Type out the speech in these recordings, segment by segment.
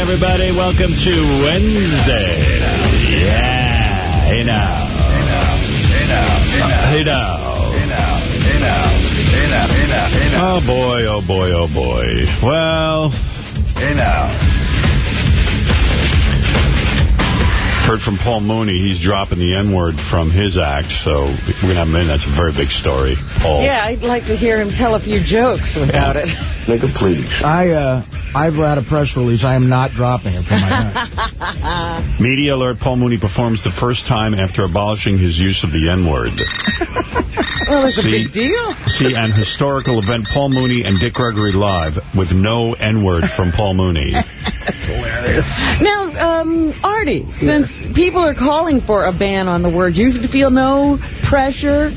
everybody. Welcome to Wednesday. Yeah. Hey now. Hey now. Hey now. Hey now. Hey now. Hey now. Hey now. Hey now. Hey now. Oh, boy. Oh, boy. Oh, boy. Well. Hey now. Heard from Paul Mooney. He's dropping the N-word from his act, so we're going to have him in. That's a very big story. Paul. Yeah, I'd like to hear him tell a few jokes about it. Nigga, please. I, uh, I've had a press release. I am not dropping it from my act. Media alert, Paul Mooney performs the first time after abolishing his use of the N-word. well, it's a See- big deal. See an historical event, Paul Mooney and Dick Gregory live with no N-word from Paul Mooney. hilarious. Now, um, Artie, since people are calling for a ban on the word, you feel no pressure?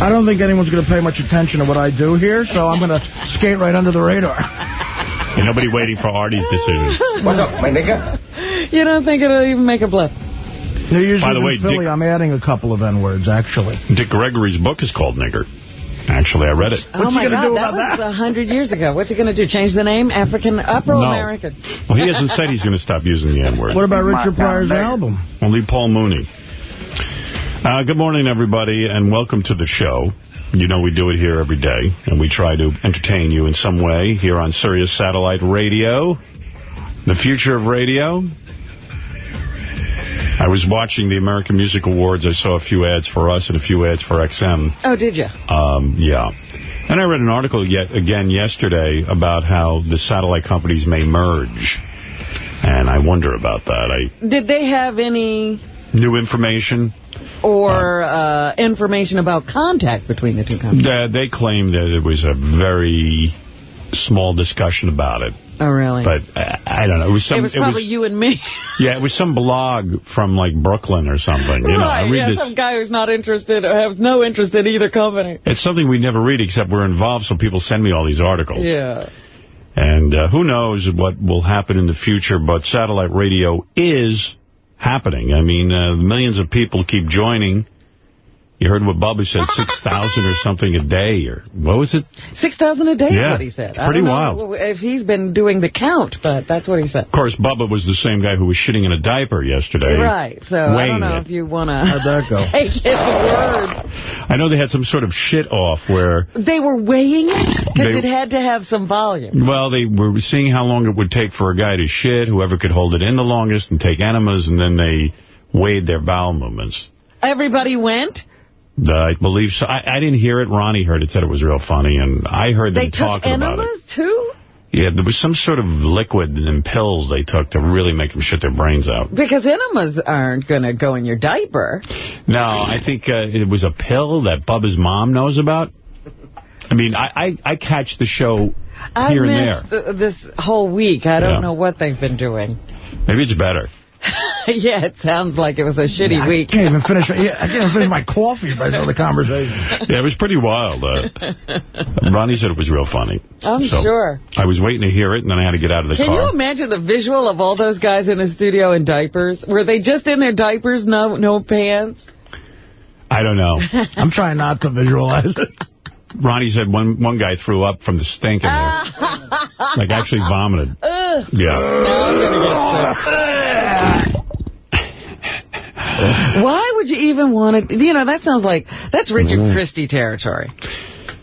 I don't think anyone's going to pay much attention to what I do here, so I'm going to skate right under the radar. And nobody waiting for Artie's decision. What's up, my nigga? You don't think it'll even make a blip? They're usually By the way, Philly. Dick- I'm adding a couple of N-words, actually. Dick Gregory's book is called Nigger. Actually, I read it. oh, What's he my gonna God, do that about was a hundred years ago. What's he going to do? Change the name? African, Afro-American? Well, he hasn't said he's going to stop using the N-word. What about My Richard Pryor's God, album? Only Paul Mooney. Uh, good morning, everybody, and welcome to the show. You know we do it here every day, and we try to entertain you in some way here on Sirius Satellite Radio, the future of radio. I was watching the American Music Awards. I saw a few ads for us and a few ads for XM. Oh, did you? Um, yeah. And I read an article yet again yesterday about how the satellite companies may merge. And I wonder about that. I Did they have any New information. or uh, information about contact between the two companies? Uh, they claim that it was a very small discussion about it. Oh, really? But uh, I don't know. It was some. it was probably you and me. yeah, it was some blog from like Brooklyn or something. You know, right, I read yeah, this. some guy who's not interested or has no interest in either company. It's something we never read except we're involved, so people send me all these articles. Yeah. And uh, who knows what will happen in the future, but satellite radio is happening. I mean, uh, millions of people keep joining. You heard what Bubba said, 6,000 or something a day, or what was it? 6,000 a day Yeah, is what he said. it's I pretty don't know wild. if he's been doing the count, but that's what he said. Of course, Bubba was the same guy who was shitting in a diaper yesterday. Right, so I don't know it. if you want to that go? take his word. I know they had some sort of shit off where, They were weighing it because it had to have some volume. well, they were seeing how long it would take for a guy to shit, whoever could hold it in the longest and take enemas, and then they weighed their bowel movements. Everybody went. I believe so. I, I didn't hear it. Ronnie heard it, said it was real funny, and I heard them They took talking about it. enemas, too? Yeah, there was some sort of liquid and pills they took to really make them shit their brains out. Because enemas aren't going to go in your diaper. No, I think uh, it was a pill that Bubba's mom knows about. I mean, I, I, I catch the show I here and there. th- this whole week. I don't Yeah. know what they've been doing. Maybe it's better. yeah, it sounds like it was a shitty I week. can't even finish. Yeah, I can't even finish my coffee by the conversation. Yeah, it was pretty wild. Uh, Ronnie said it was real funny. I'm So, sure. I was waiting to hear it, and then I had to get out of the Can car. Can you imagine the visual of all those guys in the studio in diapers? Were they just in their diapers, no no pants? I don't know. I'm trying not to visualize it. Ronnie said one one guy threw up from the stink in there. like actually vomited. Ugh. Yeah. Now I'm gonna get sick. Why would you even want to... You know, that sounds like... That's Richard Mm. Christie territory.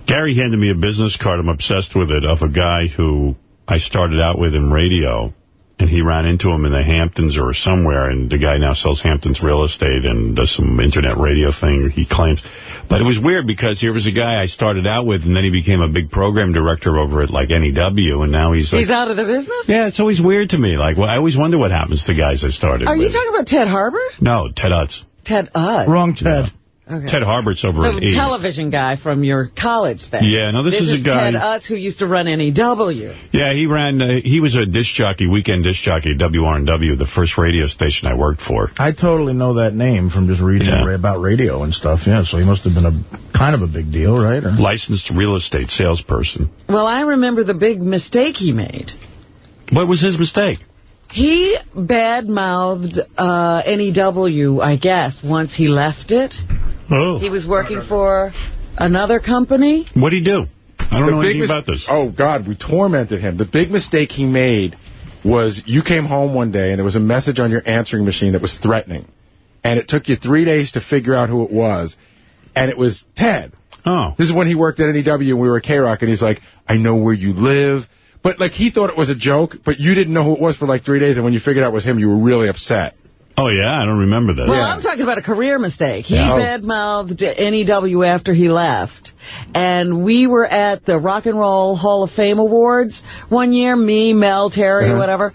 Gary handed me a business card. I'm obsessed with it, of a guy who I started out with in radio. And he ran into him in the Hamptons or somewhere, and the guy now sells Hamptons real estate and does some internet radio thing, he claims. But it was weird because here was a guy I started out with, and then he became a big program director over at, like, NEW, and now he's like... He's out of the business? yeah, it's always weird to me. Like, well, I always wonder what happens to guys I started Are with. you talking about Ted Harbert? No, Ted Utz. Ted Utz. Wrong Ted. Okay. Ted Harbert's over the at E. television guy from your college thing. Yeah, no, this is a guy- Ted Utz who used to run NEW. Yeah, he ran, uh, he was a disc jockey, weekend disc jockey at WRNW, the first radio station I worked for. I totally know that name from just reading Yeah. about radio and stuff. Yeah, so he must have been a kind of a big deal, right? Or, Licensed real estate salesperson. Well, I remember the big mistake he made. What was his mistake? He bad-mouthed uh, NEW, I guess, once he left it. Oh. He was working for another company. What did he do? I don't know anything about this. Oh, God, we tormented him. The big mistake he made was you came home one day and there was a message on your answering machine that was threatening. And it took you three days to figure out who it was. And it was Ted. Oh. This is when he worked at NEW and we were at K-Rock. And he's like, I know where you live. But, like, he thought it was a joke, but you didn't know who it was for, like, three days. And when you figured out it was him, you were really upset. Oh, yeah? I don't remember that. Well, I'm talking about a career mistake. He Yeah. Oh. bad-mouthed NEW after he left. And we were at the Rock and Roll Hall of Fame Awards one year, me, Mel, Terry, Uh-huh. whatever.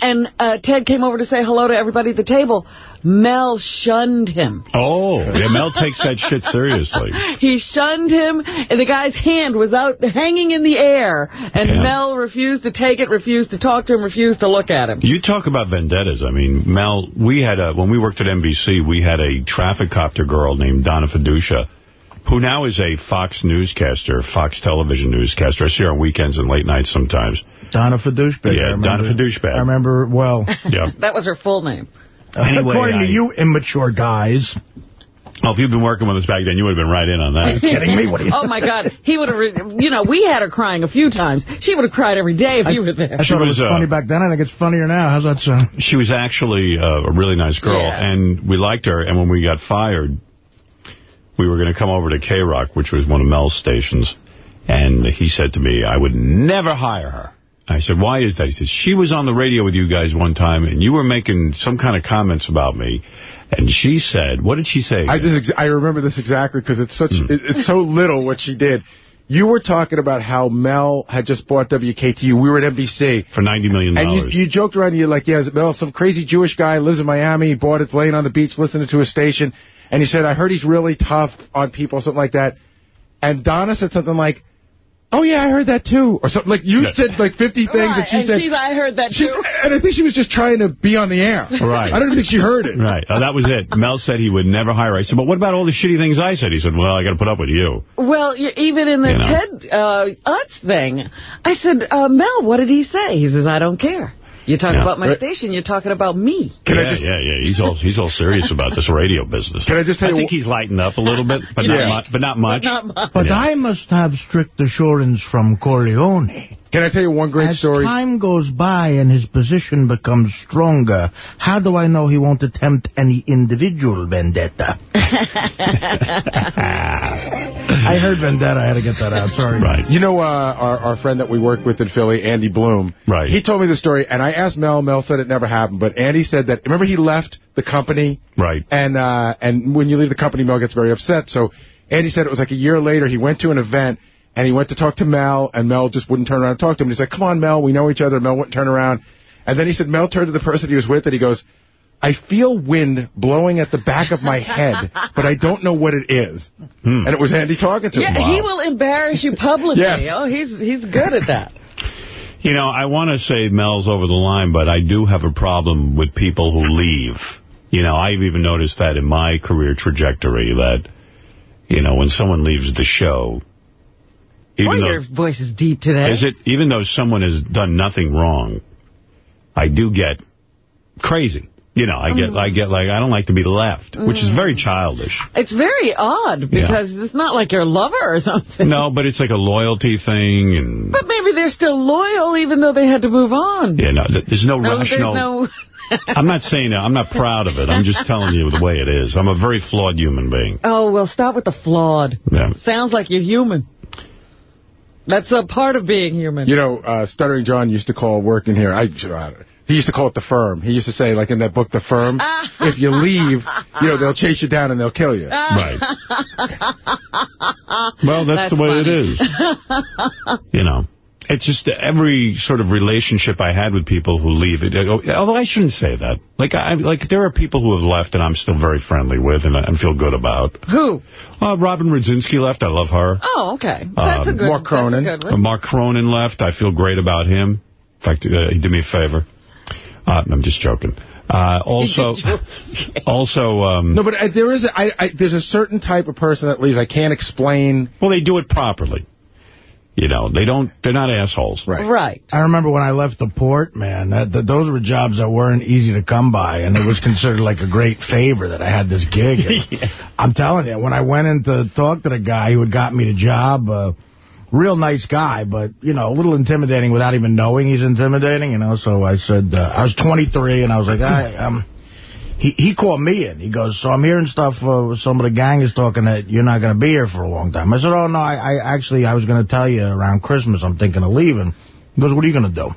And uh, Ted came over to say hello to everybody at the table. Mel shunned him. Oh, yeah, Mel takes that shit seriously. He shunned him, and the guy's hand was out hanging in the air. And Yeah. Mel refused to take it, refused to talk to him, refused to look at him. You talk about vendettas. I mean, Mel, we had a, when we worked at NBC, we had a traffic copter girl named Donna Fiducia, who now is a Fox newscaster, Fox television newscaster. I see her on weekends and late nights sometimes. Donna Fadouchebag. Yeah, Donna Fadouchebag. I remember well. Yeah. That was her full name. Anyway, According I- to you immature guys. Oh, if you'd been working with us back then, you would have been right in on that. kidding me? What are you oh, my God. He would have, you know, we had her crying a few times. She would have cried every day if you were there. I She thought it was, was uh, funny back then. I think it's funnier now. How's that sound? She was actually uh, a really nice girl, Yeah. and we liked her. And when we got fired, we were going to come over to K-Rock, which was one of Mel's stations. And he said to me, I would never hire her. I said, why is that? He said, she was on the radio with you guys one time, and you were making some kind of comments about me. And she said, what did she say? I just ex I remember this exactly because it's such Hmm. it, it's so little what she did. You were talking about how Mel had just bought WKTU. We were at NBC. For $90 million. And you, you joked around, you're like, yeah, Mel, some crazy Jewish guy lives in Miami, he bought it, laying on the beach, listening to a station. And you said, I heard he's really tough on people, something like that. And Donna said something like, oh, yeah, I heard that too. Or something like, you Yeah. said like 50 things, Right, and she and said, she's, I heard that she, too. and I think she was just trying to be on the air. Right. I don't think she heard it. Right. Oh, that was it. Mel said he would never hire her. I said, but what about all the shitty things I said? He said, well, I got to put up with you. Well, even in the You know. Ted uh, Utz thing, I said, uh, Mel, what did he say? He says, I don't care. You talk Yeah. about my Right. station, you're talking about me. Can I yeah, just- yeah, yeah. He's all he's all serious about this radio business. Can I just tell I you think he's lightened up a little bit, but Yeah. not much. But not much. Not much. But Yeah. I must have strict assurance from Corleone. Can I tell you one great As story? As time goes by and his position becomes stronger, how do I know he won't attempt any individual vendetta? I heard vendetta. I had to get that out. Sorry. Right. You know uh, our, our friend that we worked with in Philly, Andy Bloom? Right. He told me the story, and I asked Mel. Mel said it never happened, but Andy said that, remember he left the company? Right. And uh, and when you leave the company, Mel gets very upset. So Andy said it was like a year later, he went to an event, and he went to talk to Mel, and Mel just wouldn't turn around and talk to him. He's like, come on, Mel, we know each other. Mel wouldn't turn around. And then he said Mel turned to the person he was with, and he goes, I feel wind blowing at the back of my head, but I don't know what it is. Hmm. And it was Andy talking to him. Yeah, he will embarrass you publicly. Yes. Oh, he's he's good at that. You know, I want to say Mel's over the line, but I do have a problem with people who leave. You know, I've even noticed that in my career trajectory that, you know, when someone leaves the show, even Boy, though, your voice is deep today. is it, even though someone has done nothing wrong, I do get crazy. You know, I get, Mm. I get like, I don't like to be left, which is very childish. It's very odd because it's not like your lover or something. No, but it's like a loyalty thing, and But maybe they're still loyal even though they had to move on. know, th- there's no, No, rational. there's no... I'm not saying that. I'm not proud of it. I'm just telling you the way it is. I'm a very flawed human being. Oh, well, stop with the flawed. Yeah. Sounds like you're human. That's a part of being human. You know, uh, Stuttering John used to call working here. I, uh, he used to call it the firm. He used to say, like in that book, The Firm, if you leave, you know, they'll chase you down and they'll kill you. Right. Well, that's, That's the way funny. it is. you know. It's just every sort of relationship I had with people who leave. It, although I shouldn't say that. Like, I, like there are people who have left and I'm still very friendly with and, and feel good about. Who? Uh, Robin Rodzinski left. I love her. Oh, okay. That's a Um, good Mark Cronin. That's a good Uh, one. Mark Cronin left. I feel great about him. In fact, uh, he did me a favor. Uh, I'm just joking. Uh, also, also, um, No, but uh, there is, a, I, I, there's a certain type of person that leaves. I can't explain. well, they do it properly. You know, they don't, they're not assholes. Right. Right. I remember when I left the port, man, that, that those were jobs that weren't easy to come by, and it was considered like a great favor that I had this gig. And I'm telling you, when I went in to talk to the guy who had got me the job, uh, real nice guy, but, you know, a little intimidating without even knowing he's intimidating, you know. So I said, uh, I was 23, and I was like, I, um, he, he called me in. He goes, so I'm hearing stuff, uh, some of the gang is talking that you're not going to be here for a long time. I said, oh, no, I, I actually, I was going to tell you around Christmas I'm thinking of leaving. He goes, what are you going to do?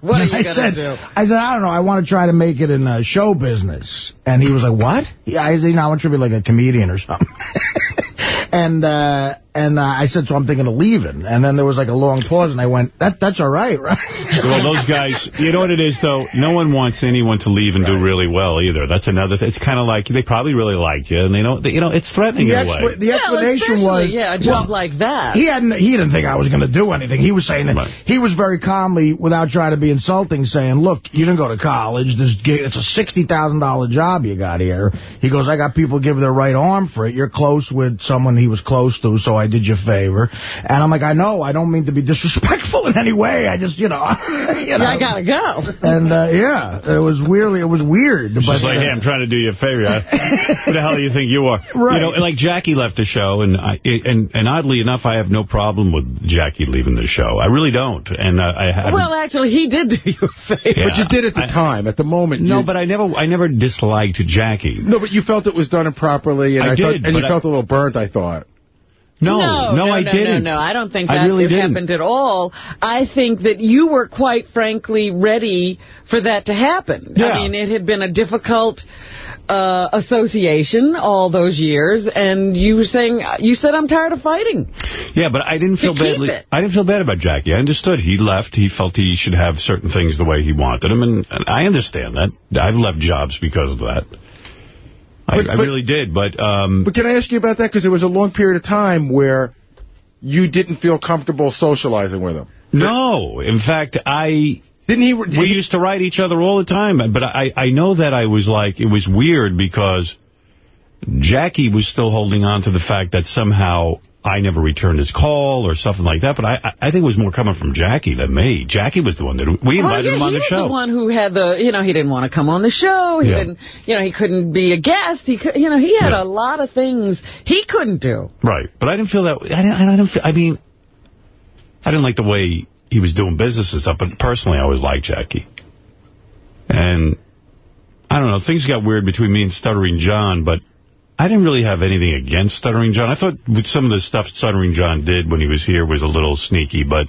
What are you going to do? I said, I don't know. I want to try to make it in uh, show business. And he was like, what? Yeah, I said, you know, I want you to be like a comedian or something. and uh, and uh, I said, so I'm thinking of leaving. And then there was like a long pause, and I went, that that's all right, right? well, those guys, you know what it is, though? No one wants anyone to leave and right. do really well, either. That's another thing. It's kind of like, they probably really liked you, and they know, they, you know, it's threatening the in a way. The explanation well, was... Yeah, a job well, like that. He, hadn't, he didn't think I was going to do anything. He was saying that right. he was very calmly, without trying to be insulting, saying, look, you didn't go to college. This It's a $60,000 job you got here. He goes, I got people giving their right arm for it. You're close with someone he was close to, so I did you a favor. And I'm like, I know, I don't mean to be disrespectful in any way. I just, you know. you know. I gotta go. And, uh, yeah, it was weirdly, it was weird. It's but, just like, uh, hey, I'm trying to do you a favor. Who the hell do you think you are? Right. You know, like Jackie left the show, and I, and and oddly enough, I have no problem with Jackie leaving the show. I really don't. And uh, I Well, actually, he did do you a favor. Yeah, but you did at the I, time, at the moment. No, but I never I never disliked Jackie. No, but you felt it was done improperly, and I, I did, thought, and you felt a little burnt, I thought. No, no, no, no I no, didn't. No, no, I don't think that really happened at all. I think that you were quite frankly ready for that to happen. Yeah. I mean, it had been a difficult uh, association all those years, and you were saying, you said, I'm tired of fighting. Yeah, but I didn't feel badly. It. I didn't feel bad about Jackie. I understood. He left. He felt he should have certain things the way he wanted them, and, and I understand that. I've left jobs because of that. I, but, I really did, but... Um, but can I ask you about that? Because there was a long period of time where you didn't feel comfortable socializing with him. No. In fact, I... Didn't he... Did we he, used to write each other all the time, but I, I know that I was like... It was weird because Jackie was still holding on to the fact that somehow I never returned his call or something like that. But I I think it was more coming from Jackie than me. Jackie was the one that we invited well, yeah, him on the show. he was the one who had the, you know, he didn't want to come on the show. He yeah. didn't, you know, he couldn't be a guest. He could, you know, he had yeah. a lot of things he couldn't do. Right. But I didn't feel that, I didn't, I, didn't feel, I mean, I didn't like the way he was doing business and stuff, but personally I always liked Jackie. And I don't know, things got weird between me and Stuttering John, but I didn't really have anything against Stuttering John. I thought with some of the stuff Stuttering John did when he was here was a little sneaky, but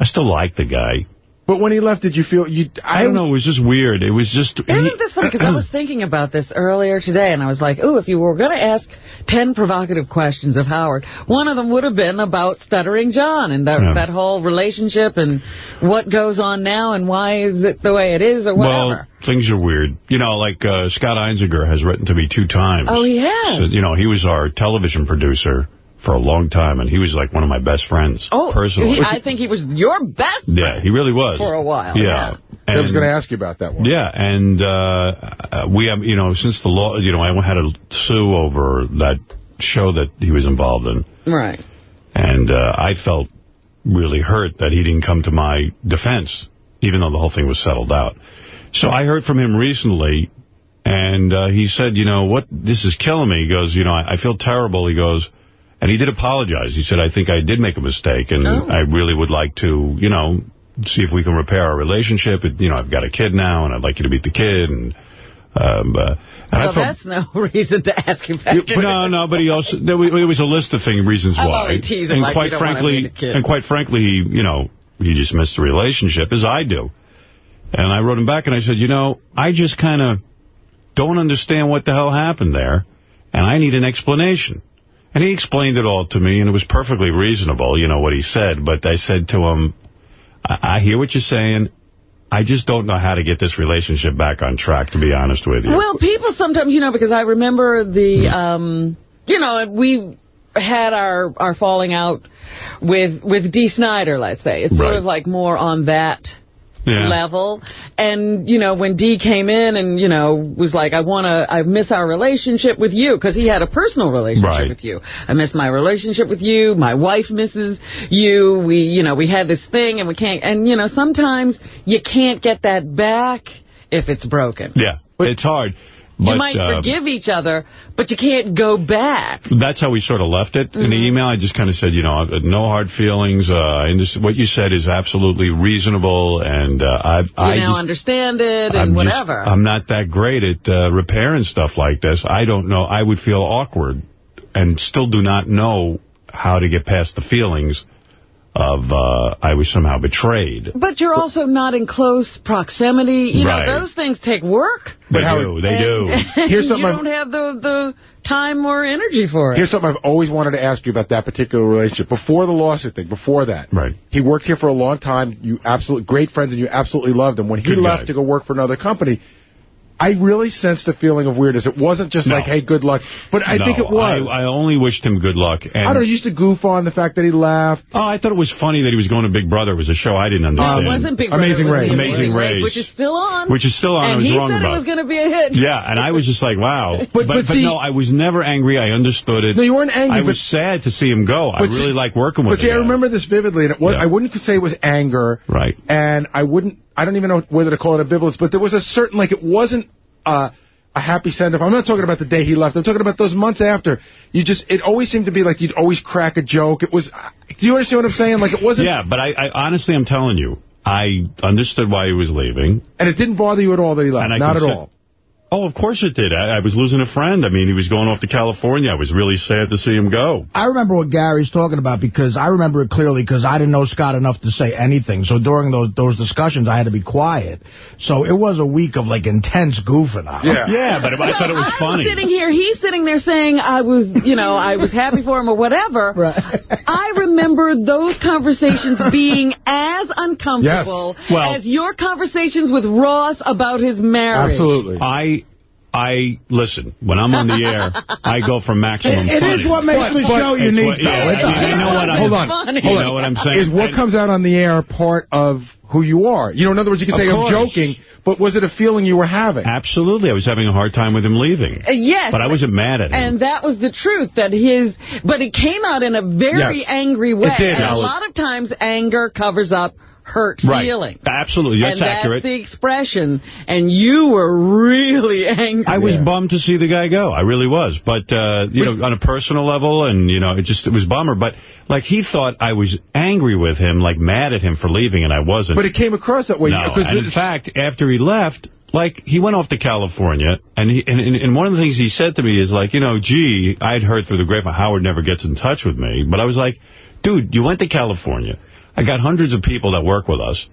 I still liked the guy. But when he left, did you feel... you? I, I don't know. It was just weird. It was just... Isn't he, this funny? Because I was thinking about this earlier today, and I was like, oh, if you were going to ask 10 provocative questions of Howard, one of them would have been about Stuttering John and that, yeah. that whole relationship and what goes on now and why is it the way it is or whatever. Well, things are weird. You know, like uh, Scott Einziger has written to me two times. Oh, he has? So, you know, he was our television producer for a long time, and he was like one of my best friends. Oh, personally. He, I think he was your best Yeah, he really was. For a while. Yeah. yeah. I was going to ask you about that one. Yeah, and uh, we have, you know, since the law, you know, I had to sue over that show that he was involved in. Right. And uh, I felt really hurt that he didn't come to my defense, even though the whole thing was settled out. So I heard from him recently, and uh, he said, you know, what, this is killing me. He goes, you know, I, I feel terrible. He goes, and he did apologize. He said, I think I did make a mistake, and oh. I really would like to, you know, see if we can repair our relationship. You know, I've got a kid now, and I'd like you to meet the kid. And, um, uh, and well, felt, that's no reason to ask him back. No, no, but he also, there was a list of thing, reasons I'm why. and like quite frankly, And quite frankly, he, you know, he just missed the relationship, as I do. And I wrote him back and I said, you know, I just kind of don't understand what the hell happened there, and I need an explanation. And he explained it all to me, and it was perfectly reasonable, you know, what he said. But I said to him, I, I hear what you're saying. I just don't know how to get this relationship back on track, to be honest with you. Well, people sometimes, you know, because I remember the, hmm. um, you know, we had our, our falling out with, with Dee Snider, let's say. It's sort right. of like more on that yeah. level. And, you know, when Dee came in and, you know, was like, I want to, I miss our relationship with you, because he had a personal relationship right. with you. I miss my relationship with you. My wife misses you. We, you know, we had this thing and we can't, and, you know, sometimes you can't get that back if it's broken. Yeah, but it's hard. You might uh, forgive each other, but you can't go back. That's how we sort of left it. In the Mm-hmm. email, I just kind of said, you know, no hard feelings. Uh, and this, what you said is absolutely reasonable, and uh, I, You I now just, understand it and I'm just- whatever. I'm not that great at uh, repairing stuff like this. I don't know. I would feel awkward and still do not know how to get past the feelings of uh, I was somehow betrayed. but you're also not in close proximity. You Right. know, those things take work. They But how- do. They do. And Here's you something I've- don't have the, the time or energy for it. Here's something I've always wanted to ask you about that particular relationship. Before the lawsuit thing, before that. Right. He worked here for a long time. You absolutely great friends, and you absolutely loved him. When he Good left guy. to go work for another company, I really sensed a feeling of weirdness. It wasn't just No. like, hey, good luck. But I No, think it was. I, I only wished him good luck. And I don't know, you used to goof on the fact that he laughed. Oh, I thought it was funny that he was going to Big Brother. It was a show I didn't oh, No, understand. it wasn't Big Brother. Amazing was Race. The Amazing Race. Which is still on. Which is still on. And I was he wrong said about it was going to be a hit. Yeah, and I was just like, wow. But- but see- no, I was never angry. I understood it. No, you weren't angry, I but- was sad to see him go. I But see- really like working with him. But see, I remember this vividly, and it was, Yeah. I wouldn't say it was anger. Right. And I wouldn't, I don't even know whether to call it ambivalence, but there was a certain, like, it wasn't uh, a happy send-off. I'm not talking about the day he left. I'm talking about those months after. You just, it always seemed to be like you'd always crack a joke. It was, do you understand what I'm saying? Like, it wasn't, Yeah, but I, I honestly, I'm telling you, I understood why he was leaving. and it didn't bother you at all that he left. Not at all. Oh, of course it did. I, I was losing a friend. I mean, he was going off to California. I was really sad to see him go. I remember what Gary's talking about because I remember it clearly because I didn't know Scott enough to say anything. So during those those discussions, I had to be quiet. So it was a week of like intense goofing on. Yeah. Yeah, but I thought it was I'm funny. sitting here, he's sitting there saying I was, you know, I was happy for him or whatever. Right. I remember those conversations being as uncomfortable Yes. Well- as your conversations with Ross about his marriage. Absolutely. I, I listen. When I'm on the air, I go for maximum It funny. is what makes the but- show unique, what- yeah, though. It I mean, does. you know what I'm- Hold on. Funny. You know what I'm saying? Is what And- comes out on the air part of who you are? You know, in other words, you can Of say course. I'm joking, but was it a feeling you were having? Absolutely. I was having a hard time with him leaving. Uh, yes. But I wasn't mad at him. And that was the truth, that his, but it came out in a very Yes. angry way. It did, and a lot of times anger covers up hurt right. feeling. Absolutely. That's and accurate. that's the expression. And you were really angry. I was Yeah. bummed to see the guy go. I really was. But, uh, you know, on a personal level, and, you know, it just, it was bummer. But, like, he thought I was angry with him, like, mad at him for leaving, and I wasn't. But it came across that way. no, and in fact, after he left, like, he went off to California, and, he, and, and and one of the things he said to me is, like, you know, gee, I'd heard through the grapevine, Howard never gets in touch with me. But I was like, dude, you went to California. I got hundreds of people that work with us.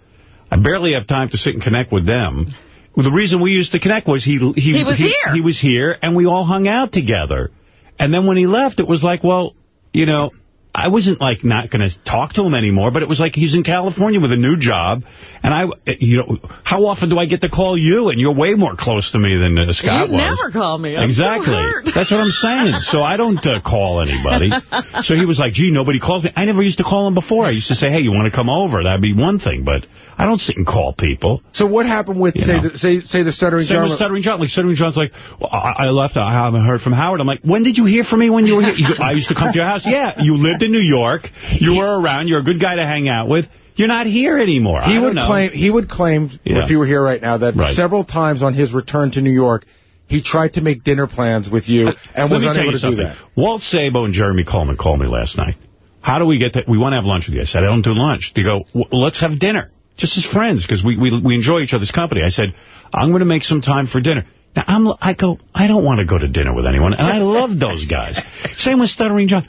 I barely have time to sit and connect with them. Well, the reason we used to connect was he he, He was here. He was here, and we all hung out together. And then when he left, it was like, well, you know, I wasn't, like, not going to talk to him anymore, but it was like he's in California with a new job, and I, you know, how often do I get to call you? And you're way more close to me than uh, Scott you was. never call me. I'm exactly. So. That's what I'm saying. So I don't uh, call anybody. So he was like, gee, nobody calls me. I never used to call him before. I used to say, hey, you want to come over? That'd be one thing, but I don't sit and call people. So what happened with, You say, know. the, say, say the stuttering Same John? with Stuttering John. Like, Stuttering John's like, well, I, I left. I haven't heard from Howard. I'm like, when did you hear from me when you were here? You I used to come to your house. Yeah, you lived in New York. You were around. You're a good guy to hang out with. You're not here anymore. He I would know. claim he would claim Yeah. if he were here right now that Right. several times on his return to New York he tried to make dinner plans with you uh, and Let was unable you to do that. Walt Sabo and Jeremy Coleman called me last night. How do we get that? We want to have lunch with you. I said, I don't do lunch. They go, let's have dinner, just as friends, because we, we we enjoy each other's company. I said, I'm going to make some time for dinner. Now, I'm, I go, I don't want to go to dinner with anyone, and I love those guys. Same with Stuttering John.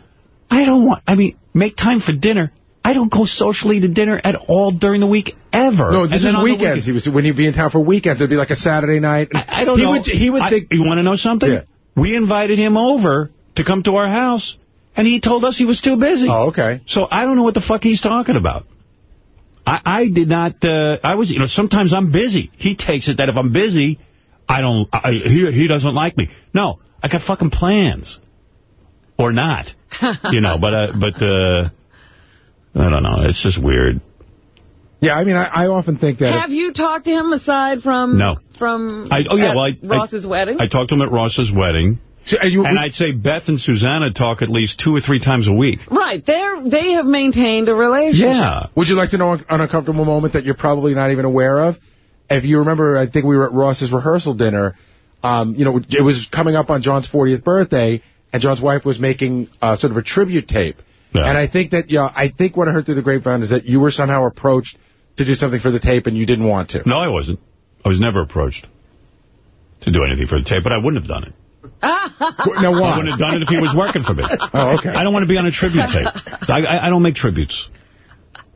I don't want, I mean, make time for dinner. I don't go socially to dinner at all during the week, ever. No, this And is weekends. weekend- He was when he'd be in town for weekends. It'd be like a Saturday night. I, I don't he know. Would, he would I- think. You want to know something? Yeah. We invited him over to come to our house, and he told us he was too busy. Oh, okay. So I don't know what the fuck he's talking about. I, I did not, uh, I was, you know, sometimes I'm busy. He takes it that if I'm busy, I don't, I, he, he doesn't like me. No, I got fucking plans. Or not. you know, but, uh, but, uh, I don't know. It's just weird. Yeah, I mean, I, I often think that. Have you talked to him aside from No. from I, oh, yeah, at well, I, Ross's I, wedding? I talked to him at Ross's wedding. So, are you, And I'd say Beth and Susanna talk at least two or three times a week. right, they're they have maintained a relationship. Yeah. would you like to know an uncomfortable moment that you're probably not even aware of? If you remember, I think we were at Ross's rehearsal dinner. um, you know, it was coming up on John's 40th birthday, and John's wife was making uh, sort of a tribute tape. Yeah. And I think that, yeah, I think what I heard through the grapevine is that you were somehow approached to do something for the tape and you didn't want to. No, I wasn't. I was never approached to do anything for the tape, but I wouldn't have done it. Now, why? I wouldn't have done it if he was working for me. Oh, okay. I don't want to be on a tribute tape. I, I, I don't make tributes.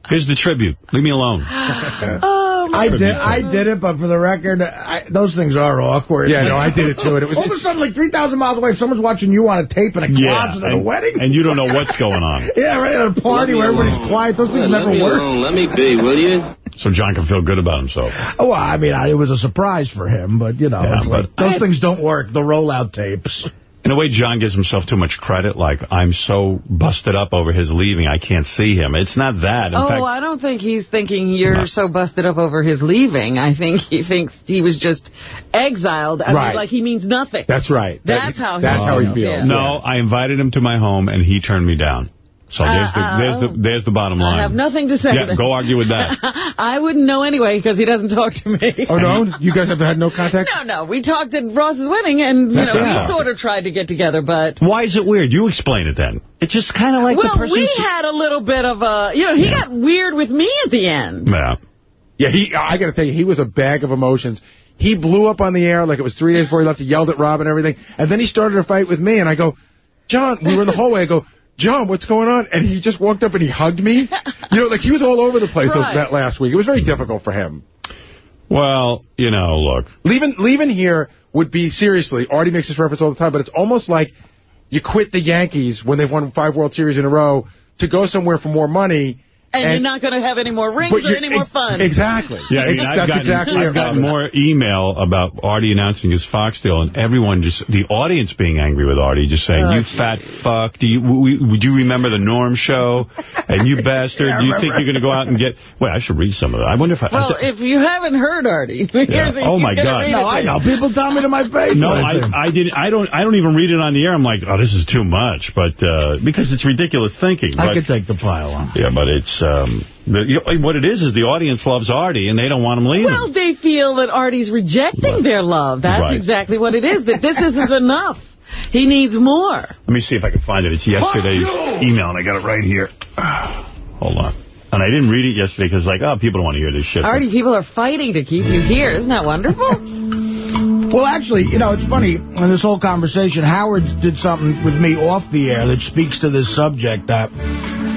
Here's the tribute. Leave me alone. oh, I did I did it, but for the record, I, those things are awkward. Yeah, no, I did it too. And it was All of a sudden, like 3,000 miles away, someone's watching you on a tape in a yeah, closet at a wedding. And you don't know what's going on. yeah, right, at a party where everybody's quiet. Those things Yeah, never let work. Alone. Let me be, will you? So John can feel good about himself. Oh, well, I mean, I, it was a surprise for him, but, you know, Yeah, it's like, but- those things don't work, the rollout tapes. In a way, John gives himself too much credit. Like, I'm so busted up over his leaving, I can't see him. It's not that. In oh, fact, I don't think he's thinking you're No. so busted up over his leaving. I think he thinks he was just exiled. I Right. mean, like he means nothing. That's right. That's That- how he That's how he feels, feels. yeah. no, I invited him to my home, and he turned me down. So there's the Uh, there's the there's the bottom line. I have nothing to say. Yeah, go argue with that. I wouldn't know anyway because he doesn't talk to me. Oh, no? You guys have had no contact? No, no. We talked at Ross's wedding, and you know, it. we sort of tried to get together, but... Why is it weird? You explain it then. It's just kind of like well, the person... we had a little bit of a... You know, he Yeah. got weird with me at the end. Yeah. Yeah, he. I got to tell you, he was a bag of emotions. He blew up on the air like it was three days before he left. He yelled at Rob and everything. And then he started a fight with me, and I go, John, we were in the hallway. I go, John, what's going on? And he just walked up and he hugged me. You know, like he was all over the place Right. that last week. It was very difficult for him. Well, you know, look. Leaving, leaving here would be, seriously, Artie makes this reference all the time, but it's almost like you quit the Yankees when they've won five World Series in a row to go somewhere for more money. And, you're not going to have any more rings or any more fun. Exactly. Yeah, I mean, I've That's gotten, exactly I've it, gotten more email about Artie announcing his Fox deal, and everyone just, the audience being angry with Artie, just saying, you fat fuck, do you, we, would you remember the Norm show? And you bastard, Yeah, do you think you're going to go out and get, wait, I should read some of that. I wonder if I, Well, I if you haven't heard Artie, here's the- Oh, my God. No, I know. People tell me to my face. no, I. I didn't. I don't. I don't even read it on the air. I'm like, oh, this is too much. But uh, because it's ridiculous thinking. I but, could take the pile on. Yeah, but it's um, the, you know, what it is is the audience loves Artie and they don't want him leaving. Well, they feel that Artie's rejecting their love. That's Right. exactly what it is, that this isn't enough. He needs more. Let me see if I can find it. It's yesterday's email, and I got it right here. Hold on. And I didn't read it yesterday because, like, oh, people don't want to hear this shit. Artie, people are fighting to keep you here. Isn't that wonderful? Well, actually, you know, it's funny, in this whole conversation, Howard did something with me off the air that speaks to this subject that,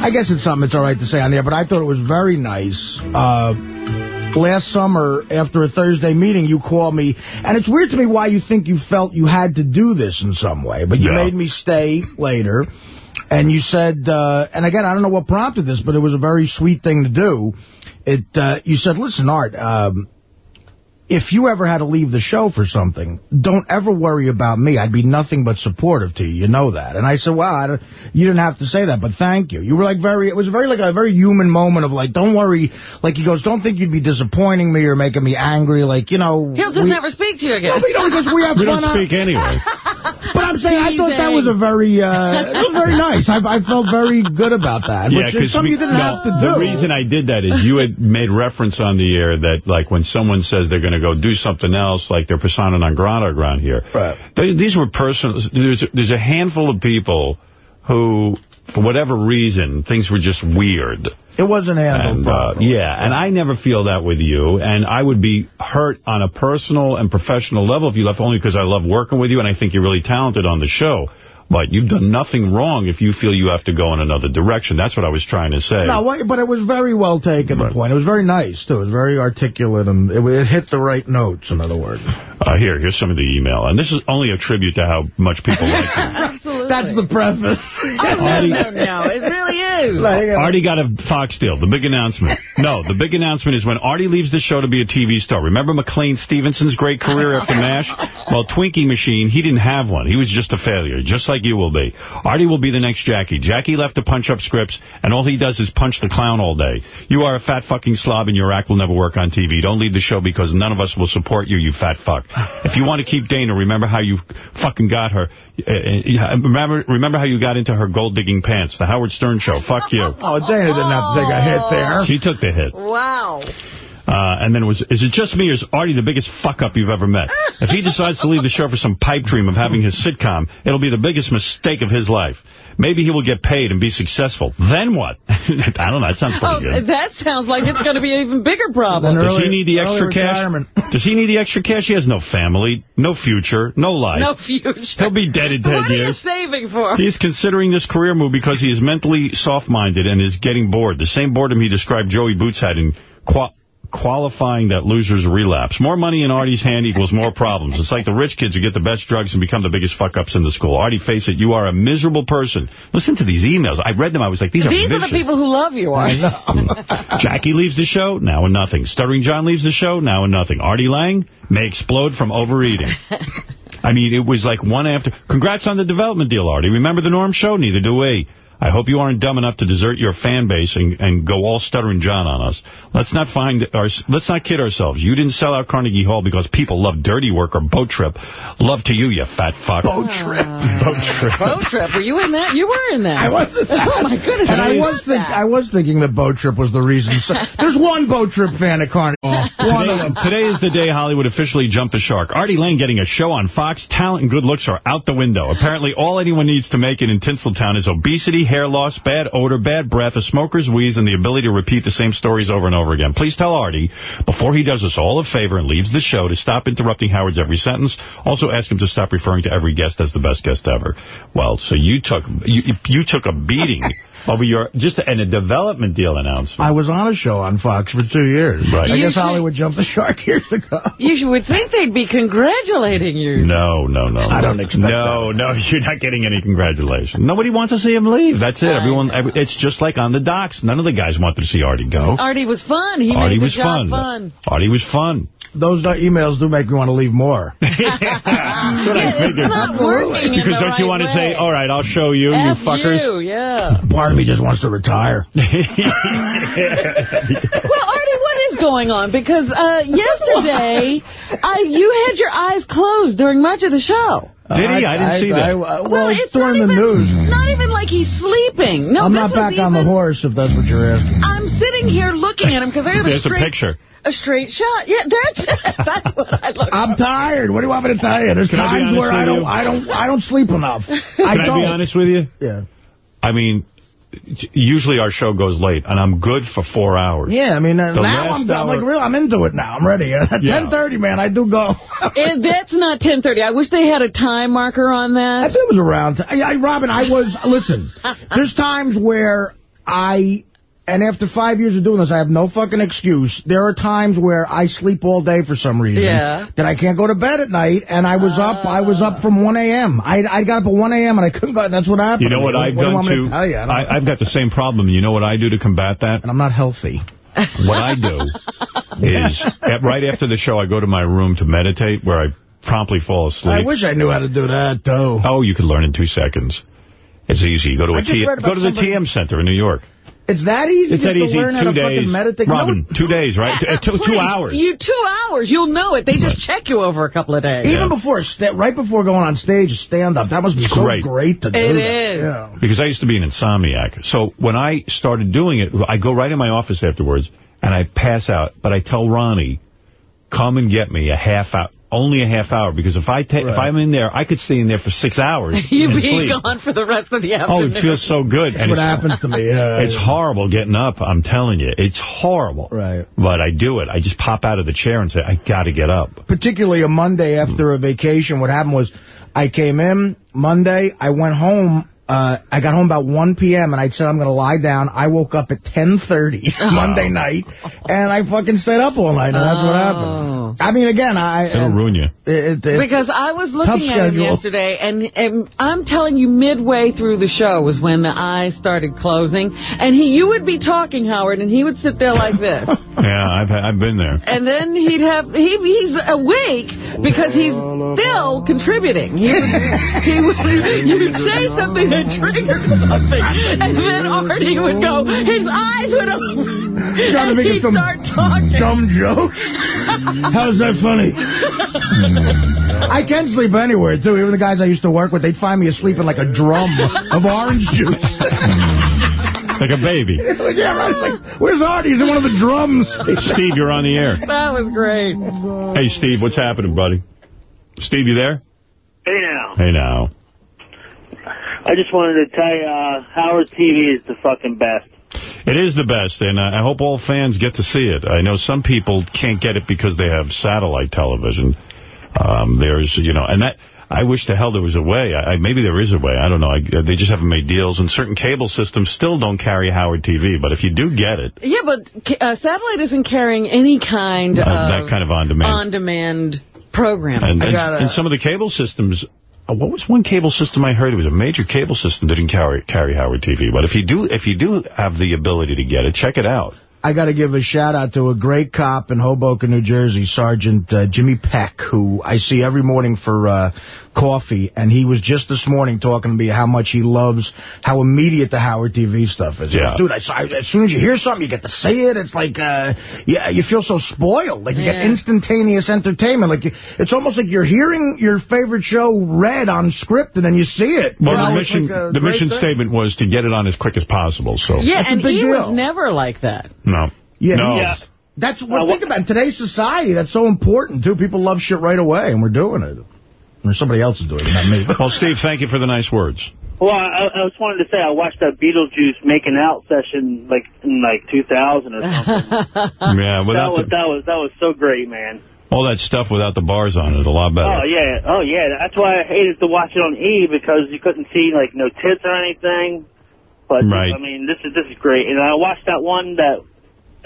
I guess it's something it's all right to say on there, but I thought it was very nice. Uh, last summer, after a Thursday meeting, you called me, and it's weird to me why you think you felt you had to do this in some way, but you Yeah. made me stay later, and you said, uh, and again, I don't know what prompted this, but it was a very sweet thing to do. It, uh, you said, listen, Art, um, if you ever had to leave the show for something, don't ever worry about me. I'd be nothing but supportive to you. You know that. And I said, well, I don't, you didn't have to say that, but thank you. You were like very, it was very like a very human moment of like, don't worry. Like he goes, don't think you'd be disappointing me or making me angry. Like, you know. He'll just we, never speak to you again. No, but you know, because we have we fun. don't on- speak anyway. but I'm saying, I thought that was a very, uh, it was very nice. I, I felt very good about that. Yeah, which is because something you didn't have to do. The reason I did that is you had made reference on the air that, like, when someone says they're going to go do something else, like they're persona non grata around here. Right. They, these were personal. There's, there's a handful of people who, for whatever reason, things were just weird. It wasn't handled And, uh, yeah, and I never feel that with you, and I would be hurt on a personal and professional level if you left, only because I love working with you, and I think you're really talented on the show. But you've done nothing wrong if you feel you have to go in another direction. That's what I was trying to say. No, but it was very well taken, the point. It was very nice, too. It was very articulate, and it, it hit the right notes, in other words. Uh, here, here's some of the email. And this is only a tribute to how much people like you. Absolutely. That's the preface. Oh, no, no, no. It really is. Like, uh, Artie got a Fox deal, the big announcement. No, the big announcement is when Artie leaves the show to be a TV star. Remember McLean Stevenson's great career after MASH? Well, Twinkie Machine, he didn't have one. He was just a failure, just like you will be. Artie will be the next Jackie. Jackie left to punch up scripts, and all he does is punch the clown all day. You are a fat fucking slob, and your act will never work on TV. Don't leave the show because none of us will support you, you fat fuck. If you want to keep Dana, remember how you fucking got her. Uh, uh, Remember, remember how you got into her gold-digging pants, the Howard Stern show. Fuck you. Oh, Dana didn't have to take a hit there. She took the hit. Wow. Uh, and then it was, is it just me or is Artie the biggest fuck-up you've ever met? If he decides to leave the show for some pipe dream of having his sitcom, it'll be the biggest mistake of his life. Maybe he will get paid and be successful. Then what? I don't know. That sounds pretty oh, good. That sounds like it's going to be an even bigger problem. Does he need the extra cash? Does he need the extra cash? He has no family, no future, no life. No future. He'll be dead in 10 what years. What are you saving for? He's considering this career move because he is mentally soft-minded and is getting bored. The same boredom he described Joey Boots had in Qua qualifying that losers relapse. More money in Artie's hand equals more problems. It's like the rich kids who get the best drugs and become the biggest fuck-ups in the school. Artie, face it, you are a miserable person. Listen to these emails. I read them. I was like, these are These vicious. are the people who love you, Artie. Jackie leaves the show, now and nothing. Stuttering John leaves the show, now and nothing. Artie Lange may explode from overeating. I mean, it was like one after. Congrats on the development deal, Artie. Remember the Norm show? Neither do we. I hope you aren't dumb enough to desert your fan base and, and go all stuttering John on us. Let's not find our, let's not kid ourselves. You didn't sell out Carnegie Hall because people love Dirty Work or Boat Trip. Love to you, you fat fuck. Boat Trip. Ah. Boat Trip. Boat Trip. Were you in that? You were in that. I was. oh, my goodness. And I was, think, I was thinking that Boat Trip was the reason. So, there's one Boat Trip fan at Carnegie Hall. One today, of them. today is the day Hollywood officially jumped the shark. Artie Lange getting a show on Fox. Talent and good looks are out the window. Apparently, all anyone needs to make it in Tinseltown is obesity, hair loss, bad odor, bad breath, a smoker's wheeze, and the ability to repeat the same stories over and over again. Please tell Artie, before he does us all a favor and leaves the show, to stop interrupting Howard's every sentence. Also ask him to stop referring to every guest as the best guest ever. Well, so you took you, you took a beating over your, just and a development deal announcement. I was on a show on Fox for two years. Right. I You guess should- Hollywood jumped the shark years ago. You would think they'd be congratulating you. No, no, no. I don't expect No, no, you're not getting any congratulations. Nobody wants to see him leave. That's it. I Everyone, it's just like on the docks. None of the guys wanted to see Artie go. Artie was fun. He Artie made the was job fun. fun. Artie was fun. Those uh, emails do make me want to leave more. That's what I It's not working in Because don't you right want to say, all right, I'll show you, you fuckers? you, yeah. Part of me just wants to retire. Well, Artie, what is going on? Because uh, yesterday, I, you had your eyes closed during much of the show. Did he? I didn't see that. I- I- well, Well, it's it's not during the even, news. not even like he's sleeping. No, I'm this not was back on the horse, if that's what you're asking. I'm sitting here looking at him because I have a There's a picture. A straight shot. Yeah, that's that's what I look. I'm tired. What do you want me to tell you? There's Can times honest where I don't, you? I don't, I don't sleep enough. I Can I, don't. be honest with you? Yeah. I mean, usually our show goes late, and I'm good for four hours. Yeah, I mean, uh, now I'm, I'm like, real, I'm into it now. I'm ready. At Yeah. 10.30, man, I do go. And that's not 10.30. I wish they had a time marker on that. I that. think it was around. I, I, Robin, I was, listen, there's times where I, and after five years of doing this, I have no fucking excuse. There are times where I sleep all day for some reason. Yeah. That I can't go to bed at night, and I was up, I was up from 1 a.m. I, I got up at 1 a.m. and I couldn't go, that's what happened. You know to what me. I've what done want me to... to tell you? I don't- I, I've got the same problem. You know what I do to combat that? and I'm not healthy. What I do is, at, right after the show, I go to my room to meditate, where I promptly fall asleep. I wish I knew how to do that, though. Oh, you could learn in two seconds. It's easy. Go to I a just T read about go to the somebody- TM Center in New York. It's that easy It's just that to easy. learn how Two to fucking days. meditate? You know Robin, two days, right? Uh, two, two hours. You two hours. You'll know it. They just check you over a couple of days. Even before, sta- right before going on stage, stand-up, that must be It's so great. great to do It that. is. Yeah. Because I used to be an insomniac. So when I started doing it, I go right in my office afterwards, and I pass out. But I tell Ronnie, come and get me a half hour. Only a half hour, because if I ta if I'm in there, I could stay in there for six hours You'd be sleep. gone for the rest of the afternoon. Oh, it feels so good. That's and what happens to me. Yeah. It's horrible getting up, I'm telling you. It's horrible. Right. But I do it. I just pop out of the chair and say, I got to get up. particularly a Monday after a vacation, what happened was I came in Monday, I went home, uh, I got home about 1 p.m. and I said I'm going to lie down. I woke up at 10.30 Monday night, and I fucking stayed up all night, and that's what Oh. happened. I mean, again, I... It'll ruin you. It, it, Because I was looking Tough at him yesterday, and, and I'm telling you, midway through the show was when the eyes started closing, and he, you would be talking, Howard, and he would sit there like this. Yeah, I've I've been there. And then he'd have, he, he's awake because he's still contributing. He would, he would, you'd say something that triggered something, and then Artie would go, his eyes would open, Trying to and think of he'd some start talking. dumb joke. How's that funny? I can sleep anywhere, too. Even the guys I used to work with, they'd find me asleep in like a drum of orange juice. like a baby. yeah, right. It's like, where's Artie? He's in one of the drums. Steve, you're on the air. That was great. Hey, Steve, what's happening, buddy? Steve, you there? Hey now. Hey now. I just wanted to tell you, uh, Howard TV is the fucking best. It is the best, and I hope all fans get to see it. I know some people can't get it because they have satellite television. Um, there's, you know, and that I wish to hell there was a way. I, maybe there is a way. I don't know. I, they just haven't made deals, and certain cable systems still don't carry Howard TV. But if you do get it, yeah, but uh, satellite isn't carrying any kind uh, of that kind of on demand on demand programming. And, and, and some of the cable systems uh, Uh, what was one cable system I heard? It was a major cable system that didn't carry carry Howard TV. But if you do if you do have the ability to get it, check it out. I got to give a shout-out to a great cop in Hoboken, New Jersey, Sergeant uh, Jimmy Peck, who I see every morning for uh, coffee, and he was just this morning talking to me how much he loves how immediate the Howard TV stuff is. Yeah. Dude, I, I, as soon as you hear something, you get to see it. It's like, uh, yeah, you feel so spoiled. Like, you yeah. get instantaneous entertainment. Like, it's almost like you're hearing your favorite show read on script, and then you see it. Well, you know, the mission, like the mission thing. statement was to get it on as quick as possible. So Yeah, That's and he deal. was never like that. No. Yeah, no. Yeah. That's what uh, think about in today's society. That's so important too. People love shit right away, and we're doing it. Or somebody else is doing it, not me. Well, Steve, thank you for the nice words. Well, I, I just wanted to say I watched that Beetlejuice making out session like in like 2000 or something. yeah, that was the, that was that was so great, man. all that stuff without the bars on it is a lot better. Oh yeah, oh yeah. That's why I hated to watch it on E because you couldn't see like no tits or anything. But Right. I mean, this is this is great. And I watched that one that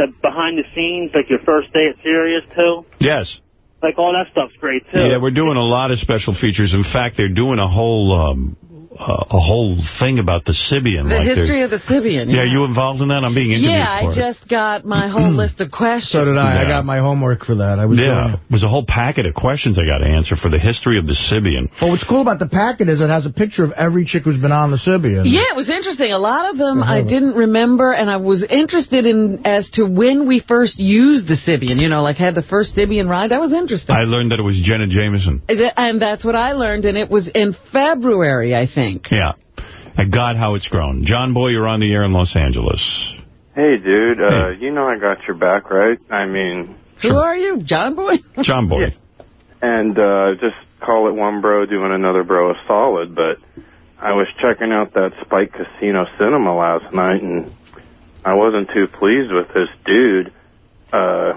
that behind the scenes, like your first day at Sirius too. Yes. Like all that stuff's great too. Yeah, we're doing a lot of special features. In fact, they're doing a whole um, uh, a whole thing about the Sybian. The like history of the Sybian. Yeah, you involved in that? I'm being interviewed Yeah, for I it. just got my whole list of questions. So did I. I got my homework for that. I was Yeah, doing it was a whole packet of questions I got to answer for the history of the Sybian. Well, what's cool about the packet is it has a picture of every chick who's been on the Sybian. Yeah, it was interesting. A lot of them I Uh-huh. didn't remember, and I was interested in as to when we first used the Sybian. You know, like had the first Sybian ride. That was interesting. I learned that it was Jenna Jameson. and that's what I learned, and it was in February, I think. Yeah. And God, how it's grown. John Boy, you're on the air in Los Angeles. Hey, dude, uh, you know I got your back, right? I mean, Who are you, John Boy? John Boy. and uh, just call it one bro doing another bro a solid, but I was checking out that Spike Casino Cinema last night, and I wasn't too pleased with this dude. Uh,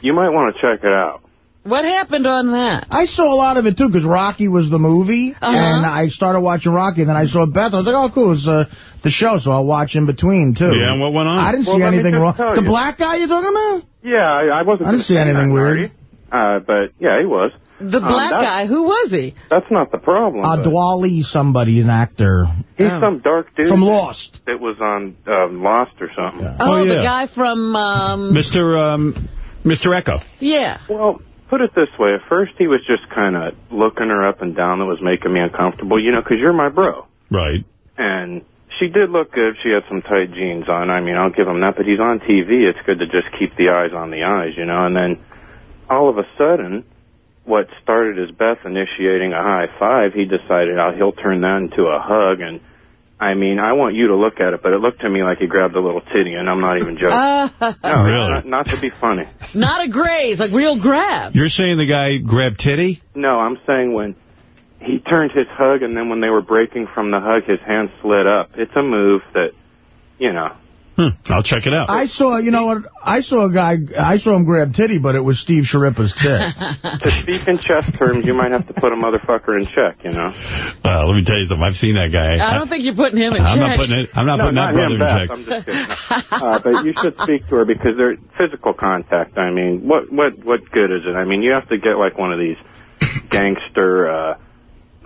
you might want to check it out. What happened on that? I saw a lot of it, too, because Rocky was the movie, Uh-huh. and I started watching Rocky, and then I saw Beth. I was like, oh, cool, it's uh, the show, so I'll watch in between, too. Yeah, and what went on? I didn't Well, see anything wrong. The you. black guy you're talking about? Yeah, I, I wasn't. I didn't see anything that, weird. Uh, but yeah, he was. The Um, black that- guy, who was he? That's not the problem. Uh, but Dwally somebody, an actor. he's Oh. some dark dude From Lost. It was on um, Lost or something. Oh, Oh, the guy from, um, Mr. Um, Mr. Eko. yeah. Well, put it this way. At first, he was just kind of looking her up and down. That was making me uncomfortable, you know, because you're my bro. Right. And she did look good. She had some tight jeans on. I mean, I'll give him that. But he's on TV. It's good to just keep the eyes on the eyes, you know. And then all of a sudden, what started as Beth initiating a high five, he decided oh, he'll turn that into a hug. And I mean, I want you to look at it, but it looked to me like he grabbed a little titty, and I'm not even joking. Uh, no, Really? not, not to be funny. not a graze, like real grab. You're saying the guy grabbed titty? No, I'm saying when he turned his hug and then when they were breaking from the hug, his hand slid up. It's a move that, you know. Hmm. I'll check it out. I saw, you know what, I saw a guy, I saw him grab titty, but it was Steve Sharippa's tit. To speak in chess terms, you might have to put a motherfucker in check, you know. Uh, let me tell you something. I've seen that guy. I don't think you're putting him in I'm check. not putting it. I'm not no, putting not that brother him, in Beth. check. I'm just kidding. uh, but you should speak to her because they're physical contact. I mean, what what what good is it? I mean, you have to get like one of these gangster, uh,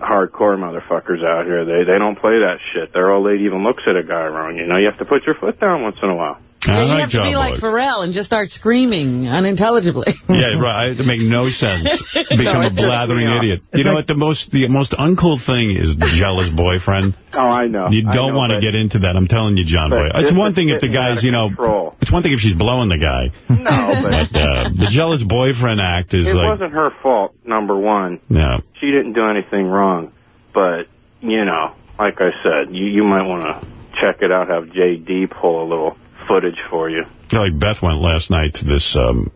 hardcore motherfuckers out here. They they don't play that shit. Their old lady even looks at a guy wrong. You know, you have to put your foot down once in a while. Yeah, I you like have to John be like Pharrell and just start screaming unintelligibly. Yeah, right. It make no sense. Become No, a blathering doesn't. idiot. You know what? The most the most uncool thing is the jealous boyfriend. Oh, I know. You don't want to get into that. I'm telling you, John But Boy. It's one thing if the guy's, you know, control. it's one thing if she's blowing the guy. No, but But uh, the jealous boyfriend act is it like, wasn't her fault. Number one, no. she didn't do anything wrong. But you know, like I said, you you might want to check it out, have J.D. pull a little footage for you. Yeah, like Beth went last night to this um,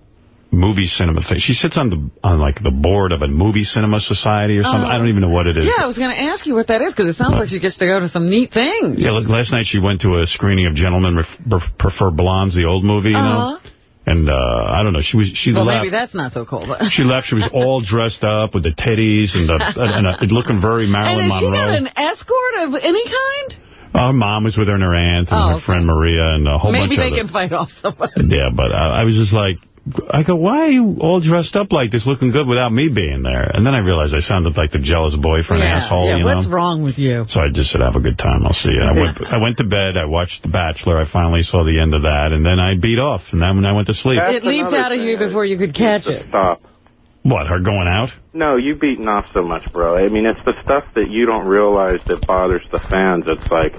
movie cinema thing. She sits on the on like the board of a movie cinema society or something. Oh. I don't even know what it is. Yeah, I was going to ask you what that is, because it sounds like she gets to go to some neat things. Yeah, like last night she went to a screening of Gentlemen Ref Prefer Blondes, the old movie, you. Uh-huh. And uh, I don't know, she was she Well, left. maybe that's not so cool. But. She left. She was all dressed up with the titties and the and, uh looking very Marilyn And has she got an escort of any kind? Her mom was with her and her aunt and Oh, her okay. friend Maria and a whole Maybe bunch they can fight off somebody. Yeah, but I, I was just like, I go, why are you all dressed up like this, looking good without me being there? And then I realized I sounded like the jealous boyfriend yeah, asshole, yeah. you What's know? wrong with you? So I just said, have a good time. I'll see you. I went, I went to bed. I watched The Bachelor. I finally saw the end of that. And then I beat off. And then when I went to sleep. That's it leaped out of you before you could catch it. Stop. What, her going out? No, you beating off so much, bro. I mean, it's the stuff that you don't realize that bothers the fans. It's like,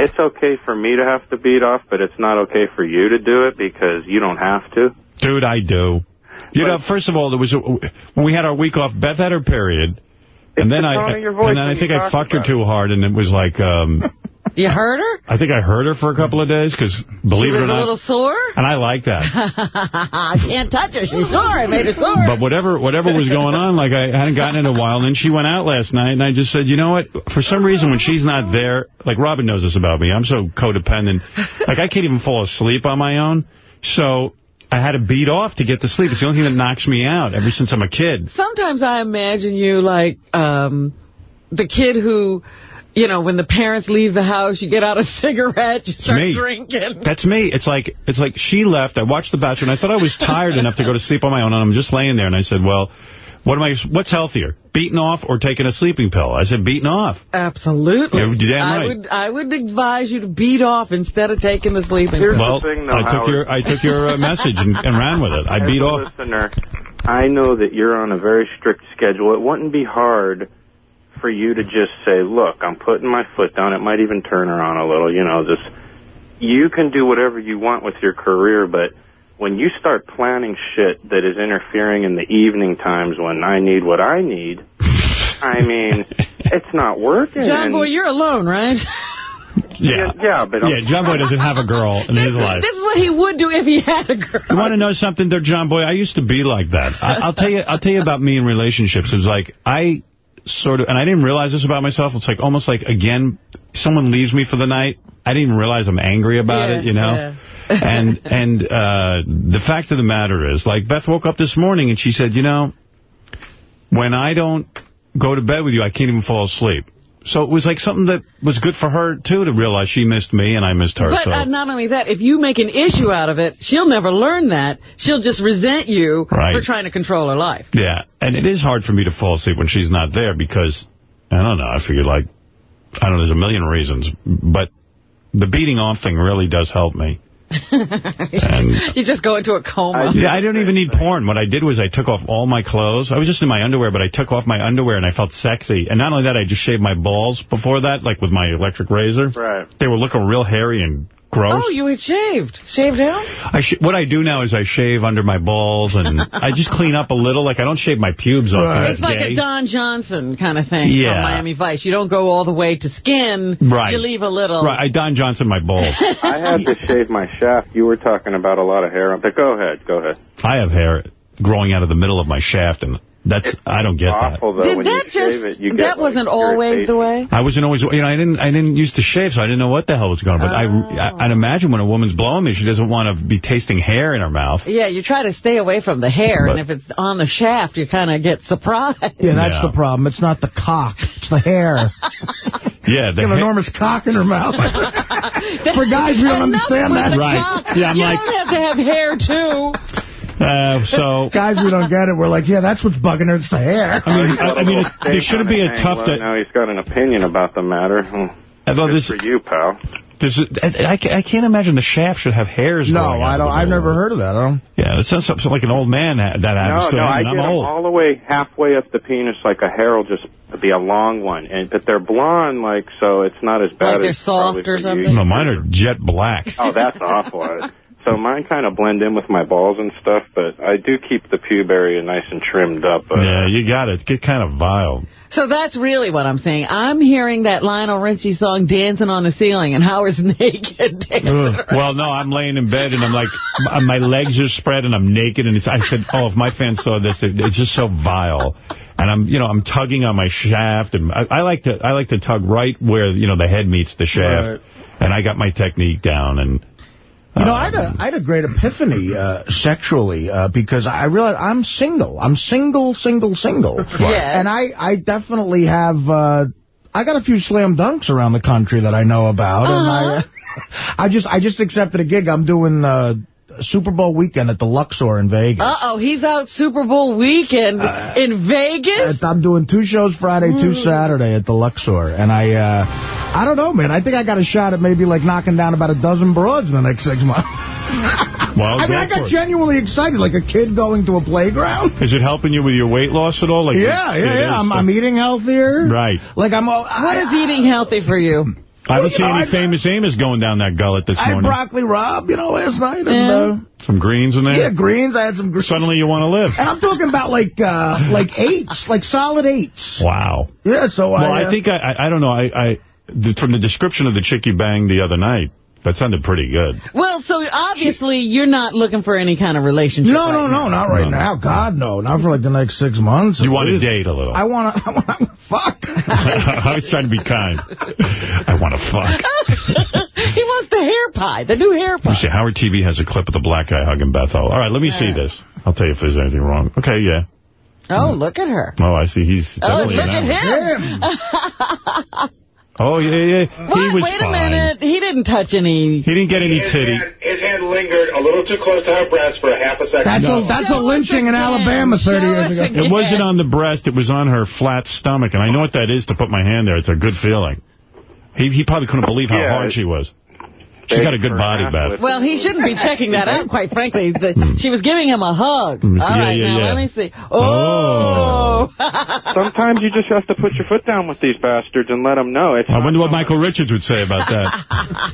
it's okay for me to have to beat off, but it's not okay for you to do it because you don't have to. Dude, I do. You know, first of all, there was a, when we had our week off, Beth had her period. And then the I, tone of your and then I think I fucked her too hard, and it was like, um, You hurt her? I think I hurt her for a couple of days, because believe she it was or a little sore? and I like that. I can't touch her. She's sore. I made her sore. But whatever whatever was going on, like I hadn't gotten in a while, and then she went out last night, and I just said, you know what? For some reason, when she's not there, like Robin knows this about me, I'm so codependent. Like I can't even fall asleep on my own. So I had to beat off to get to sleep. It's the only thing that knocks me out ever since I'm a kid. Sometimes I imagine you like um, the kid who, you know, when the parents leave the house, you get out a cigarette, you start me. drinking. That's me. It's like it's like she left. I watched The Bachelor, and I thought I was tired enough to go to sleep on my own, and I'm just laying there, and I said, well, what am I? What's healthier, beating off or taking a sleeping pill? I said, beating off. Absolutely. Yeah, you're damn right. I would I would advise you to beat off instead of taking the sleeping Here's pill. Well, thing, though, I took your I took your uh, message and, and ran with it. I As beat off. listener, I know that you're on a very strict schedule. It wouldn't be hard for you to just say, look, I'm putting my foot down. It might even turn her on a little, you know, just, you can do whatever you want with your career, but when you start planning shit that is interfering in the evening times when I need what I need, I mean, it's not working. John Boy, you're alone, right? Yeah. yeah, but Yeah, John Boy doesn't have a girl in his life. This is what he would do if he had a girl. You want to know something there, John Boy? I used to be like that. I, I'll tell you. I'll tell you about me in relationships. It was like I sort of, and I didn't realize this about myself. It's like almost like again, someone leaves me for the night. I didn't even realize I'm angry about Yeah, it. You know. yeah. and and uh, the fact of the matter is, like Beth woke up this morning and she said, you know, when I don't go to bed with you, I can't even fall asleep. So it was like something that was good for her, too, to realize she missed me and I missed her. But so. uh, not only that, if you make an issue out of it, she'll never learn that. She'll just resent you Right. for trying to control her life. Yeah, and it is hard for me to fall asleep when she's not there because, I don't know, I figure like, I don't know, there's a million reasons, but the beating off thing really does help me. And You just go into a coma. yeah, I don't even need porn. What I did was I took off all my clothes. I was just in my underwear, but I took off my underwear and I felt sexy. And not only that, I just shaved my balls before that, like with my electric razor. Right. They were looking real hairy and gross. Oh, you had shaved. Shaved down? I sh what I do now is I shave under my balls and I just clean up a little. Like I don't shave my pubes off. 'cause It's like gay. a Don Johnson kind of thing Yeah. from Miami Vice. You don't go all the way to skin. Right. You leave a little. Right, I Don Johnson my balls. I had to shave my shaft. You were talking about a lot of hair. But go ahead, go ahead. I have hair growing out of the middle of my shaft, and that's I don't get Awful though Did when that you shave just, it. You that like, wasn't always the way? I wasn't always, you know, I didn't, I didn't used to shave, so I didn't know what the hell was going on. But Oh. I, I, oh. I'd imagine when a woman's blowing me, she doesn't want to be tasting hair in her mouth. Yeah, you try to stay away from the hair, But- and if it's on the shaft, you kind of get surprised. Yeah, that's Yeah. the problem. It's not the cock. It's the hair. Yeah, the You have an enormous cock in her mouth. For guys, we don't understand that. Right. cock. Yeah, I'm you like- don't have to have hair, too. Uh, so. Guys, we don't get it. We're like, yeah, that's what's bugging her. It's the hair. I mean, I, I, a I mean, it, there shouldn't be a hang tough. low. That, Now he's got an opinion about the matter. Hmm. although Good this, for you, pal. this is, I, I can't imagine the shaft should have hairs. No, growing I don't. I've never heard of that. I don't. Yeah, it sounds something like an old man ha- that No, happens to no, him, I and get I'm them old. all the way halfway up the penis, like a hair will just be a long one, and but they're blonde, like so it's not as bad Like they're soft or something? You. No, mine are jet black. Oh, that's awful. So mine kind of blend in with my balls and stuff, but I do keep the pube area nice and trimmed up. But, yeah, you got it. Get kind of vile. So that's really what I'm saying. I'm hearing that Lionel Richie song, Dancing on the Ceiling, and Howard's naked. well, no, I'm laying in bed, and I'm like, my legs are spread, and I'm naked, and it's, I said, oh, if my fans saw this, it's just so vile. And I'm, you know, I'm tugging on my shaft, and I, I like to, I like to tug right where, you know, the head meets the shaft. Right. And I got my technique down, and you know, I had, a, I had a great epiphany uh, sexually uh, because I realized I'm single. I'm single, single, single. Yeah. And I, I definitely have, uh, I got a few slam dunks around the country that I know about. -huh. And I, Uh-huh. I just I just accepted a gig. I'm doing uh, Super Bowl weekend at the Luxor in Vegas. Uh-oh, he's out Super Bowl weekend uh, in Vegas? I'm doing two shows Friday, mm. two Saturday at the Luxor. And I, uh, I don't know, man. I think I got a shot at maybe like knocking down about a dozen broads in the next six months. well, I mean, I got genuinely excited, like a kid going to a playground. Is it helping you with your weight loss at all? Like yeah, yeah, yeah. I'm, I'm, eating healthier. Right. Like I'm. All, what I, is eating healthy for you? I haven't seen any famous Amos going down that gullet this I morning. I had broccoli rabe, you know, last night. Yeah. And, uh, some greens in there? Yeah, greens. I had some greens. Suddenly you want to live. And I'm talking about like uh, like eights, like solid eights. Wow. Yeah, so well, I... Well, uh, I think, I, I, I don't know, I, I the, from the description of the chick you banged the other night, that sounded pretty good. Well, so obviously she, you're not looking for any kind of relationship. No, right no, now. no, not right no, now. God, no. Not for like the next six months. You want to date a little. I want to, I want to fuck. I was trying to be kind. I want to fuck. he wants the hair pie, the new hair pie. You see, Howard TV has a clip of the black guy hugging Bethel. All right, let me see this. I'll tell you if there's anything wrong. Okay, yeah. Oh, look at her. Oh, I see. He's Oh, look at him. Oh, yeah, yeah. What? He was Wait a fine. minute. He didn't touch any... He didn't get any his titty. Hand, his hand lingered a little too close to her breast for a half a second. That's, no. a, that's a lynching in Alabama 30 Show years ago. again. It wasn't on the breast. It was on her flat stomach. And I know what that is to put my hand there. It's a good feeling. He, he probably couldn't believe how Yeah, hard she was. She's got a good body, Beth. Well, he shouldn't be checking that out, quite frankly. The, she was giving him a hug. All Hmm. yeah, right, yeah, now yeah. let me see. Oh! Sometimes you just have to put your foot down with these bastards and let them know. It's I wonder what so Michael Richards would say about that.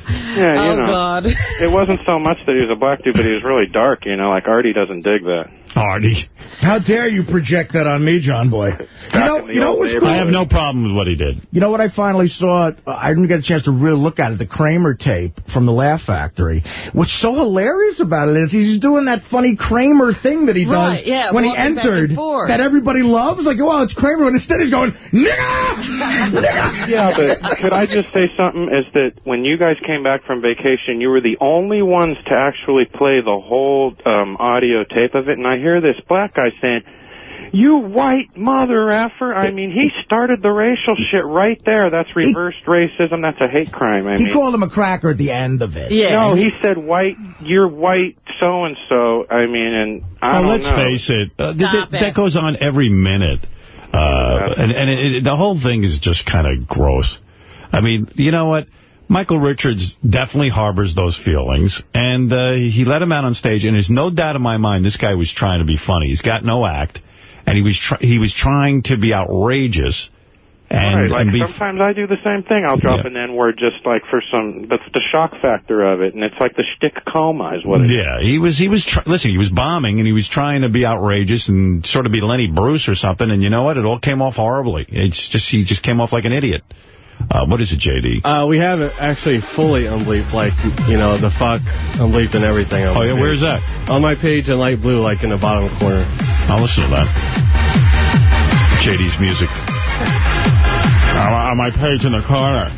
Yeah, you oh, know. God. It wasn't so much that he was a black dude, but he was really dark, you know, like Artie doesn't dig that. Artie. How dare you project that on me, John Boy? You know, you know what's neighborhood. cool? I have no problem with what he did. You know what I finally saw? Uh, I didn't get a chance to really look at it. The Kramer tape from the Laugh Factory. What's so hilarious about it is he's doing that funny Kramer thing that he does Right, yeah, when he walking back and entered that everybody loves. Like, oh, it's Kramer. And instead he's going, nigga! nigga! Yeah, but could I just say something? Is that when you guys came back from vacation, you were the only ones to actually play the whole um, audio tape of it, and I hear this black guy saying, you white mother effer. I mean, he started the racial shit right there. That's reversed racism. That's a hate crime. I He mean, called him a cracker at the end of it. Yeah. no, he said white, you're white so-and-so. I mean, and I Well, don't let's know. face it. Uh, th th it. that goes on every minute. Uh, and and it, it, the whole thing is just kind of gross. I mean, you know what? Michael Richards definitely harbors those feelings, and uh, he let him out on stage, and there's no doubt in my mind this guy was trying to be funny. He's got no act, and he was he was trying to be outrageous. And, right, like sometimes I do the same thing. I'll drop Yeah. an N-word just like for some, that's the shock factor of it, and it's like the shtick coma is what it is. Yeah, he was, he was, listen, he was bombing, and he was trying to be outrageous and sort of be Lenny Bruce or something, and you know what? It all came off horribly. It's just, he just came off like an idiot. Uh, what is it, J.D.? Uh, we have it actually fully unbleeped, like, you know, the fuck unbleeped and everything. Oh, yeah, page. where's that? On my page in light blue, like in the bottom corner. I'll listen to that. J.D.'s music. On my page in the corner.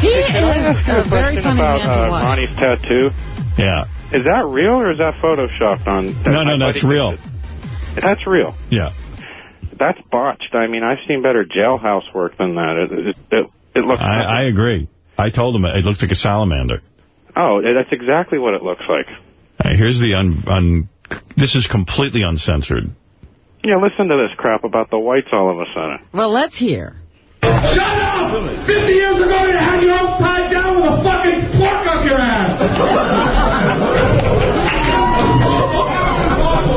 He Can I ask is you a a very question funny about man uh. Ronnie's tattoo? Yeah. Is that real or is that photoshopped on? No, no, that's real. it- That's real. Yeah. That's botched. I mean, I've seen better jailhouse work than that. It, it, it, it looks. I, I agree. I told him it looks like a salamander. oh, that's exactly what it looks like. Uh, here's the un, un... This is completely uncensored. Yeah, listen to this crap about the whites all of a sudden. Well, let's hear. Shut up! 50 years ago, you had your own tied down with a fucking fork up your ass!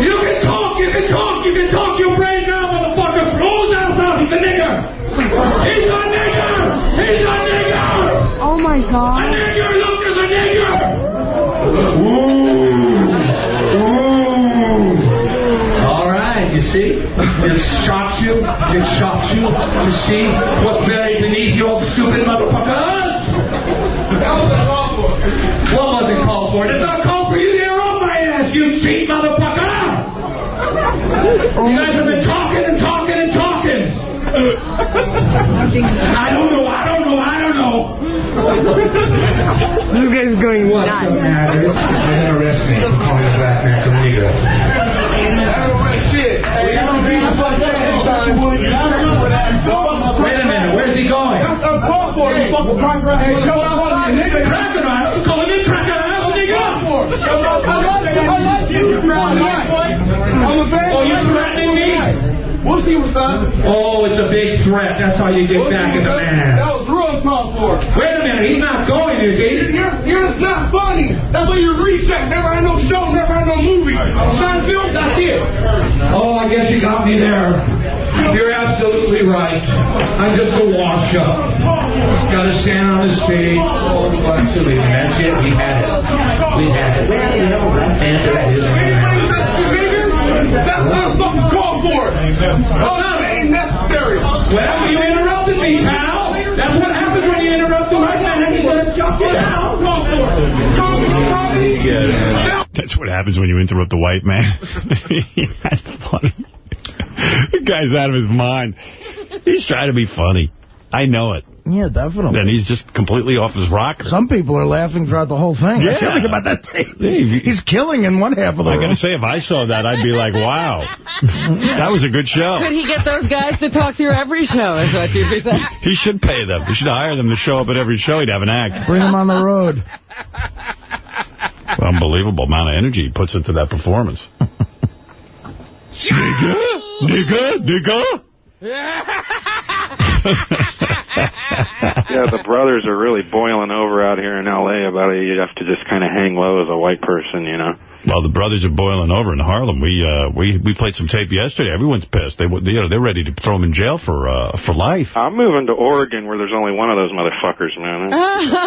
you can talk, you can talk, you can talk your brain now, motherfucker! Blows ass out, he's a nigger! He's a nigger! He's a nigger! Oh, my God. A nigger! Look, there's a nigger! Ooh. Ooh. All right, you see? It shocks you. It shocks you You see what's buried beneath your stupid motherfuckers. That was a call for. What was it called for? It's not called for you to get off my ass, you cheap motherfucker! Oh you guys have been talking and talking. I don't know, I don't know, I don't know. This guy's going What's the matter? They're gonna me for calling a black man from Negro. Shit. Wait a minute, where's he going? Crocodile? Calling me crocodile, nigga? Oh, you threatening me? We'll see what's up. Oh, it's a big threat. That's how you get back at the man. That was real called for. Wait a minute, he's not going, is he? You're, you're it's not funny. That's why you recheck. Never had no show, never had no movie. Seinfeld, that's it. Oh, I guess you got me there. You're absolutely right. I'm just a wash-up. Got to stand on the stage. Oh, absolutely. That's it. We had it. We had it. Well, you know, that's it. That is That's not fucking called for. Oh, no, it ain't necessary. Well, you interrupted me, pal. That's what happens when you interrupt the right man. He's going to jump you down. That's what happens when you interrupt the white man. That's funny. The guy's out of his mind. He's trying to be funny. I know it. Yeah, definitely. And he's just completely off his rocker. Some people are laughing throughout the whole thing. Yeah. I think about that tape. He's killing in one half of the I room. got to say, if I saw that, I'd be like, wow, that was a good show. Could he get those guys to talk through every show, is what you'd be saying? He should pay them. He should hire them to show up at every show. He'd have an act. Bring them on the road. Unbelievable amount of energy he puts into that performance. nigga, nigga, nigga. yeah, the brothers are really boiling over out here in L.A. about it. You have to just kind of hang low as a white person, you know. Well, the brothers are boiling over in Harlem. We uh, we we played some tape yesterday. Everyone's pissed. They you know they're ready to throw him in jail for uh, for life. I'm moving to Oregon where there's only one of those motherfuckers, man.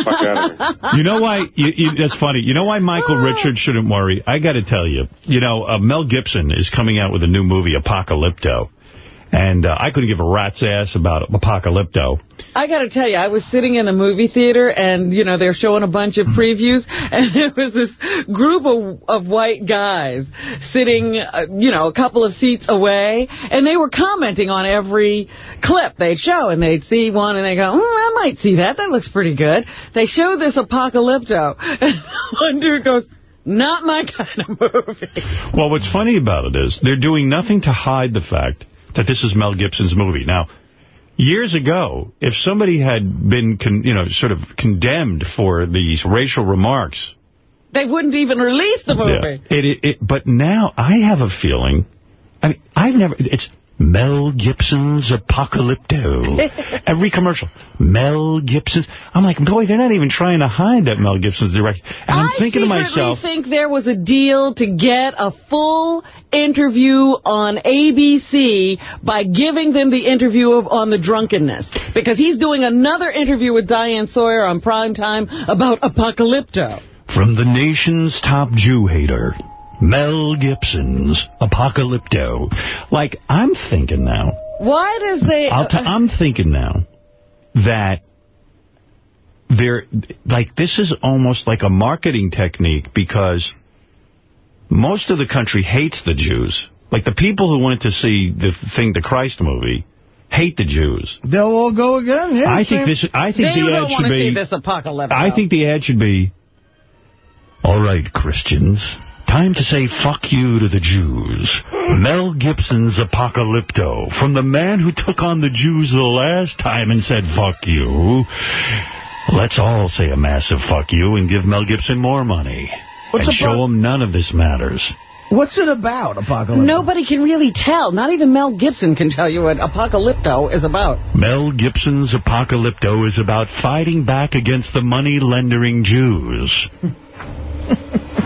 Fuck out of here. You know why? You, you, that's funny. You know why Michael Richards shouldn't worry? I got to tell you. You know, uh, Mel Gibson is coming out with a new movie, Apocalypto. And uh, I couldn't give a rat's ass about Apocalypto. I got to tell you, I was sitting in the movie theater, and, you know, they're showing a bunch of previews, and there was this group of, of white guys sitting, uh, you know, a couple of seats away, and they were commenting on every clip they'd show, and they'd see one, and they go, mm, I might see that. That looks pretty good. They show this Apocalypto, and one dude goes, not my kind of movie. Well, what's funny about it is they're doing nothing to hide the fact that this is Mel Gibson's movie. Now, years ago, if somebody had been, con, you know, sort of condemned for these racial remarks... They wouldn't even release the movie. Yeah, it, it, it, but now I have a feeling... I mean, I've never... It's Mel Gibson's Apocalypto. Every commercial. Mel Gibson's. I'm like, boy, they're not even trying to hide that Mel Gibson's direction. And I'm I thinking to myself... I think there was a deal to get a full interview on ABC by giving them the interview of on the drunkenness. Because he's doing another interview with Diane Sawyer on prime time about Apocalypto. From the nation's top Jew hater, Mel Gibson's Apocalypto. Like, I'm thinking now. Why does they... I'll t I'm thinking now that they're, like, this is almost like a marketing technique because most of the country hates the Jews. Like, the people who went to see the thing, the Christ movie, hate the Jews. They'll all go again. Yeah, I think this. I think they the don't ad want should to see be. this Apocalypto. I think the ad should be. All right, Christians. Time to say fuck you to the Jews. Mel Gibson's Apocalypto. From the man who took on the Jews the last time and said fuck you. Let's all say a massive fuck you and give Mel Gibson more money. What's and the show him none of this matters. What's it about, Apocalypto? Nobody can really tell. Not even Mel Gibson can tell you what Apocalypto is about. Mel Gibson's Apocalypto is about fighting back against the money-lendering Jews.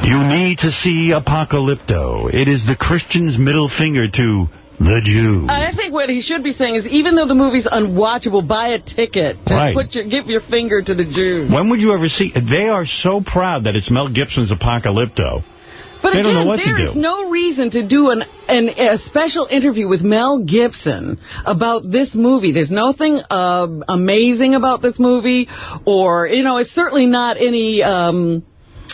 you need to see Apocalypto. It is the Christian's middle finger to the Jew. I think what he should be saying is, even though the movie's unwatchable, buy a ticket to Right. put your give your finger to the Jews. When would you ever see... They are so proud that it's Mel Gibson's Apocalypto But they again, don't know what to do. is no reason to do an, an a special interview with Mel Gibson about this movie. There's nothing uh, amazing about this movie, or, you know, it's certainly not any... Um,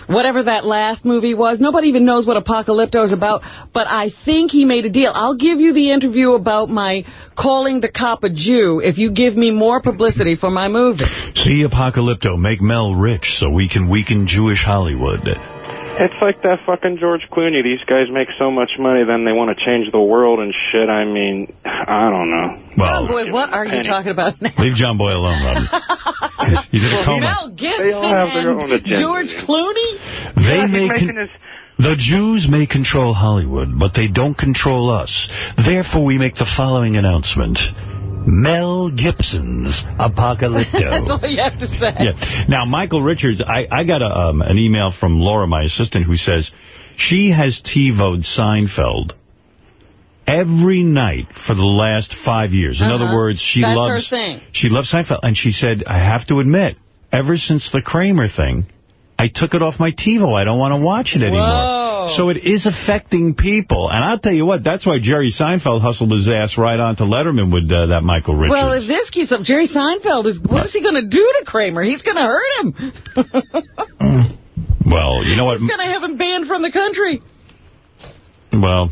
whatever that last movie was. Nobody even knows what Apocalypto is about, but I think he made a deal. I'll give you the interview about my calling the cop a Jew if you give me more publicity for my movie. See Apocalypto make Mel rich so we can weaken Jewish Hollywood. It's like that fucking George Clooney. These guys make so much money, then they want to change the world and shit. I mean, I don't know. Well, Boy, what are you talking about now? leave John Boy alone, Robin. He's in a coma. Mel Gibson They all have their own and agenda, George. Clooney? They Yeah, he's may making con- his- the Jews may control Hollywood, but they don't control us. Therefore, we make the following announcement. Mel Gibson's Apocalypto. That's all you have to say. Yeah. Now, Michael Richards, I, I got a, um, an email from Laura, my assistant, who says she has TiVoed Seinfeld every night for the last five years. In other Uh-huh. words, she That's her loves thing. she loves Seinfeld. And she said, I have to admit, ever since the Kramer thing, I took it off my TiVo. I don't want to watch it anymore. Whoa. So it is affecting people. And I'll tell you what, that's why Jerry Seinfeld hustled his ass right onto Letterman with uh, that Michael Richards. Well, if this keeps up, Jerry Seinfeld is. What is he going to do to Kramer? He's going to hurt him. well, you know what? He's going to have him banned from the country. Well,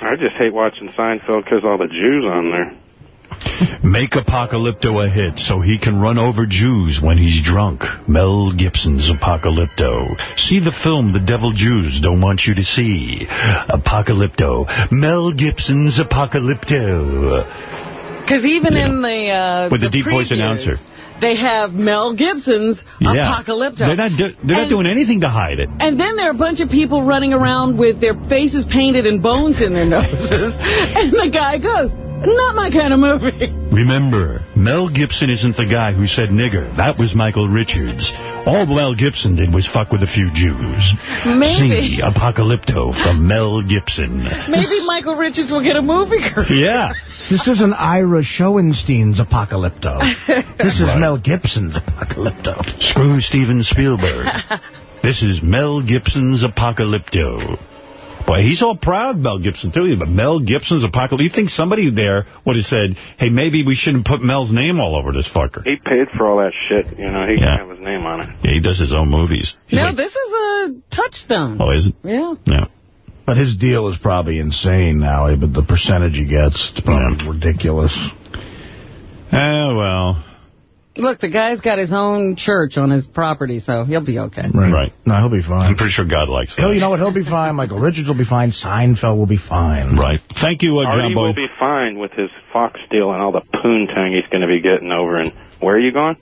I just hate watching Seinfeld because all the Jews on there. Make Apocalypto a hit so he can run over Jews when he's drunk. Mel Gibson's Apocalypto. See the film The Devil Jews Don't Want You to See. Apocalypto. Mel Gibson's Apocalypto. Because even Yeah. in the uh, With the deep voice announcer. they have Mel Gibson's yeah. Apocalypto. They're not, they're not And- doing anything to hide it. And then there are a bunch of people running around with their faces painted and bones in their noses. and the guy goes, not my kind of movie. Remember, Mel Gibson isn't the guy who said nigger. That was Michael Richards. All Mel Gibson did was fuck with a few Jews. Maybe. See Apocalypto from Mel Gibson. Maybe Michael Richards will get a movie career. Yeah. This isn't Ira Schoenstein's Apocalypto. This is Right. Mel Gibson's Apocalypto. Screw Steven Spielberg. this is Mel Gibson's Apocalypto. Boy, he's all proud, Mel Gibson, too. But Mel Gibson's Apocalypse. You think somebody there would have said, hey, maybe we shouldn't put Mel's name all over this fucker? He paid for all that shit. You know, he Yeah. can have his name on it. Yeah, he does his own movies. He's No, like, this is a touchstone. oh, is it? Yeah. No. But his deal is probably insane now, eh, but the percentage he gets is probably ridiculous. Oh, well. Look, the guy's got his own church on his property, so he'll be okay. Right. Right. No, he'll be fine. I'm pretty sure God likes that. He'll, you know what? He'll be fine. Michael Richards will be fine. Seinfeld will be fine. Right. Thank you, uh, John Artie Boy. will be fine with his Fox deal and all the poontang he's going to be getting over. And where are you going?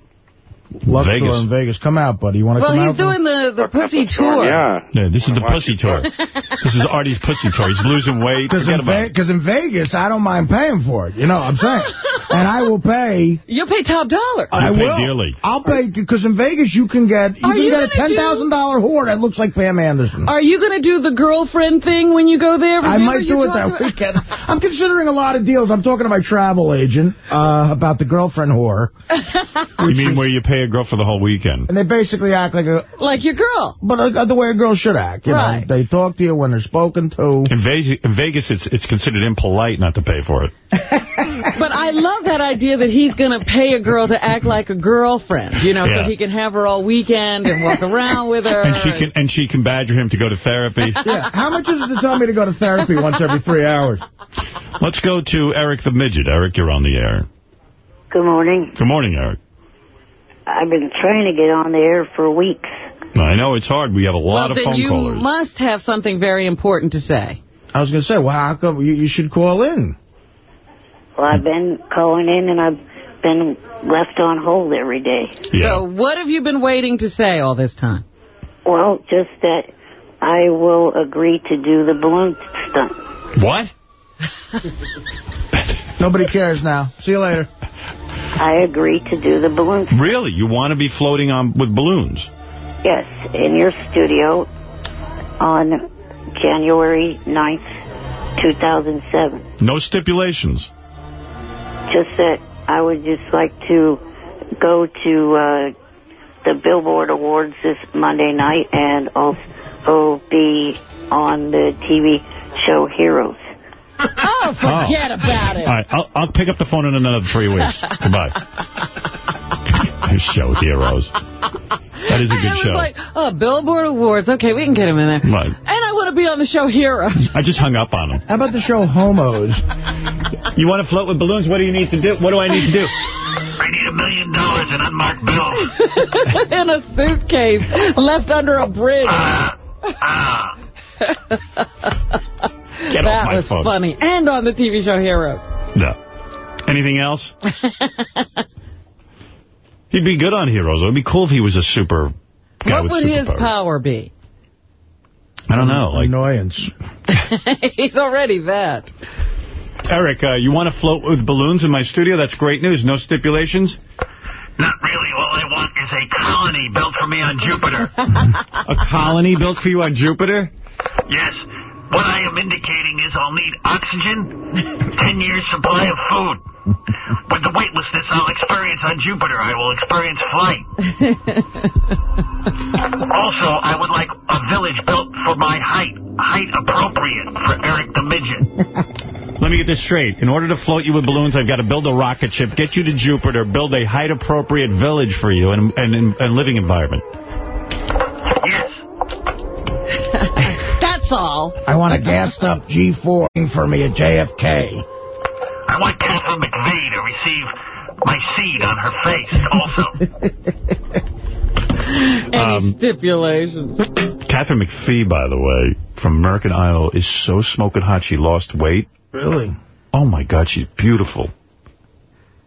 Luxor Vegas. in Vegas. Come out, buddy. You want to Well, come he's doing the, the pussy tour. Yeah. Yeah, this is the pussy tour. this is Artie's pussy tour. He's losing weight. Because Forget in, about Ve it. 'cause in Vegas, I don't mind paying for it. You know what I'm saying? and I will pay. You'll pay top dollar. I pay will. dearly. I'll pay because in Vegas you can get you Are can you get a gonna ten do- thousand dollar whore that looks like Pam Anderson. Are you going to do the girlfriend thing when you go there? I Remember might do it that about- weekend. I'm considering a lot of deals. I'm talking to my travel agent uh, about the girlfriend whore, You mean where you pay a girl for the whole weekend? and they basically act like a Like your girl. but uh, the way a girl should act. You Right. know, they talk to you when they're spoken to. In Vegas, in Vegas, it's it's considered impolite not to pay for it. But I love that idea that he's going to pay a girl to act like a girlfriend, you know, so he can have her all weekend and walk around with her. And she can and she can badger him to go to therapy. Yeah, how much is it to tell me to go to therapy once every three hours? Let's go to Eric the Midget. Eric, you're on the air. Good morning. Good morning, Eric. I've been trying to get on the air for weeks. I know it's hard. We have a lot well, of then phone you callers. must have something very important to say. I was going to say, well, how come you, you should call in? Well, I've been calling in and I've been left on hold every day. So what have you been waiting to say all this time? Well, just that I will agree to do the balloon stunt. What? Nobody cares now. See you later. I agree to do the balloon Really? You want to be floating on with balloons? Yes, in your studio on January 9th, 2007. No stipulations. Just that I would just like to go to uh, the Billboard Awards this Monday night and also be on the TV show Heroes. Oh, forget Oh. about it. All right, I'll, I'll pick up the phone in another three weeks. Goodbye. show heroes. That is a And good I was show. like, oh, Billboard Awards. Okay, we can get him in there. Right. And I want to be on the show Heroes. I just hung up on him. How about the show Homos? You want to float with balloons? What do you need to do? What do I need to do? I need a million dollars in unmarked bills. in a suitcase left under a bridge. Uh, uh. Get that off my was phone. funny. And on the TV show Heroes. No. Anything else? He'd be good on Heroes. It would be cool if he was a super guy what with would his superpowers. power be? I don't know. Like Annoyance. He's already that. Eric, uh, you want to float with balloons in my studio? That's great news. No stipulations? Not really. All I want is a colony built for me on Jupiter. A colony built for you on Jupiter? yes. What I am indicating is I'll need oxygen, 10 years supply of food. With the weightlessness I'll experience on Jupiter, I will experience flight. also, I would like a village built for my height, height appropriate for Eric the Midget. Let me get this straight. In order to float you with balloons, I've got to build a rocket ship, get you to Jupiter, build a height-appropriate village for you and, and, and living environment. Yes. That's all. I want a gassed up G4 for me at JFK. I want Catherine McVeigh to receive my seed on her face also. Any Um, stipulations? Katharine McPhee, by the way, from American Idol, is so smoking hot she lost weight. Really? Oh, my God, she's beautiful.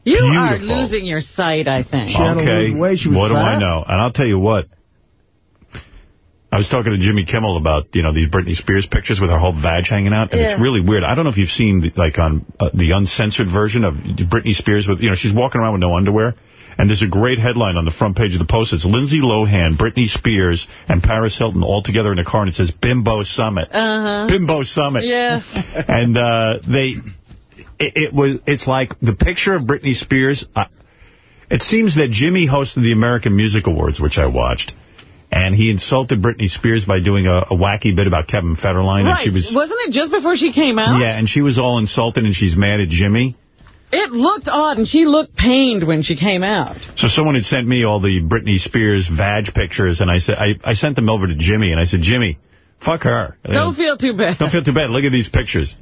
You are losing your sight, I think. had to okay, lose weight. She was what do I know? And I'll tell you what. I was talking to Jimmy Kimmel about, you know, these Britney Spears pictures with her whole vag hanging out, and Yeah. it's really weird. I don't know if you've seen, the, like, on uh, the uncensored version of Britney Spears with, you know, she's walking around with no underwear, and there's a great headline on the front page of the Post. It's Lindsay Lohan, Britney Spears, and Paris Hilton all together in a car, and it says Bimbo Summit. Uh-huh. Bimbo Summit. Yeah. and uh, they, it, it was, it's like the picture of Britney Spears. Uh, it seems that Jimmy hosted the American Music Awards, which I watched, and he insulted Britney Spears by doing a, a wacky bit about Kevin Federline, right. and she was. Wasn't it just before she came out? Yeah, and she was all insulted, and she's mad at Jimmy. It looked odd, and she looked pained when she came out. So someone had sent me all the Britney Spears vag pictures, and I said I, I sent them over to Jimmy, and I said, Jimmy, fuck her. Don't feel too bad. Don't feel too bad. Look at these pictures.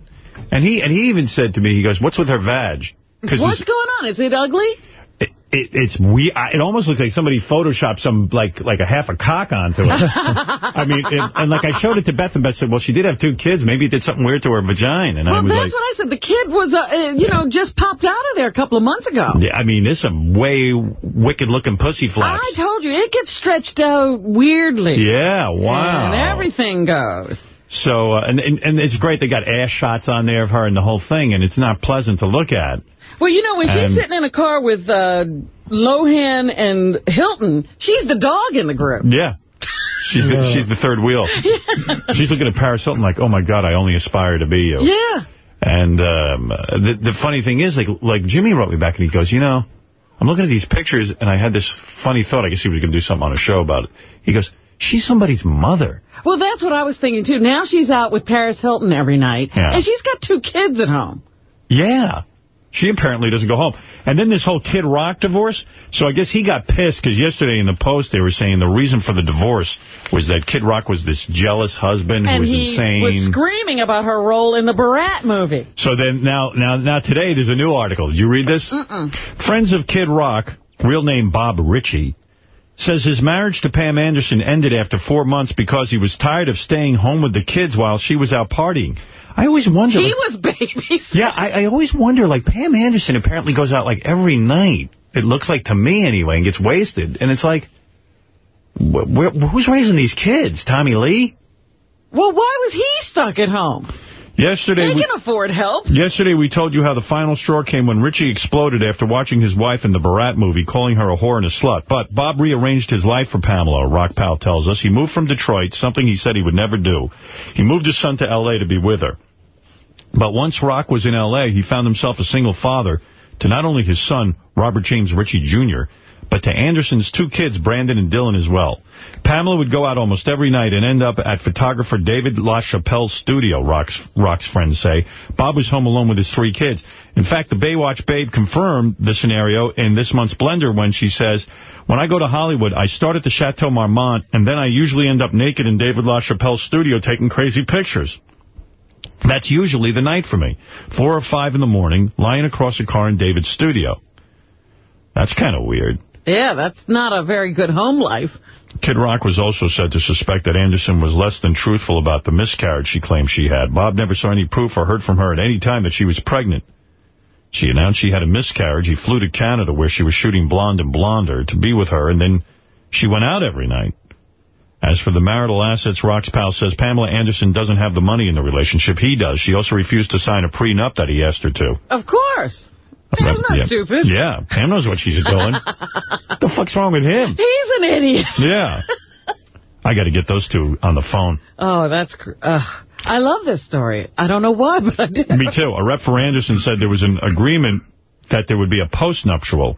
And he and he even said to me, he goes, what's with her vag? Because What's going on? Is it ugly? It, it, it's weird. It almost looks like somebody photoshopped some, like like a half a cock onto it. I mean, it, and like I showed it to Beth, and Beth said, well, she did have two kids. Maybe it did something weird to her vagina. And I Well, was that's like, what I said. The kid was, uh, uh, you know, just popped out of there a couple of months ago. yeah, I mean, there's some way wicked-looking pussy flaps. I told you, it gets stretched out weirdly. Yeah, wow. And everything goes. So, uh, and, and and it's great they got ass shots on there of her and the whole thing, and it's not pleasant to look at. Well, you know, when she's sitting in a car with uh, Lohan and Hilton, she's the dog in the group. Yeah. She's the, she's the third wheel. Yeah. She's looking at Paris Hilton like, oh, my God, I only aspire to be you. Yeah. And um, the the funny thing is, like like Jimmy wrote me back and he goes, you know, I'm looking at these pictures and I had this funny thought. I guess he was going to do something on a show about it. He goes, she's somebody's mother. Well, that's what I was thinking, too. Now she's out with Paris Hilton every night, Yeah. and she's got two kids at home. Yeah. She apparently doesn't go home. And then this whole Kid Rock divorce. So I guess he got pissed because yesterday in the Post they were saying the reason for the divorce was that Kid Rock was this jealous husband who and was he insane. was screaming about her role in the Borat movie. So then now, now, now today there's a new article. Did you read this? Mm-mm. Friends of Kid Rock, real name Bob Ritchie, says his marriage to Pam Anderson ended after four months because he was tired of staying home with the kids while she was out partying. I always wonder. He like- was baby. yeah, I, I always wonder, like, Pam Anderson apparently goes out, like, every night. It looks like to me, anyway, and gets wasted. And it's like, wh wh who's raising these kids? Tommy Lee? Well, why was he stuck at home? Yesterday, They we, can afford help. yesterday we told you how the final straw came when Ritchie exploded after watching his wife in the Borat movie, calling her a whore and a slut. But Bob rearranged his life for Pamela, Rock Pal tells us. He moved from Detroit, something he said he would never do. He moved his son to L.A. to be with her. But once Rock was in L.A., he found himself a single father to not only his son, Robert James Ritchie Jr., but to Anderson's two kids, Brandon and Dylan, as well. Pamela would go out almost every night and end up at photographer David LaChapelle's studio, Rock's, Rock's friends say. Bob was home alone with his three kids. In fact, the Baywatch babe confirmed the scenario in this month's Blender when she says, when I go to Hollywood, I start at the Chateau Marmont, and then I usually end up naked in David LaChapelle's studio taking crazy pictures. That's usually the night for me. Four or five in the morning, lying across a car in David's studio. That's kind of weird. Yeah, that's not a very good home life. Kid Rock was also said to suspect that Anderson was less than truthful about the miscarriage she claimed she had. Bob never saw any proof or heard from her at any time that she was pregnant. She announced she had a miscarriage. He flew to Canada where she was shooting Blonde and Blonder to be with her, and then she went out every night. As for the marital assets, Rock's pal says Pamela Anderson doesn't have the money in the relationship. He does. She also refused to sign a prenup that he asked her to. Of course. Pam's not yeah. stupid. Yeah, Pam knows what she's doing. what the fuck's wrong with him? He's an idiot. Yeah. I got to get those two on the phone. Oh, that's... Uh, I love this story. I don't know why, but I do. Me too. A rep for Anderson said there was an agreement that there would be a post-nuptial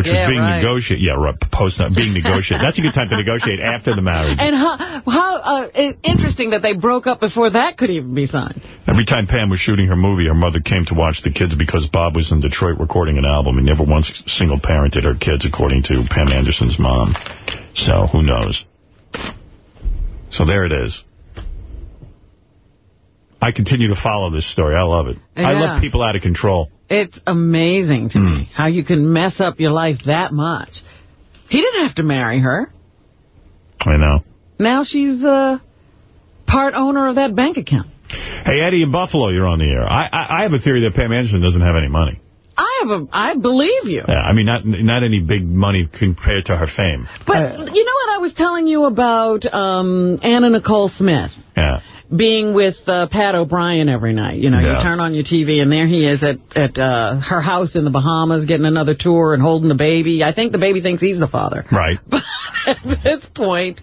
which yeah, was being right. negotiated. Yeah, right, post being negotiated. That's a good time to negotiate after the marriage. And how, how uh, interesting that they broke up before that could even be signed. Every time Pam was shooting her movie, her mother came to watch the kids because Bob was in Detroit recording an album. He never once single-parented her kids, according to Pam Anderson's mom. So, who knows? So there it is. I continue to follow this story. I love it. Yeah. I love people out of control. It's amazing to Hmm. me how you can mess up your life that much. He didn't have to marry her. I know. Now she's uh, part owner of that bank account. Hey, Eddie in Buffalo, you're on the air. I, I, I have a theory that Pam Anderson doesn't have any money. I have a, I believe you. Yeah, I mean, not not any big money compared to her fame. But you know what I was telling you about um, Anna Nicole Smith? Yeah. Being with uh, Pat O'Brien every night. You know, Yeah. you turn on your TV and there he is at, at uh, her house in the Bahamas getting another tour and holding the baby. I think the baby thinks he's the father. Right. At this point,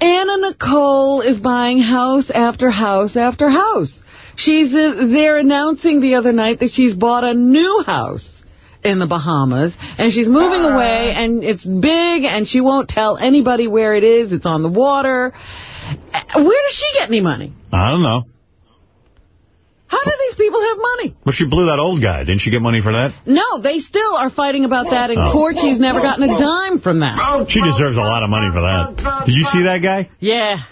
Anna Nicole is buying house after house after house. She's uh, there announcing the other night that she's bought a new house in the Bahamas, and she's moving away, and it's big, and she won't tell anybody where it is. It's on the water. Uh, Where does she get any money? I don't know. How do these people have money? Well, she blew that old guy. Didn't she get money for that? No, they still are fighting about that in Oh. court. She's never gotten a dime from that. She deserves a lot of money for that. Did you see that guy? Yeah.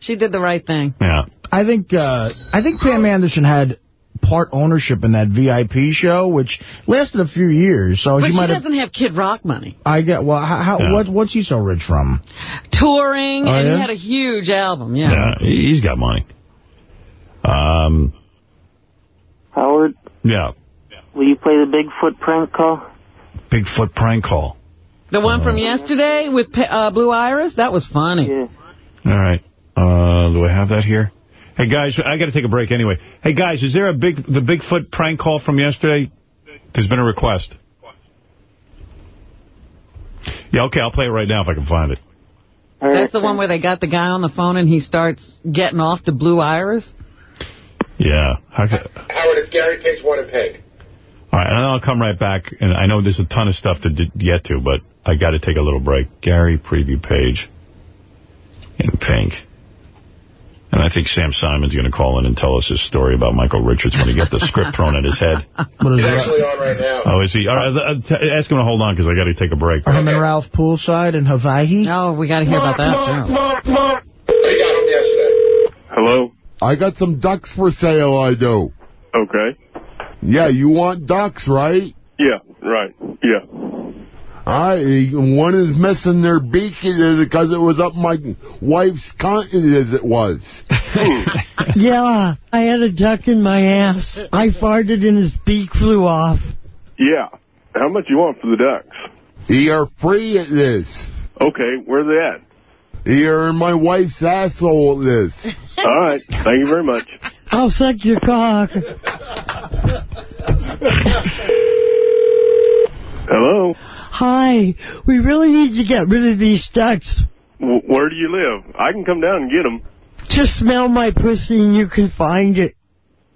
She did the right thing. Yeah. I think uh, I think Pam Anderson had part ownership in that VIP show, which lasted a few years. So But she she doesn't have Kid Rock money. I get well. How, how Yeah. what what's he so rich from? Touring, Oh, and yeah? he had a huge album, yeah. Yeah, he- he's got money. Um. Howard, Yeah. will you play the Bigfoot prank call? Bigfoot prank call. The one from yesterday with uh, Blue Iris? That was funny. Yeah. All right. Uh, do I have that here? Hey, guys, I got to take a break anyway. Hey, guys, is there a big the Bigfoot prank call from yesterday? There's been a request. Yeah, okay, I'll play it right now if I can find it. That's the one where they got the guy on the phone and he starts getting off to Blue Iris? Yeah. How Howard, it's Gary Page, one and Peg. All right, and then I'll come right back. And I know there's a ton of stuff to d- get to, but I got to take a little break. Gary preview page in pink. And I think Sam Simon's going to call in and tell us his story about Michael Richards when he got the script thrown at his head. What is He's that? actually on right now. Oh, is he? All right, uh, ask him to hold on because I got to take a break. Are him and Ralph poolside in Hawaii? Oh, we got to hear about that, too. He got home yesterday. Hello? I got some ducks for sale, I do. Okay. Yeah, you want ducks, right? Yeah, right. Yeah. I one is missing their beak because it was up my wife's continent as it was. Yeah, I had a duck in my ass. I farted and his beak flew off. Yeah. How much you want for the ducks? You're free at this. Okay, where they at? You're in my wife's asshole at this. All right. Thank you very much. I'll suck your cock. Hello? Hi, we really need to get rid of these ducks. W where do you live? I can come down and get them. Just smell my pussy and you can find it.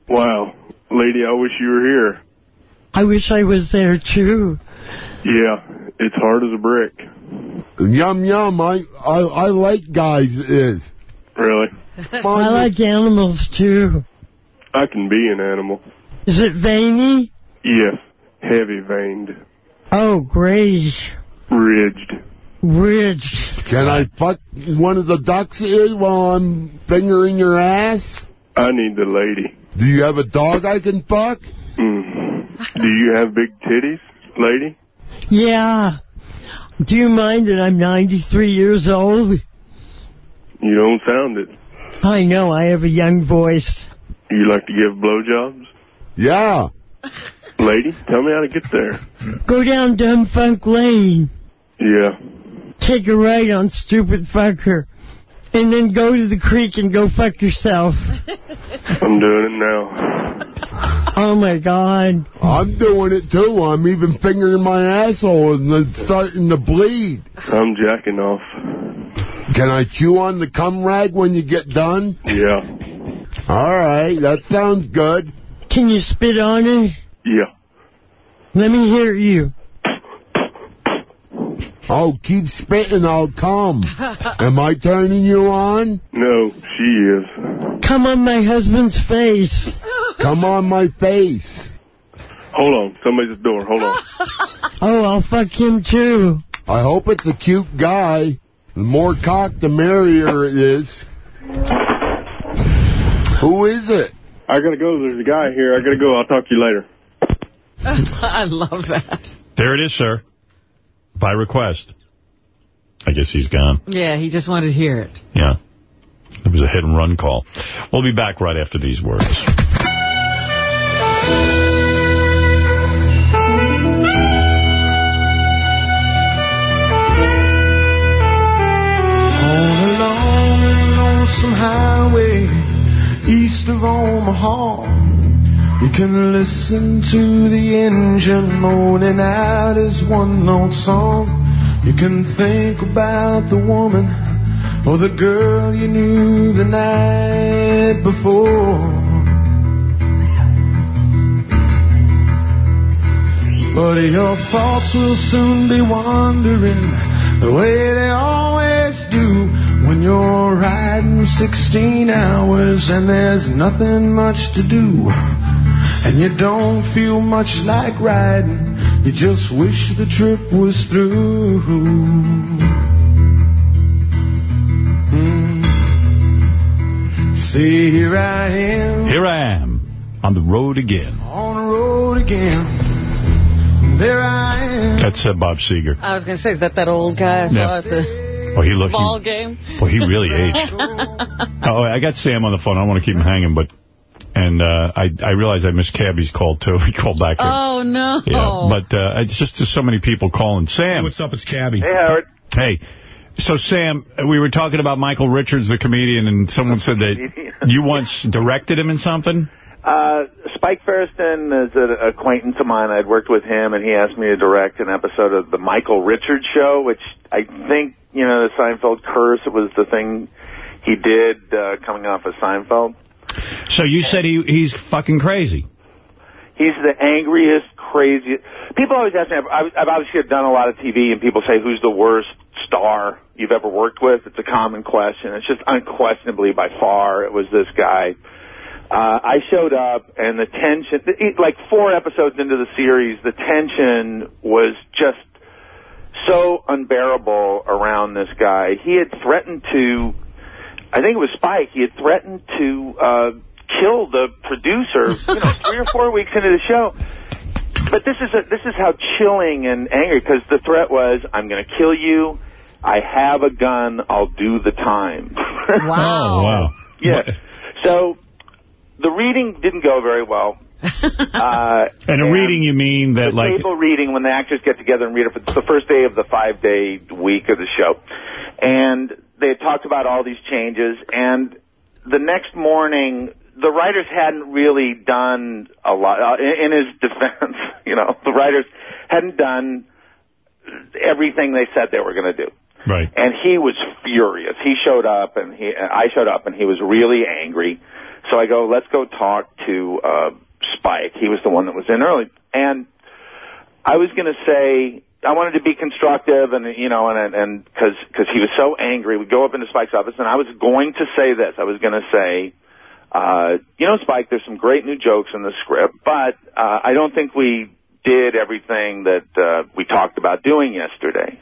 Wow. Lady, I wish you were here. I wish I was there too. Yeah. It's hard as a brick. Yum, yum. I, I, I like guys is. Really? I like animals, too. I can be an animal. Is it veiny? Yes. Heavy veined. Oh, great. Ridged. Ridged. Can I fuck one of the ducks is while I'm fingering your ass? I need the lady. Do you have a dog I can fuck? Mm. Do you have big titties, lady? Yeah. Do you mind that I'm 93 years old? You don't sound it. I know, I have a young voice. Do you like to give blowjobs? Yeah. Lady, tell me how to get there. Go down Dumb Funk Lane. Yeah. Take a right on Stupid Fucker. And then go to the creek and go fuck yourself. I'm doing it now. Oh, my God. I'm doing it, too. I'm even fingering my asshole and it's starting to bleed. I'm jacking off. Can I chew on the cum rag when you get done? Yeah. All right, that sounds good. Can you spit on it? Yeah. Let me hear you. Oh, keep spitting, I'll come. Am I turning you on? No, she is. Come on my husband's face. Come on my face. Hold on. Somebody's at the door. Hold on. Oh, I'll fuck him too. I hope it's a cute guy. The more cock, the merrier it is. Who is it? I gotta go. There's a guy here. I gotta go. I'll talk to you later. I love that. There it is, sir. By request. I guess he's gone. Yeah, he just wanted to hear it. Yeah. It was a hit and run call. We'll be back right after these words. On a long lonesome highway east of Omaha, you can listen to the engine moaning out his one-note song. You can think about the woman or the girl you knew the night before. But your thoughts will soon be wandering the way they always do when you're riding 16 hours and there's nothing much to do. And you don't feel much like riding, you just wish the trip was through. Mm. See, here I am Here I am, on the road again. on the road again. There I am. That's uh, Bob Seger. I was going to say, is that that old guy I saw Yeah. at the Oh, he looked. ball game? Well, he really aged. Oh, I got Sam on the phone. I don't want to keep him hanging, but and uh, I I realized I missed Cabby's call too. He called back. Oh, no. Yeah, but uh, it's just there's so many people calling. Sam, what's up? It's Cabby. Hey, Howard. Hey. So, Sam, we were talking about Michael Richards, the comedian, and someone said that you once directed him in something. Uh, Spike Feresten is an acquaintance of mine. I'd worked with him, and he asked me to direct an episode of the Michael Richards Show, which I think, you know, the Seinfeld curse was the thing he did uh, coming off of Seinfeld. So you said he he's fucking crazy. He's the angriest, craziest. People always ask me. I've, I've obviously done a lot of TV, and people say, "Who's the worst star you've ever worked with?" It's a common question. It's just unquestionably by far it was this guy. Uh, I showed up, and the tension, it- like four episodes into the series, the tension was just so unbearable around this guy. He had threatened to, I think it was Spike, he had threatened to uh, kill the producer, you know, three or four weeks into the show. But this is a, this is how chilling and angry because the threat was, "I'm going to kill you. I have a gun. I'll do the time." Oh, wow. Yeah. So the reading didn't go very well. Uh, And a reading, you mean that, the like... table reading when the actors get together and read it. It's the first day of the five-day week of the show, and they had talked about all these changes. And the next morning, the writers hadn't really done a lot. Uh, in, in his defense, you know, the writers hadn't done everything they said they were going to do. Right. And he was furious. He showed up, and he, I showed up, and he was really angry. So I go, let's go talk to uh, Spike. He was the one that was in early, and I was going to say, I wanted to be constructive, and you know, and and because because he was so angry, we'd go up into Spike's office, and I was going to say this. I was going to say, uh, you know, Spike, there's some great new jokes in the script, but uh, I don't think we did everything that uh, we talked about doing yesterday.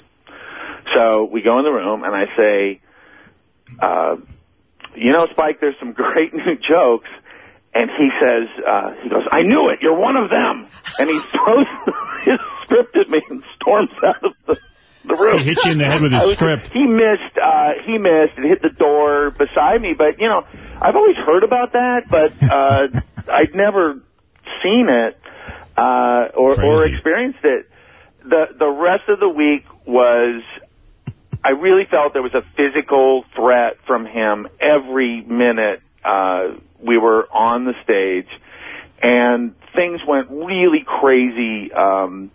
So we go in the room, and I say, uh, you know, Spike, there's some great new jokes. And he says, uh, he goes, I knew it, you're one of them. And he throws his script at me and storms out of the, the room. He hits you in the head with his was- script. He missed, uh, he missed and hit the door beside me. But, you know, I've always heard about that, but, uh, I'd never seen it, uh, or, or experienced it. The, the rest of the week was, I really felt there was a physical threat from him every minute, uh, we were on the stage and things went really crazy, um,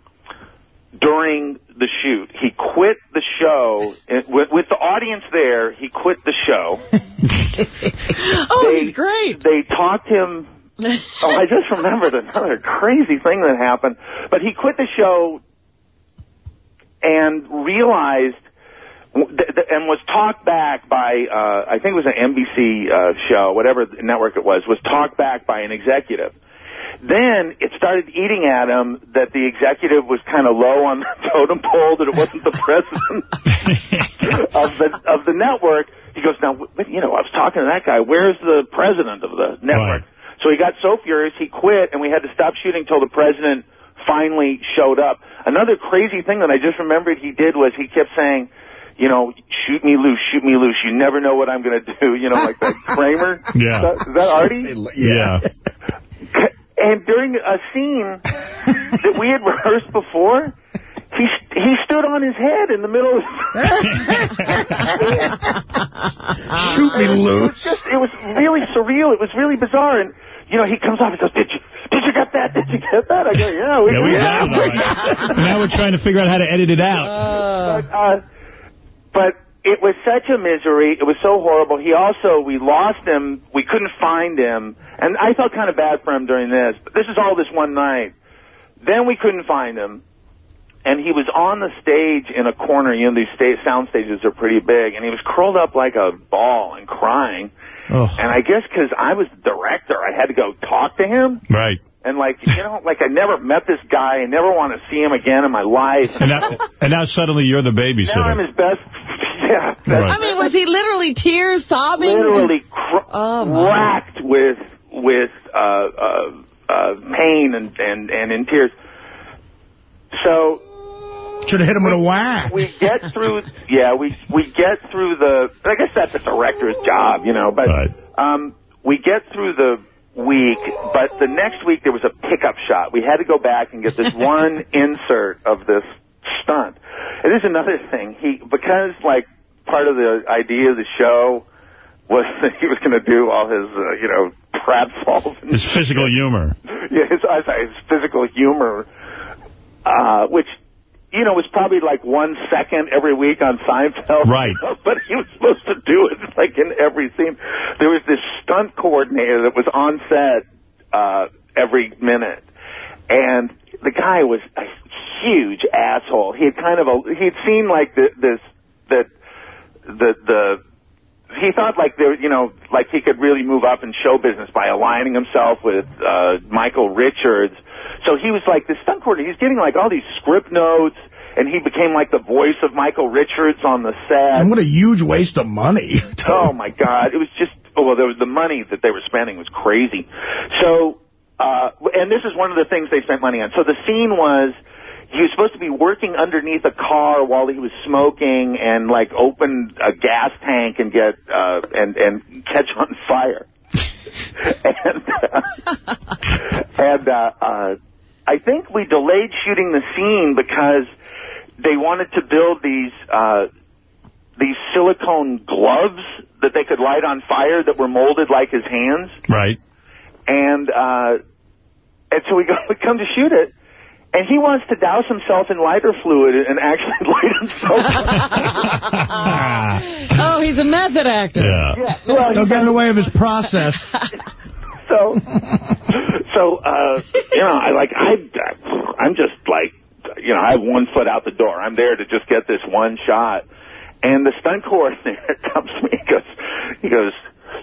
during the shoot. He quit the show and with, with the audience there. He quit the show. oh, he's great. They talked him. Oh, I just remembered another crazy thing that happened. But he quit the show and realized th- th- and was talked back by uh, I think it was an NBC uh, show, whatever network it was, was talked back by an executive. Then it started eating at him that the executive was kind of low on the totem pole, that it wasn't the president of the of the network. He goes, now, but, you know, I was talking to that guy. Where's the president of the network? So he got so furious, he quit, and we had to stop shooting till the president finally showed up. Another crazy thing that I just remembered he did was he kept saying, you know, shoot me loose, shoot me loose. You never know what I'm going to do. You know, like that Kramer. Yeah. Is that, is that Artie? Yeah. And during a scene that we had rehearsed before, he he stood on his head in the middle of Shoot me loose. It was loose. just it was really surreal. It was really bizarre. And you know, he comes off and goes, "Did you did you get that? Did you get that?" I go, "Yeah, we, Yeah, we got it, all we got it." now we're trying to figure out how to edit it out. but, uh, but it was such a misery. It was so horrible. He also, we lost him. We couldn't find him. And I felt kind of bad for him during this. But this is all this one night. Then we couldn't find him. And he was on the stage in a corner. You know, these sta sound stages are pretty big. And he was curled up like a ball and crying. And I guess because I was the director, I had to go talk to him. Right. And like, you know, like I never met this guy. I never want to see him again in my life. And now, and now suddenly you're the babysitter. Now I'm his best. Yeah. Right. I mean, was he literally tears sobbing? Literally cr- Oh, racked with with uh, uh, uh, pain and, and and in tears. So Should have hit him with a whack. we get through. Yeah, we we get through the. I guess that's the director's job, you know. But um, we get through the week, but the next week there was a pickup shot. We had to go back and get this one insert of this stunt. And this is another thing. He because like part of the idea of the show was that he was going to do all his uh, you know pratfalls. and His physical humor. yeah, his, I'm sorry, his physical humor, uh, which, you know, it was probably like one second every week on Seinfeld. Right. But he was supposed to do it like in every scene. There was this stunt coordinator that was on set uh, every minute. And the guy was a huge asshole. He had kind of a, he had seen like the, this, that, the, the, he thought like there, you know, like he could really move up in show business by aligning himself with uh, Michael Richards. So he was like the stunt coordinator. He's getting like all these script notes, and he became like the voice of Michael Richards on the set. And what a huge waste of money. Oh my God! It was just oh, well, there was the money that they were spending was crazy. So, uh, and this is one of the things they spent money on. So the scene was he was supposed to be working underneath a car while he was smoking and like open a gas tank and get uh, and and catch on fire. and uh, and uh, uh, I think we delayed shooting the scene because they wanted to build these uh, these silicone gloves that they could light on fire that were molded like his hands. Right. And uh, and so we go we come to shoot it. And he wants to douse himself in lighter fluid and actually light himself. oh, he's a method actor. Yeah, well, Don't get in the way of his process. So, so uh, you know, I like I, I'm just like you know, I have one foot out the door. I'm there to just get this one shot. And the stunt coordinator comes to me and goes, he goes,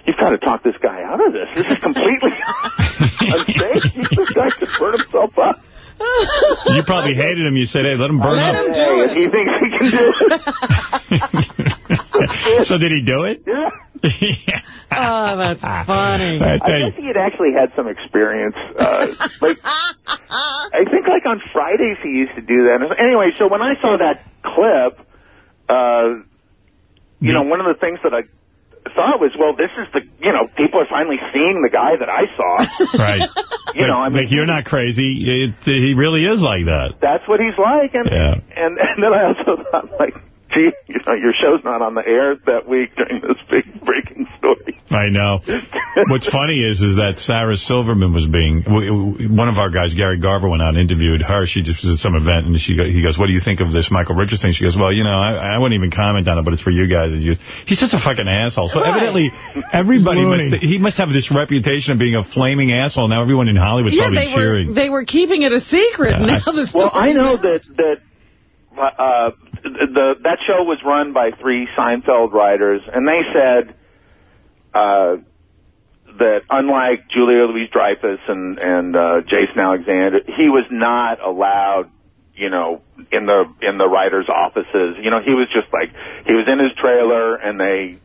you've got to talk this guy out of this. This is completely unsafe. just guy to burn himself up. You probably hated him. You said, hey, let him burn Let up. him do it. He thinks he can do it. so did he do it? Yeah. Oh, that's funny. I I guess he had actually had some experience. Uh, like, I think like on Fridays he used to do that. Anyway, so when I saw that clip, uh, you know, one of the things that I thought was, well, this is the, you know, people are finally seeing the guy that I saw. Right. You know, I mean, like, you're not crazy. It, he really is like that. that's what he's like. And, Yeah. and, and then I also thought, like, gee, you know, your show's not on the air that week during this big breaking story. I know. What's funny is is that Sarah Silverman was being, w- w- one of our guys, Gary Garver, went out and interviewed her. She just was at some event, and she go, he goes, what do you think of this Michael Richards thing? She goes, well, you know, I, I wouldn't even comment on it, but it's for you guys. It's just- He's such a fucking asshole. So evidently, everybody must, he must have this reputation of being a flaming asshole. Now everyone in Hollywood's Yeah, probably they cheering. were they were keeping it a secret. Yeah. Now the Well, I know out. that that uh, the that show was run by three Seinfeld writers, and they said uh, that unlike Julia Louis-Dreyfus and and uh, Jason Alexander, he was not allowed. You know, in the in the writers' offices. You know, he was just like he was in his trailer, and they,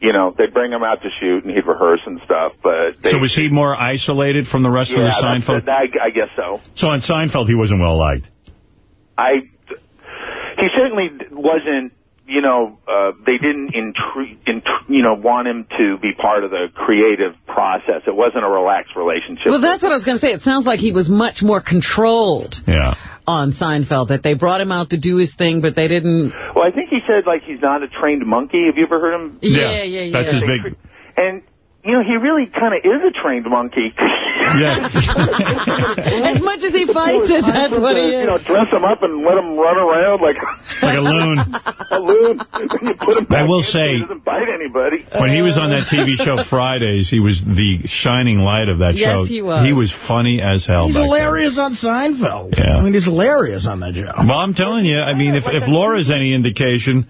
you know, they'd bring him out to shoot, and he'd rehearse and stuff. But they, so was he more isolated from the rest yeah, of the Seinfeld? I, I guess so. So on Seinfeld, he wasn't well liked. I he certainly wasn't. You know, uh, they didn't intru- intru- you know want him to be part of the creative process. It wasn't a relaxed relationship. Well, that's what I was going to say. It sounds like he was much more controlled Yeah. on Seinfeld, that they brought him out to do his thing, but they didn't... Well, I think he said like he's not a trained monkey. Have you ever heard him? Yeah, yeah, yeah. That's his big... And you know, he really kind of is a trained monkey. Yeah. As much as he fights it, that's what he is. You know, dress him up and let him run around like Like a loon. a loon. Then you put him I will in so say- he doesn't bite anybody. When he was on that TV show Fridays, he was the shining light of that Yes, show. he was. He was funny as hell. He's back then. hilarious on Seinfeld. Yeah. I mean, he's hilarious on that show. Well, I'm telling you, I mean, if, if Laura's any indication,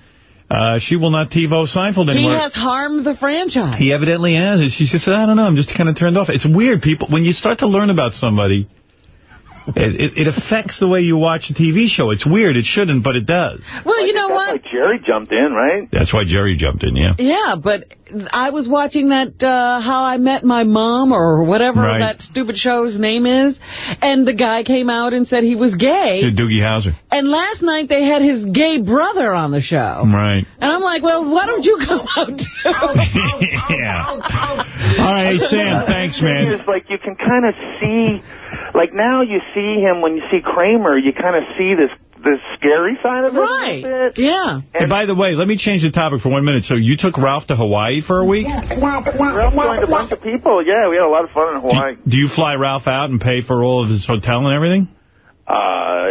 uh, she will not TiVo Seinfeld He anymore. has harmed the franchise. He evidently has. And She just said, I don't know, I'm just kind of turned off. It's weird, people. When you start to learn about somebody, it, it, it affects the way you watch a TV show. It's weird. It shouldn't, but it does. Well, you know what? Like Jerry jumped in, right? That's why Jerry jumped in, yeah. Yeah, but I was watching that uh, How I Met My Mom or whatever Right. that stupid show's name is, and the guy came out and said he was gay. Doogie Howser. And last night they had his gay brother on the show. Right. And I'm like, well, why don't you come out too? yeah. All right, Sam, thanks, man. It's like you can kind of see, like now you see him when you see Kramer, you kind of see this this scary side of it. Right. Yeah. Hey, by the way, let me change the topic for one minute. So you took Ralph to Hawaii for a week? Ralph joined a bunch of people. Yeah, we had a lot of fun in Hawaii. Do you fly Ralph out and pay for all of his hotel and everything? Uh,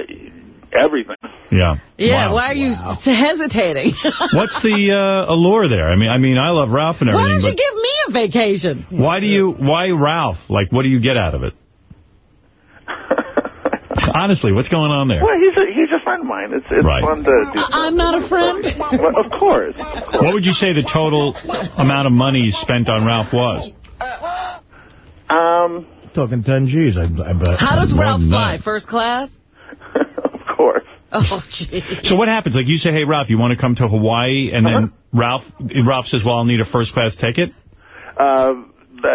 everything. Yeah. Yeah, Wow. why are you hesitating? What's the uh, allure there? I mean, I mean, I love Ralph and everything. why don't you give me a vacation? why do you? Why Ralph? Like, what do you get out of it? Honestly, what's going on there? Well, he's a he's a friend of mine. It's it's Right. fun to do. I'm not a friend. Well, of course. What would you say the total amount of money spent on Ralph was? Um, Talking 10 G's, I, I bet. How does Ralph fly? First class? of course. Oh, gee. So what happens? Like you say, hey Ralph, you want to come to Hawaii, and then Ralph Ralph says, well, I'll need a first class ticket. Uh,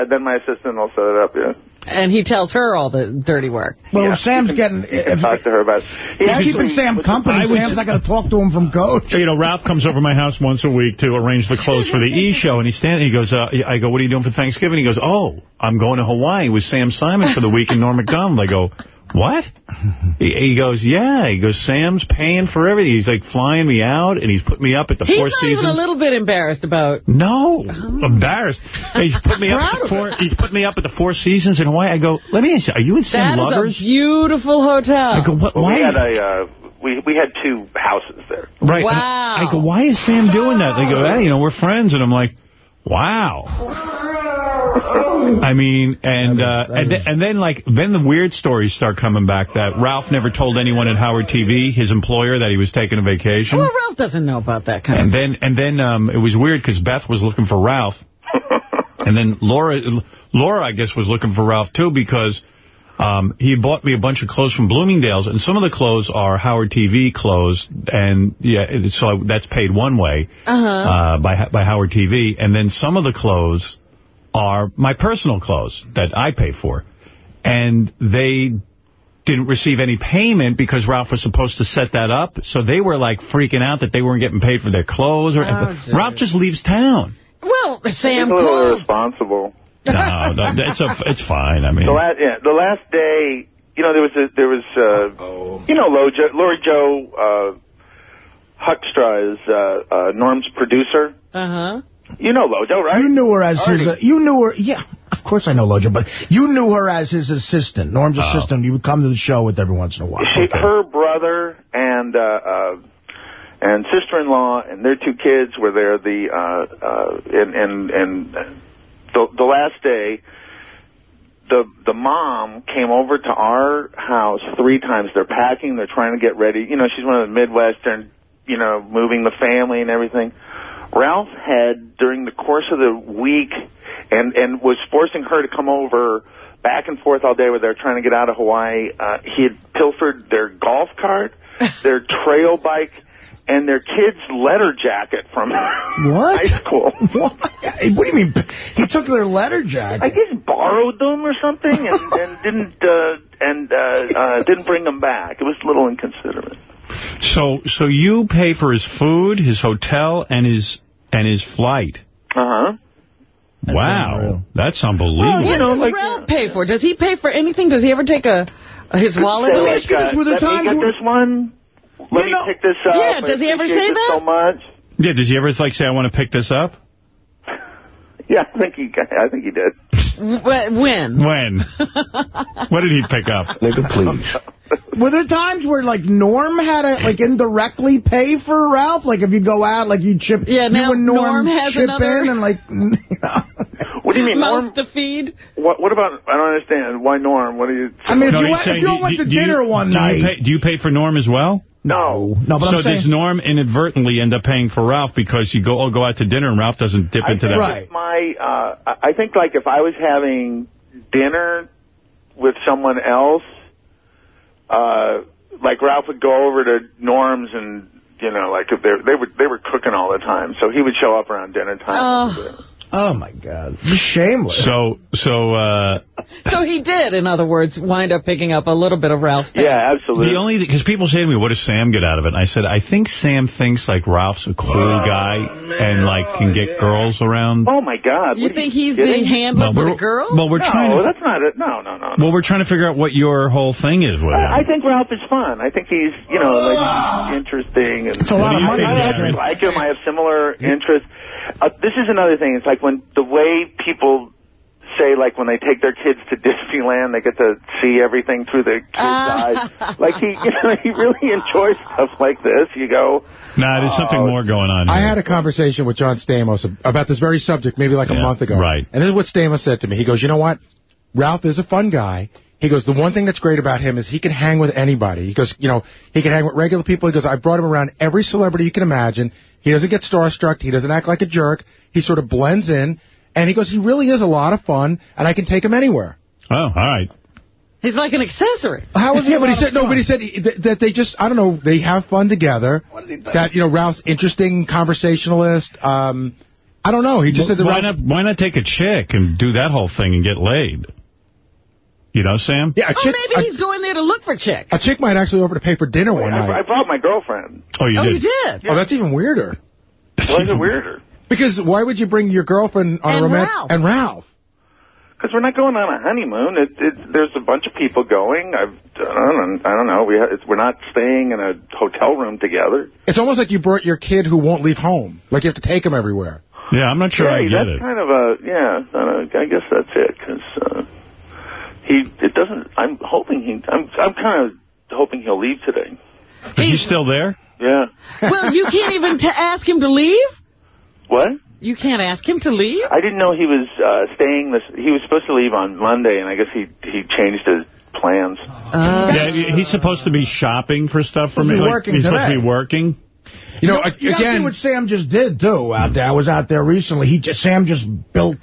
then my assistant will set it up. Yeah. And he tells her all the dirty work. Well, Yeah, Sam's getting... You can If, talk to her about. It. He he's actually keeping Sam company. I was- Sam's not going to talk to him from coach. You know, Ralph comes over to my house once a week to arrange the clothes for the E show, and he's standing. He goes, uh, I go, what are you doing for Thanksgiving? He goes, oh, I'm going to Hawaii with Sam Simon for the week in Norm Macdonald. I go, what? He, he goes, yeah. He goes, Sam's paying for everything. He's like flying me out, and he's put me up at the He's Four not Seasons. even a little bit embarrassed about... No, embarrassed. He's put me up. At the four, he's put me up at the Four Seasons in Hawaii. I go, let me ask you, are you and Sam That lovers? is a beautiful hotel. I go, what? Well, Why? we had a uh, we we had two houses there. Right. and Wow. I go, why is Sam doing that? They go, hey, you know, we're friends. And I'm like, wow. I mean, and uh, and, th and then like then the weird stories start coming back that Ralph never told anyone at Howard TV, his employer, that he was taking a vacation. Well, Ralph doesn't know about that kind And of then and then um, it was weird because Beth was looking for Ralph, and then Laura Laura I guess was looking for Ralph too because. Um, he bought me a bunch of clothes from Bloomingdale's, and some of the clothes are Howard TV clothes, and yeah, it- so that's paid one way Uh-huh. uh, by by Howard TV, and then some of the clothes are my personal clothes that I pay for, and they didn't receive any payment because Ralph was supposed to set that up, so they were like freaking out that they weren't getting paid for their clothes. or Oh. Ralph just leaves town. Well, Sam He's a little irresponsible. No, no, it's a, it's fine. I mean, The last, yeah, the last day, you know, there was a, there was, uh, you know, Lojo, Lori Jo, uh, Hoekstra is, uh, uh, Norm's producer. Uh-huh. You know Lojo, right? You knew her as his, Artie. uh, you knew her, yeah, of course I know Lojo, but you knew her as his assistant, Norm's Oh. assistant. You would come to the show with every once in a while. She, her brother and, uh, uh, and sister-in-law and their two kids were there the, uh, uh, and, and, and the, the last day, the the mom came over to our house three times. They're packing. They're trying to get ready. You know, she's one of the Midwestern, you know, moving the family and everything. Ralph had during the course of the week, and and was forcing her to come over back and forth all day. Where they're trying to get out of Hawaii. Uh, he had pilfered their golf cart, their trail bike. And their kid's letter jacket from What? high school. What? what do you mean? He took their letter jacket. I guess borrowed them or something, and, and didn't uh, and uh, uh, didn't bring them back. It was a little inconsiderate. so so you pay for his food, his hotel, and his and his flight. Uh huh. wow, that's unbelievable. Well, unbelievable. what does Ralph pay for? Does he pay for anything? Does he ever take a, a his wallet? Say, away? like, uh, let me get this one. Let me pick this up. Yeah, does he ever say that? So much. Yeah, does he ever like say, "I want to pick this up"? Yeah, I think he. I think he did. When? When? what did he pick up? Nigga, please. Were there times where, like, Norm had to, like, indirectly pay for Ralph? Like, if you go out, like, you chip, Yeah, you now and Norm, Norm has chip another- in and, like, you know. What do you mean, Mouth Norm? to feed? What? What about? I don't understand. Why Norm? What are you? I mean, if you, he's went, saying, if you do- went do- to do you- dinner one do you night... pay- do you pay for Norm as well? No, no, but so I'm saying... does Norm inadvertently end up paying for Ralph because you go oh, go out to dinner and Ralph doesn't dip I into that? Right. My, uh, I I think like if I was having dinner with someone else, uh, like Ralph would go over to Norm's and you know, like if they they were they were cooking all the time, so he would show up around dinner time. Oh. Oh, my God. Shameless. So, so, uh... So he did, in other words, wind up picking up a little bit of Ralph's. Yeah, absolutely. The only, because people say to me, what does Sam get out of it? And I said, I think Sam thinks like Ralph's a cool guy and like can get girls around. Oh my God! You What think he's kidding? the handler No, for we're- the girl? well, we're no, trying to- that's not it. No, no, no. no. Well, we're trying to figure out what your whole thing is with him. I, I think Ralph is fun. I think he's, you know, like interesting. And It's a lot of money, I, I Gary. like him. I have similar interests. Uh, this is another thing. It's like when the way people say, like when they take their kids to Disneyland, they get to see everything through the kids' Ah. eyes. Like he, you know, he really enjoys stuff like this. You go, Nah, there's something Oh. more going on here. I had a conversation with John Stamos about this very subject maybe like a month ago. right. And this is what Stamos said to me. He goes, you know what? Ralph is a fun guy. He goes, the one thing that's great about him is he can hang with anybody. He goes, you know, he can hang with regular people. He goes, I brought him around every celebrity you can imagine. He doesn't get starstruck. He doesn't act like a jerk. He sort of blends in. And he goes, he really is a lot of fun, and I can take him anywhere. Oh, all right. He's like an accessory. How was yeah, but he said no, but he said that, that they just I don't know they have fun together. That you know Ralph's interesting conversationalist. Um, I don't know. He just said that why Ralph's- not? Why not take a chick and do that whole thing and get laid? You know, Sam? Yeah, a Oh, chick, maybe he's going there to look for chick. a, a chick might actually offer to pay for dinner one I, I night. brought my girlfriend. Oh, you oh, did. you did? Oh, that's even weirder. Why is it weirder? Because why would you bring your girlfriend on And a romantic Ralph. and Ralph? Because we're not going on a honeymoon. It, it, there's a bunch of people going. I've, I don't, I don't know. We ha it's, we're not staying in a hotel room together. It's almost like you brought your kid who won't leave home. Like you have to take him everywhere. Yeah, I'm not sure Hey, I get that's it. kind of a yeah. Uh, I guess that's it. Because uh, he, it doesn't. I'm hoping he. I'm, I'm kind of hoping he'll leave today. Is he still there? Yeah. Well, you can't even t ask him to leave? What? You can't ask him to leave? I didn't know he was uh, staying this. He was supposed to leave on Monday, and I guess he he changed his plans. Uh, yeah, he's supposed to be shopping for stuff for He's me. Like, working he's supposed to be working. You know, you gotta see what Sam just did, too, out there. I was out there recently. He just, Sam just built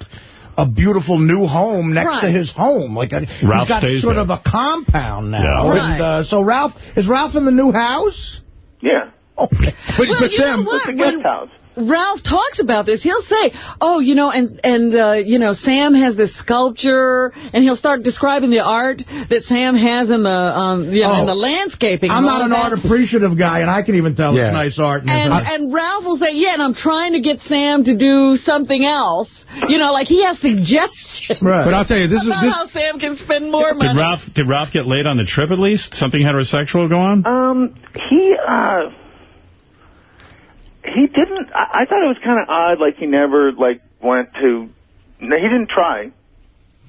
a beautiful new home next to his home. Like a, Ralph he's got stays sort there. of a compound now. Yeah. Right. And, uh, so Ralph, is Ralph in the new house? Yeah, Okay. But, Well, but you know Sam, what? it's a When- guest house. Ralph talks about this. He'll say, "Oh, you know, and and uh, you know, Sam has this sculpture," and he'll start describing the art that Sam has in the um, you know, in Oh. the landscaping. I'm not an that. art appreciative guy, and I can even tell Yeah. it's nice art. And, And, and Ralph will say, yeah, and I'm trying to get Sam to do something else. You know, like he has suggestions right. but I'll tell you, this is about this. how Sam can spend more money. Did. Ralph did Ralph get laid on the trip at least? Something heterosexual go on? Um, he uh, he didn't. I, I thought it was kind of odd. Like he never like went to. No, he didn't try.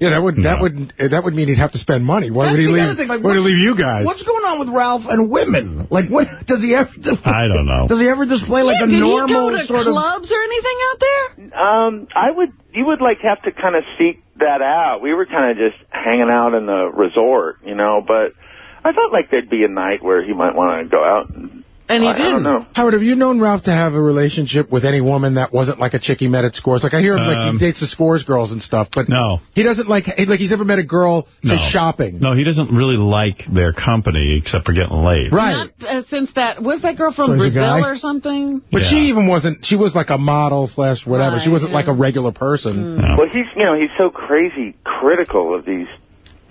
Yeah, that would that would uh, that would mean he'd have to spend money. Why That's would he the leave? other thing, like, why would he what's- leave you guys? What's going on with Ralph and women? Like, what does he ever? Do, I don't know. Does he ever display like yeah, a did normal he go to sort of? clubs or anything out there? Um, I would. You would like have to kind of seek that out. We were kind of just hanging out in the resort, you know. But I thought like there'd be a night where he might want to go out. And, And he I, I didn't. don't know. Howard, have you known Ralph to have a relationship with any woman that wasn't like a chick he met at Scores? Like I hear him, like Um, he dates the Scores girls and stuff, but No. he doesn't like like he's never met a girl say No. shopping. No, he doesn't really like their company except for getting laid. Right. Not uh, since that was that girl from So Brazil or something. But Yeah. she even wasn't. She was like a model slash whatever. she wasn't like a regular person. No. Well, he's you know he's so crazy critical of these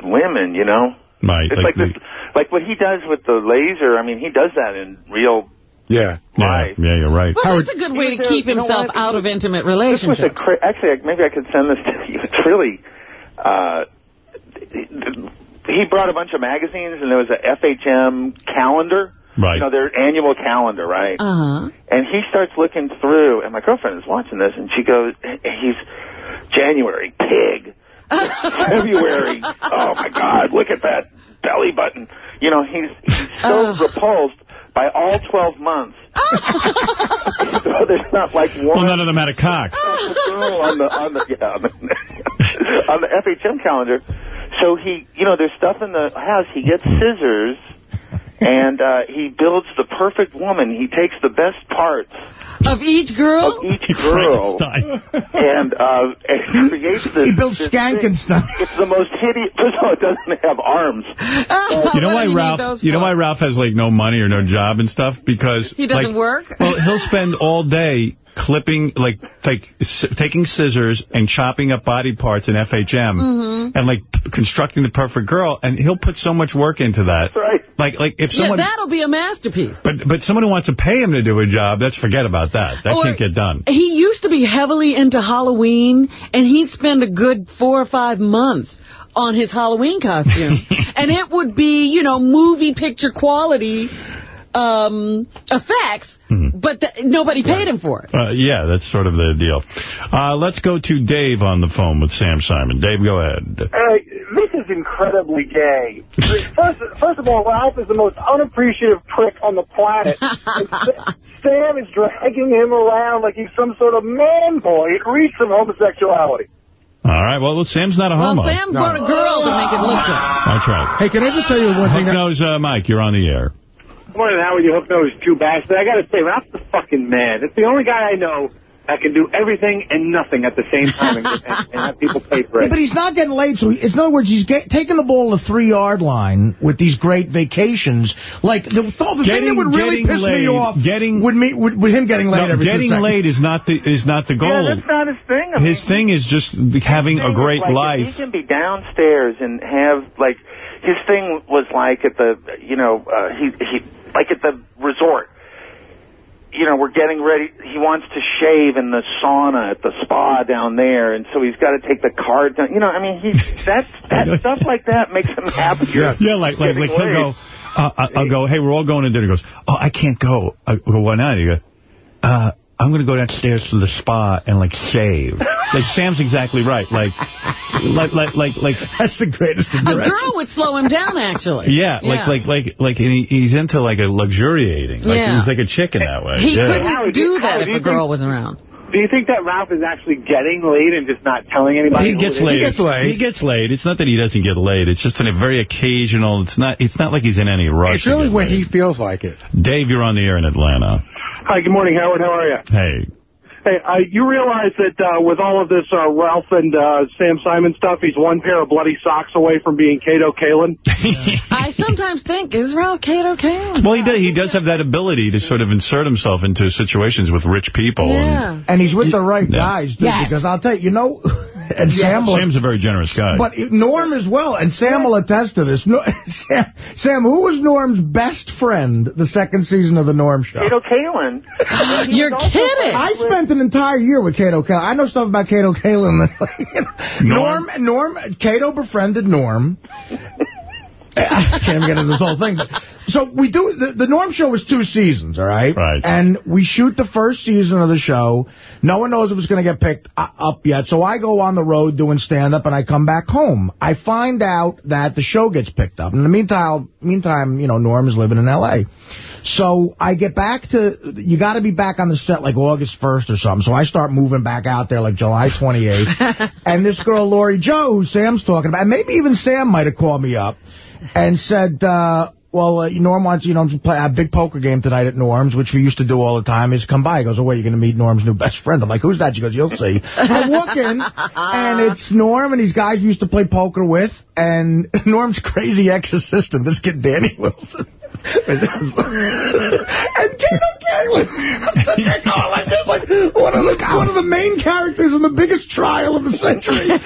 women, you know. Right. It's like like, this, like what he does with the laser. I mean, he does that in real Yeah. yeah, life. yeah, you're right. Well, Howard- that's a good way to He was, keep you know himself out of intimate This was a relationships. cra- actually maybe I could send this to you. It's really. Uh, he brought a bunch of magazines, and there was a FHM calendar. Right. You know, their annual calendar, right? Uh huh. And he starts looking through, and my girlfriend is watching this, and she goes, he's January, pig. February, oh my God, look at that belly button. You know, he's, he's so repulsed by all 12 months. so there's not like one Well, none of them had a cock. Oh. on the, on the, yeah, on the, on the FHM calendar. So he, you know, there's stuff in the house. He gets scissors. And uh, he builds the perfect woman. He takes the best parts Of each girl? of each girl and, uh, and creates this. He builds this Skankenstein. thing. It's the most hideous. First of all, it doesn't have arms. You know why you Ralph? You know why Ralph has like no money or no job and stuff because He doesn't like, work? Well, he'll spend all day clipping, like, s taking scissors and chopping up body parts in FHM Mhm. and, like, constructing the perfect girl, and he'll put so much work into that. right. Like, like if someone... Yeah, that'll be a masterpiece. but but someone who wants to pay him to do a job, let's forget about that. That Or- can't get done. He used to be heavily into Halloween, and he'd spend a good four or five months on his Halloween costume. and it would be, you know, movie picture quality um, effects, but th nobody paid him for it. Uh, yeah, that's sort of the deal. Uh, let's go to Dave on the phone with Sam Simon. Dave, go ahead. Uh, this is incredibly gay. First, first of all, Ralph is the most unappreciative prick on the planet. Sam is dragging him around like he's some sort of man boy. It reeks of homosexuality. All right, well, Sam's not a Well, homo. Sam brought a girl to make it look good. That's right. Hey, can I just tell you one thing? Hook nose, uh, Mike, you're on the air. Morning, Howard, you hook nose Jew bastard. I gotta say, Ralph's the fucking man. It's the only guy I know that can do everything and nothing at the same time and, and, and have people pay for Yeah, it. but he's not getting laid, so he, in other words, he's get, taking the ball to the three-yard line with these great vacations. Like, the, the thing that would really getting piss me off getting- would, me, would, would him getting laid No, every getting seconds. laid is not the is not the goal. Yeah, that's not his thing. I His thing is just having a great like, life. He can be downstairs and have like his thing was like at the you know uh, he he like at the resort. You know, we're getting ready. He wants to shave in the sauna at the spa down there, and so he's got to take the card down. You know, I mean, he's that's that stuff like that makes him happier. Yeah, like like like he'll go. Uh, I- I'll go. Hey, we're all going to dinner. He goes. Oh, I can't go. I go. Why not? He goes. Uh, I'm going to go downstairs to the spa and like shave. like Sam's exactly right. Like, like, like, like, like. That's the greatest A girl would slow him down, actually. Yeah, like, like, like, like, and he, he's into like a luxuriating. Like Yeah. he's like a chicken that way. He yeah. couldn't do that if do a girl think- was around. do you think that Ralph is actually getting laid and just not telling anybody? He gets who laid. He gets laid. He gets laid. It's not that he doesn't get laid. It's just in a very occasional. It's not. It's not like he's in any rush. It's really when laid. he feels like it. Dave, you're on the air in Atlanta. Hi, good morning, Howard. How are you? Hey. Hey, uh, you realize that uh, with all of this uh, Ralph and uh, Sam Simon stuff, he's one pair of bloody socks away from being Kato Kaelin? I sometimes think, is Ralph Kato Kaelin? Well, he does, he does have that ability to sort of insert himself into situations with rich people. And Yeah. And he's with the right Yeah. guys, too, Yes. because I'll tell you, you know, and Sam will, Sam's a very generous guy. but Norm as well, and Sam will attest to this. No, Sam, Sam, who was Norm's best friend the second season of the Norm Show? Kato Kaelin. You're kidding. I spent an entire year with Kato Kaelin. I know stuff about Kato Kaelin. Norm, Norm, Cato befriended Norm. I can't even get into this whole thing. But, so we do, the, the Norm Show was two seasons, all right? Right. And we shoot the first season of the show. No one knows if it's going to get picked up yet. So I go on the road doing stand-up and I come back home. I find out that the show gets picked up. In the meantime, meantime, you know, Norm is living in L.A. So I get back to, you got to be back on the set like August 1st or something. So I start moving back out there like July 28th. and this girl, Lori Jo, who Sam's talking about, and maybe even Sam might have called me up and said, uh, well, uh, Norm wants, you know, to play a big poker game tonight at Norm's, which we used to do all the time, is come by. He goes, oh, wait, you're going to meet Norm's new best friend. I'm like, who's that? She goes, you'll see. I walk in, and it's Norm and these guys we used to play poker with, and Norm's crazy ex-assistant, this kid, Danny Wilson. And Kato Kaelin. I'm sitting there like this, like one of the one of the main characters in the biggest trial of the century.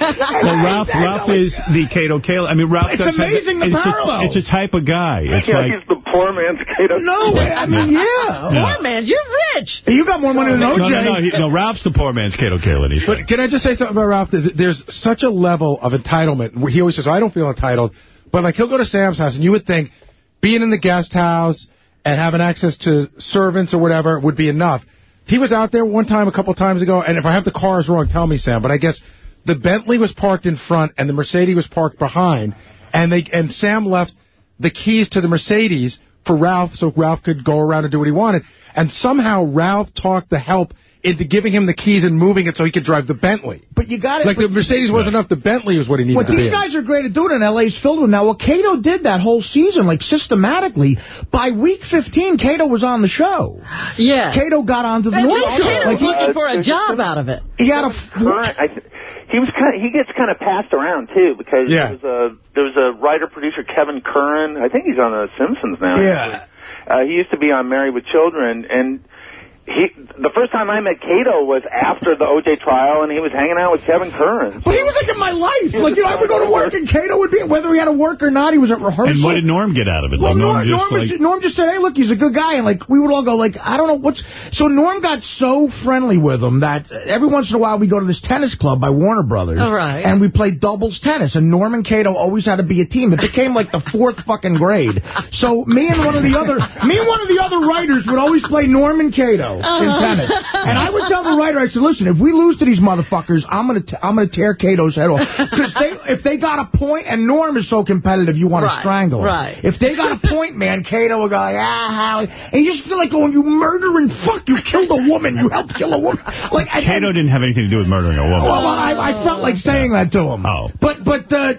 Well, Ralph, Ralph is oh the Kato Kale. I mean, Ralph It's does have- amazing the it's parallel. A, it's a type of guy. It's yeah, like he's the poor man's Kato. No, I mean, yeah. Poor man, you're rich. You got more money than OJ. no, no, he, no. Ralph's the poor man's Kato Kale. He. But can I just say something about Ralph? There's, there's such a level of entitlement. He always says, I don't feel entitled. But, like, he'll go to Sam's house, and you would think being in the guest house and having access to servants or whatever would be enough. He was out there one time, a couple times ago, and if I have the cars wrong, tell me, Sam, but I guess the Bentley was parked in front and the Mercedes was parked behind, and they and Sam left the keys to the Mercedes for Ralph so Ralph could go around and do what he wanted. And somehow Ralph talked the help into giving him the keys and moving it so he could drive the Bentley. But you got it. Like the Mercedes wasn't enough, the Bentley was what he needed What to be these in. guys are great at doing in L.A.'s filled with now. Well, Kato did that whole season, like, systematically. By week 15, Kato was on the show. Yeah. Kato got onto the And Norm show. was Like, he, looking for a job out of it. he had a... Current, I, th- he was kind of, he gets kind of passed around too because Yeah. there was a there was a writer producer Kevin Curran. I think he's on The Simpsons now. Yeah. Uh, he used to be on Married with Children, and he the first time I met Kato was after the OJ trial, and he was hanging out with Kevin Curran. But he was like in my life. Like, you know, I would go to work and Kato would be, whether he had to work or not, he was at rehearsal. And what did Norm get out of it? Well, Like, Norm, just Norm, was- like, Norm just said, hey, look, he's a good guy. And, like, we would all go, like, I don't know what's... So Norm got so friendly with him that every once in a while we go to this tennis club by Warner Brothers. All right. And we play doubles tennis. And Norm and Kato always had to be a team. It became, like, the fourth fucking grade. So me and one of the other... Me and one of the other writers would always play Norm and Kato in Uh-huh. tennis. And I would tell the writer, I said, listen, if we lose to these motherfuckers, I'm going to I'm gonna tear Kato's head off. Because they, if they got a point, and Norm is so competitive, you want to strangle him. right. If they got a point, man, Kato would go like, ah, Howie. And you just feel like going, you murdering fuck, you killed a woman, you helped kill a woman. Like, and, Kato didn't have anything to do with murdering a woman. well, I, I felt like saying that to him. Oh. But, but uh,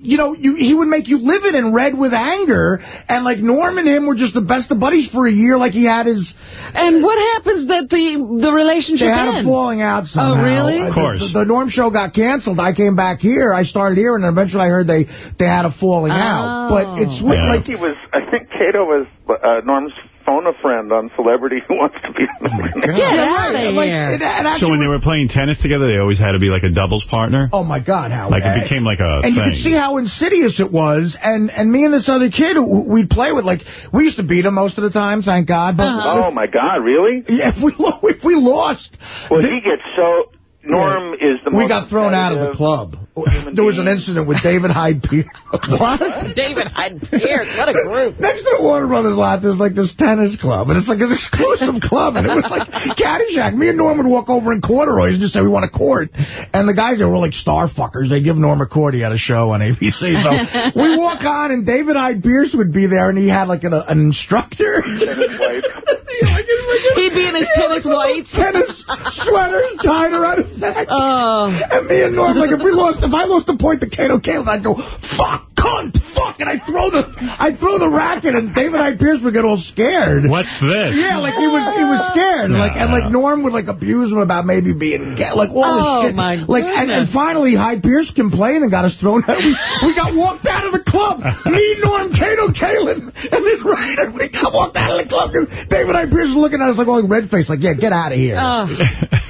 you know, you, he would make you livid and red with anger. And, like, Norm and him were just the best of buddies for a year, like he had his... And what happens that the the relationship They had a falling out somehow. Oh, really? Of course. The, the Norm show got canceled. I came back here. I started here, and eventually I heard they, they had a falling out. But it's Yeah. I like... think he was. I think Kato was uh, Norm's phone a friend on Celebrity Who Wants to Be a oh Millionaire. Get out of Like, here. it- it so when they were playing tennis together, they always had to be like a doubles partner? Oh, my God, how Like it became like a And you could see how insidious it was. And and me and this other kid we'd play with, like, we used to beat him most of the time, thank God. But uh-huh. Oh my God, really? yeah, if we if we lost, Well, he gets so. Norm is the we got thrown out of the club. human There was an incident with David Hyde Pierce. what? David Hyde Pierce, what a group. Next to the Warner Brothers lot, there's like this tennis club, and it's like an exclusive club, and it was like Caddyshack. Me and Norm would walk over in corduroys and just say, we want a court. And the guys there were like star fuckers. They give Norm a court. He had a show on ABC. So we walk on, and David Hyde Pierce would be there, and he had like an, an instructor. Tennis wife. He'd be in his tennis whites. tennis sweaters tied around his neck. Oh. And me and Norm, like, if we lost, if I lost a point to Kato Kaelin, I'd go, fuck, cunt, fuck, and I throw the, I throw the racket, and David Hyde Pierce would get all scared. What's this? Yeah, like he was, he was scared, No, like, and like Norm would like abuse him about maybe being gay, like all Oh, this shit. my like, and, and finally, Hyde Pierce complained and got us thrown out. We, we got walked out of the club. Me, Norm, Kato Kaelin, and this writer, we got walked out of the club. And David Hyde Pierce was looking at us like all red faced, like, yeah, get out of here. Oh.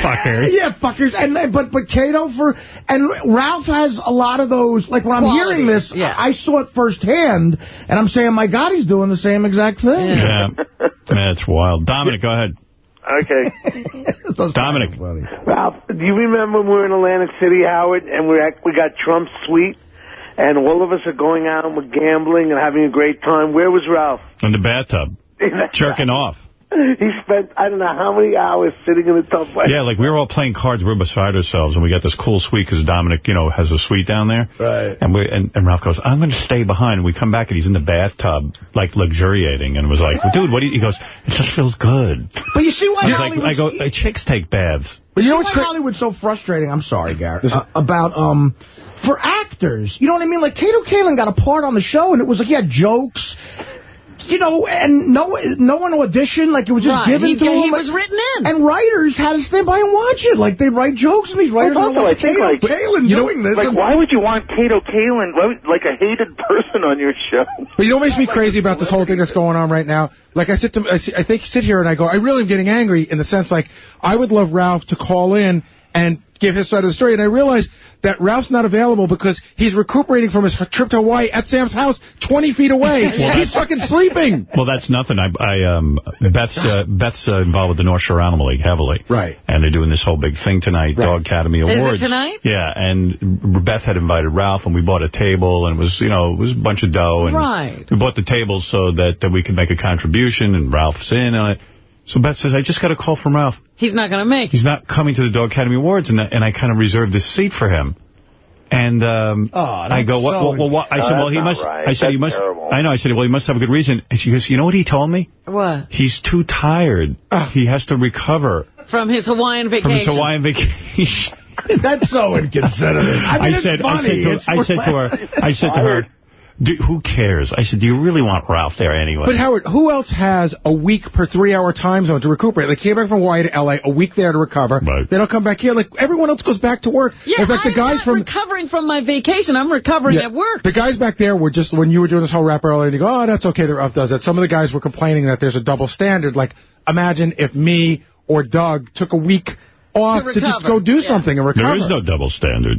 Fuckers. Yeah, fuckers. And and- but but Kato for and Ralph has a lot of those. Like when I'm Qualities, hearing this, yeah. I saw it firsthand, and I'm saying, my God, he's doing the same exact thing. Yeah. That's wild. Dominic, go ahead. Okay. Dominic. Ralph, do you remember when we were in Atlantic City, Howard, and we act, we got Trump's suite, and all of us are going out and we're gambling and having a great time? Where was Ralph? In the bathtub. Jerking off. He spent, I don't know how many hours sitting in the tub. Yeah, like we were all playing cards. We were beside ourselves, and we got this cool suite because Dominic, you know, has a suite down there. Right. And we and, and Ralph goes, I'm going to stay behind. And we come back, and he's in the bathtub, like luxuriating, and was like, dude, what do you? He goes, it just feels good. But you see why He's like, I go, chicks take baths. But you know what's Hollywood's so frustrating? I'm sorry, Garrett. Uh, about um, for actors, you know what I mean? Like Kato Kaelin got a part on the show, and it was like he had jokes. You know, and no no one auditioned, like it was just Right. given He- to him. he like- was written in. And writers had to stand by and watch it. Like, they write jokes, and these writers Well, are also, like, I think, Kato like, Kaelin you know, this. Like, why would you want Kato Kaelin, why would- like a hated person on your show? But you know what makes me crazy about this whole thing that's going on right now? Like, I sit to, I, sit- I think, sit here and I go, I really am getting angry in the sense, like, I would love Ralph to call in and give his side of the story. And I realize that Ralph's not available because he's recuperating from his trip to Hawaii at Sam's house 20 feet away. Well, he's fucking sleeping. Well, that's nothing. I, I um, Beth's uh, Beth's uh, involved with the North Shore Animal League heavily, right? And they're doing this whole big thing tonight, Dog Academy Is it Awards. tonight? Yeah, and Beth had invited Ralph, and we bought a table, and it was you know it was a bunch of dough, and Right. we bought the table so that, that we could make a contribution, and Ralph's in on it. So Beth says, I just got a call from Ralph. He's not going to make. He's not coming to the Dog Academy Awards, and, and I kind of reserved this seat for him. And um, Oh, I go, what, so- what, what, what? I No, said, well, he must. right. I said, he That's must. terrible. I know. I said, well, he must have a good reason. And she goes, you know what he told me? What? He's too tired. He has to recover From his Hawaiian vacation. from his Hawaiian vacation. That's so inconsiderate. I mean, it's said, I said, to, I said to her, I said to her, do, who cares? I said, do you really want Ralph there anyway? But Howard, who else has a week per three-hour time zone to recuperate? They came back from Hawaii to L.A., a week there to recover. Right. They don't come back here. Like, everyone else goes back to work. Yeah, In fact, the I'm guys not from... recovering from my vacation. I'm recovering Yeah. at work. The guys back there were just, when you were doing this whole rap earlier, and you go, oh, that's okay, the Ralph does that. Some of the guys were complaining that there's a double standard. Like, imagine if me or Doug took a week off to, just go do Yeah. something and recover. there is no double standard.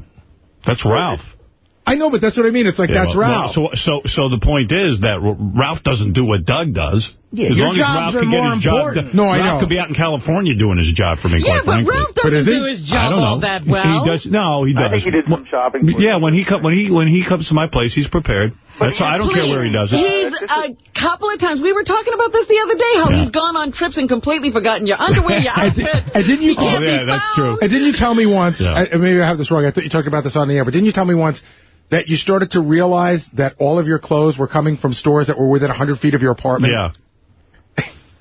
That's Ralph. I know, but that's what I mean. It's like, Yeah, that's well, Ralph. well, so, so, so the point is that Ralph doesn't do what Doug does. Yeah, as your long as jobs Ralph can get more his job important. done. No, I Ralph know. could be out in California doing his job for me, Yeah, quite but frankly. Ralph doesn't is he? do his I job don't know. all that well. He does. No, he does. I think he did some shopping. for Yeah, when he come when he when he comes to my place, he's prepared. That's why I don't care where he does it. He's a couple of times. We were talking about this the other day, how Yeah. he's gone on trips and completely forgotten your underwear, your And outfit. and didn't you? Oh, yeah, that's true. And didn't you tell me once, Yeah. I, maybe I have this wrong, I thought you talked about this on the air, but didn't you tell me once that you started to realize that all of your clothes were coming from stores that were within 100 feet of your apartment? Yeah.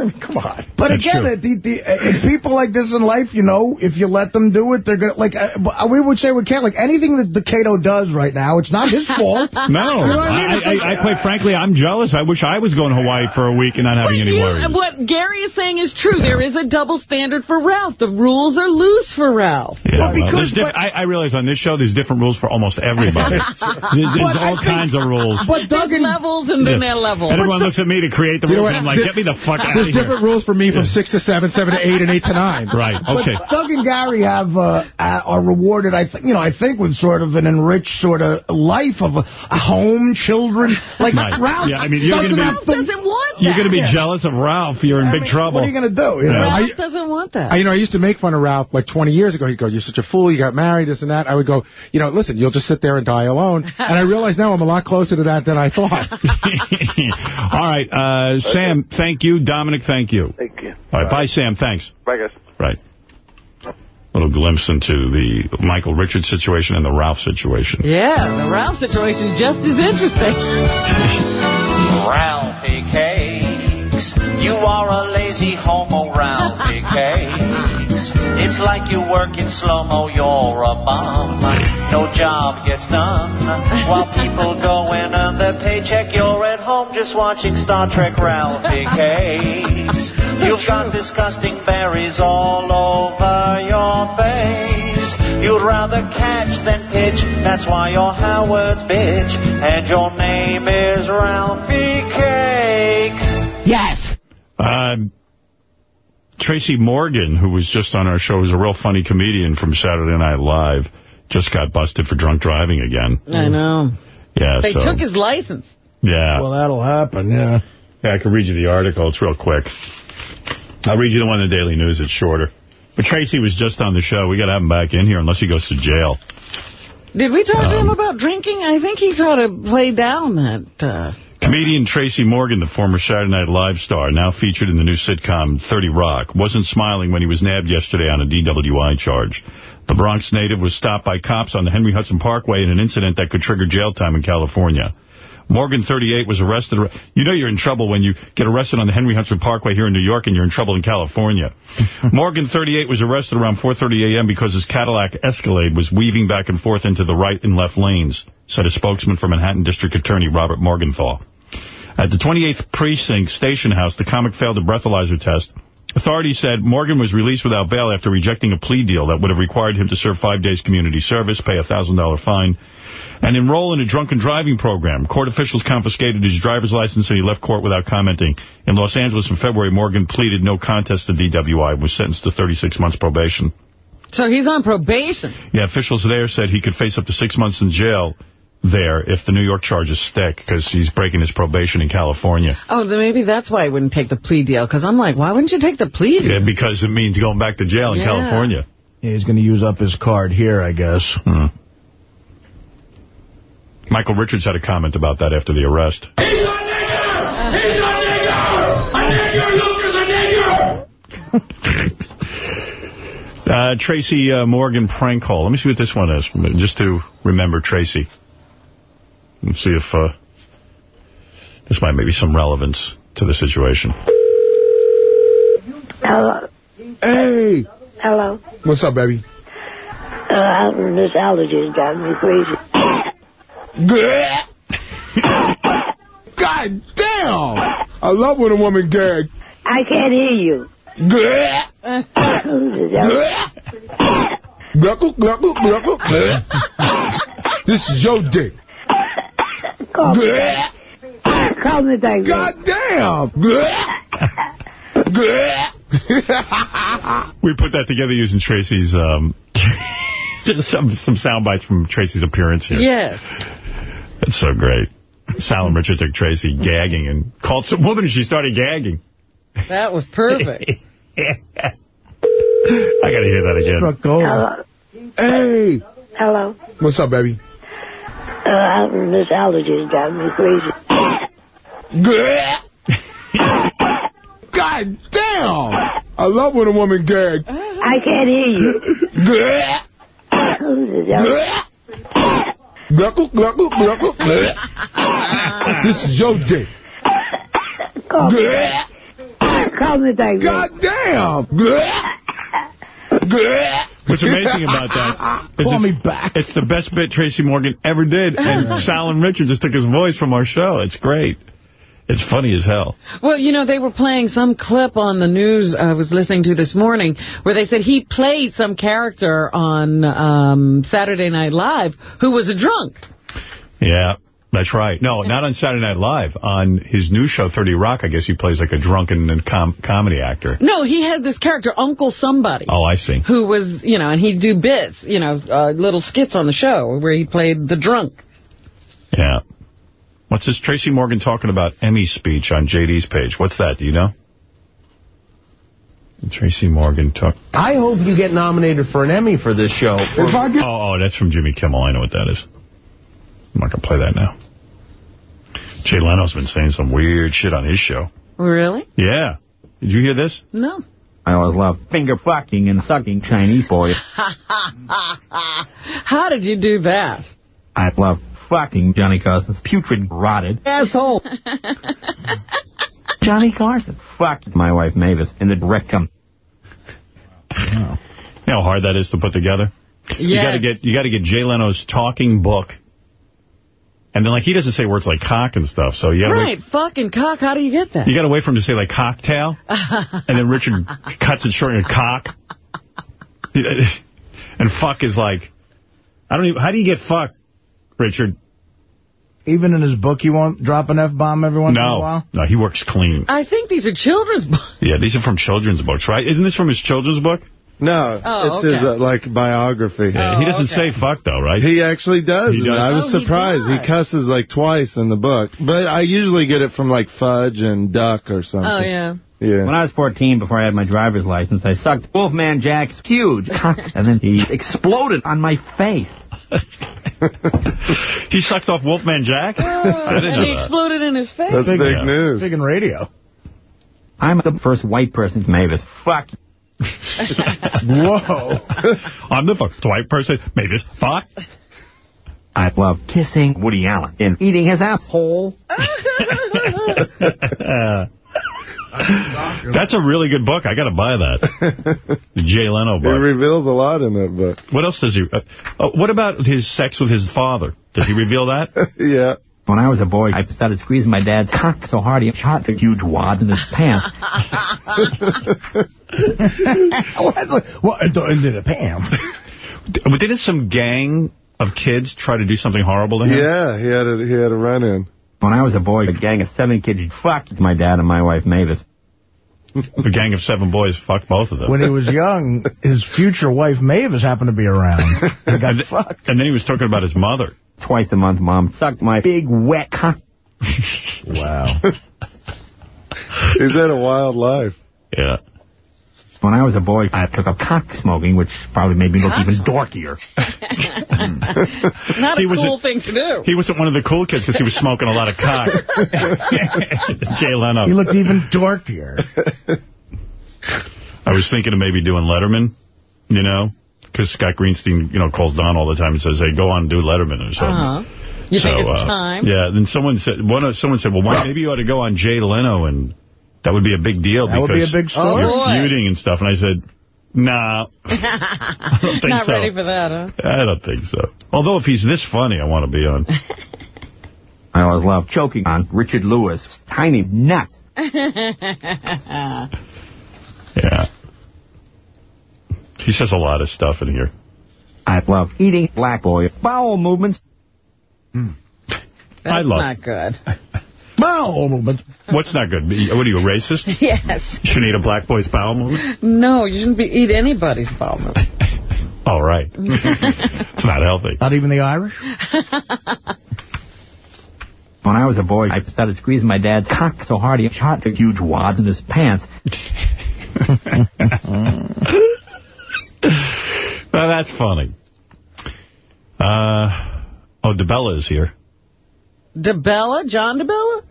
I mean, come on. But That's again, the, the, uh, people like this in life, you know, if you let them do it, they're going to, like, uh, we would say we can't, like, anything that the Kato does right now, it's not his fault. No, You know what I mean? I, I, I, quite frankly, I'm jealous. I wish I was going to Hawaii for a week and not having But any you- worries. what Gary is saying is true. There is a double standard for Ralph. The rules are loose for Ralph. Yeah, Well, because- there's diff- I, I realize on this show there's different rules for almost everybody. there's there's all think- kinds of rules. But Doug There's and, levels and then there are levels. And everyone looks at me to create the You know rules, and I'm like, get me the fuck out of There's here. different rules for me from 6 to 7, 7 to 8, and 8 to 9. Right, okay. But Doug and Gary have uh, uh, are rewarded, I think, you know, I think with sort of an enriched sort of life of a, a home, children. Like Right. Ralph Yeah, I mean, you're doesn't gonna be- Ralph doesn't want that. You're going to be Yeah. jealous of Ralph. You're in I big mean, trouble. What are you going to do? You know? Ralph I- doesn't want that. I, you know, I used to make fun of Ralph like 20 years ago. He'd go, you're such a fool, you got married, this and that. I would go, you know, listen, you'll just sit there and die alone. And I realize now I'm a lot closer to that than I thought. All right, uh, Sam, thank you. Dominic, thank you. Thank you. All right, bye, Sam. Thanks. Bye, guys. Right. A Little glimpse into the Michael Richards situation and the Ralph situation. Yeah, the Ralph situation just as interesting. Ralphie Cakes, you are a lazy homo, Ralphie Cakes. It's like you work in slow-mo, you're a bum. No job gets done. While people go and earn their paycheck, you're at home just watching Star Trek Ralphie Cakes. You've got disgusting berries all over your face. You'd rather catch than pitch, that's why you're Howard's bitch. And your name is Ralphie Cakes. Yes. Um, Tracy Morgan, who was just on our show, who's a real funny comedian from Saturday Night Live, just got busted for drunk driving again. I know. Yeah, They so, took his license. Yeah. Well, that'll happen, yeah. Yeah, I can read you the article. It's real quick. I'll read you the one in the Daily News. It's shorter. But Tracy was just on the show. We got to have him back in here unless he goes to jail. Did we talk to him Um, about drinking? I think he tried to play down that... Uh, Comedian Tracy Morgan, the former Saturday Night Live star, now featured in the new sitcom 30 Rock, wasn't smiling when he was nabbed yesterday on a DWI charge. The Bronx native was stopped by cops on the Henry Hudson Parkway in an incident that could trigger jail time in California. Morgan, 38, was arrested. You know you're in trouble when you get arrested on the Henry Hudson Parkway here in New York and you're in trouble in California. Morgan, 38, was arrested around 4.30 a.m. because his Cadillac Escalade was weaving back and forth into the right and left lanes, said a spokesman for Manhattan District Attorney Robert Morgenthau. At the 28th Precinct Station House, the comic failed a breathalyzer test. Authorities said Morgan was released without bail after rejecting a plea deal that would have required him to serve five days community service, pay a $1,000 fine, and enroll in a drunken driving program. Court officials confiscated his driver's license and he left court without commenting. In Los Angeles in February, Morgan pleaded no contest to DWI and was sentenced to 36 months probation. so he's on probation. Yeah, officials there said he could face up to six months in jail there if the New York charges stick because he's breaking his probation in California. Oh, then maybe that's why he wouldn't take the plea deal. Because I'm like, why wouldn't you take the plea deal? Yeah, because it means going back to jail in Yeah. California. Yeah, he's going to use up his card here, I guess. Hmm. Michael Richards had a comment about that after the arrest. He's a nigger! He's A nigger look is a nigger! Uh, Tracy uh, Morgan prank call. Let me see what this one is, just to remember Tracy. Let's see if uh, this might maybe some relevance to the situation. Hello. Hey. Hello. What's up, baby? Uh, this allergy's got me crazy. God damn! I love when a woman gag. I can't hear you. This is your dick. Call me Call me back. God damn! We put that together using Tracy's, um, some, some sound bites from Tracy's appearance here. Yes. It's so great. Sal and Richard took Tracy gagging and called some woman and she started gagging. That was perfect. I got to hear that again. Hello. Hey. Hello. What's up, baby? Uh, this allergy's got me crazy. God damn! I love when a woman gag. I can't hear you. This is your dick. Call me back. Call me back. God damn! What's amazing about that is Call it's, me back. it's the best bit Tracy Morgan ever did, and Sal and Richard just took his voice from our show. It's great. It's funny as hell. Well, you know, they were playing some clip on the news I was listening to this morning where they said he played some character on um, Saturday Night Live who was a drunk. Yeah, that's right. No, not on Saturday Night Live. On his new show, 30 Rock, I guess he plays like a drunken and com comedy actor. No, he had this character, Uncle Somebody. Oh, I see. Who was, you know, and he'd do bits, you know, uh, little skits on the show where he played the drunk. Yeah. What's this Tracy Morgan talking about Emmy speech on JD's page? What's that? Do you know? Tracy Morgan talk. I hope you get nominated for an Emmy for this show. For Oh, oh, that's from Jimmy Kimmel. I know what that is. I'm not going to play that now. Jay Leno's been saying some weird shit on his show. Really? Yeah. Did you hear this? No. I always love finger fucking and sucking Chinese boys. How did you do that? I love fucking Johnny Carson's putrid, rotted asshole. Johnny Carson fucked my wife Mavis in the rectum. Yeah, You know how hard that is to put together? You got to get you got to get Jay Leno's talking book. And then, like, he doesn't say words like cock and stuff, so you got to Right, fucking cock. How do you get that? You got to wait for him to say, like, cocktail. and then Richard cuts it short and cock. And fuck is like, I don't even, how do you get fuck, Richard? Even in his book, he won't drop an F-bomb every once in a No, while? no, he works clean. I think these are children's books. Yeah, these are from children's books, right? Isn't this from his children's book? No, Oh, it's his, uh, like, biography. Yeah, he doesn't say fuck, though, right? He actually does. He does? I was Oh, surprised. He, does. cusses, like, twice in the book. But I usually get it from, like, fudge and duck or something. Oh, yeah. Yeah. When I was 14, before I had my driver's license, I sucked Wolfman Jack's huge cock, and then he exploded on my face. He sucked off Wolfman Jack? I didn't and he that. exploded in his face. That's big Yeah. news. Big in radio. I'm the first white person to Mavis. Fuck. Whoa. I'm the fuck white person. Maybe it's fuck. I love kissing Woody Allen and eating his asshole. That's a really good book. I got to buy that. The Jay Leno He book. reveals a lot in that book. What else does he... Uh, uh, what about his sex with his father? Did he reveal that? yeah. When I was a boy, I started squeezing my dad's cock so hard he shot the huge wad in his pants. what? Did it, Pam? But Didn't some gang of kids try to do something horrible to him? Yeah, he had a, he had a run-in. When I was a boy, a gang of seven kids fucked my dad and my wife Mavis. A gang of seven boys fucked both of them. When he was young, his future wife, Mavis, happened to be around. He got and, fucked. and then he was talking about his mother. Twice a month, Mom sucked my big wet cock. Wow. He's had a wild life. Yeah. When I was a boy, I took up cock smoking, which probably made me look even dorkier. Not a He was cool a- thing to do. He wasn't one of the cool kids because he was smoking a lot of cock. Jay Leno. He looked even dorkier. I was thinking of maybe doing Letterman, you know, because Scott Greenstein, you know, calls Don all the time and says, hey, go on and do Letterman or something. Uh-huh. You think So, it's uh, time? Yeah, then someone said, one, someone said, well, why, maybe you ought to go on Jay Leno, and that would be a big deal That would because be a big story. you're Oh, feuding and stuff. And I said, nah, I don't think Not so. ready for that, huh? I don't think so. Although if he's this funny, I want to be on. I always love choking on Richard Lewis. Tiny nuts. Yeah. He says a lot of stuff in here. I love eating black boys. Bowel movements. Hmm. That's I love- not good. Bowel movement. What's not good? What are you, a racist? Yes. You shouldn't eat a black boy's bowel movement? No, you shouldn't be eat anybody's bowel movement. All right. it's not healthy. Not even the Irish? When I was a boy, I started squeezing my dad's cock so hard he shot a huge wad in his pants. Well, that's funny. Uh, oh, DeBella is here. DeBella? John DeBella?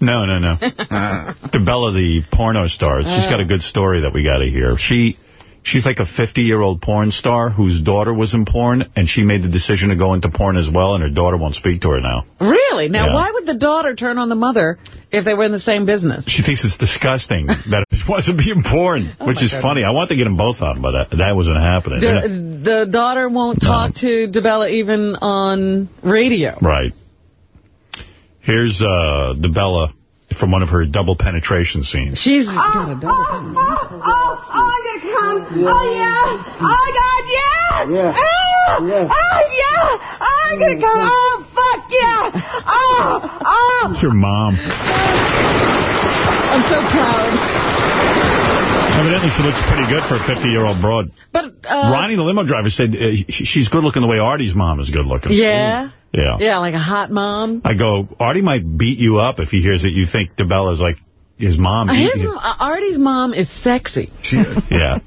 No, no, no. DeBella, the porno star. She's got a good story that we got to hear. She, she's like a 50-year-old porn star whose daughter was in porn, and she made the decision to go into porn as well, and her daughter won't speak to her now. Really? Now, Yeah. why would the daughter turn on the mother if they were in the same business? She thinks it's disgusting that it wasn't being porn, which Oh my is goodness. funny. I want to get them both on, but that, that wasn't happening. The, the daughter won't talk to DeBella even on radio. Right. Here's uh, DeBella from one of her double penetration scenes. She's got a double Oh, oh, I'm gonna come. Oh, yeah. Oh, God, yeah. Yeah. Oh, Yeah. oh, yeah. I'm gonna come. Oh, fuck yeah. Oh, oh. It's your mom. I'm so proud. Evidently, she looks pretty good for a 50-year-old broad. But, uh, Ronnie, the limo driver, said uh, she's good looking the way Artie's mom is good looking. yeah. Yeah. Yeah, like a hot mom. I go, Artie might beat you up if he hears that you think DeBella's like his mom. beat His, you. uh, Artie's mom is sexy. yeah.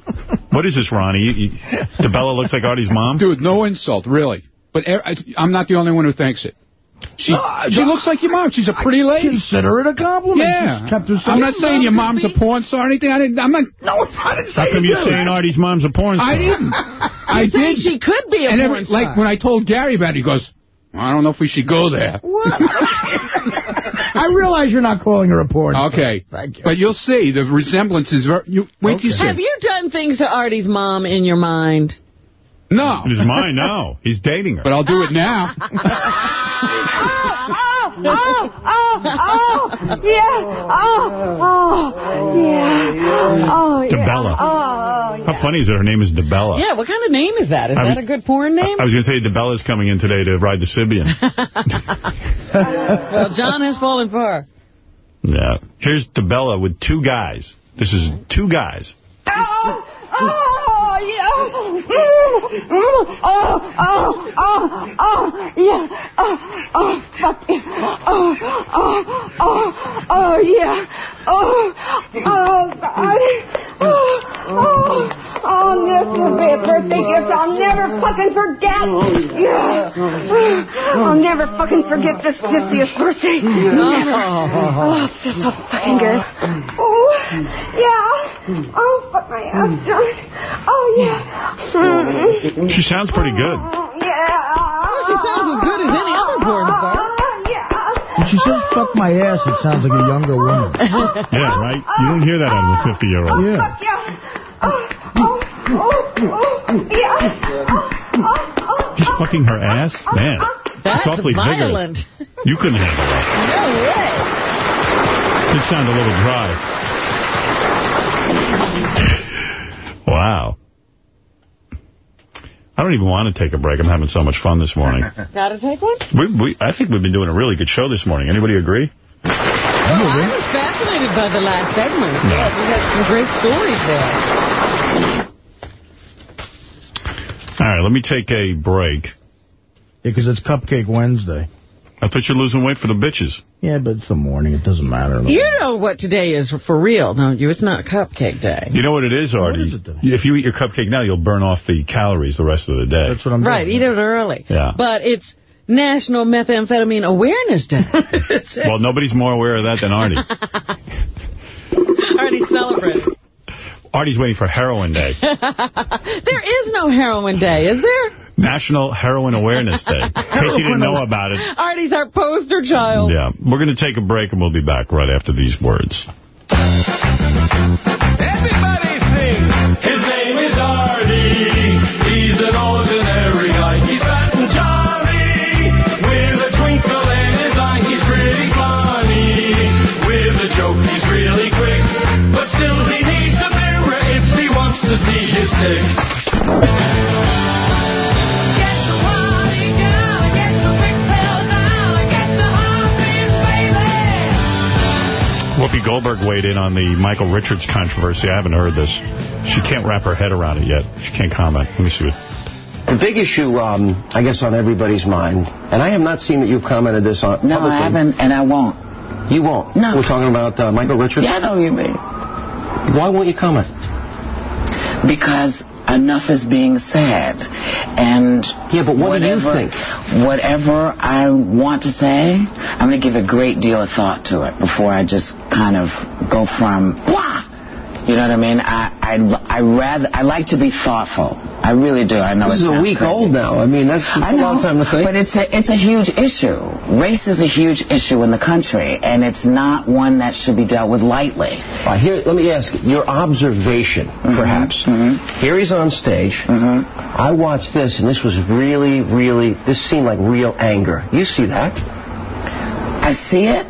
What is this, Ronnie? You, you, DeBella looks like Artie's mom? Dude, no insult, really. But er- I- I'm not the only one who thinks it. She she looks like your mom. She's a pretty lady. Consider it a compliment. Yeah. She's kept herself- I'm not saying your mom's a porn star or anything. I didn't. I'm not. No, I didn't say How come you you're do. saying Artie's mom's a porn star? I didn't. I You're did. she could be a and porn every, star. like when I told Gary about it, he goes, I don't know if we should go there. I realize you're not calling a report. Okay. Thank you. But you'll see, the resemblance is very... You, wait till you see. Have you done things to Artie's mom in your mind? No. It is mine now. He's dating her. But I'll do it now. Oh, oh, oh, oh, yeah, oh, oh, yeah, oh, yeah. DeBella. Oh, oh, yeah. How funny is it? Her name is DeBella. Yeah, what kind of name is that? Is I that was- a good porn name? I was going to say DeBella's coming in today to ride the Sybian. well, John has fallen for her. yeah. Here's DeBella with two guys. This is two guys. Oh, oh, yeah. Mm, mm, oh, oh, oh, oh, yeah. Oh, oh, fuck yeah. Oh, oh, oh, oh, yeah. Oh, oh, God. Oh, oh, oh, this will be a birthday gift I'll never fucking forget. Yeah. I'll never fucking forget this 50th birthday. Never. Oh, feels so fucking good. Oh, yeah. Oh, fuck my ass, John. Oh, yeah. She sounds pretty good. Yeah. Oh, she sounds as good as any other porn star. When she says fuck my ass, it sounds like a younger woman. Yeah, right? You don't hear that out of a 50-year-old. Yeah. Fuck yeah. Oh, oh, oh, oh, yeah. Oh, oh, Just fucking her ass? Man, That's it's awfully violent. vigorous. You couldn't handle that. No way. It sounded a little dry. Wow. I don't even want to take a break. I'm having so much fun this morning. Gotta take one? We, we, I think we've been doing a really good show this morning. Anybody agree? Oh, I was fascinated by the last segment. No. Yeah, we had some great stories there. All right, let me take a break. Yeah, because it's Cupcake Wednesday. I thought you're losing weight for the bitches. Yeah, but it's the morning. It doesn't matter. You know what today is for real, don't you? It's not Cupcake Day. You know what it is, Artie? if you eat your cupcake now, you'll burn off the calories the rest of the day. That's what I'm doing. Right, eat it early. Yeah. But it's National Methamphetamine Awareness Day. Well, nobody's more aware of that than Artie. Already celebrated. Artie's waiting for Heroin Day. there is no heroin day, is there? National Heroin Awareness Day. In case you didn't know about it. Artie's our poster child. Yeah. We're going to take a break, and we'll be back right after these words. Everybody sing. Wants to see his dick. Whoopi Goldberg weighed in on the Michael Richards controversy. I haven't heard this. She can't wrap her head around it yet. She can't comment. Let me see what... The big issue, um, I guess, on everybody's mind, and I have not seen that you've commented this on No, publicly. I haven't, and I won't. You won't? No. We're talking about uh, Michael Richards? Yeah, I know you mean. Why won't you comment? Because enough is being said. And yeah, but what do you whatever, think? Whatever I want to say, I'm going to give a great deal of thought to it before I just kind of go from, Wah! You know what I mean? I I I rather I like to be thoughtful. I really do. I know This is a week crazy. old now. I mean, that's I a know, long time to think. But it's a it's a huge issue. Race is a huge issue in the country, and it's not one that should be dealt with lightly. Uh, here, let me ask you, your observation, Mm-hmm. perhaps. Here he's on stage. I watched this, and this was really, really, this seemed like real anger. You see that? I see it,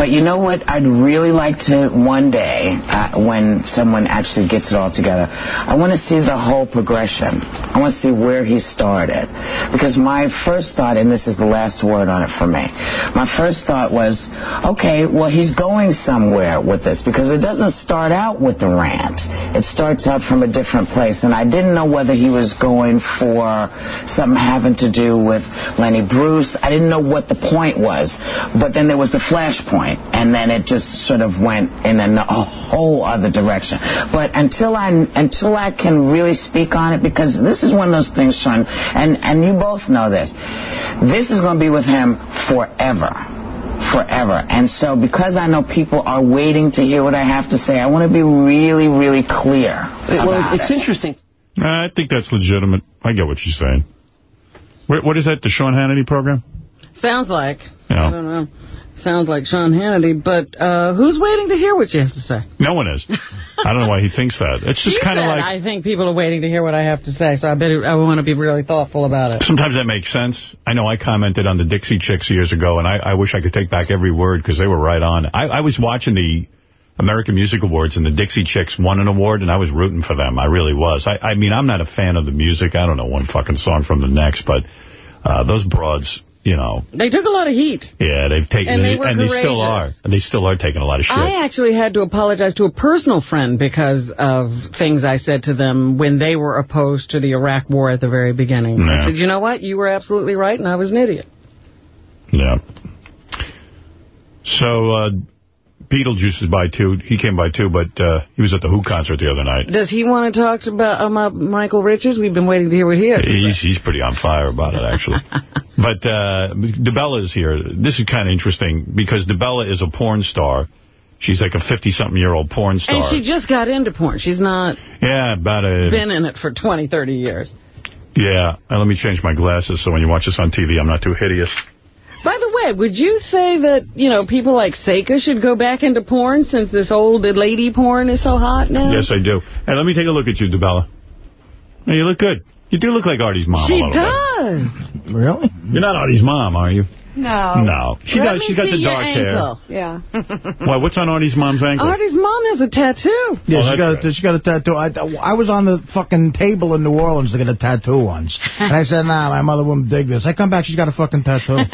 but you know what? I'd really like to one day, uh, when someone actually gets it all together, I want to see the whole progression. I want to see where he started. Because my first thought, and this is the last word on it for me, my first thought was, okay, well, he's going somewhere with this because it doesn't start out with the rant. It starts out from a different place. And I didn't know whether he was going for something having to do with Lenny Bruce. I didn't know what the point was. But then there was the flashpoint, and then it just sort of went in a, a whole other direction. But until I until I can really speak on it, because this is one of those things, Sean, and and you both know this. This is going to be with him forever forever. And so because I know people are waiting to hear what I have to say, I want to be really, really clear well, about it's it. interesting. I think that's legitimate. I get what you're saying. What, what is that, the Sean Hannity program? Sounds like. Yeah. I don't know. Sounds like Sean Hannity, but uh, who's waiting to hear what you have to say? No one is. I don't know why he thinks that. It's just kind of like... I think people are waiting to hear what I have to say, so I better, I want to be really thoughtful about it. Sometimes that makes sense. I know I commented on the Dixie Chicks years ago, and I, I wish I could take back every word because they were right on. I, I was watching the American Music Awards, and the Dixie Chicks won an award, and I was rooting for them. I really was. I, I mean, I'm not a fan of the music. I don't know one fucking song from the next, but uh, those broads, you know, They took a lot of heat. yeah, they've taken And they and they still are. And they still are taking a lot of shit. I actually had to apologize to a personal friend because of things I said to them when they were opposed to the Iraq war at the very beginning. Yeah. I said, you know what? You were absolutely right, and I was an idiot. Yeah. So, uh, Beetlejuice is by two. He came by two, but uh, he was at the Who concert the other night. Does he want to talk about about Michael Richards? We've been waiting to hear what he has. He's he's pretty on fire about it, actually. but uh, DeBella is here. This is kind of interesting because DeBella is a porn star. She's like a 50-something-year-old porn star. And she just got into porn. She's not yeah, about a... been in it for 20, 30 years. Yeah. Uh, let me change my glasses so when you watch this on TV, I'm not too hideous. By the way, would you say that, you know, people like Seka should go back into porn since this old lady porn is so hot now? Yes, I do. Hey, let me take a look at you, DeBella. Hey, you look good. You do look like Artie's mom a She little does. bit. Really? You're not Artie's mom, are you? No. No. She Let does. She's got the dark ankle. hair. Yeah. Why, what's on Artie's mom's ankle? Artie's mom has a tattoo. Yeah, Oh, she that's got a, she got a tattoo. I, I was on the fucking table in New Orleans to get a tattoo once. And I said, nah, my mother wouldn't dig this. I come back, she's got a fucking tattoo.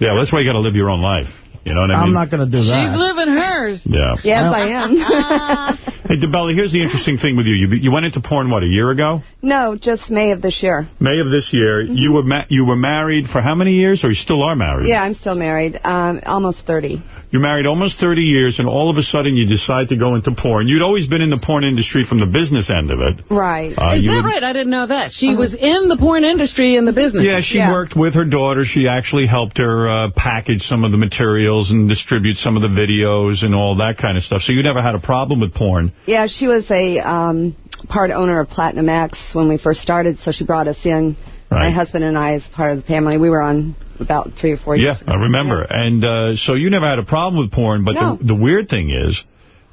Yeah, that's why you got to live your own life. You know what I mean? I'm not going to do that. She's living hers. Yeah. Yes, I am. Hey, DeBella, here's the interesting thing with you. You you went into porn, what, a year ago? no, just May of this year. May of this year. You were ma you were married for how many years, or you still are married? Yeah, I'm still married. Um, almost 30. You're married almost 30 years, and all of a sudden you decide to go into porn. You'd always been in the porn industry from the business end of it. Right. Uh, Is that would- right? I didn't know that. She was in the porn industry in the business. Yeah, she worked with her daughter. She actually helped her uh, package some of the materials and distribute some of the videos and all that kind of stuff. So you never had a problem with porn. Yeah, she was a um, part owner of Platinum X when we first started, so she brought us in. My husband and I, as part of the family, we were on about three or four Yeah, years ago. I remember. And uh, so you never had a problem with porn, but No. the, the weird thing is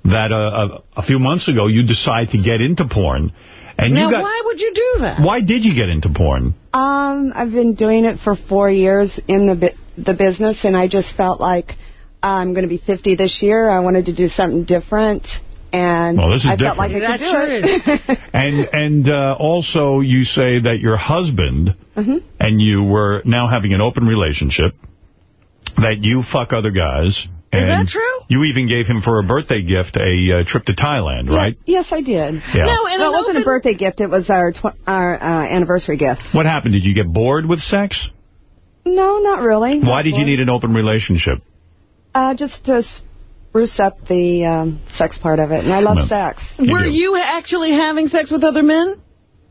that uh, a, a few months ago you decide to get into porn. And now, you got, why would you do that? Why did you get into porn? Um, I've been doing it for four years in the the business, and I just felt like I'm going to be 50 this year. I wanted to do something different, and Well, this is I felt like I different. could do it. And and uh, also you say that your husband Mhm. and you were now having an open relationship, that you fuck other guys. Is that and true? You even gave him for a birthday gift a uh, trip to Thailand, right? Yes, I did. Yeah. No, and it wasn't a birthday gift. It was our tw- our uh, anniversary gift. What happened? Did you get bored with sex? No, not really. Why did you need an open relationship? Uh, just to spruce up the um, sex part of it, and I love No. sex. Were you actually having sex with other men?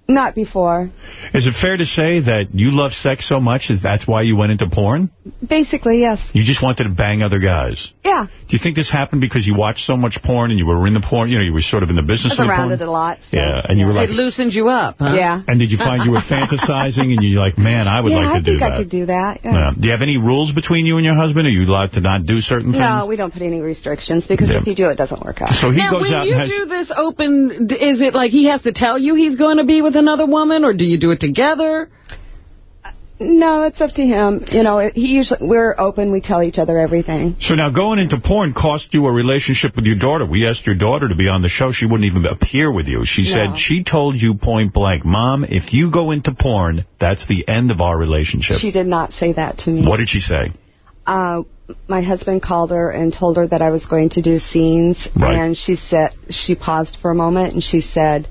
Not before. Is it fair to say that you love sex so much is that's why you went into porn? Basically, yes. You just wanted to bang other guys. Yeah. Do you think this happened because you watched so much porn and you were in the porn, you know, you were sort of in the I business was of the around porn? it a lot. Yeah, and you were like, it loosened you up, huh? Yeah. and did you find you were fantasizing and you're like, man, I would yeah, like to I do think that. I think I could do that. Yeah. Yeah. Do you have any rules between you and your husband? Are you allowed to not do certain things? No, we don't put any restrictions because Yeah. if you do, it doesn't work out. So he now, goes when out you and has... do this open, is it like he has to tell you he's going to be with another woman, or do you do it together? No, it's up to him. You know, he usually we're open. We tell each other everything. So now going into porn cost you a relationship with your daughter. We asked your daughter to be on the show. She wouldn't even appear with you. She No. said she told you point blank, Mom, if you go into porn, that's the end of our relationship. She did not say that to me. What did she say? Uh, my husband called her and told her that I was going to do scenes, Right. and she said she paused for a moment and she said,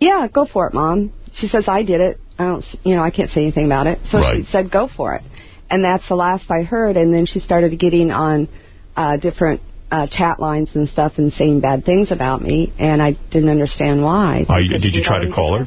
"Yeah, go for it, mom." She says, "I did it. I don't, s- you know, I can't say anything about it." So Right. she said, "Go for it," and that's the last I heard. And then she started getting on uh, different uh, chat lines and stuff and saying bad things about me, and I didn't understand why. You- because did you try to call her?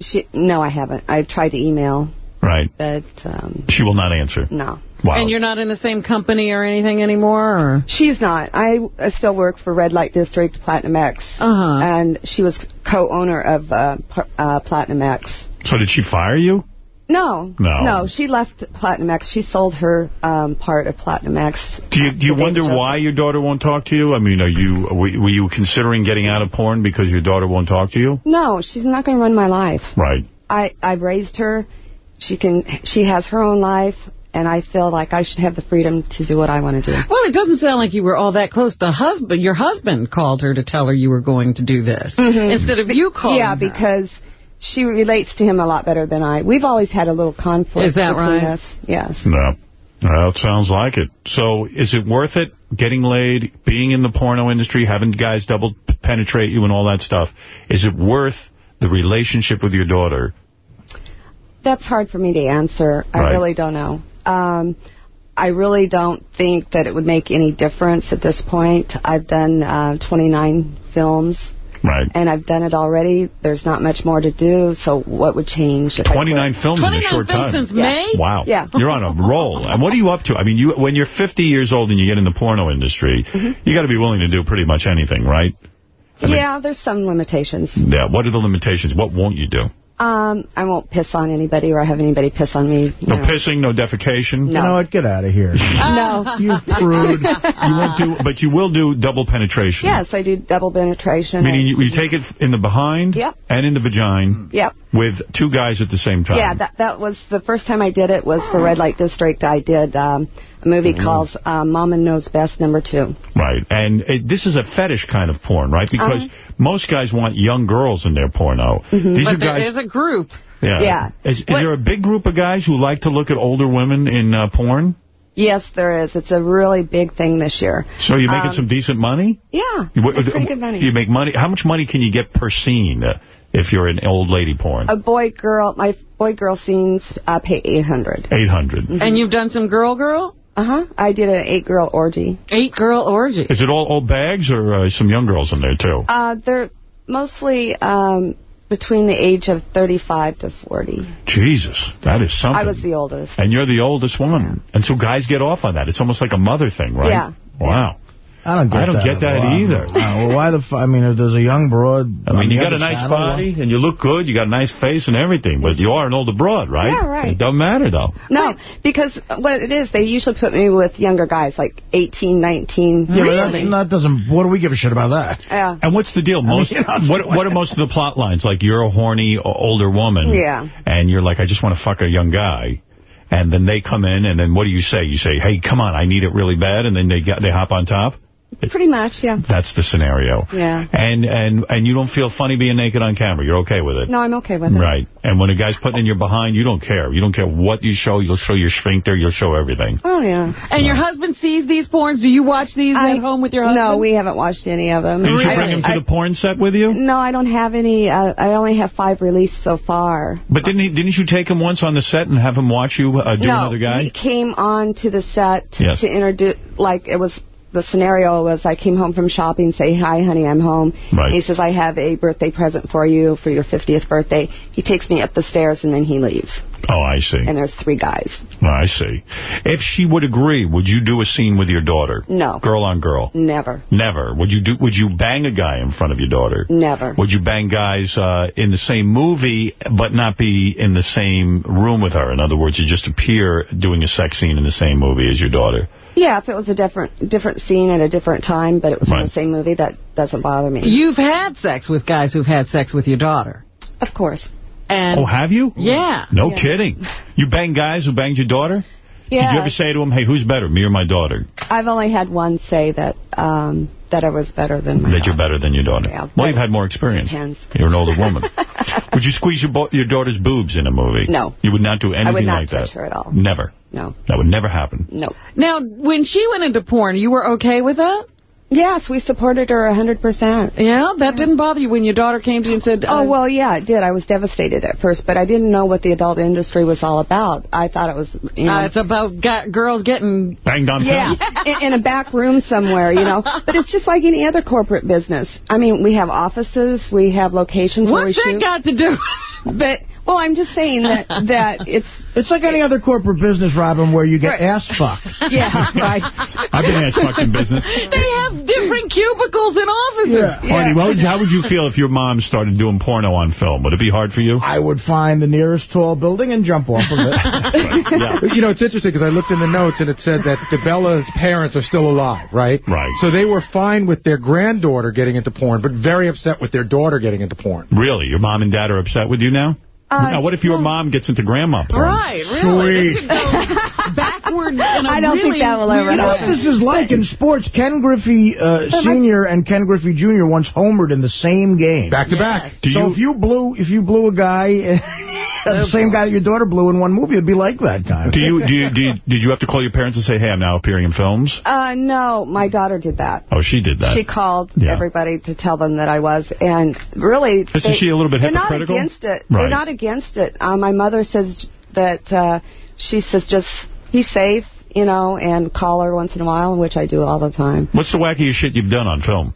She, no, I haven't. I've tried to email, Right. but um, She will not answer. no. Wow. And you're not in the same company or anything anymore? Or? She's not. I uh, still work for Red Light District, Platinum X. Uh-huh. And she was co-owner of uh, uh, Platinum X. So did she fire you? No, No. no. She left Platinum X. She sold her um, part of Platinum X. Do you, do you wonder why your daughter won't talk to you? I mean, are you were, were you considering getting out of porn because your daughter won't talk to you? No, she's not going to run my life. Right. I I've raised her. She can. She has her own life, and I feel like I should have the freedom to do what I want to do. Well, it doesn't sound like you were all that close. The husband, your husband called her to tell her you were going to do this. Mhm. Instead of you calling Yeah, her. because she relates to him a lot better than I. We've always had a little conflict Is that between right? us. Yes. No. Well, it sounds like it. So is it worth it, getting laid, being in the porno industry, having guys double penetrate you and all that stuff? Is it worth the relationship with your daughter? That's hard for me to answer. I really don't know. Um, I really don't think that it would make any difference at this point. I've done uh, 29 films. Right. And I've done it already. There's not much more to do, so what would change? if I 29 films in a short time. since May? Wow. Yeah. You're on a roll. And what are you up to? I mean, you when you're 50 years old and you get in the porno industry, Mm-hmm. you got to be willing to do pretty much anything, right? yeah, there's some limitations. Yeah. What are the limitations? What won't you do? Um, I won't piss on anybody or have anybody piss on me. No No. pissing, no defecation. No. You know what? Get out of here. no. You prude. You won't do, but you will do double penetration. Yes, I do double penetration. Meaning you, you take it in the behind Yep. and in the vagina Yep. with two guys at the same time. Yeah, that that was the first time I did it was for Red Light District. I did um, a movie Mm-hmm. called uh, Mama Knows Best Number Two. Right. And it, this is a fetish kind of porn, right? Because Uh-huh. most guys want young girls in their porno. Mhm. These but are there guys. is a group. Yeah. Yeah. Is, is there a big group of guys who like to look at older women in uh, porn? Yes, there is. It's a really big thing this year. So you're making Um, some decent money? Yeah, You- what- pretty good money. You make money. How much money can you get per scene uh, if you're an old lady porn? A boy girl, my boy girl scenes uh, pay eight hundred. 800. And you've done some girl girl? Uh huh. I did an eight girl orgy. Eight girl orgy. Is it all old bags or uh, some young girls in there, too? Uh, they're mostly um, between the age of thirty-five to forty. Jesus, that is something. I was the oldest. And you're the oldest one. And so guys get off on that. It's almost like a mother thing, right? Yeah. Wow. I don't get I don't that. get that either. Wow, well, why the I mean, if there's a young broad... I mean, you got a nice body, and you look good, you got a nice face and everything, but you are an older broad, right? Yeah, right. It doesn't matter, though. No, because what it is, they usually put me with younger guys, like 18, 19. Yeah, but that, that doesn't... What do we give a shit about that? Yeah. And what's the deal? Most you know, what what are most of the plot lines? Like you're a horny older woman, Yeah. and you're like, I just want to fuck a young guy, and then they come in, and then what do you say? You say, Hey, come on, I need it really bad, and then they get they hop on top. Pretty much, yeah. That's the scenario. Yeah. And and and you don't feel funny being naked on camera. You're okay with it. No, I'm okay with it. Right. And when a guy's putting in your behind, you don't care. You don't care what you show. You'll show your sphincter. You'll show everything. Oh, yeah. And your husband sees these porns? Do you watch these I- at home with your husband? No, we haven't watched any of them. Didn't you bring him to I- the porn set with you? No, I don't have any. Uh, I only have five released so far. But didn't he, didn't you take him once on the set and have him watch you uh, do no, another guy? he came on to the set Yes. to introduce, like, it was, the scenario was I came home from shopping, say, hi, honey, I'm home. Right. He says, I have a birthday present for you for your 50th birthday. He takes me up the stairs and then he leaves. Oh, I see. And there's three guys. Oh, I see. If she would agree, would you do a scene with your daughter? No. Girl on girl? Never. Never. Would you do? Would you bang a guy in front of your daughter? Never. Would you bang guys uh, in the same movie, but not be in the same room with her? In other words, you just appear doing a sex scene in the same movie as your daughter. Yeah, if it was a different different scene at a different time, but it was in Right. the same movie, that doesn't bother me. You've had sex with guys who've had sex with your daughter. Of course. And oh, have you? Yeah. No Yeah. kidding. You bang guys who banged your daughter? Did you ever say to him, hey, who's better, me or my daughter? I've only had one say that um, that I was better than my that you're better than your daughter. Yeah, well, you've had more experience. Depends. You're an older woman. would you squeeze your, your daughter's boobs in a movie? No. You would not do anything like that. I would not like touch that? her at all. Never. No. That would never happen. No. Now, when she went into porn, you were okay with that? Yes, we supported her a 100%. Yeah? That didn't bother you when your daughter came to you and said... Oh, uh, well, yeah, it did. I was devastated at first, but I didn't know what the adult industry was all about. I thought it was, you know... uh, it's about ga- girls getting... Banged on yeah, in, in a back room somewhere, you know. But it's just like any other corporate business. I mean, we have offices, we have locations where we What's that got to do? But Well, I'm just saying that that it's It's like any other corporate business, Robin, where you get ass fucked. yeah, right. I've been ass fucked in business. They have different cubicles in offices. Artie, what would, how would you feel if your mom started doing porno on film? Would it be hard for you? I would find the nearest tall building and jump off of it. yeah. You know, it's interesting because I looked in the notes and it said that DeBella's parents are still alive, right? Right. So they were fine with their granddaughter getting into porn, but very upset with their daughter getting into porn. Really? Your mom and dad are upset with you now? Uh, now, what if your mom gets into grandma porn? Right, really. Sweet. Backward in a I don't think that will ever weird You know what this is like in sports? Ken Griffey uh, Sr. and Ken Griffey Jr. once homered in the same game. Back to back. Do so you- if you blew if you blew a guy, the same guy that your daughter blew in one movie, it'd be like that kind of. Do you, do you, do you, did you have to call your parents and say, hey, I'm now appearing in films? Uh, no, my daughter did that. Oh, she did that. She called Yeah. everybody to tell them that I was, and really, Isn't she a little bit they're hypocritical? not against it. Right. They're not against it. Uh, my mother says that uh, she says just be safe, you know, and call her once in a while, which I do all the time. What's the wackiest shit you've done on film?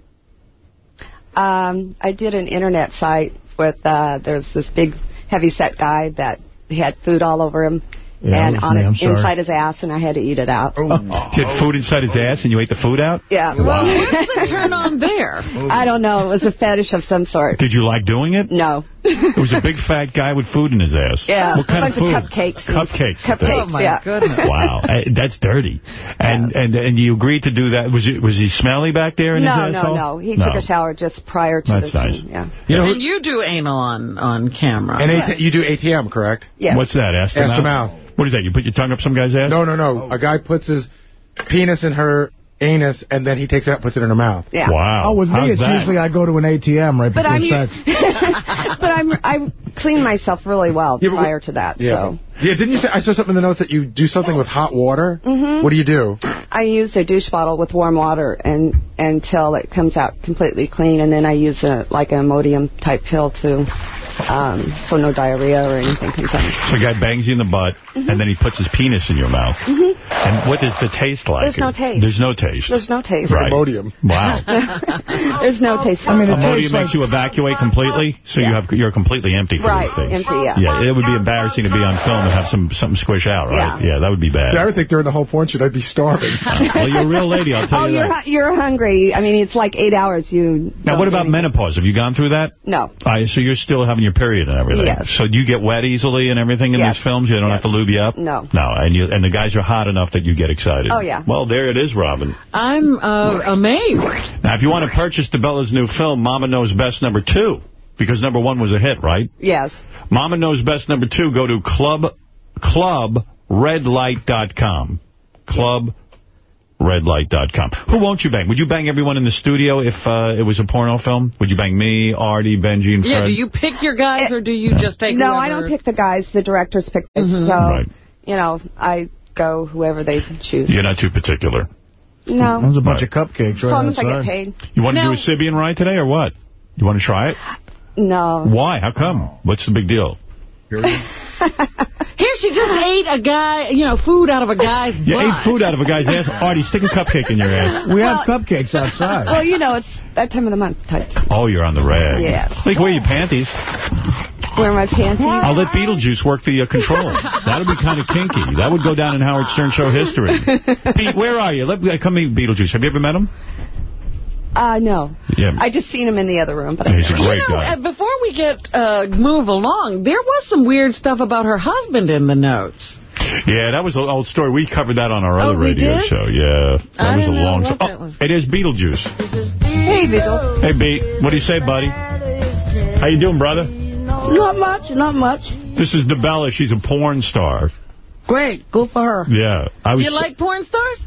Um, I did an internet site with uh, there's this big heavy set guy that had food all over him. Yeah, and on me, it, inside his ass, and I had to eat it out. He had food inside his ass and you ate the food out? Yeah. Wow. What's the turn on there? I don't know. It was a fetish of some sort. Did you like doing it? No. It was a big fat guy with food in his ass. Yeah. What kind a bunch of food? cupcakes. Cupcakes. Cupcakes, Oh, my yeah. goodness. Wow, that's dirty. And and and you agreed to do that. Was it was he smelly back there in No, his no, asshole? no. He took a shower just prior to That's the nice. scene. Yeah. You know, and you do anal on, on camera. and AT you do ATM, correct? Yes. What's that? Ask, Ask him him out. out. What is that? You put your tongue up some guy's ass? No, no, no. A guy puts his penis in her anus, and then he takes it out and puts it in her mouth. Yeah. Wow. Oh, with me, How's it's that? usually I go to an ATM right But before I'm, sex. but I'm, I clean myself really well Yeah, prior to that. So Yeah, didn't you say, I saw something in the notes that you do something with hot water? Mm -hmm. What do you do? I use a douche bottle with warm water and until it comes out completely clean, and then I use a like a Imodium type pill to, um, so no diarrhea or anything comes out. So a guy bangs you in the butt, and then he puts his penis in your mouth. Mhm. And what does the taste like? There's no taste. There's no taste. There's no taste. Right. Imodium. Wow. There's no taste. I mean, it Imodium makes like- you evacuate completely, so you have you're completely empty for Right, these things. empty, yeah. Yeah, it would be embarrassing to be on film and have some something squish out, right? Yeah. Yeah, that would be bad. See, I would think during the whole porn shoot I'd be starving. well, you're a real lady, I'll tell Oh, you you're that. hu- you're hungry. I mean, it's like eight hours. You Now, what about anything. menopause? Have you gone through that? No. Uh, so you're still having your period and everything. Yes. So you get wet easily and everything in Yes. these films? You don't have to lube you up? No. No, and you and the guys are hot enough that you get excited. Oh, yeah. Well, there it is, Robin. I'm uh, amazed. Now, if you want to purchase DeBella's new film, Mama Knows Best number two, because number one was a hit, right? Yes. Mama Knows Best number two, go to clubclubredlight dot com. club clubredlight.com. Clubredlight.com. Who won't you bang? Would you bang everyone in the studio if uh, it was a porno film? Would you bang me, Artie, Benji, and Fred? Yeah, do you pick your guys or do you just take No, I don't pick the guys. The directors pick this. Mhm. So, Right. you know, I go whoever they choose. You're not too particular. No. There's a bunch Right. of cupcakes As long as I get paid. You want to Now- do a Sybian ride today or what? You want to try it? No. Why? How come? What's the big deal? Here she just ate a guy, you know, food out of a guy's You butt. ate food out of a guy's ass. Artie, stick a cupcake in your ass. We have cupcakes outside. Well, you know, it's that time of the month type. Oh, you're on the rag. Yes. Like, wear your panties. Wear my panties. I'll let Beetlejuice work the uh, control. That'll be kind of kinky. That would go down in Howard Stern show history. Pete, where are you? Let me come meet Beetlejuice. Have you ever met him? Uh, no. Yeah. I just seen him in the other room. But He's a great you know, guy. uh, before we get uh, move along, there was some weird stuff about her husband in the notes. Yeah, that was an old story. We covered that on our Oh, other we radio did? show. Yeah, that I was a long what show. that Oh, it is Beetlejuice. Hey, Beetle. Hey, Beat. What do you say, buddy? How you doing, brother? Not much, not much. This is DeBella. She's a porn star. Great, Go for her. Yeah, I was. You like porn stars?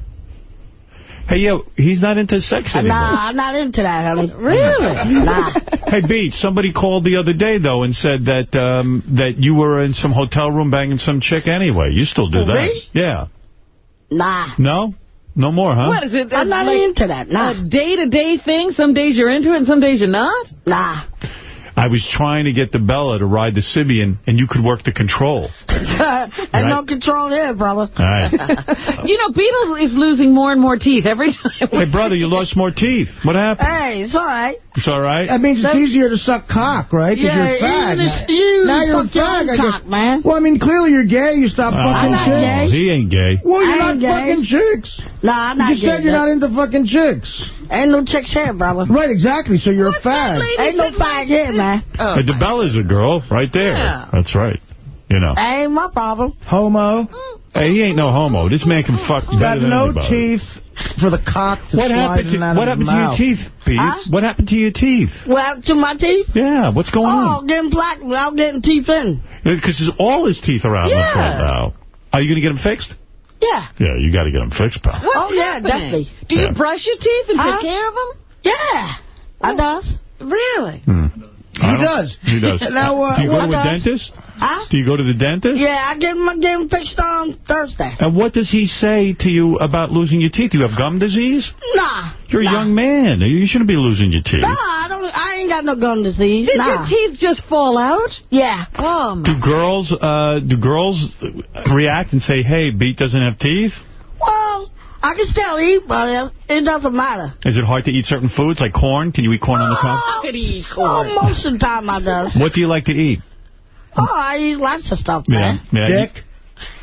Hey, yo, he's not into sex anymore. Nah, I'm not into that, honey. Really? Nah. Hey, Beat, somebody called the other day, though, and said that um, that you were in some hotel room banging some chick anyway. You still do Who, that? me? Yeah. Nah. No? No more, huh? What is it? I'm not like into that, nah. A day-to-day thing? Some days you're into it and some days you're not? Nah. I was trying to get the Bella to ride the Sybian, and you could work the control. and no control there, brother. All right. you know, Beetle is losing more and more teeth every time. Hey, brother, you lost more teeth. What happened? Hey, it's all right. It's all right? That means it's easier to suck cock, right? Because Yeah, you're a fag. even if you now you're a suck your fag. I cock, man. Well, I mean, clearly you're gay. You stop Oh, fucking chicks. He ain't gay. Well, you're I not ain't gay. fucking chicks. Nah, I'm not You said gay, you're though. not into fucking chicks. Ain't no chicks here, brother. Right, exactly. So you're a fag. Ain't no fag here, man. Hey, DeBella's a girl right there. Yeah. That's right. You know. Ain't my problem. Homo. Hey, he ain't no homo. This man can fuck Got better than no anybody. teeth for the cock to What slide happened in and to out What of his happened to your teeth, Pete? Huh? What happened to your teeth? Well, to my teeth? Yeah, what's going Oh, on? getting black without getting teeth in. Because all his teeth are out in the Yeah. front now. Are you going to get them fixed? Yeah. Yeah, you got to get them fixed, pal. What's oh, yeah, happening? definitely. Do you Yeah. brush your teeth and Huh? take care of them? Yeah, I does. Really? I don't- does. He does. Now, uh, Do you go what to a does? dentist? Huh? Do you go to the dentist? Yeah, I get my I get fixed on Thursday. And what does he say to you about losing your teeth? Do You have gum disease? Nah. You're a young man. You shouldn't be losing your teeth. Nah, I don't. I ain't got no gum disease. Did nah. your teeth just fall out? Yeah. Oh, my. Do girls uh, do girls react and say, "Hey, Beat doesn't have teeth"? Well, I can still eat, but it, it doesn't matter. Is it hard to eat certain foods like corn? Can you eat corn on the cob? I Could eat Oh, most of the time I does. What do you like to eat? Oh, I eat lots of stuff, man. yeah. Dick?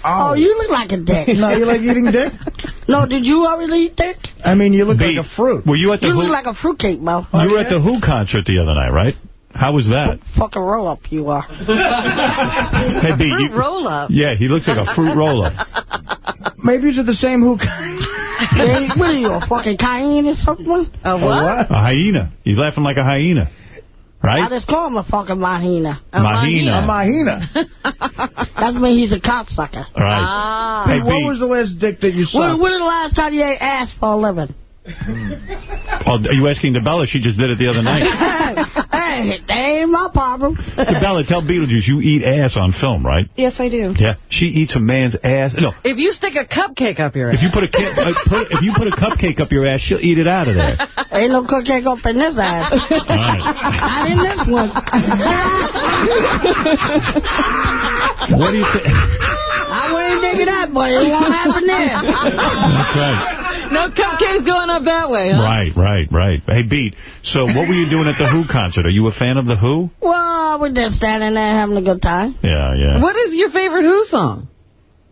Oh, oh, you look like a dick. No, you like eating dick? No, did you already eat dick? I mean, you look Beat. like a fruit. Were you at the You Who? look like a fruitcake, Mo. you were at the Who concert the other night, right? How was that? Fucking roll up you are. Hey, Beat. Fruit You, roll up. yeah, he looks like a fruit roll-up. Maybe it's at the same hook. Hey, what are you, a fucking cayenne or something? A what? A hyena. He's laughing like a hyena, Right? I just call him a fucking mahina. Mahina. A mahina. That means he's a cocksucker. All right. Ah. Hey, What was the last dick that you saw? When, sucked? when the last time you ate ass for a living? Oh, are you asking DeBella? She just did it the other night. hey, that ain't my problem. DeBella, tell Beetlejuice you eat ass on film, right? Yes, I do. Yeah. She eats a man's ass. No, If you stick a cupcake up your if ass. you put a, uh, put, if you put a cupcake up your ass, she'll eat it out of there. Ain't no cookie up in this ass. All right. Not in this one. What do you think? I wouldn't think of that, but it won't happen there. That's right. No cupcakes going up that way, huh? Right, right, right. Hey, Beat, so what were you doing at the Who concert? Are you a fan of the Who? Well, we're just standing there having a good time. Yeah, yeah. What is your favorite Who song?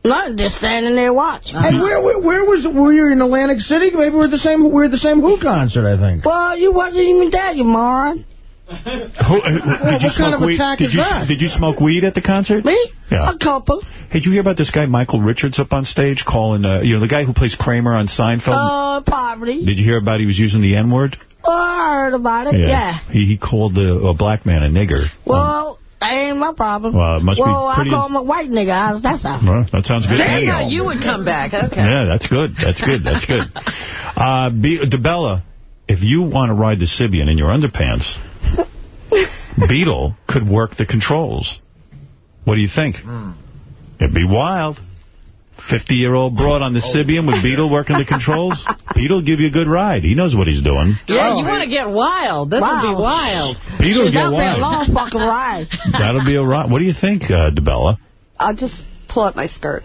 Nothing, just standing there watching. And where, where where was were you in Atlantic City? Maybe we're at the same we're at the same Who concert, I think. Well, you wasn't even there, you moron. Who, uh, did you what smoke kind of weed? attack did is you that? did you smoke weed at the concert? Me? Yeah. A couple. Hey, did you hear about this guy Michael Richards up on stage calling? Uh, you know, the guy who plays Kramer on Seinfeld. Uh, poverty. did you hear about he was using the N word? Oh, I heard about it, yeah. He he called a, a black man a nigger. Well, that ain't my problem. Well, it must be well, pretty- I call him a white nigga. How's that sound? Well, that sounds good. to That's how you would come back. Okay. Yeah, that's good. That's good. That's good. Uh, Be DeBella, if you want to ride the Sybian in your underpants, Beetle could work the controls. What do you think? It'd be wild. 50-year-old broad on the Sybian with Beetle working the controls. Beetle give you a good ride. He knows what he's doing. Yeah, you want to get wild. This would be wild. Beetle get That'll be a wild. long fucking ride. That'll be a ride. What do you think, uh, DeBella? I'll just pull up my skirt.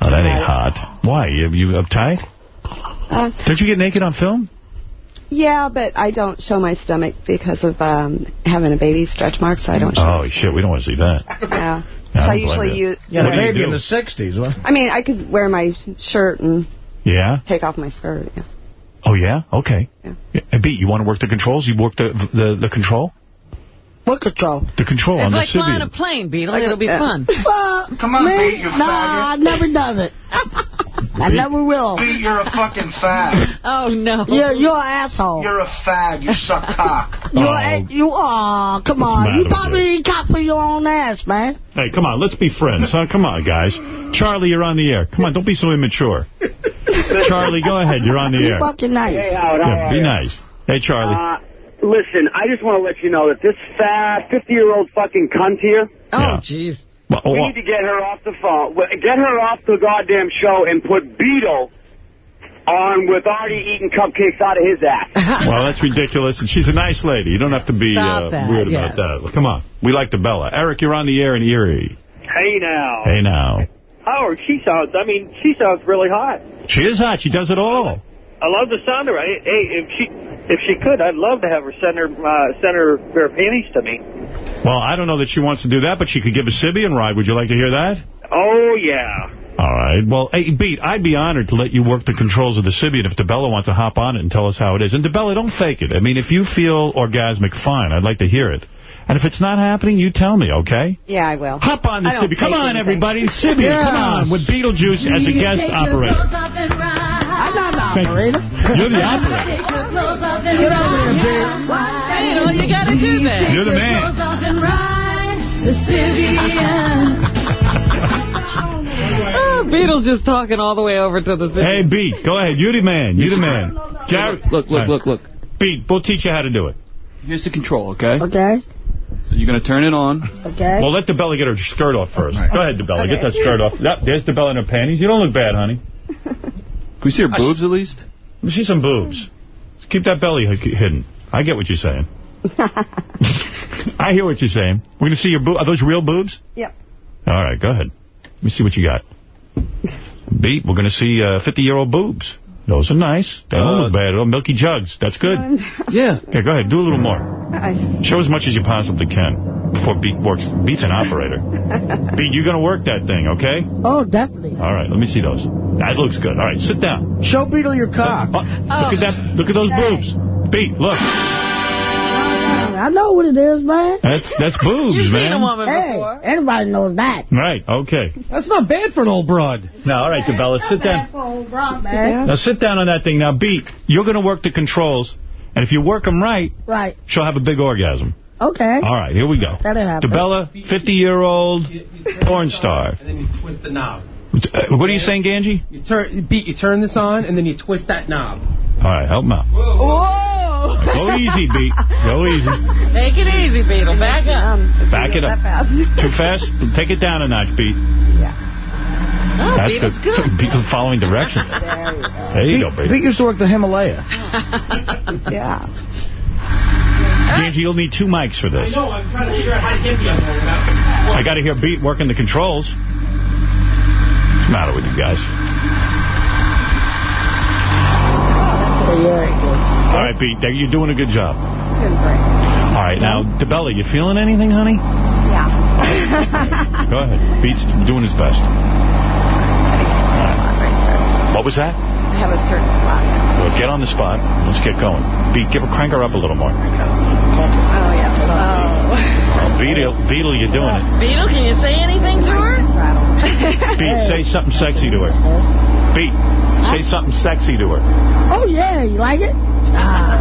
Oh, that ain't hot. Why? You, you uptight? Uh, Don't you get naked on film? Yeah, but I don't show my stomach because of um, having a baby stretch mark, so I don't show. Oh, shit, we don't want to see that. Yeah. Yeah, so I I don't blame usually you. use. Yeah, What do you maybe do? in the 60s. What? I mean, I could wear my shirt and Yeah? take off my skirt. Yeah. Oh, yeah? Okay. Yeah. Hey, Beat, you want to work the controls? You work the the, the control? What control? The control It's on like the flying a Sybian. plane, Beetle. It'll be fun. Well, Come on, me? Pete, you Nah, I faggot. never does it. I never will. Pete, you're a fucking fag. Oh, no. You're, you're an asshole. You're a fag. You suck cock. You're Oh. a, you are. Come What's on. You probably eat cock for your own ass, man. Hey, come on, let's be friends, huh? Come on, guys. Charlie, you're on the air. Come on, don't be so immature. Charlie, go ahead. You're on the You air. fucking nice. Hey, Howard, Yeah, be nice. Hey, Charlie. Uh, listen, I just want to let you know that this fat 50-year-old fucking cunt here, Oh, jeez. Well, we need to get her off the phone. Get her off the goddamn show and put Beetle on with Artie eating cupcakes out of his ass. well, that's ridiculous. And she's a nice lady. You don't have to be uh, weird yeah. about that. Well, come on. We like the Bella. Eric, you're on the air in Erie. Hey now. Hey, now. Howard, she sounds, I mean, she sounds really hot. She is hot. She does it all. I love the sound of her. Hey, hey, if she if she could, I'd love to have her send her, uh, send her, her panties to me. Well, I don't know that she wants to do that, but she could give a Sybian ride. Would you like to hear that? Oh, yeah. All right. Well, hey, Beat, I'd be honored to let you work the controls of the Sybian if DeBella wants to hop on it and tell us how it is. And DeBella, don't fake it. I mean, if you feel orgasmic, fine. I'd like to hear it. And if it's not happening, you tell me, okay? Yeah, I will. Hop on the Sybian. Come on, anything. everybody. Sybian, come on. With Beetlejuice as a guest operator. I'm not an Thank you. Operator. You're the operator. Get over here, babe. You know, you got to do that. You're the man. Oh, Beatles just talking all the way over to the city. Hey, Beat, go ahead. You're the man. You're the man. Jared, Look, look, look, look. Beat, we'll teach you how to do it. Here's the control, okay? Okay. So you're going to turn it on. Okay. Well, let the DeBella get her skirt off first. Go ahead, the DeBella. Get that skirt off. Yep, there's DeBella in her panties. You don't look bad, honey. Can we see her boobs at least? Let me see some boobs. Keep that belly hidden. I get what you're saying. I hear what you're saying. We're going to see your boobs. Are those real boobs? Yep. All right, go ahead. Let me see what you got. Beat, we're going to see uh, 50-year-old boobs. Those are nice. They don't look uh, bad. Oh, milky jugs. That's good. Yeah. Okay, go ahead. Do a little more. Show as much as you possibly can before Beat works. Beat's an operator. Beat, you're going to work that thing, okay? Oh, definitely. All right, let me see those. That looks good. All right, sit down. Show Beetle your cock. Uh, look at oh. that. Look at those boobs. Beat, look. I know what it is, man. That's that's boobs, You've man. seen a woman Hey, before. everybody knows that. Right, okay. That's not bad for an old broad. Now, all right, DeBella, sit down. Bro, man. Now, sit down on that thing. Now, Beat, you're going to work the controls, and if you work them right, Right. she'll have a big orgasm. Okay. All right, here we go. That'll happen. DeBella, 50-year-old porn star. And then you twist the knob. Uh, what are you saying, Ganji? You turn, beat. You turn this on, and then you twist that knob. All right, help him out. Whoa! Go easy, Beat. Go easy. Take it easy, Beetle. Back up. Back it up. Too fast? Take it down a notch, Beat. Oh, That's Beetle's good. good. Beetle's following direction. There you go, Pete baby. used to work the Himalaya. yeah. Ganji, you'll need two mics for this. No, I'm trying to figure out how to get the other one without. I got to hear Beat working the controls. What's the matter with you guys? All right, Pete, you're doing a good job. All right, now, DeBella, you feeling anything, honey? Yeah. Go ahead. Pete's doing his best. What was that? I have a certain spot. Well, get on the spot. Let's get going. Beat, give her, crank her up a little more. Oh, yeah. Oh. Oh, Beetle, Beetle, you're doing it. Beetle, can you say anything to her? Beat, say something sexy to her. Beat, say something sexy to her. Oh, yeah. You like it? Ah.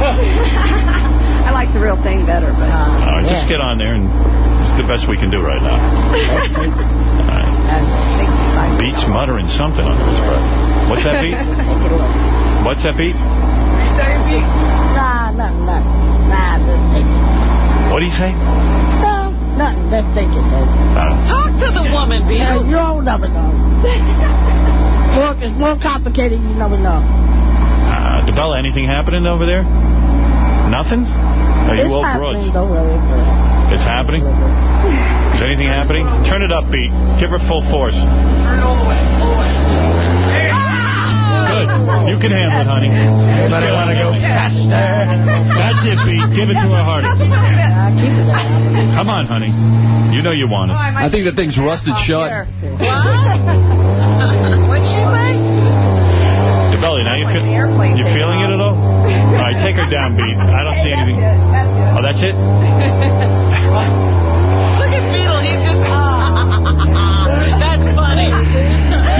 I like the real thing better, but... Uh, All right, just get on there, and it's the best we can do right now. All right. Beat's muttering something under his breath. What's that, Beat? What's that, Beat? Nah, nothing, nothing. Nah, just take it. What do you say? No, nothing. Just take it, baby. Talk to the woman, Yeah, Beetle. you don't never know. more, it's more complicated, you never know. uh, DeBella, anything happening over there? Nothing? Are you it's all happening, broads? don't worry. It's happening? Is anything happening? Turn it up, Beat. Give her full force. Good. You can handle it, honey. Anybody want to go faster? That's it, Beat. Give it to her harder. Come on, honey. You know you want it. Oh, I think the thing's rusted shut. What? What'd she say? DeBelly, now you feel, you feeling it at all? All right, take her down, Beat. I don't see anything. Oh, that's it? Look at Beetle. He's just... That's funny.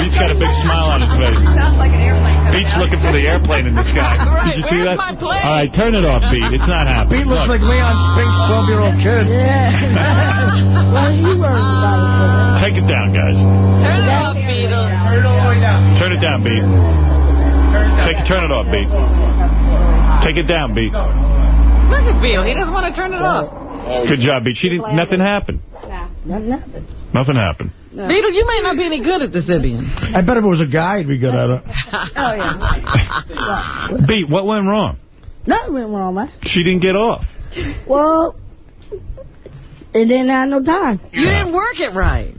Beat's got a big smile on his face. Sounds like an airplane. Beat's looking for the airplane in the sky. Right, Did you see that? my plane? All right, turn it off, Beat. It's not happening. Pete looks Look. like Leon Spinks' 12-year-old kid. Yeah. well, you worried about it. Take it down, guys. Turn it off, Beetle. Turn it all the way down. Turn it down, Beat. Take it, turn it off, Beat. Take it down, Beat. Look at Beetle. He doesn't want to turn it off. Good job, Beat. She didn't. Nothing happened. Nothing happened. Nothing happened. Beetle, you may not be any good at the Sybian. I bet if it was a guy, he'd be good at it. Oh, yeah. Beat, what went wrong? Nothing went wrong, man. She didn't get off. Well, It didn't have no time. You didn't work it right.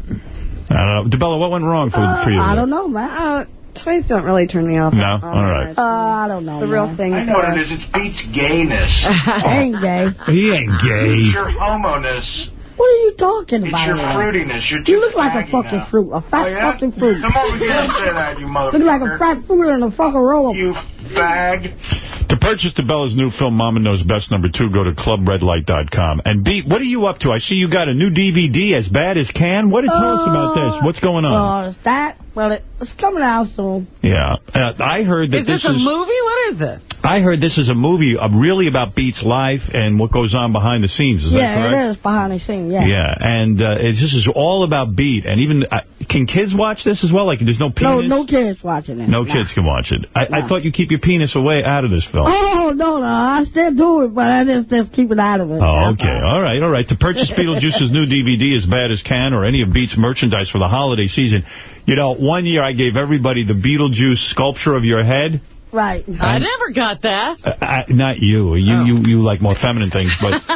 I don't know. DeBella, what went wrong for, Uh, for you? I don't know, man. Uh, toys don't really turn me off. No? All right. Uh, I don't know. The real thing. I know what it is. It's Beats gayness. I ain't gay. He ain't gay. It's your homoness. What are you talking It's about? your man? fruitiness. You're You look like a fucking now. fruit. A fat Oh, yeah? fucking fruit. Come over here and say that, you motherfucker. Look like a fat fruit in a fucking roll. You fag. To purchase DeBella's new film, Mama Knows Best number two, go to clubredlight.com. And Beat, what are you up to? I see you got a new DVD, As Bad as Can. What? Tell us about this. What's going on? Uh, is that? Well, it, it's coming out soon. Yeah. Uh, I heard that Is this, a movie? What is this? I heard this is a movie uh, really about Beat's life and what goes on behind the scenes. Is that yeah, it is behind the scenes. Yeah. Yeah, and uh, it's, this is all about Beat. And even, uh, can kids watch this as well? Like, there's no penis? no no kids watching it. No kids can watch it. I, I thought you keep your penis away out of this film. Oh, no, no. I still do it, but I just, just keep it out of it. Oh, okay. All right, all right. To purchase Beetlejuice's new DVD, As Bad as Can, or any of Beat's merchandise for the holiday season, you know, one year I gave everybody the Beetlejuice sculpture of your head. Right. I never got that. Uh, I, not you. You, you. you like more feminine things, but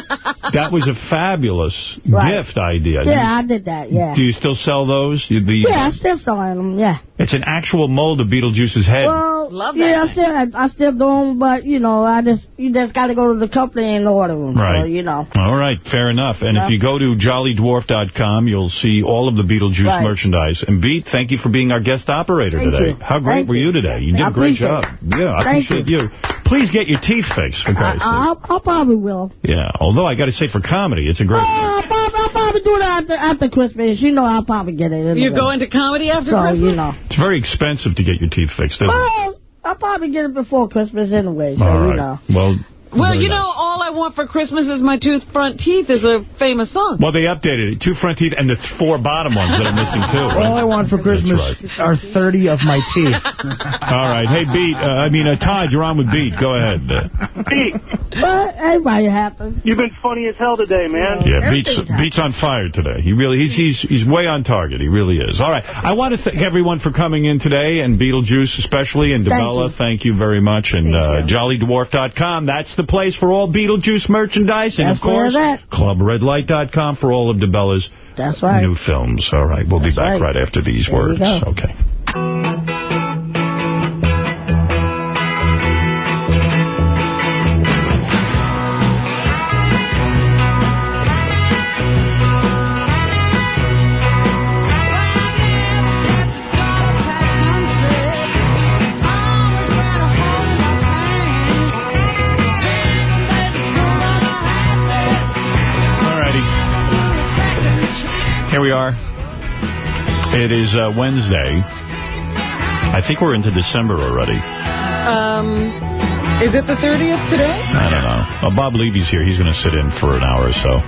that was a fabulous Right. gift idea. Yeah, I did that, yeah. Do you still sell those? You- The, Yeah, I still selling them, yeah. It's an actual mold of Beetlejuice's head. Well, Love that. yeah, I still, I, I still do them, but, you know, I just, you just got to go to the company and order them. Right. So, you know. All right, fair enough. And Yeah. if you go to jollydwarf.com, you'll see all of the Beetlejuice Right. merchandise. And Beat, thank you for being our guest operator Thank today. you. How great Thank were you. you today? You did I a great job. it. Yeah, I Thank appreciate you. Please get your teeth fixed, for I, Christ's sake. I, I, I probably will. Yeah, although I got to say, for comedy, it's a great... Oh, I'll probably, I'll probably do that after, after Christmas. You know I'll probably get it. Anyway. You go into comedy after so, Christmas? you know. It's very expensive to get your teeth fixed, isn't it? Well, I'll probably get it before Christmas anyway. So, All you know. Well, Well, very you know, all I want for Christmas is my two front teeth is a famous song. Well, they updated it. Two front teeth and the four bottom ones that are missing, too. right? All I want for Christmas That's are 30 of my teeth. All right. Hey, Beat. Uh, I mean, uh, Todd, you're on with Beat. Go ahead. Uh, Pete, But everybody happens. you've been funny as hell today, man. Yeah, Beats, Beats on fire today. He really, he's, he's, he's way on target. He really is. All right. I want to thank everyone for coming in today, and Beetlejuice especially, and Thank DeBella, you. thank you very much. And uh, JollyDwarf.com, that's the place for all Beetlejuice merchandise. And, That's of course, where it's at. ClubRedLight.com for all of DeBella's That's right. new films. All right. We'll be back right. right after these There words. Okay. Are. It is uh, Wednesday. I think we're into December already. Um, is it the 30th today? I don't know. Well, Bob Levy's here. He's going to sit in for an hour or so.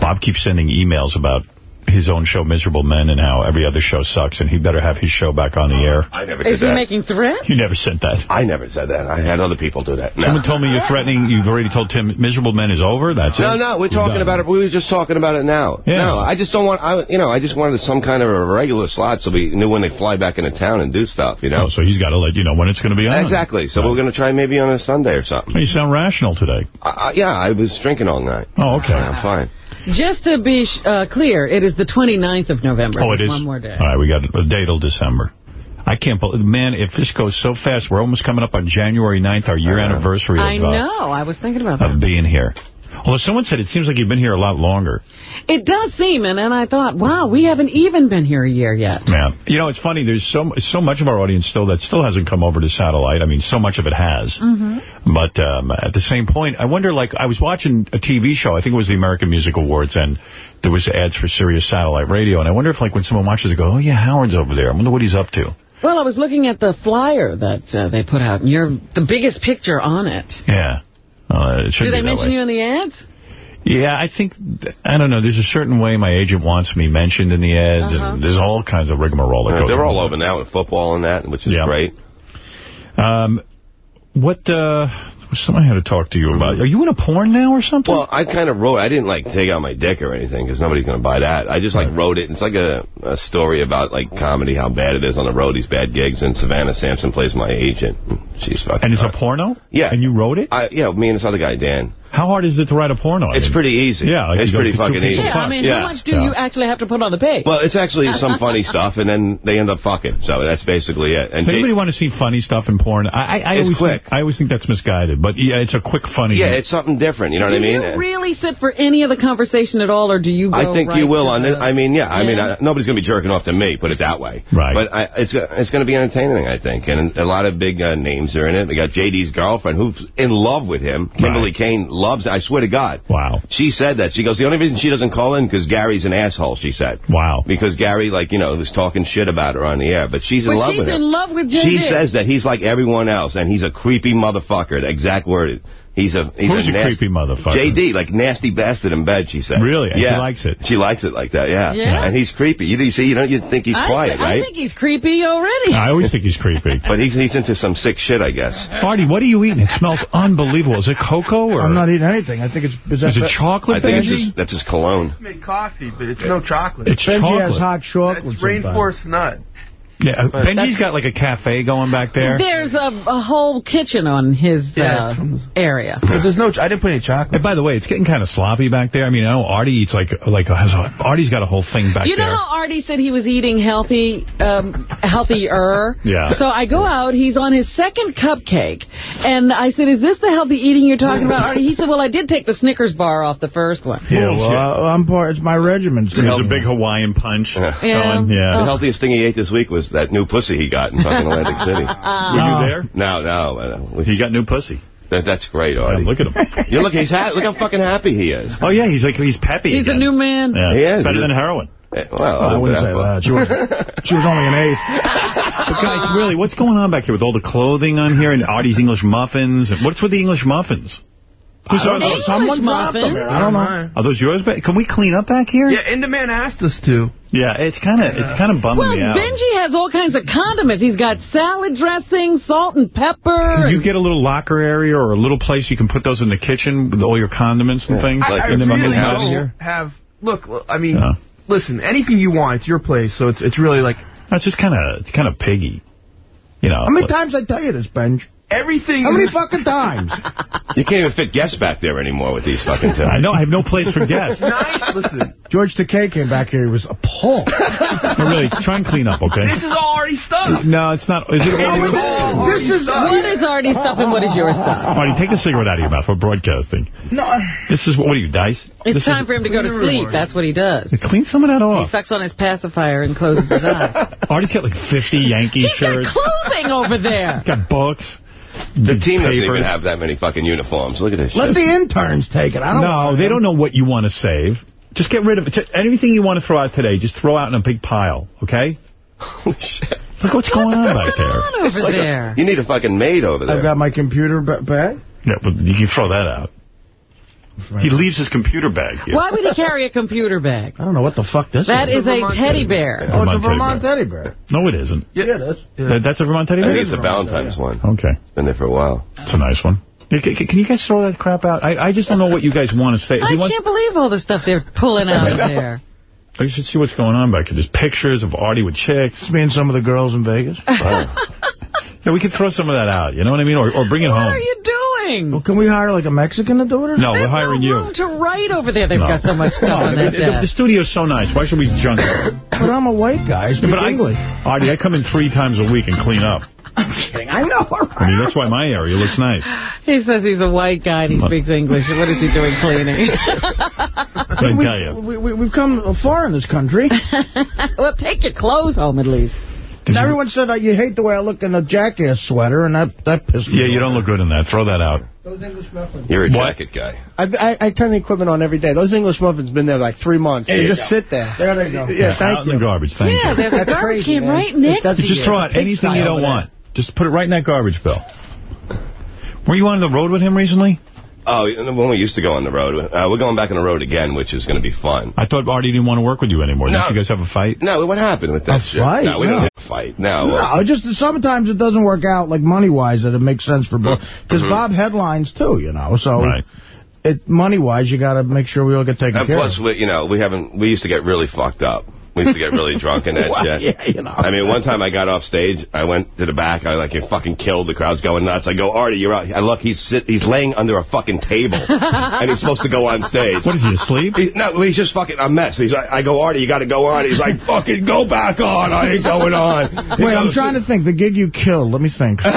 Bob keeps sending emails about his own show, Miserable Men, and how every other show sucks, and he better have his show back on the air. I never did Is he that. making threats? You never sent that. I never said that. I had other people do that. No. Someone told me you're threatening, you've already told Tim, Miserable Men is over? That's No, it? no, no, we're talking about it. We were just talking about it now. Yeah. No, I just don't want, I, you know, I just wanted some kind of a regular slot so we knew when they fly back into town and do stuff, you know? Oh, so he's got to let you know when it's going to be on. Exactly. So we're going to try maybe on a Sunday or something. You sound rational today. Uh, yeah, I was drinking all night. Oh, okay. I'm fine. Just to be sh- uh, clear, it is the 29th of November. Oh, it is? One more day. All right, we got a date till December. I can't believe, man, if this goes so fast, we're almost coming up on January 9th, our year anniversary I of, uh, know. I was thinking about that. of being here. Although someone said it seems like you've been here a lot longer. It does seem, and then I thought, wow, we haven't even been here a year yet. Yeah. You know, it's funny, there's so so much of our audience still that still hasn't come over to satellite. I mean, so much of it has. Mm-hmm. But um, at the same point, I wonder, like, I was watching a TV show, I think it was the American Music Awards, and there was ads for Sirius Satellite Radio, and I wonder if, like, when someone watches it, go, oh, yeah, Howard's over there. I wonder what he's up to. Well, I was looking at the flyer that uh, they put out, and you're the biggest picture on it. Yeah. Uh, it should Do they that mention way. you in the ads? Yeah, I think, I don't know, there's a certain way my agent wants me mentioned in the ads, Uh-huh. and there's all kinds of rigmarole that Uh, goes they're all over now with football and that, which is Yeah. great. Um, what, uh, something I had to talk to you about. Are you in a porn now or something? Well, I kind of wrote. I didn't like take out my dick or anything because nobody's going to buy that. I just like wrote it. It's like a, a story about like comedy, how bad it is on the road, these bad gigs, and Savanna Samson plays my agent. She's fucking And it's a porno? Yeah. And you wrote it? I, yeah, me and this other guy, Dan. How hard is it to write a porno? I It's mean, pretty easy. Yeah, like it's pretty fucking easy. Yeah, I mean, Yeah. how much do you actually have to put on the page? Well, it's actually some funny stuff, and then they end up fucking. So that's basically it. And Does anybody want to see funny stuff in porn? I, I, I It's always quick. Think, I always think that's misguided, but yeah, it's a quick, funny. yeah, it's something different. You know what I mean? Do you really sit for any of the conversation at all, or do you go I think right you will on the- this. I mean, yeah. I mean, Yeah. uh, nobody's going to be jerking off to me. Put it that way. Right. But I, it's it's going to be entertaining, I think, and a lot of big uh, names are in it. We got JD's girlfriend who's in love with him. Kimberly Kane loves. I swear to God. Wow. She said that. She goes, the only reason she doesn't call in because Gary's an asshole. She said. Wow. Because Gary, like you know, was talking shit about her on the air, but she's in But love she's with him. in love with JD. She says that he's like everyone else, and he's a creepy motherfucker. The exact word. He's a he's Who's a nasty, creepy motherfucker? JD, like nasty bastard in bed. She said. Really? And she likes it? She likes it like that. Yeah. Yeah? And he's creepy. You, you see, you don't you think he's I quiet, thi- right? I think he's creepy already. I always think he's creepy. but he's he's into some sick shit, I guess. Artie, what are you eating? It smells unbelievable. Is it cocoa or? I'm not eating anything. I think it's... Is, that Is it chocolate, I think it's just, that's his cologne. made coffee, but it's no chocolate. It's Benji chocolate. has hot chocolate It's rainforest nut. Yeah, But Benji's that's- got like a cafe going back there. There's a, a whole kitchen on his Yeah, uh, area. But there's no. I didn't put any chocolate. And by the way, it's getting kind of sloppy back there. I mean, I know Artie eats like like has a, Artie's got a whole thing back there. You know there. how Artie said he was eating healthy, um, healthier? Yeah. So I go out, he's on his second cupcake, and I said, is this the healthy eating you're talking about, Artie? He said, well, I did take the Snickers bar off the first one. Yeah, Well, well, uh, I'm part. It's my regimen. there's a big Hawaiian punch going. The Yeah. healthiest thing he ate this week was that new pussy he got in fucking Atlantic City. Were you there? No, no. uh, He got new pussy. that, that's great, Artie. Yeah, look at him. You look, he's ha- look how fucking happy he is. Oh yeah, he's like he's peppy. He's a new man. Yeah. He is. Better than heroin. Eh, Well, I wouldn't say that. She was, she was only an eighth. But guys, really, what's going on back here with all the clothing on here and Artie's English muffins? What's with the English muffins? Who's I don't are those? Someone dropped them muffins? I don't know. Are those yours? Can we clean up back here? Yeah, Indaman asked us to. Yeah, it's kind of it's kind of bumming Well, me out. Benji has all kinds of condiments. He's got salad dressing, salt and pepper. Can you get a little locker area or a little place you can put those in the kitchen with all your condiments and things? I, I and then I'm really moving out of don't here. have. Look, I mean, Yeah. listen. Anything you want, it's your place. So it's it's really like That's just kind of it's kind of piggy, you know. How many times I tell you this, Benj? Everything. How many fucking times? You can't even fit guests back there anymore with these fucking things. I know I have no place for guests. Nine, listen, George Takei came back here. He was appalled. No, really, try and clean up, okay? this is all already stuff. No, it's not. Is it It's all already This is- stuff. What is Artie's stuff and what is your stuff? Marty, take the cigarette out of your mouth. We're broadcasting. No. This is what are you, Dice? It's this time for him to go to sleep. That's what he does. Is, clean some of that off. He sucks on his pacifier and closes his eyes. Artie's got like 50 Yankee shirts. He's got clothing over there. He's got books. The mm. team doesn't even have that many fucking uniforms. Look at this Let shit. the interns take it. I don't No, they it. don't know what you want to save. Just get rid of it. Anything you want to throw out today, just throw out in a big pile, okay? Holy shit. Look what's going on back there. on It's over like a- there? you need a fucking maid over there. I've got my computer ba- bag. Yeah, but you can throw that out. He leaves his computer bag here. Why would he carry a computer bag? I don't know what the fuck this is. That is. is a teddy bear. Oh, it's a Vermont Vermont teddy bear. No, it isn't. Yeah, it is. That, that's a Vermont teddy I bear? think it's a Valentine's one. Okay. Been there for a while. It's a nice one. Can can you guys throw that crap out? I, I just don't know what you guys want to say. If I you want, can't believe all the stuff they're pulling out of there. you should see what's going on back here. There's pictures of Artie with chicks. It's me and some of the girls in Vegas. Yeah, we could throw some of that out. You know what I mean? Or, or bring it What home. are you doing? Well, can we hire like a Mexican to do it? Or No, we're hiring no you. room to write over there. They've No. got so much stuff No, on the, that the, the studio's so nice. Why should we junk it? But I'm a white guy. I speak but I, English. Artie, I come in three times a week and clean up. I'm kidding. I know. I mean, that's why my area looks nice. He says he's a white guy and he speaks English. What is he doing cleaning? I tell you. we, we, we've come far in this country. well, take your clothes home at least. And everyone said that you hate the way I look in a jackass sweater, and that, that pissed me Yeah, you don't look good in that. Throw that out. Those English muffins. You're a What? jacket guy. I, I, I turn the equipment on every day. Those English muffins been there like three months. There They you just go. sit there. There they go. Yeah, out thank in the garbage. Thank yeah, you. there's a That's garbage crazy, can man. right next That's- to Just throw out anything you don't want. Just put it right in that garbage, Bill. Were you on the road with him recently? Oh, when we used to go on the road. Uh, we're going back on the road again, which is going to be fun. I thought Artie didn't want to work with you anymore. No. Didn't you guys have a fight? No, what happened with that A shit? fight? No, we No. don't have a fight. No. uh, just sometimes it doesn't work out, like money-wise, that it makes sense for both. Because Mhm. Bob headlines, too, you know, so Right. it money-wise, you got to make sure we all get taken And care plus, of. we, you know, we haven't. We used to get really fucked up. We used to get really drunk and that Well, shit. yeah, you know. I mean, one time I got off stage, I went to the back, I like it fucking killed. The crowd's going nuts. I go, Artie, you're out. I look, he's sit, he's laying under a fucking table, and he's supposed to go on stage. What is he asleep? He, no, he's just fucking a mess. He's like, I go, Artie, you got to go on. He's like, fucking go back on. I ain't going on. He Wait, I'm trying to think. The gig you killed. Let me think.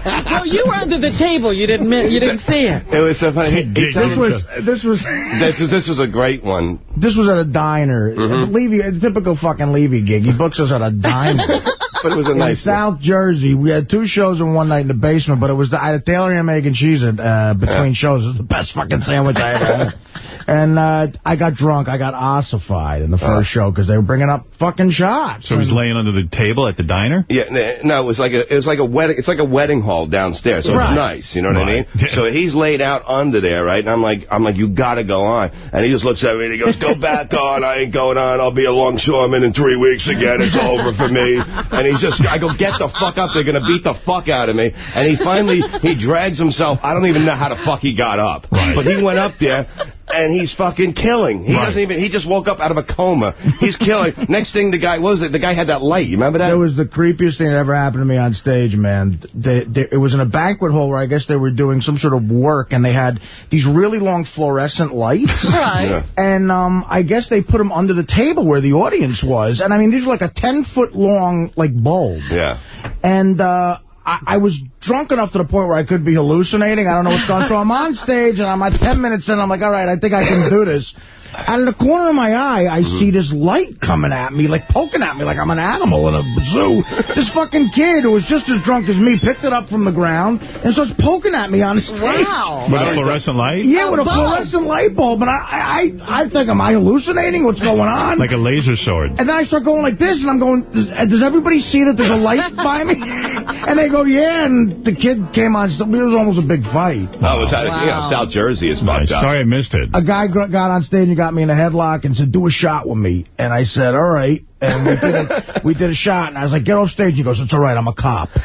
No, you were under the table. You didn't mi- you didn't see it. It was so funny. He, he This was this was this, was- this was a great one. this was at a diner. Mm-hmm. Mhm. Levy, a typical fucking Levy gig. He books us at a diner. But it was a in nice one. South Jersey. We had two shows in one night in the basement, but it was the, I had a Taylor and egg and cheese at, uh, between shows. It was the best fucking sandwich I ever had. And uh, I got drunk. I got ossified in the first show because they were bringing up fucking shots. So he's laying under the table at the diner? Yeah, no, it was like a it was like a wedding. It's like a wedding hall downstairs, so Right. it's nice. You know what Right. I mean? So he's laid out under there, right? And I'm like, I'm like, you gotta go on. And he just looks at me and he goes, Go back on. I ain't going on. I'll be a longshoreman in three weeks again. It's over for me. And he's just, I go, get the fuck up. They're gonna beat the fuck out of me. And he finally he drags himself. I don't even know how the fuck he got up, but he went up there. And he's fucking killing. He doesn't even. He just woke up out of a coma. He's killing. Next thing, the guy what was it? The guy had that light. You remember that? That was the creepiest thing that ever happened to me on stage, man. They, they, it was in a banquet hall where I guess they were doing some sort of work, and they had these really long fluorescent lights. Right. Yeah. And um, I guess they put them under the table where the audience was. And, I mean, these were like a 10-foot long, like, bulb. Yeah. And uh, I, was drunk enough to the point where I could be hallucinating. I don't know what's going on. So I'm on stage, and I'm like 10 minutes in. I'm like, all right, I think I can do this. Out of the corner of my eye, I see this light coming at me, like poking at me like I'm an animal in a zoo. This fucking kid who was just as drunk as me picked it up from the ground and starts poking at me on the stage. Wow. With a fluorescent light? Yeah, with a bulb. fluorescent light bulb. And I, I, I think, am I hallucinating? What's going on? Like a laser sword. And then I start going like this, and I'm going, does, uh, does everybody see that there's a light by me? And they go, yeah, and the kid came on, it was almost a big fight. Oh, it was out of, you know, South Jersey is Nice. fucked up. Sorry I missed it. A guy got on stage and got me in a headlock and said, do a shot with me. And I said, all right. And we did a, we did a shot, and I was like, get off stage. He goes, it's all right, I'm a cop.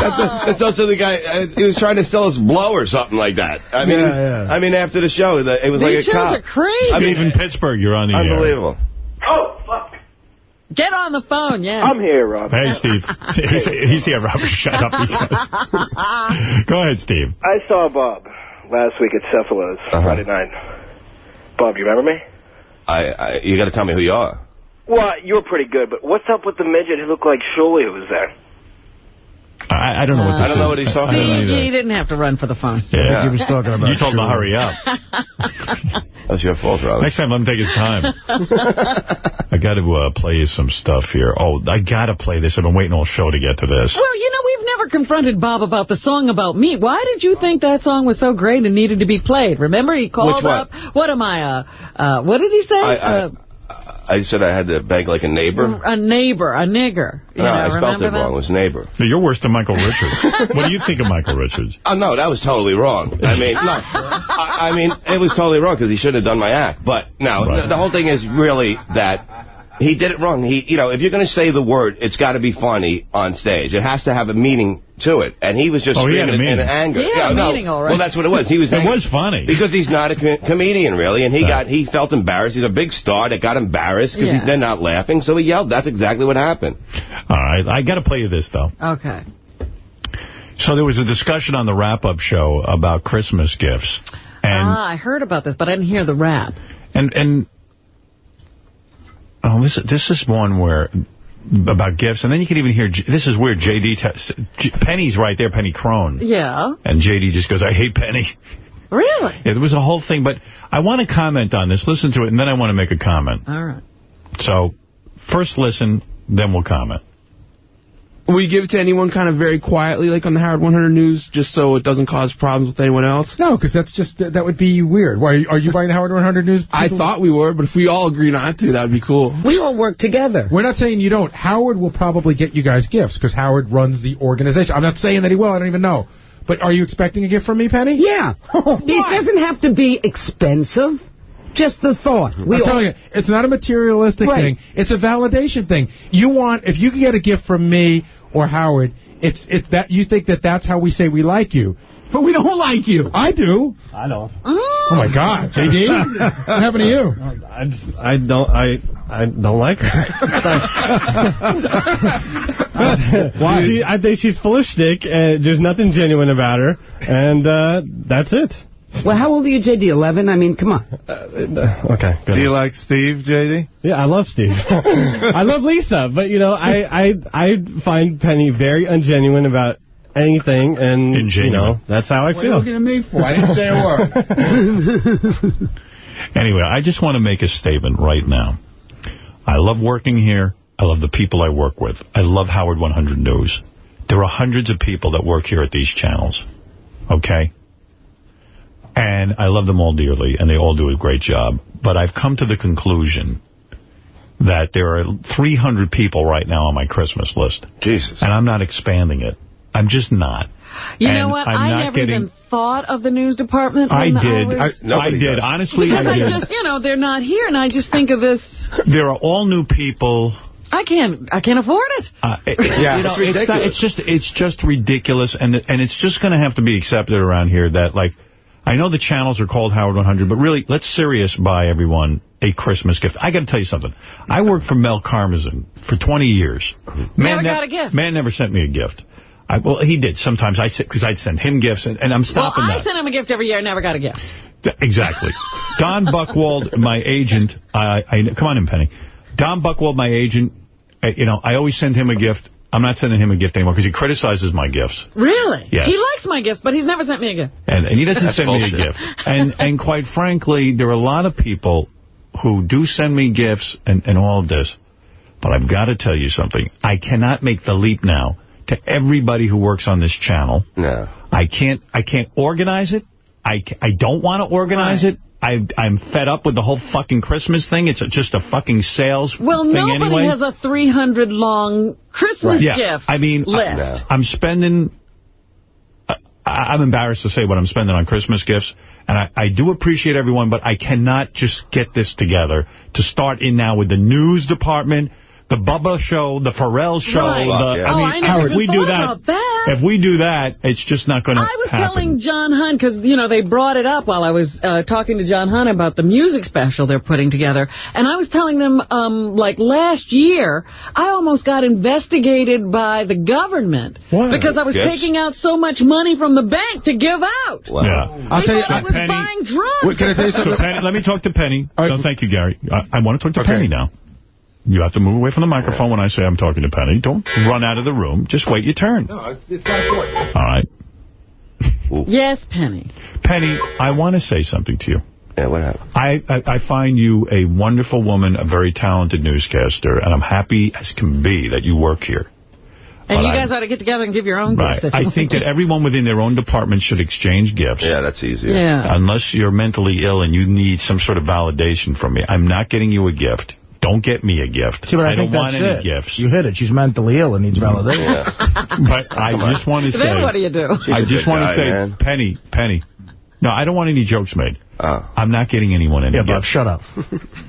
That's, a, that's also the guy, uh, he was trying to sell us blow or something like that. I mean, Yeah, yeah. I mean after the show, the, it was These like a cop. These shows are crazy. I mean, Steve in Pittsburgh, you're on the air. unbelievable. Oh, fuck. Get on the phone, yeah. I'm here, Rob. Hey, Steve. he's, he's here, Robert. Shut up. Because... Go ahead, Steve. I saw Bob last week at Cephalo's Uh-huh. Friday night. Bob, you remember me? I, I, you got to tell me who you are. Well, you were pretty good, but what's up with the midget who looked like Shuli who was there? I, I don't know what this I don't know is. what he's talking I don't See, either. you didn't have to run for the phone. Yeah. He was talking about You told him to hurry up. That's your fault, Robert. Next time, let him take his time. I got to uh, play you some stuff here. Oh, I got to play this. I've been waiting all show to get to this. Well, you know, we've never confronted Bob about the song about me. Why did you think that song was so great and needed to be played? Remember, he called Which up. What am I? Uh, uh, what did he say? I, I, uh, I said I had to beg like a neighbor. a neighbor, a nigger. You no, know, I spelled remember it wrong. It was neighbor. No, You're worse than Michael Richards. what do you think of Michael Richards? Oh, no, that was totally wrong. I mean, no. I, I mean, it was totally wrong because he shouldn't have done my act. But, no, Right. the, the whole thing is really that he did it wrong. He, you know, if you're going to say the word, it's got to be funny on stage. It has to have a meaning to it. And he was just Oh, he screaming in, in anger. He had a no, meaning, all right. Well, that's what it was. He was It was funny. because he's not a co- comedian, really, and he Right. got he felt embarrassed. He's a big star that got embarrassed because Yeah. they're not laughing, so he yelled. That's exactly what happened. All right. I got to play you this, though. Okay. So there was a discussion on the wrap-up show about Christmas gifts. And ah, I heard about this, but I didn't hear the rap. And and oh, this this is one where about gifts, and then you can even hear this is weird. JD Penny's right there, Penny Crone, Yeah. and JD just goes, "I hate Penny." Really? Yeah, there was a whole thing, but I want to comment on this. Listen to it, and then I want to make a comment. All right. So first listen, then we'll comment. Will you give it to anyone kind of very quietly, like on the Howard 100 News, just so it doesn't cause problems with anyone else? No, because that's just that would be weird. Why are you buying the Howard 100 News? I thought we were, but if we all agree not to, that would be cool. We all work together. We're not saying you don't. Howard will probably get you guys gifts because Howard runs the organization. I'm not saying that he will. I don't even know. But are you expecting a gift from me, Penny? Yeah. it doesn't have to be expensive. Just the thought. We I'm telling you, it's not a materialistic Right. thing. It's a validation thing. You want if you can get a gift from me or Howard, it's it's that you think that that's how we say we like you. But we don't like you. I do. I don't. Oh, my God. JD? what happened to you? I just, I don't, I, I don't like her. Why? She, I think she's full of shtick, and there's nothing genuine about her, and uh, that's it. Well, how old are you, JD? 11? I mean, come on. Uh, uh, okay. Good Do you like Steve, JD? Yeah, I love Steve. I love Lisa, but, you know, I, I, I find Penny very ungenuine about anything, and, you know, that's how I What are you feel. looking at me for? I didn't say a word. Anyway, I just want to make a statement right now. I love working here. I love the people I work with. I love Howard 100 News. There are hundreds of people that work here at these channels. Okay? And I love them all dearly, and they all do a great job. But I've come to the conclusion that there are 300 people right now on my Christmas list. Jesus. And I'm not expanding it. I'm just not. You And know what? I'm I never getting, even thought of the news department. I when did. was- I, I did. Honestly, because I I, just, you know, they're not here, and I just think of this. There are all new people. I can't. I can't afford it. Uh, it- Yeah, you know, it's it's, not, ridiculous. it's just it's just ridiculous, and and it's just going to have to be accepted around here that like I know the channels are called Howard 100, but really let's serious buy everyone a Christmas gift. I got to tell you something. I worked for Mel Karmazin for 20 years. Never ne- got a gift. Man never sent me a gift. I, well, he did sometimes. I because I'd send him gifts, and, and I'm stopping Well, I that. sent him a gift every year, never got a gift. Exactly. Don Buchwald, my agent, I, I come on in, Penny. Don Buchwald, my agent, you know, I always send him a gift. I'm not sending him a gift anymore because he criticizes my gifts. Really? Yes. He likes my gifts, but he's never sent me a gift. And, and he doesn't That's send me a gift. And and quite frankly, there are a lot of people who do send me gifts and, and all of this. But I've got to tell you something. I cannot make the leap now to everybody who works on this channel. No. I can't I can't organize it. I, I don't want to organize it. I, I'm fed up with the whole fucking Christmas thing. It's a, just a fucking sales Well, thing nobody has a 300-long Christmas yeah, gift I mean, list. I, I'm spending, I, I'm embarrassed to say what I'm spending on Christmas gifts, and I, I do appreciate everyone, but I cannot just get this together to start in now with the news department, the Bubba show, the Ferrall show. Right. The, Oh, I mean, never if we do that, about that. if we do that, it's just not going to happen. I was happen. telling John Hunt, because, you know, they brought it up while I was uh, talking to John Hunt about the music special they're putting together. And I was telling them, um, like, last year, I almost got investigated by the government. Why? Because I was Yes. taking out so much money from the bank to give out. Yeah. I'll tell you, I was buying drugs. So Penny, let me talk to Penny. No, thank you, Gary. I, I want to talk to Penny now. You have to move away from the microphone when I say I'm talking to Penny. Don't run out of the room. Just wait your turn. No, it's not important. All right. Yes, Penny. Penny, I want to say something to you. Yeah, what happened? I, I, I find you a wonderful woman, a very talented newscaster, and I'm happy as can be that you work here. And But you I- guys ought to get together and give your own Right. gifts. I think that everyone within their own department should exchange gifts. Yeah, that's easier. Yeah. Unless you're mentally ill and you need some sort of validation from me. I'm not getting you a gift. Don't get me a gift. See, but I, I don't want any it. gifts. You hit it. She's mentally ill and needs validation. But I just want to say... Then what do you do? I just want to say, man. Penny, Penny. No, I don't want any jokes made. Oh. I'm not getting anyone any Yeah, Bob, shut up.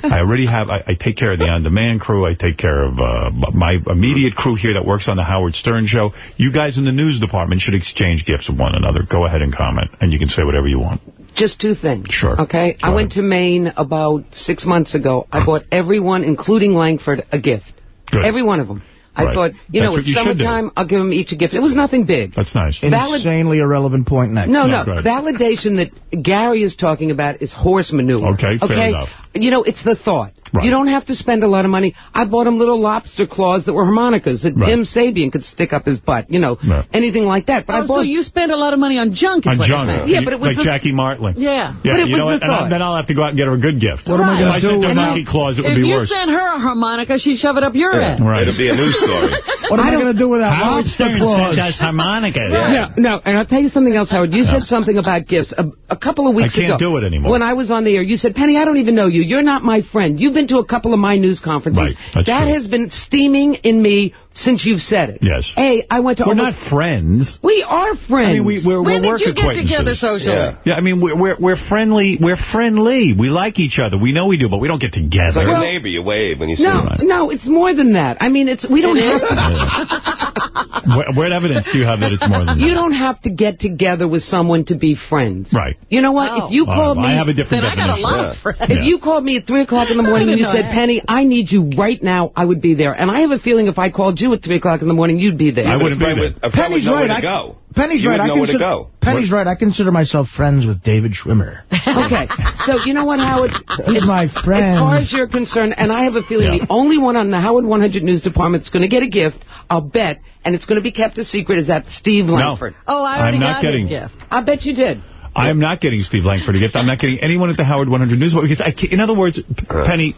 I already have, I, I take care of the on-demand crew. I take care of uh, my immediate crew here that works on the Howard Stern show. You guys in the news department should exchange gifts with one another. Go ahead and comment, and you can say whatever you want. Just two things. Sure. Okay? I went to Maine about six months ago. I bought everyone, including Langford, a gift. Good. Every one of them. I Right. thought, you That's know, it's you summertime, I'll give them each a gift. It was nothing big. That's nice. Valid- Insanely irrelevant point next. No, no. Validation that Gary is talking about is horse manure. Okay, fair enough. You know, it's the thought. Right. You don't have to spend a lot of money. I bought him little lobster claws that were harmonicas that Right. Tim Sabean could stick up his butt. You know, Right. anything like that. But I Oh, bought so you spent a lot of money on junk. On junk. saying. Yeah, but it was like the- Jackie Martling. Yeah. Yeah, But it you was know the what? And I, thought. then I'll have to go out and get her a good gift. What am I If gonna I do sent her with Jackie it? claws, it would If you sent her a harmonica, she'd shove it up your ass. Right. It'll be a news story. What am I, going to do with that Howard lobster Stern claws? sent us harmonicas. No, no, and I'll tell you something else, Howard. You said something about gifts a, a couple of weeks ago. I can't do it anymore. When I was on the air, you said, Penny, I don't even know you. You're not my friend. You've been to a couple of my news conferences. Right, that's that true. has been steaming in me since you've said it. Yes. A, I went to We're almost... not friends. We are friends. I mean, we, we're, when we're work did you get together socially? Yeah. yeah, I mean, we're, we're we're friendly. We're friendly. We like each other. We know we do, but we don't get together. It's like Well- a neighbor. You wave when you see No, him. no, it's more than that. I mean, it's we don't It have is. to. what, what evidence do you have that it's more than that? You don't have to get together with someone to be friends. Right. You know what? Oh. If you Uh, called me... I have a different Then I got a definition. lot of friends. If you called me at 3 o'clock in the morning and you said, Penny, I need you right now, I would be there. And I have a feeling if I called you at 3 o'clock in the morning, you'd be there. I wouldn't be there. A friend would Penny's know where right. to I- go. Penny's You right. would I know where to consider, go. Penny's right. I consider myself friends with David Schwimmer. Okay, so you know what, Howard? He's my friend. As far as you're concerned, and I have a feeling Yeah. the only one on the Howard 100 News Department that's going to get a gift, I'll bet, and it's going to be kept a secret, is that Steve Langford. No. Oh, I already I'm not got getting- his gift. I bet you did. I am not getting Steve Langford a gift. I'm not getting anyone at the Howard 100 News because I can't, in other words, P- Penny,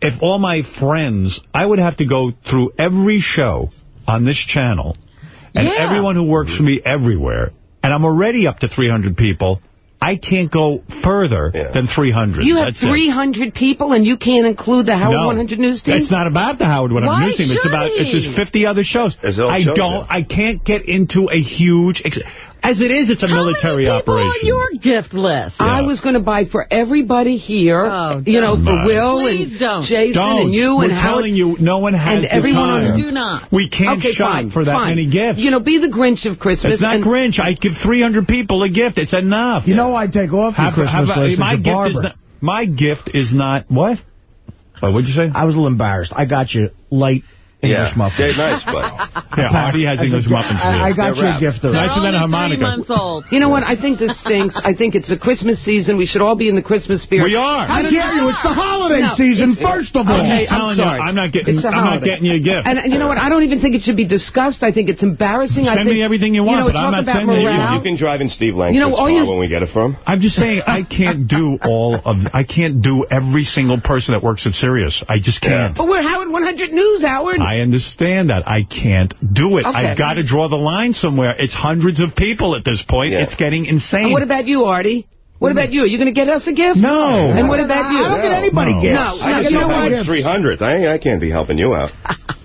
if all my friends, I would have to go through every show on this channel and Yeah. everyone who works for me everywhere, and I'm already up to 300 people. I can't go further than 300. You have That's it. 300 people, and you can't include the Howard no, 100 News team? It's not about the Howard 100 Why News team. It's should about it's just 50 other shows. I shows, don't. I can't get into a huge. Ex as it is, it's a military people on operation. your gift list? I was going to buy for everybody here, oh, you know, for don't. Will Please and don't. Jason Don't. and you We're and Howard. telling you, no one has and the everyone time. on Do not. We can't okay, shop fine, for that fine. many gifts. You know, be the Grinch of Christmas. It's not and Grinch. I give 300 people a gift. It's enough. You know I take off your Have- Christmas have list my gift barber. is not. My gift is not what? Oh, what'd you say? I was a little embarrassed. I got you light English Yeah. muffins. They're nice, but... Yeah, Artie has As English gi- muffins. I, I got They're you a gift of Nicer than a harmonica. months old. You know what? I think this stinks. I think it's a Christmas season. We should all be in the Christmas spirit. We are. How dare you? It's the holiday No, season, it's- first of all. Okay, I'm I'm telling you. I'm not getting- It's a I'm not getting you a gift. And, and you know what? I don't even think it should be discussed. I think it's embarrassing. I Send think, me everything you want, know, but I'm not sending you. morale. You can drive in Steve Langford's You know, car when we get it from. I'm just saying I can't do all of. I can't do every single person that works at Sirius. I just can't. But we're Howard 100 News, Howard. I understand that. I can't do it. Okay. I've got to draw the line somewhere. It's hundreds of people at this point. Yeah. It's getting insane. And what about you, Artie? What hmm. about you? Are you going to get us a gift? No. And what about you? I don't get anybody No. gifts. No, I no, just you know know what? 300. I, I can't be helping you out.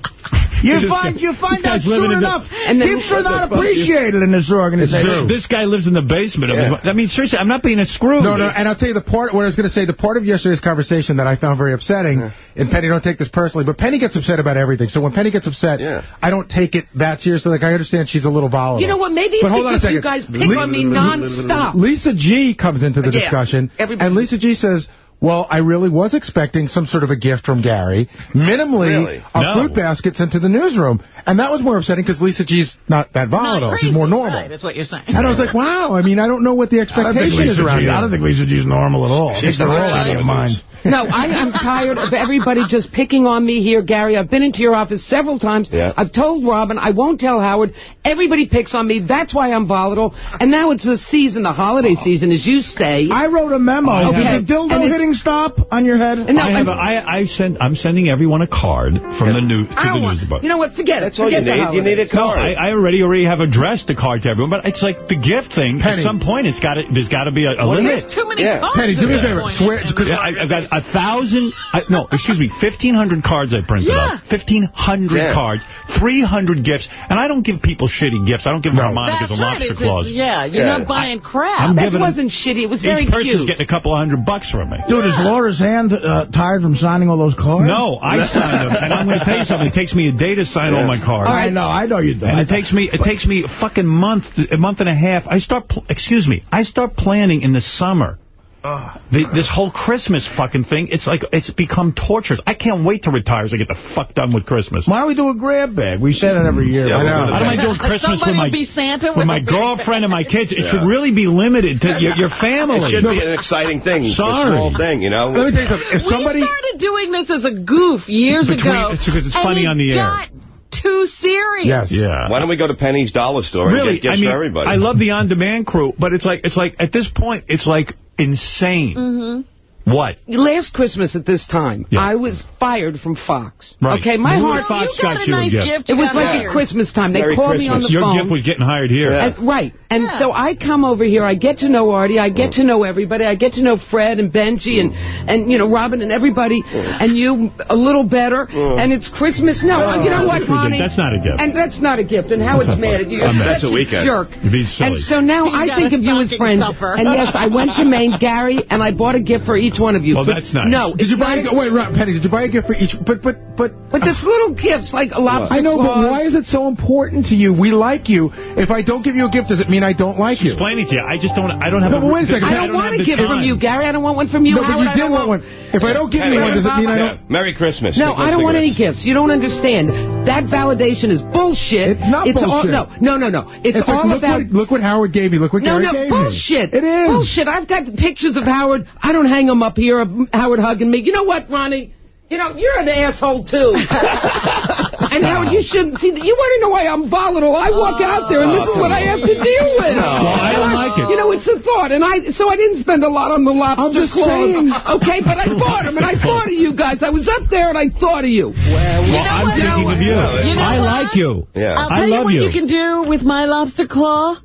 You This find guy- you find this out soon in the- enough. And Gifts are not What the fuck? appreciated in this organization. This, this guy lives in the basement of Yeah. his. I mean, seriously, I'm not being a screw. No, no, and I'll tell you the part, what I was going to say, the part of yesterday's conversation that I found very upsetting, and Penny, don't take this personally, but Penny gets upset about everything. So when Penny gets upset, Yeah. I don't take it that seriously. Like, I understand she's a little volatile. You know what? Maybe But it's hold on a because you guys pick Le- on me nonstop. Lisa G comes into the Yeah, discussion, everybody- and Lisa G says, well, I really was expecting some sort of a gift from Gary, minimally Really? a No. fruit basket sent to the newsroom. And that was more upsetting because Lisa G's not that volatile. Not She's more normal. Right, that's what you're saying. And I was like, wow, I mean, I don't know what the I don't think expectation is around G. here. I don't think Lisa G's normal at all. I think they're out of their mind. No, I am tired of everybody just picking on me here, Gary. I've been into your office several times. Yeah. I've told Robin. I won't tell Howard. Everybody picks on me. That's why I'm volatile. And now it's the season, the holiday season, as you say. I wrote a memo. I Did have- the dildo and it's- stop on your head? No, I have. A, I'm- I, I send. I'm sending everyone a card from the news to I the news department. you know what? Forget That's it. all you need. You need a No, card. I, I already already have addressed the card to everyone, but it's like the gift thing. Penny. At some point, it's got to. There's got to be a, a limit. There's too many Yeah. cards Penny, do me a favor. Swear- because Yeah, I, I've got a thousand. I, no, excuse me, fifteen hundred cards I printed Yeah. up. Fifteen hundred Yeah. cards, three hundred gifts, and I don't give people shitty gifts. I don't give them harmonicas That's and right. lobster claws. yeah, you're not buying crap. I'm That wasn't shitty. It was very cute. Each person's getting a couple of hundred bucks from me. Dude, is Laura's hand uh, tired from signing all those cards? No, I signed them, and I'm going to tell you something. It takes me a day to sign all my cards. I know, I know you do. And it takes me it takes me a fucking month, a month and a half. I start, excuse me, I start planning in the summer. The, this whole Christmas fucking thing, it's like, it's become torturous. I can't wait to retire so I get the fuck done with Christmas. Why don't we do a grab bag? We say that every year. Yeah, I we'll know. do How am I doing Christmas Somebody with my be Santa with with my girlfriend and my kids? It Yeah. should really be limited to your, your family. It should be an exciting thing. Sorry. A small thing, you know? Let me tell you something. If somebody... We started doing this as a goof years Between- ago. it's because it's funny it on the air. too serious. Yes. Yeah. Why don't we go to Penny's Dollar Store and Really, get gifts I mean, for everybody? I love the on-demand crew, but it's like, it's like, at this point, it's like insane. Mm-hmm. What? Last Christmas at this time, Yeah. I was fired from Fox. Right. Okay, my Who heart... at Fox got you a gift? It was like at Christmas time. They Merry called me on the phone. Your gift was getting hired here. And- right. And so I come over here, I get to know Artie, I get to know everybody, I get to know Fred and Benji and, and you know, Robin and everybody, and you a little better, oh. and it's Christmas. No, oh. you know what, Ronnie? That's not a gift. And that's not a gift. And Howard's mad at you. You're I'm mad. such That's a weekend. jerk. You're being silly. And so now You I think of you as friends. stuffer. And yes, I went to Maine, Gary, and I bought a gift for each one of you. Well, But that's nice. No, Did you buy not a, wait, right, Penny, did you buy a gift for each, but, but, but... But there's little gifts, like a lobster I know, but why is it so important to you? We like you. If I don't give you a gift, does it mean I don't like you? Explaining to you, I just don't. I don't have. No, a, but wait a second. I don't, want a gift from you, Gary. I don't want one from you, No, but you did don't want one. If I don't give you one, does it mean I don't... Merry Christmas. No, I don't want any gifts. You don't understand. That validation is bullshit. It's not All, bullshit. no, no, no, no. It's, It's like, all look about... What, look what Howard gave me. Look what no, Gary no, gave bullshit. me. It is. Bullshit. I've got pictures of Howard. I don't hang them up here of Howard hugging me. You know what, Ronnie? You know, you're an asshole, too. and Howard, you shouldn't see. You want to know why I'm volatile. I walk oh, out there, and this is what I have to deal with. Well, I don't like it. You know, it's a thought, and I so I didn't spend a lot on the lobster I'm just claws. saying. Okay, but I bought them, and I thought of you guys. I was up there, and I thought of you. Well, Well, I'm thinking of you. You know I what? like you. Yeah. I'll I tell you what you. you can do with my lobster claw.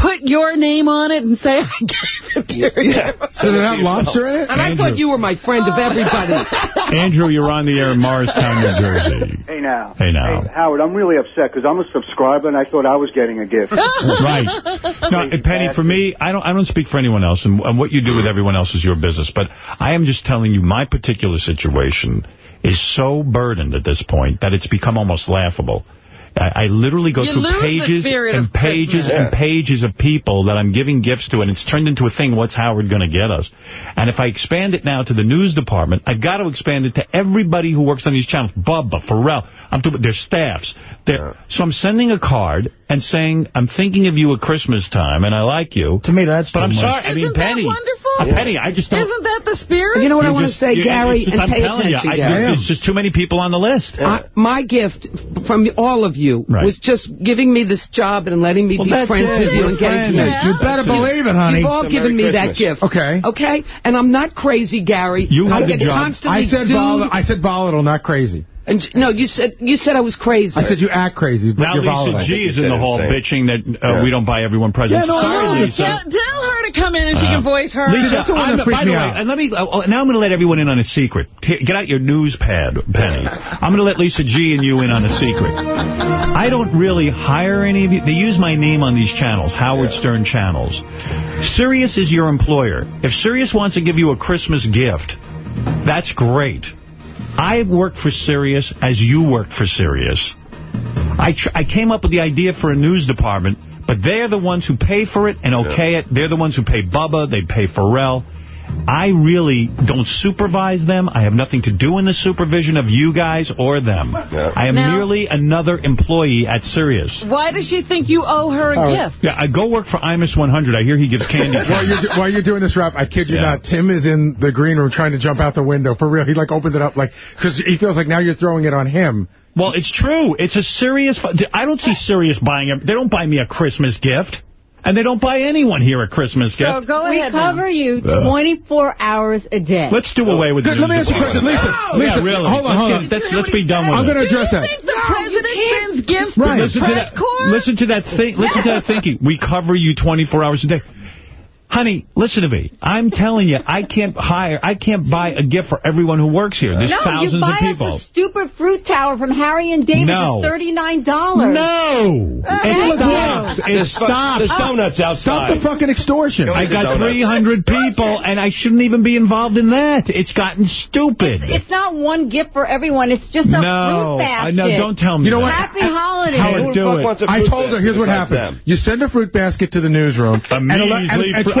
Put your name on it and say I gave it to you. Does it have lobster in it? And I thought you were my friend of everybody. Andrew, you're on the air in Morristown, New Jersey. Hey now. Hey now. Howard, I'm really upset because I'm a subscriber and I thought I was getting a gift. right. No, and Penny, for me, I don't I don't speak for anyone else, and, and what you do with everyone else is your business. But I am just telling you, my particular situation is so burdened at this point that it's become almost laughable. I, I literally go You through pages and pages Christmas. and pages of people that I'm giving gifts to, and it's turned into a thing, what's Howard going to get us? And if I expand it now to the news department, I've got to expand it to everybody who works on these channels. Bubba, Ferrall, I'm doing, their staffs. They're, So I'm sending a card and saying, I'm thinking of you at Christmas time, and I like you. To me, that's But too I'm much. sorry, I mean, Isn't that Penny. wonderful? Uh, Penny, I just don't... Isn't that the spirit? You know what I You want to say, Gary, it's just- and I'm pay telling you, attention, I- Gary? There's just too many people on the list. I, my gift from all of you Right. was just giving me this job and letting me Well, be friends it. with you We're and getting to know you. You better That's believe it, honey. You've all So given Merry me that gift. Okay. Okay? And I'm not crazy, Gary. You I have the job. constantly said. I said volatile, not crazy. And, no, you said you said I was crazy. I said you act crazy, but Now you're Lisa volatile. G is in the hall bitching that uh, Yeah. we don't buy everyone presents. Yeah, no, Sorry, no, Lisa. Tell, tell her to come in and she Uh, can voice her. Lisa, That's the one I'm, that freaked by the me way, out. uh, let me, uh, uh, now I'm going to let everyone in on a secret. Get out your news pad, Penny. I'm going to let Lisa G and you in on a secret. I don't really hire any of you. They use my name on these channels, Howard Stern channels. Sirius is your employer. If Sirius wants to give you a Christmas gift, that's great. I worked for Sirius as you worked for Sirius. I, tr I came up with the idea for a news department, but they're the ones who pay for it and okay it. They're the ones who pay Bubba. They pay Ferrall. I really don't supervise them. I have nothing to do in the supervision of you guys or them. I am Now- merely another employee at Sirius. Why does she think you owe her a gift? Yeah, I go work for Imus 100. I hear he gives candy. while, you're, while you're doing this rap, I kid you Yeah. not, Tim is in the green room trying to jump out the window. For real. He, like, opened it up, like, because he feels like now you're throwing it on him. Well, it's true. It's a serious... I don't see Sirius buying... A, they don't buy me a Christmas gift. And they don't buy anyone here a Christmas gift. So go we ahead. now. cover you Uh. 24 hours a day. Let's do away with Good, let me ask you a question. department. Lisa, Yeah, really. hold on, let's hold on. Let's, let's be done with I'm it. going to address Do you that. think the president sends gifts Right. to the Listen to press that. corps? Listen to that thing. Listen to that thinking. We cover you 24 hours a day. Honey, listen to me. I'm telling you, I can't hire, I can't buy a gift for everyone who works here. There's no, thousands you buy us a stupid fruit tower from Harry and David. No. It's $39. No! Uh, It no. stops. It There's stops. There's donuts outside. Stop the fucking extortion. I got 300 people, and I shouldn't even be involved in that. It's gotten stupid. It's not one gift for everyone. It's just a no, fruit I basket. know. Don't tell me. You know what? Happy holidays. Howard, Who the do it. wants a I fruit told her, here's what besides happens. them? You send a fruit basket to the newsroom. A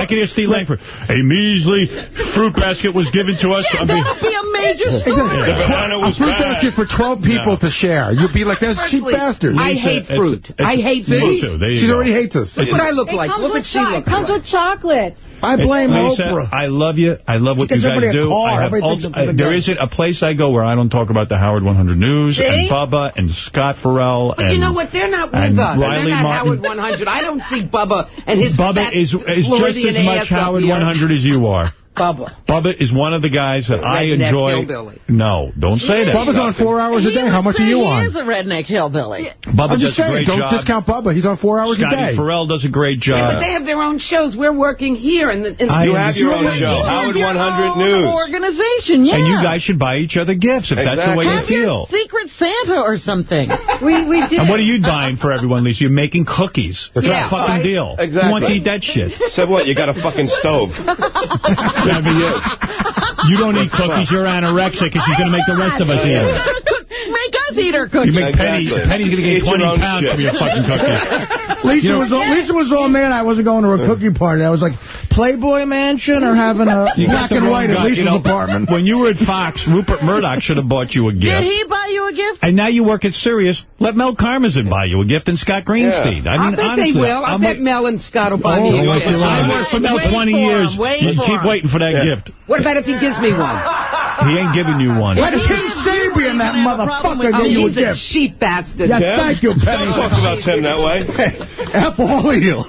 and ele- measly, and- and fru- tw- I can hear Steve Langford. A measly fruit basket was given to us. Yeah, I mean- that'll be a major story. The banana A was fruit bad. basket for 12 people No. to share. You'd be like, that's cheap Firstly, bastards. I hate fruit. it's- I hate Me fruit. too. There you She go. already hates us. Look what I look like. comes Look what she cho- looks It comes with chocolates. I blame Lisa, Oprah. I love you. I love what you guys do. car. I have Everything's ult- for the uh, there good. isn't a place I go where I don't talk about the Howard 100 News See? and Bubba and Scott Ferrall. But and you know what? They're not with and us. Riley They're not Martin. Howard 100. I don't see Bubba and his Bubba is is just Floridian as much up Howard 100 as you are. Bubba. Bubba is one of the guys that I enjoy. hillbilly. No, don't say that. Bubba's on four hours a day. How much are you He on? is a redneck hillbilly. Bubba I'm does just a saying, great don't job. discount Bubba. He's on four hours Scotty a day. Ferrall does a great Yeah, but they have their own shows. We're working here. In the, in I You have your own understand. show. Howard Your 100 own News. organization, yeah. And you guys should buy each other gifts if that's the way you Have feel. your secret Santa or something. We we did. And what are you buying for everyone, Lisa? You're making cookies. That's Yeah, a fucking right. deal. Exactly. Who wants to eat that shit? So what? You got a fucking stove. Yeah, but you, you don't eat cookies. You're anorexic, and she's going to make the rest of us eat them. Make us eat her cookies. You cookies. make Penny. Penny's going to gain 20 pounds shit. from your fucking cookies. Lisa, You know- was all, Lisa was all mad I wasn't going to a cookie party. I was like, Playboy Mansion or having a You black and white at. Lisa's You know, apartment. When you were at Fox, Rupert Murdoch should have bought you a gift. Did he buy you a gift? And now you work at Sirius. Let Mel Karmazin buy you a gift and Scott Greenstein. I I mean, bet honestly, they will. I I'm bet like- Mel and Scott will buy Oh, me a gift. till I worked for Mel Wait 20 for years. him, wait You keep him. waiting for that gift. What about if he gives me one? He ain't giving you one. Let Tim Sabean, that have a problem motherfucker, with get Oh, you a he's a gift. cheap bastard. Yeah, Tim? thank you, Penny. Don't talk about Tim that way. Hey, F all of you.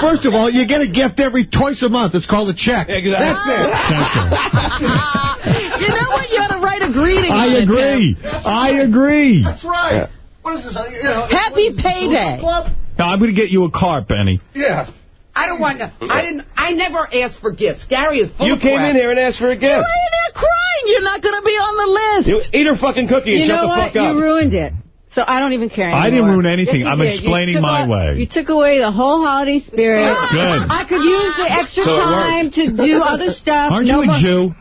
First of all, you get a gift every twice a month. It's called a check. Exactly. That's it. you know what? You ought to write a greeting. I on it, agree. I agree. That's right. What is this? You know, Happy payday. Club? Now, I'm going to get you a car, Penny. Yeah. I don't want to. I didn't. I never asked for gifts. Gary is full You of came crap. in here and asked for a Why gift. are you there crying? You're not going to be on the list. You eat her fucking cookie and You shut know the what? fuck up. You ruined it. So I don't even care anymore. I didn't ruin anything. Yes, I'm did. Explaining took my aw- way. You took away the whole holiday spirit. Good. I could use the extra So time worked. to do other stuff. Aren't no you a Jew?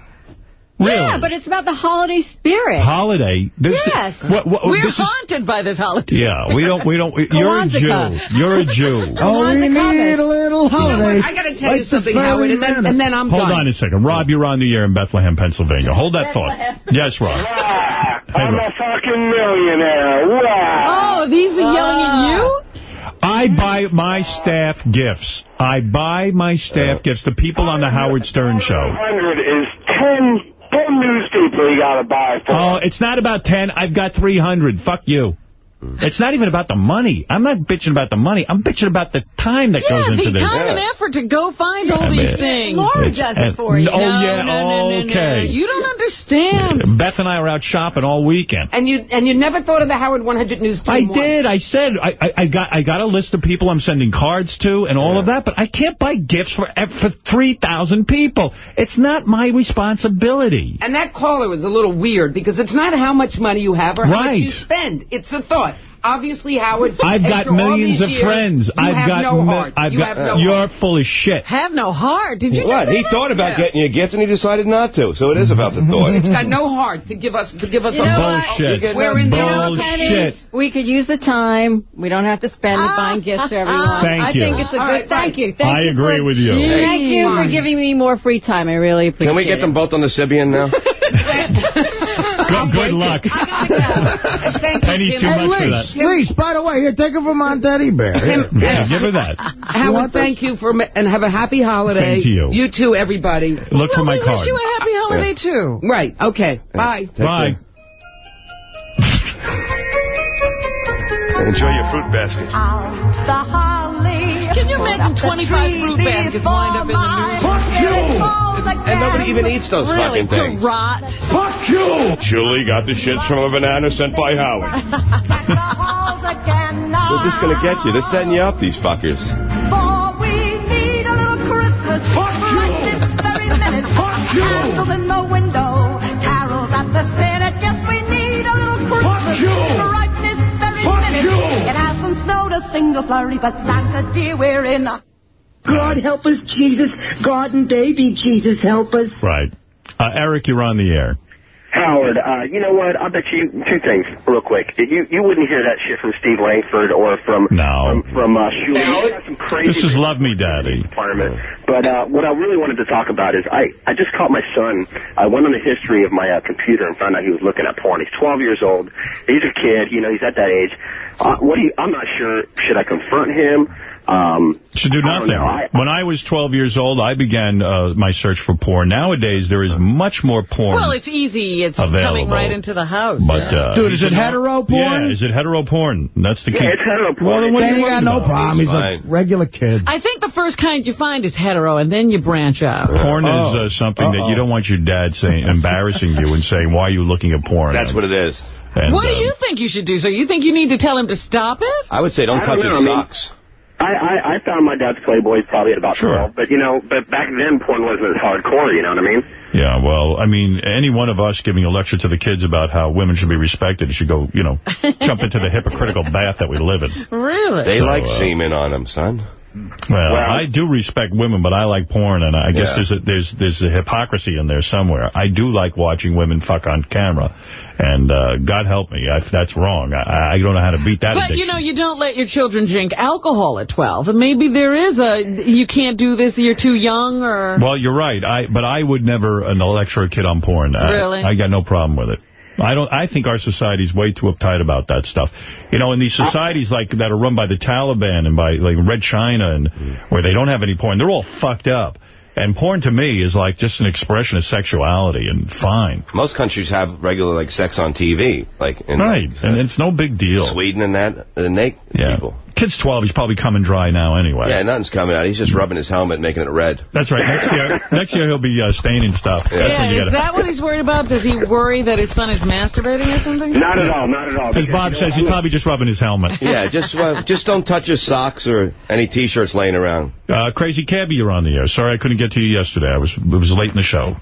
Really? Yeah, but it's about the holiday spirit. Holiday. This, Yes. What, what, We're this is, haunted by this holiday. yeah, we don't, we don't, we, you're a Jew. You're a Jew. Oh, we need a little You know holiday. I got to tell Like you something, Howard, and then, and then I'm Hold done. on a second. Rob, you're on the air in Bethlehem, Pennsylvania. Hold that thought. Yes, Rob. Hey, I'm Rob. a fucking millionaire. Wow. Oh, these are yelling at you? Ah. I buy my staff gifts. I buy my staff oh. gifts. The people on the Howard Stern show. 100 is 10, 10 you got to buy for. Oh, it's not about 10. I've got 300. Fuck you. Mm-hmm. It's not even about the money. I'm not bitching about the money. I'm bitching about the time that Yeah, goes into this. Yeah, the time and effort to go find all I mean, these things. Laura It's- does it for you. Oh, No, yeah, no, no, no, no. okay. You don't understand. Beth and I were out shopping all weekend. And you and you never thought of the Howard 100 News team I once. did. I said I, I, I got I got a list of people I'm sending cards to and all of that, but I can't buy gifts for for 3,000 people. It's not my responsibility. And that caller is a little weird because it's not how much money you have or how much you spend. It's a thought. Obviously, Howard. I've got millions of years, friends. You I've have got no heart. I've you got have no you're heart. full of shit. Have no heart. Did you What? He say thought that? about getting you a gift and he decided not to. So it is about the thought. It's got no heart to give us to give us You a Bullshit. We're in there. Bullshit. We could use the time. We don't have to spend it buying gifts for everyone. Thank I you. think it's a All good. right, thank you. Thank I you agree with you. Thank you for giving me more free time. I really appreciate it. Can we get them both on the Sybian now? Good, good luck. Penny's too Hey, much for that. Lise, Lise, by the way, here, take it from Aunt Teddy Bear. Here. Yeah, give her that. Howard, thank you for ma- and have a happy holiday. Same to you. You too, everybody. Look for my we card. wish you a happy holiday, too. Right. Okay. Bye. Bye. Enjoy your fruit basket. Can you imagine 25 fruit baskets lined up in the news? Fuck you! And nobody even eats those Really, fucking things. to rot. Fuck you! Julie got the shits from a banana sent by Howard. We're just gonna get you? They're setting you up, these fuckers. Fuck you! Fuck you! Single flurry, but Santa dear, we're in a... God help us, Jesus. God and baby Jesus help us. Right. Uh, Eric, you're on the air. Howard, uh, you know what? I'll bet you two things real quick. You you wouldn't hear that shit from Steve Langford or from No. from, from uh, Shuli. You got some crazy This is Love Me Daddy. requirement. But uh, what I really wanted to talk about is I, I just caught my son. I went on the history of my uh, computer and found out he was looking at porn. He's 12 years old. He's a kid. You know, he's at that age. Uh, what do you? I'm not sure. Should I confront him? Um, Should do nothing. know. I- when I was 12 years old, I began uh, my search for porn. Nowadays, there is much more porn. Well, it's easy. It's coming right into the house. But, yeah. uh, Dude, is it hetero porn? Yeah, is it hetero porn? That's the key. Yeah, it's hetero porn. Well, then what you he got no about? problem. He's a regular kid. I think the first kind you find is hetero, and then you branch out. Porn is Oh. uh, something that you don't want your dad saying, embarrassing you and saying, why are you looking at porn? That's what it is. And, what do uh, you think you should do? So you think you need to tell him to stop it? I would say don't I touch don't his know, I mean- socks. I, I, I found my dad's Playboys probably at about Sure. 12, but, you know, but back then porn wasn't as hardcore, you know what I mean? Yeah, well, I mean, any one of us giving a lecture to the kids about how women should be respected should go, you know, jump into the hypocritical bath that we live in. Really? They So, like uh, semen on them, son. Well, I do respect women, but I like porn, and I guess Yeah. there's a, there's there's a hypocrisy in there somewhere. I do like watching women fuck on camera, and uh, God help me if that's wrong. I, I don't know how to beat that But, addiction. you know, you don't let your children drink alcohol at 12. And maybe there is a, you can't do this, you're too young, or... Well, you're right. I but I would never uh, lecture a kid on porn. I- Really? I, got no problem with it. I don't. I think our society's way too uptight about that stuff. You know, in these uh, societies like that are run by the Taliban and by like Red China and where they don't have any porn, they're all fucked up. And porn to me is like just an expression of sexuality and fine. Most countries have regular like sex on TV, like in Right, and it's no big deal. Sweden and that, and they Yeah. people. Kid's 12, he's probably coming dry now anyway. Yeah, nothing's coming out. He's just rubbing his helmet, making it red. That's right. Next year, next year he'll be uh, staining stuff. That's Yeah, is gotta- that what he's worried about? Does he worry that his son is masturbating or something? Not at all, not at all. As because, Bob you know, says, he's I'm a- probably just rubbing his helmet. Yeah, just uh, just don't touch his socks or any T-shirts laying around. Uh, Crazy Cabby, you're on the air. Sorry I couldn't get to you yesterday. I was it was late in the show.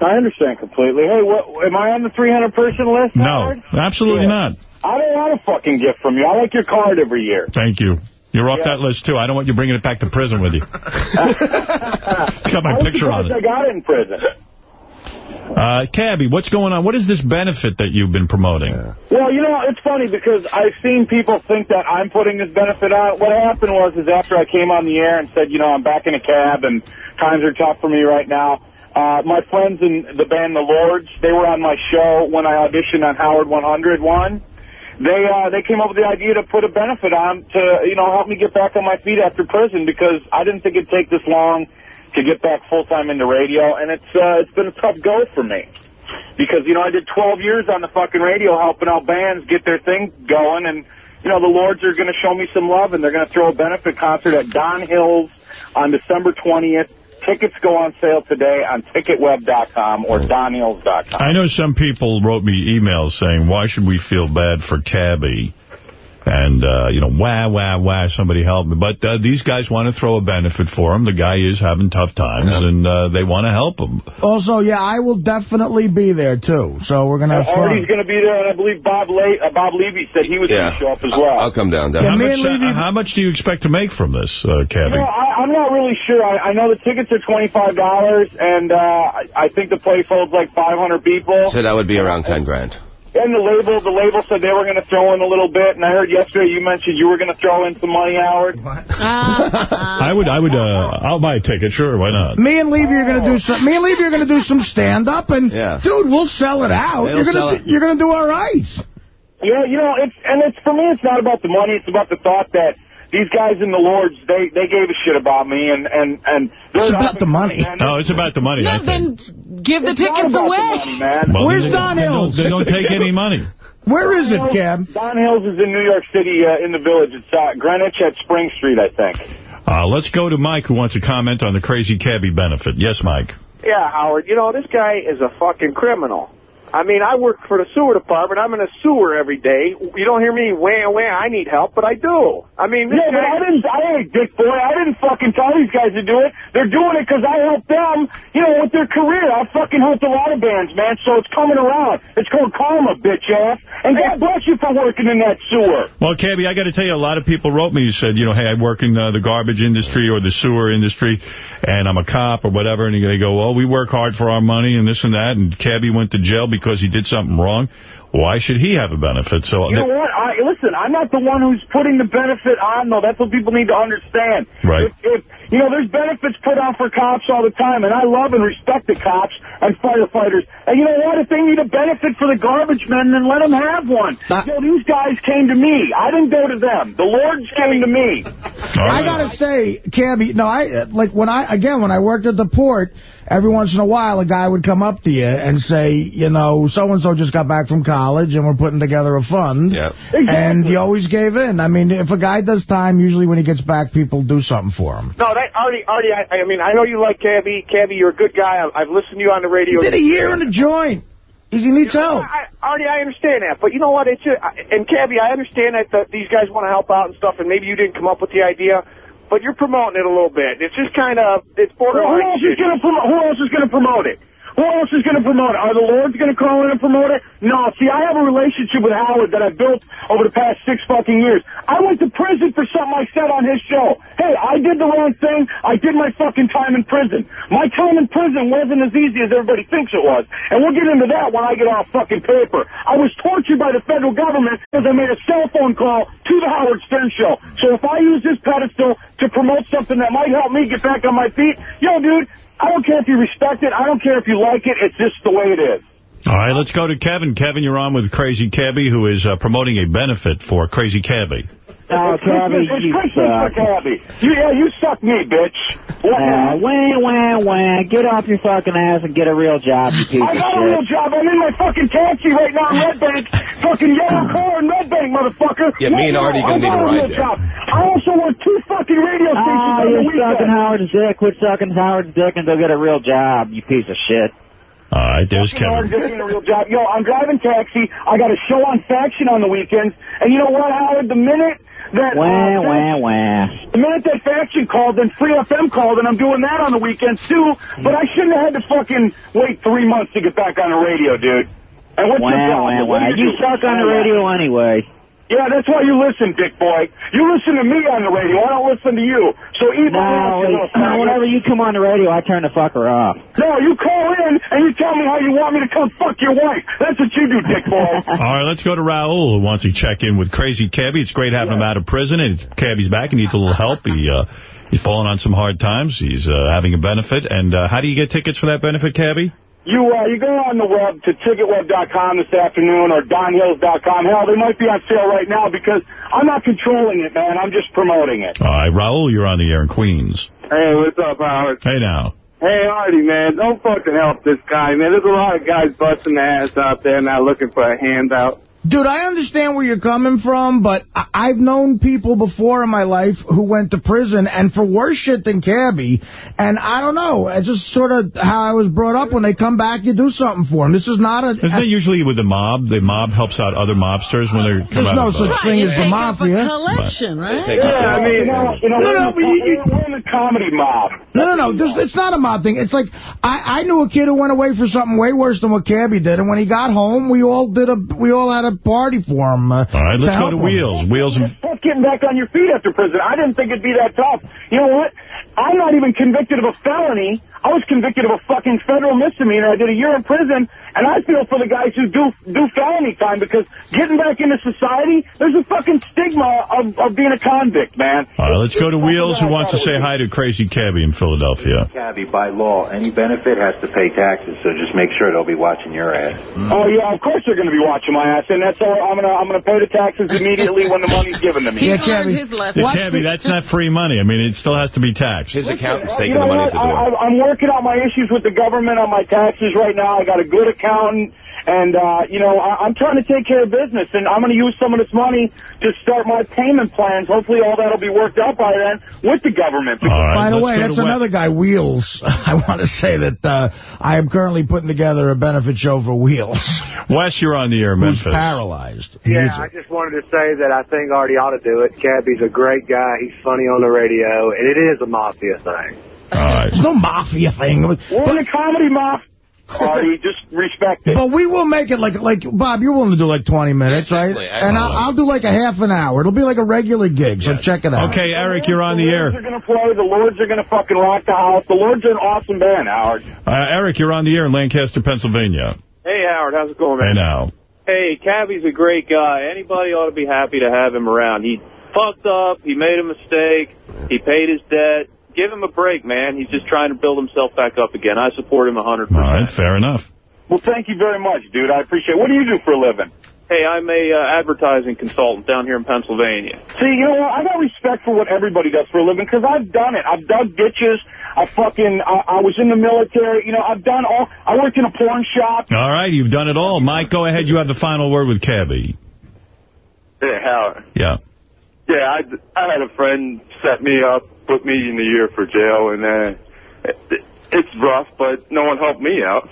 I understand completely. Hey, what, am I on the 300 person list? No, Howard? absolutely not. I don't want a fucking gift from you. I like your card every year. Thank you. You're off Yeah. that list, too. I don't want you bringing it back to prison with you. It's got my I picture on it. I got it in prison. Uh, Cabby, what's going on? What is this benefit that you've been promoting? Well, you know, it's funny because I've seen people think that I'm putting this benefit out. What happened was is after I came on the air and said, you know, I'm back in a cab and times are tough for me right now. Uh, my friends in the band The Lords, they were on my show when I auditioned on Howard 100 one. They uh, they came up with the idea to put a benefit on to you know help me get back on my feet after prison because I didn't think it'd take this long to get back full time into radio, and it's uh, it's been a tough go for me because you know I did 12 years on the fucking radio helping out bands get their thing going, and you know the Lords are going to show me some love, and they're going to throw a benefit concert at Don Hills on December 20th. Tickets go on sale today on ticketweb.com or donhills.com. I know some people wrote me emails saying, why should we feel bad for Cabby? And, uh, you know, wah, wah, wah, somebody help me. But uh, these guys want to throw a benefit for him. The guy is having tough times, and uh, they want to help him. Also, yeah, I will definitely be there, too. So we're going to have Artie's going to be there, and I believe Bob Le- uh, Bob Levy said he was going to Yeah. show up as well. I'll come down. how, definitely. much, uh, how much do you expect to make from this, uh, Cabby? No, I, I'm not really sure. I, I know the tickets are $25, and uh, I, I think the place holds like 500 people. So that would be around 10 grand. And the label, the label said they were going to throw in a little bit, and I heard yesterday you mentioned you were going to throw in some money, Howard. I would, I would, uh, I'll buy a ticket, sure, why not? Me and Levy are going to do some. Me and Levy are going to do some stand up, and Yeah. dude, we'll sell it out. It'll You're going to you're going to do all right. Yeah, you know, it's and it's for me. It's not about the money. It's about the thought that these guys in the Lords, they they gave a shit about me, and and and It's they're about the money. No, it's about the money, I No, think. then give the It's tickets about the away. money, man. Well, Where's they- Don they don't- Hills? They don't take any money. Where is it, Cab? Don Hills is in New York City, uh, in the village. It's uh, Greenwich at Spring Street, I think. Uh, let's go to Mike, who wants to comment on the Crazy Cabby benefit. Yes, Mike. Yeah, Howard, you know, this guy is a fucking criminal. I mean, I work for the sewer department. I'm in a sewer every day. You don't hear me wham wham. I need help, but I do. I mean, this Yeah, but guy, I didn't, I ain't dick boy. I didn't fucking tell these guys to do it. They're doing it because I helped them, you know, with their career. I fucking helped a lot of bands, man, so it's coming around. It's called karma, bitch ass. And God bless you for working in that sewer. Well, Cabby, I got to tell you, a lot of people wrote me who said, you know, hey, I work in uh, the garbage industry or the sewer industry, and I'm a cop or whatever, and they go, well, we work hard for our money and this and that, and Cabby went to jail because he did something wrong. Why should he have a benefit? So You know what? I, listen, I'm not the one who's putting the benefit on, though. That's what people need to understand. Right. If, if, you know, there's benefits put out for cops all the time, and I love and respect the cops and firefighters. And you know what? If they need a benefit for the garbage men, then let them have one. you know, these guys came to me. I didn't go to them. The Lords came to me. I gotta say, Cabby, no, I uh, like when I again when I worked at the port. Every once in a while, a guy would come up to you and say, you know, so-and-so just got back from college and we're putting together a fund. Yeah. And you always gave in. I mean, if a guy does time, usually when he gets back, people do something for him. No, that Artie, Artie. I, I mean, I know you like Cabby. Cabby, you're a good guy. I, I've listened to you on the radio. He did a year in the joint. He needs help. I, Artie, I understand that, but you know what? It's just, and Cabby, I understand that the, these guys want to help out and stuff, and maybe you didn't come up with the idea, but you're promoting it a little bit. It's just kind of it's Well, who borderline. else is going to promote? Who else is going to promote it? Who else is going to promote it? Are the Lords going to call in and promote it? No. See, I have a relationship with Howard that I've built over the past six fucking years. I went to prison for something I said on his show. Hey, I did the wrong thing. I did my fucking time in prison. My time in prison wasn't as easy as everybody thinks it was. And we'll get into that when I get off fucking paper. I was tortured by the federal government because I made a cell phone call to the Howard Stern show. So if I use this pedestal to promote something that might help me get back on my feet, yo, dude, I don't care if you respect it. I don't care if you like it. It's just the way it is. All right, let's go to Kevin. Kevin, you're on with Crazy Cabby, who is uh, promoting a benefit for Crazy Cabby. Oh, Cabby, it's you Christmas for suck. Cabby. You, yeah, you suck me, bitch. Uh, wah, wah, wah. Get off your fucking ass and get a real job, you piece I of got a real job. I'm in my fucking taxi right now in Red Bank. fucking yellow car in Red Bank, motherfucker. Yeah, me and No, Artie no, gonna I need a ride real there. job. I also work two fucking radio stations Oh, on the you're weekend. sucking Howard's dick. Quit sucking Howard's dick and go get a real job, you piece of shit. All right, there's You know, I'm Kevin. just a real job. Yo, I'm driving taxi. I got a show on Faction on the weekends. And you know what, Howard? The minute that... Wah, uh, wah, wah. The minute that Faction called, then Free FM called, and I'm doing that on the weekends, too. But I shouldn't have had to fucking wait three months to get back on the radio, dude. And what's your problem? wah, What wah. do You do? suck on the radio anyway. Yeah, that's why you listen, dick boy. You listen to me on the radio. I don't listen to you. So even No, no, whenever you come on the radio, I turn the fucker off. No, you call in and you tell me how you want me to come fuck your wife. That's what you do, dick boy. All right, let's go to Raul, who wants to check in with Crazy Cabby. It's great having him out of prison, and Cabby's back. He needs a little help. He uh, He's fallen on some hard times. He's uh, having a benefit. And uh, how do you get tickets for that benefit, Cabby? You uh, you go on the web to ticketweb.com this afternoon or donhills.com. Hell, they might be on sale right now because I'm not controlling it, man. I'm just promoting it. All right, Raul, you're on the air in Queens. Hey, what's up, Howard? Hey, now. Hey, Artie, man, don't fucking help this guy, man. There's a lot of guys busting their ass out there not looking for a handout. Dude, I understand where you're coming from, but I I've known people before in my life who went to prison, and for worse shit than Cabby, and I don't know, it's just sort of how I was brought up. When they come back, you do something for them. This is not a... Isn't that usually with the mob? The mob helps out other mobsters when they come There's out no of, such thing as the mafia. collection, right? Yeah, I mean, you know, you know No, no, we're, but you- you- we're in the comedy mob. No, no, no. There's, it's not a mob thing. It's like I, I knew a kid who went away for something way worse than what Cabby did, and when he got home, we all did a we all had a party for him. Uh, All right, let's go help to him. Wheels. Wheels and... tough getting back on your feet after prison. I didn't think it'd be that tough. You know what? I'm not even convicted of a felony. I was convicted of a fucking federal misdemeanor. I did a year in prison, and I feel for the guys who do do felony time because getting back into society, there's a fucking stigma of, of being a convict, man. All right, let's go to Wheels, who wants to say hi to Crazy Cabby in Philadelphia. Cabby, by law, any benefit has to pay taxes, so just make sure they'll be watching your ass. Oh yeah, of course they're going to be watching my ass, and that's all. I'm gonna I'm gonna pay the taxes immediately when the money's given to me. He's learned his lesson. Yeah, Cabby, that's not free money. I mean, it still has to be taxed. His accountant's taking you know the money to do it. I, I, I'm working out my issues with the government on my taxes right now. I got a good accountant. And, uh, you know, I, I'm trying to take care of business, and I'm going to use some of this money to start my payment plans. Hopefully all that will be worked out by then with the government. By the way, that's another guy, Wheels. I want to say that uh, I am currently putting together a benefit show for Wheels. Wes, you're on the air, Who's Memphis. paralyzed. He Yeah, I just wanted to say that I think Artie ought to do it. Cabby's a great guy. He's funny on the radio, and it is a mafia thing. There's no mafia thing. We're in the comedy mafia. Artie, just respect it. But we will make it like, like Bob, you're willing to do like 20 minutes, right? And I'll, I'll do like a half an hour. It'll be like a regular gig, so check it out. Okay, Eric, you're on the The air. Lords are going to play. The Lords are going to fucking rock the house. The Lords are an awesome band, Howard. Uh, Eric, you're on the air in Lancaster, Pennsylvania. Hey, Howard, how's it going, Hey, now. hey, Cabby's a great guy. Anybody ought to be happy to have him around. He fucked up. He made a mistake. He paid his debt. Give him a break, man. He's just trying to build himself back up again. I support him 100%. All right, fair enough. Well, thank you very much, dude. I appreciate it. What do you do for a living? Hey, I'm a uh, advertising consultant down here in Pennsylvania. See, you know what? I got respect for what everybody does for a living because I've done it. I've dug ditches. I fucking, I, I was in the military. You know, I've done all, I worked in a porn shop. All right, you've done it all. Mike, go ahead. You have the final word with Cabby. Hey, Howard. Yeah. Yeah, I, I had a friend set me up, put me in the year for jail, and uh, it, it's rough, but no one helped me out.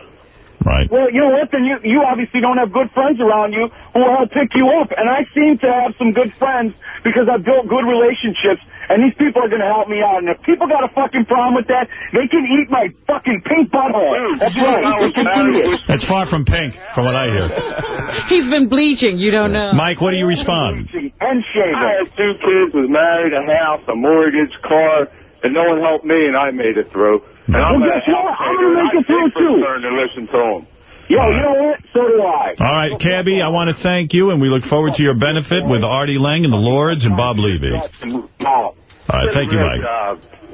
Right. Well, you know what? Then you, you obviously don't have good friends around you who will help pick you up. And I seem to have some good friends because I've built good relationships. And these people are going to help me out. And if people got a fucking problem with that, they can eat my fucking pink butthole. That's right. They can eat it. That's far from pink, from what I hear. He's been bleaching. You don't know. Mike, what do you respond? And I have two kids, was married, a house, a mortgage, car, and no one helped me, and I made it through. And I'm Well, gonna guess what? I'm gonna make it through, think for too. certain to listen to them. Yo, you know what? So do I. All right, Cabby, I want to thank you, and we look forward to your benefit with Artie Lange and the Lords and Bob Levy. All right, thank you, Mike.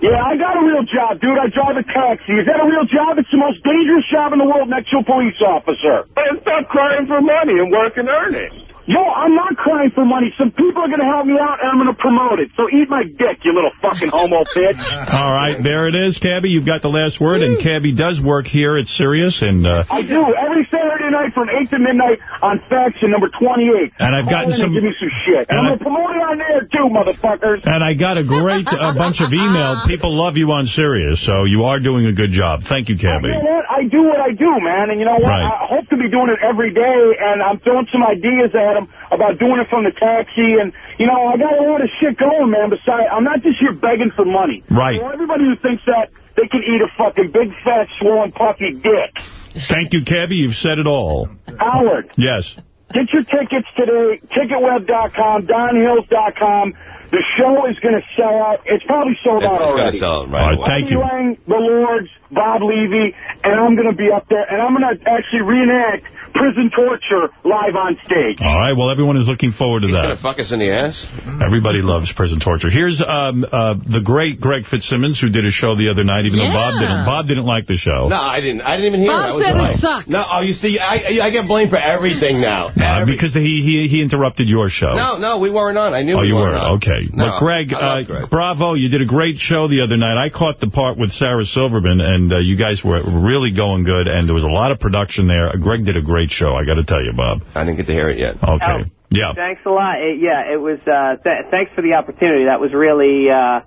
Yeah, I got a real job, dude. I drive a taxi. Is that a real job? It's the most dangerous job in the world next to a police officer. And stop crying for money and work and earn it. Yo, I'm not crying for money. Some people are going to help me out, and I'm going to promote it. So eat my dick, you little fucking homo bitch. All right, there it is, Cabby. You've got the last word, and Cabby does work here at Sirius, and uh, I do. Every Saturday night from 8 to midnight on Faction number 28. And I've gotten some- give me some shit. And, and I'm going to promote it on there, too, motherfuckers. and I got a great uh, bunch of email. People love you on Sirius, so you are doing a good job. Thank you, Cabby. You know what? I do what I do, man. And you know what? Right. I hope to be doing it every day. And I'm throwing some ideas at him about doing it from the taxi. And, you know, I got a lot of shit going, man. Besides, I'm not just here begging for money. Right. So everybody who thinks that they can eat a fucking big, fat, swollen, puffy dick. Thank you, Cabby. You've said it all. Howard, Yes. get your tickets today. Ticketweb.com, DonHills.com. The show is going to sell out. It's probably sold out It's gonna already. sell it right All right, away. thank you. Lange, the Lords, Bob Levy, and I'm going to be up there, and I'm going to actually reenact prison torture live on stage. All right, well, everyone is looking forward to He's that. going to fuck us in the ass? Everybody loves prison torture. Here's um, uh, the great Greg Fitzsimmons, who did a show the other night, even though Bob didn't. Bob didn't like the show. No, I didn't. I didn't even hear Bob it. I was said it right. sucked. No, oh, you see, I I get blamed for everything now. Uh, Every- because he, he he interrupted your show. no, no, we weren't on. I knew Oh, we you weren't were? on. Okay. No, but Greg, uh, Greg. bravo. You did a great show the other night. I caught the part with Sarah Silverman, and uh, you guys were really going good, and there was a lot of production there. Uh, Greg did a great show, I got to tell you, Bob. I didn't get to hear it yet. Okay. Yeah. Thanks a lot. It, yeah, it was. Uh, th thanks for the opportunity. That was really. Uh,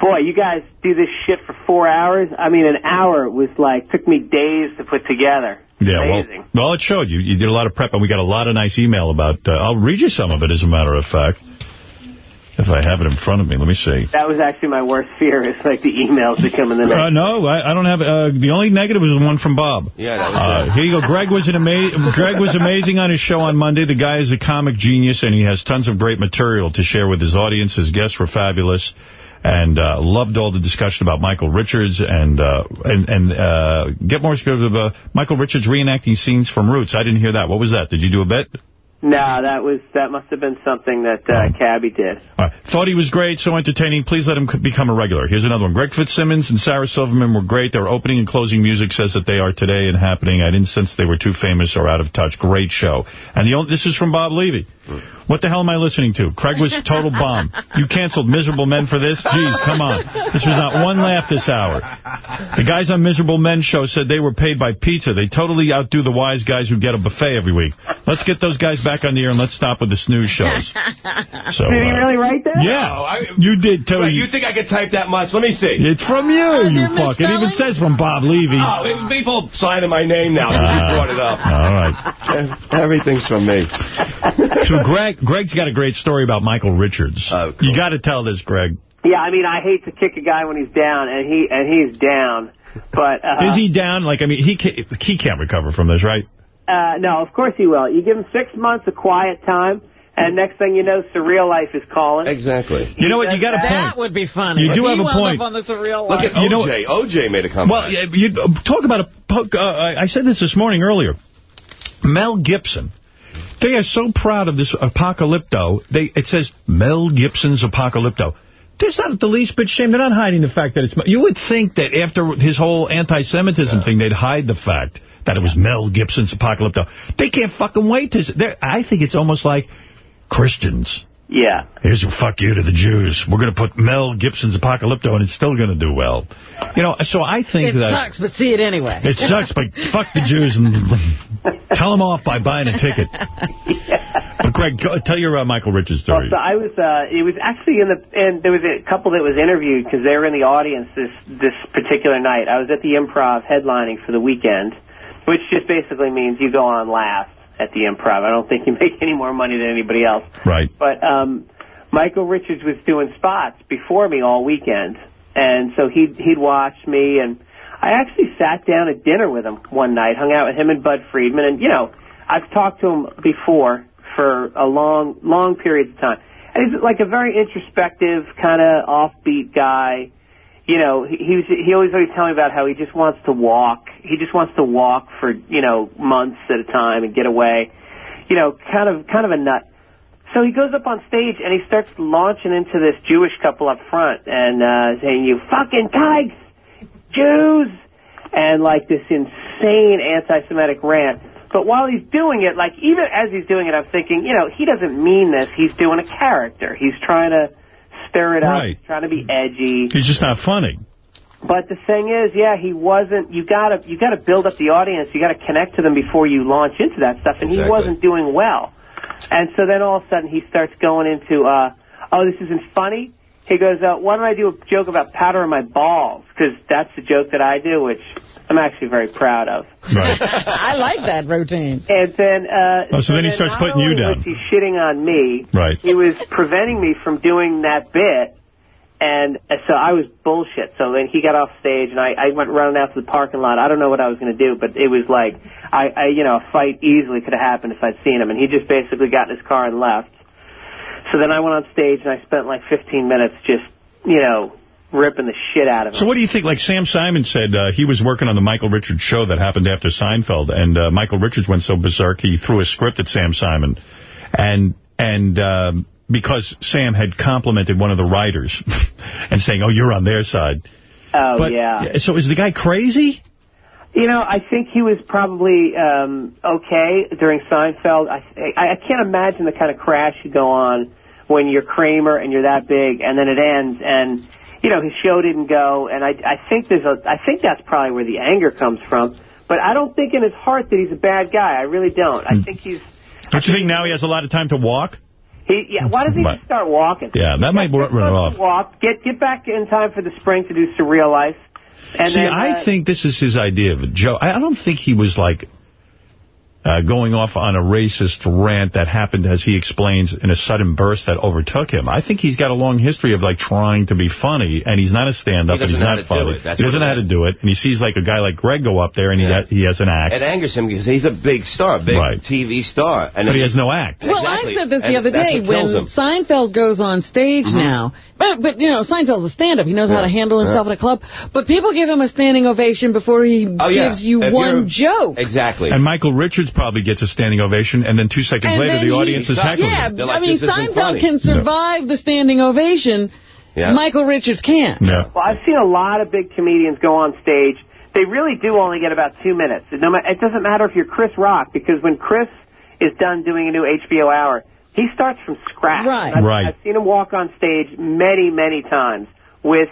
boy, you guys do this shit for four hours. I mean, an hour was like took me days to put together. Yeah, well, well, it showed you. You did a lot of prep, and we got a lot of nice email about. Uh, I'll read you some of it, as a matter of fact, if I have it in front of me. Let me see. That was actually my worst fear. Is like the emails that come in the Uh, no, I, I don't have. Uh, the only negative was the one from Bob. Yeah, that was Uh, it. here you go. Greg was an ama Greg was amazing on his show on Monday. The guy is a comic genius, and he has tons of great material to share with his audience. His guests were fabulous, and uh, loved all the discussion about Michael Richards and uh, and and uh, get more script of uh, Michael Richards reenacting scenes from Roots. I didn't hear that. What was that? Did you do a bit? No, that was that must have been something that uh, Cabby did. All right. Thought he was great, so entertaining. Please let him become a regular. Here's another one. Greg Fitzsimmons and Sarah Silverman were great. Their opening and closing music says that they are today and happening. I didn't sense they were too famous or out of touch. Great show. And the only, this is from Bob Levy. What the hell am I listening to? Craig was total bomb. You canceled Miserable Men for this? Jeez, come on. This was not one laugh this hour. The guys on Miserable Men show said they were paid by pizza. They totally outdo the wise guys who get a buffet every week. Let's get those guys back on the air and let's stop with the snooze shows. So, Did he uh, really write that? yeah, you did too. Wait, you think I could type that much? Let me see. It's from you, you fuck. It even says from Bob Levy. Oh, people signing my name now. because you brought it up. All right. Everything's from me. So Greg, Greg's got a great story about Michael Richards. You got to tell this, Greg. Yeah, I mean, I hate to kick a guy when he's down, and he and he's down. But uh, Is he down? Like, I mean, he can't, he can't recover from this, right? Uh, no, of course he will. You give him six months of quiet time, and next thing you know, surreal life is calling. Exactly. You know what? You got a That point. would be funny. You do he have a point. Up on the surreal Look life. at You know- OJ. OJ made a comment. Well, yeah, you talk about a. Uh, I I said this this morning earlier. Mel Gibson They are so proud of this apocalypto. They It says Mel Gibson's apocalypto. There's not the least bit shame. They're not hiding the fact that it's... You would think that after his whole anti-Semitism yeah. thing, they'd hide the fact that it was Mel Gibson's apocalypto. They can't fucking wait to... I think it's almost like Christians yeah. Here's a fuck you to the Jews. We're going to put Mel Gibson's Apocalypto, and it's still going to do well. You know, so I think it that... It sucks, but see it anyway. It sucks, but fuck the Jews and tell them off by buying a ticket. yeah. But, Greg, tell your uh, Michael Richards story. Well, so I was, uh, it was actually in the, and there was a couple that was interviewed because they were in the audience this, this particular night. I was at the Improv headlining for the weekend, which just basically means you go on last at the Improv. I don't think you make any more money than anybody else. Right. But um, Michael Richards was doing spots before me all weekend, and so he'd he'd watch me, and I actually sat down at dinner with him one night, hung out with him and Budd Friedman, and you know I've talked to him before for a long long periods of time, and he's like a very introspective kind of offbeat guy you know, he, he was, he always always tell me about how he just wants to walk. He just wants to walk for, you know, months at a time and get away. You know, kind of, kind of a nut. So he goes up on stage and he starts launching into this Jewish couple up front and, uh, saying, you fucking tykes, Jews, and like this insane anti-Semitic rant. But while he's doing it, like even as he's doing it, I'm thinking, you know, he doesn't mean this. He's doing a character. He's trying to, stir it right. up, trying to be edgy. He's just not funny. But the thing is, yeah, he wasn't. You gotta, you gotta build up the audience. You gotta connect to them before you launch into that stuff. And exactly. he wasn't doing well. And so then all of a sudden he starts going into, uh, oh, this isn't funny. He goes, uh, why don't I do a joke about powder in my balls? Because that's the joke that I do, which I'm actually very proud of. Right. I like that routine. And then, uh, oh, so, so then he starts putting you down. Was he shitting on me? Right. He was preventing me from doing that bit. And so I was bullshit. So then he got off stage, and I, I went running out to the parking lot. I don't know what I was going to do, but it was like, I, I, you know, a fight easily could have happened if I'd seen him. And he just basically got in his car and left. So then I went on stage, and I spent like 15 minutes just, you know, ripping the shit out of him. So what do you think? Like Sam Simon said, uh, he was working on the Michael Richards show that happened after Seinfeld, and uh, Michael Richards went so berserk, he threw a script at Sam Simon. And and um, because Sam had complimented one of the writers and saying, oh, you're on their side. Oh, but, yeah. So is the guy crazy? You know, I think he was probably um, okay during Seinfeld. I, I, I can't imagine the kind of crash you go on when you're Kramer and you're that big, and then it ends, and you know his show didn't go. And I, I think there's a, I think that's probably where the anger comes from. But I don't think in his heart that he's a bad guy. I really don't. I think he's. Don't you think now he has a lot of time to walk? He, yeah, why doesn't he just start walking? Yeah, that might run off. Walk, get get back in time for the spring to do Surreal Life. And See, then, uh, I think this is his idea of a joke. I don't think he was like uh, going off on a racist rant that happened, as he explains, in a sudden burst that overtook him. I think he's got a long history of like trying to be funny, and he's not a stand-up, and he's not funny. He doesn't know how to do it, and he sees like a guy like Greg go up there, and yeah. he, he has an act. It angers him because he's a big star, big right. TV star. And but he has no act. Well, exactly. I said this the and other day when Seinfeld goes on stage mm -hmm. now. But, but, you know, Seinfeld's a stand-up. He knows yeah. how to handle himself yeah. in a club. But people give him a standing ovation before he oh, gives you if one joke. Exactly. And Michael Richards probably gets a standing ovation, and then two seconds and later, the he, audience is heckling Yeah, him. I mean, Seinfeld can survive the standing ovation. Yeah. Michael Richards can't. Yeah. Well, I've seen a lot of big comedians go on stage. They really do only get about two minutes. No, it doesn't matter if you're Chris Rock, because when Chris is done doing a new HBO hour, he starts from scratch. Right. I've, right. I've seen him walk on stage many, many times with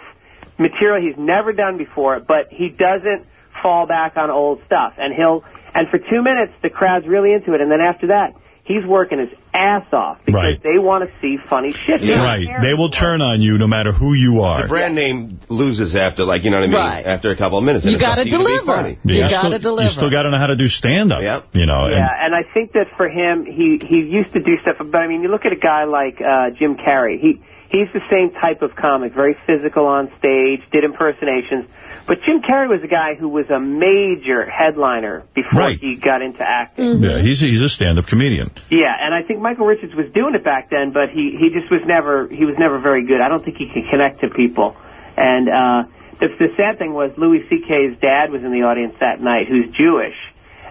material he's never done before, but he doesn't fall back on old stuff. And he'll, and for two minutes, the crowd's really into it. And then after that, he's working his ass off because right. they want to see funny shit. Yeah. Right. They will turn on you no matter who you are. The brand name loses after, like, you know what I mean? Right. After a couple of minutes. You got to deliver. Yeah. You got to deliver. You still got to know how to do stand-up. Yep. You know. Yeah, and, and I think that for him, he, he used to do stuff, but I mean, you look at a guy like uh, Jim Carrey. He He's the same type of comic, very physical on stage, did impersonations. But Jim Carrey was a guy who was a major headliner before right. he got into acting. Mm-hmm. Yeah, he's a, he's a stand-up comedian. Yeah, and I think Michael Richards was doing it back then, but he he just was never he was never very good. I don't think he could connect to people. And uh, the, the sad thing was Louis C.K.'s dad was in the audience that night, who's Jewish,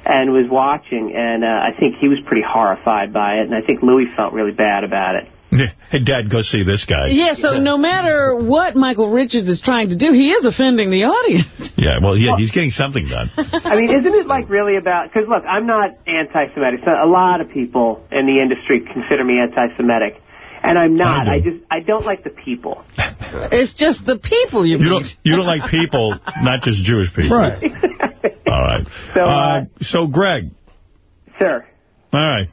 and was watching, and uh, I think he was pretty horrified by it, and I think Louis felt really bad about it. Hey, Dad, go see this guy. Yeah, so no matter what Michael Richards is trying to do, he is offending the audience. Yeah, well, yeah, he's getting something done. I mean, isn't it like really about? Because look, I'm not anti-Semitic. So a lot of people in the industry consider me anti-Semitic, and I'm not. I, just I don't like the people. It's just the people you You don't you don't like people, not just Jewish people. Right. All right. So, Uh, so Greg. Sir. All right.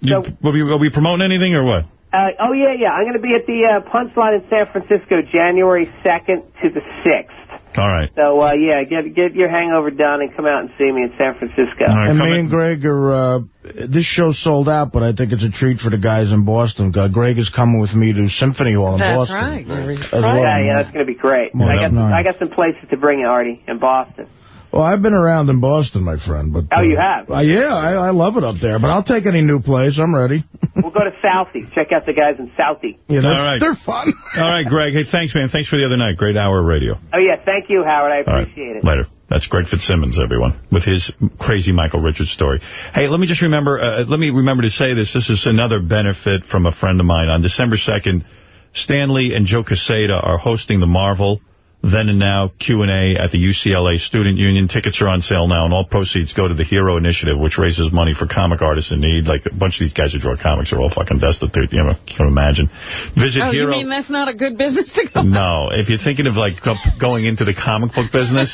You, will, we, will we promoting anything or what? Uh, oh yeah, yeah. I'm going to be at the uh, Punchline in San Francisco, January 2nd to the 6th. All right. So uh, yeah, get get your hangover done and come out and see me in San Francisco. and me and Greg are, uh, this show's sold out, but I think it's a treat for the guys in Boston. Uh, Greg is coming with me to Symphony Hall in That's Boston. That's right. As well. Yeah, yeah, that's going to be great. Well, I got nice. I got some places to bring you, Artie, in Boston. Well, I've been around in Boston, my friend. but Oh, you uh, have? Uh, yeah, I, I love it up there, but I'll take any new place. I'm ready. We'll go to Southie. Check out the guys in Southie. Yeah, they're, All right. they're fun. All right, Greg. Hey, thanks, man. Thanks for the other night. Great hour of radio. Oh yeah, thank you, Howard. I All right. appreciate it. Later. That's Greg Fitzsimmons, everyone, with his crazy Michael Richards story. Hey, let me just remember, uh, let me remember to say this. This is another benefit from a friend of mine. On December 2nd, Stan Lee and Joe Quesada are hosting the Marvel Then and Now Q&A at the UCLA Student Union. Tickets are on sale now, and all proceeds go to the Hero Initiative, which raises money for comic artists in need. Like, a bunch of these guys who draw comics are all fucking destitute. You know, you can imagine. Visit Oh, you mean that's not a good business to go No, if you're thinking of, like, go- going into the comic book business,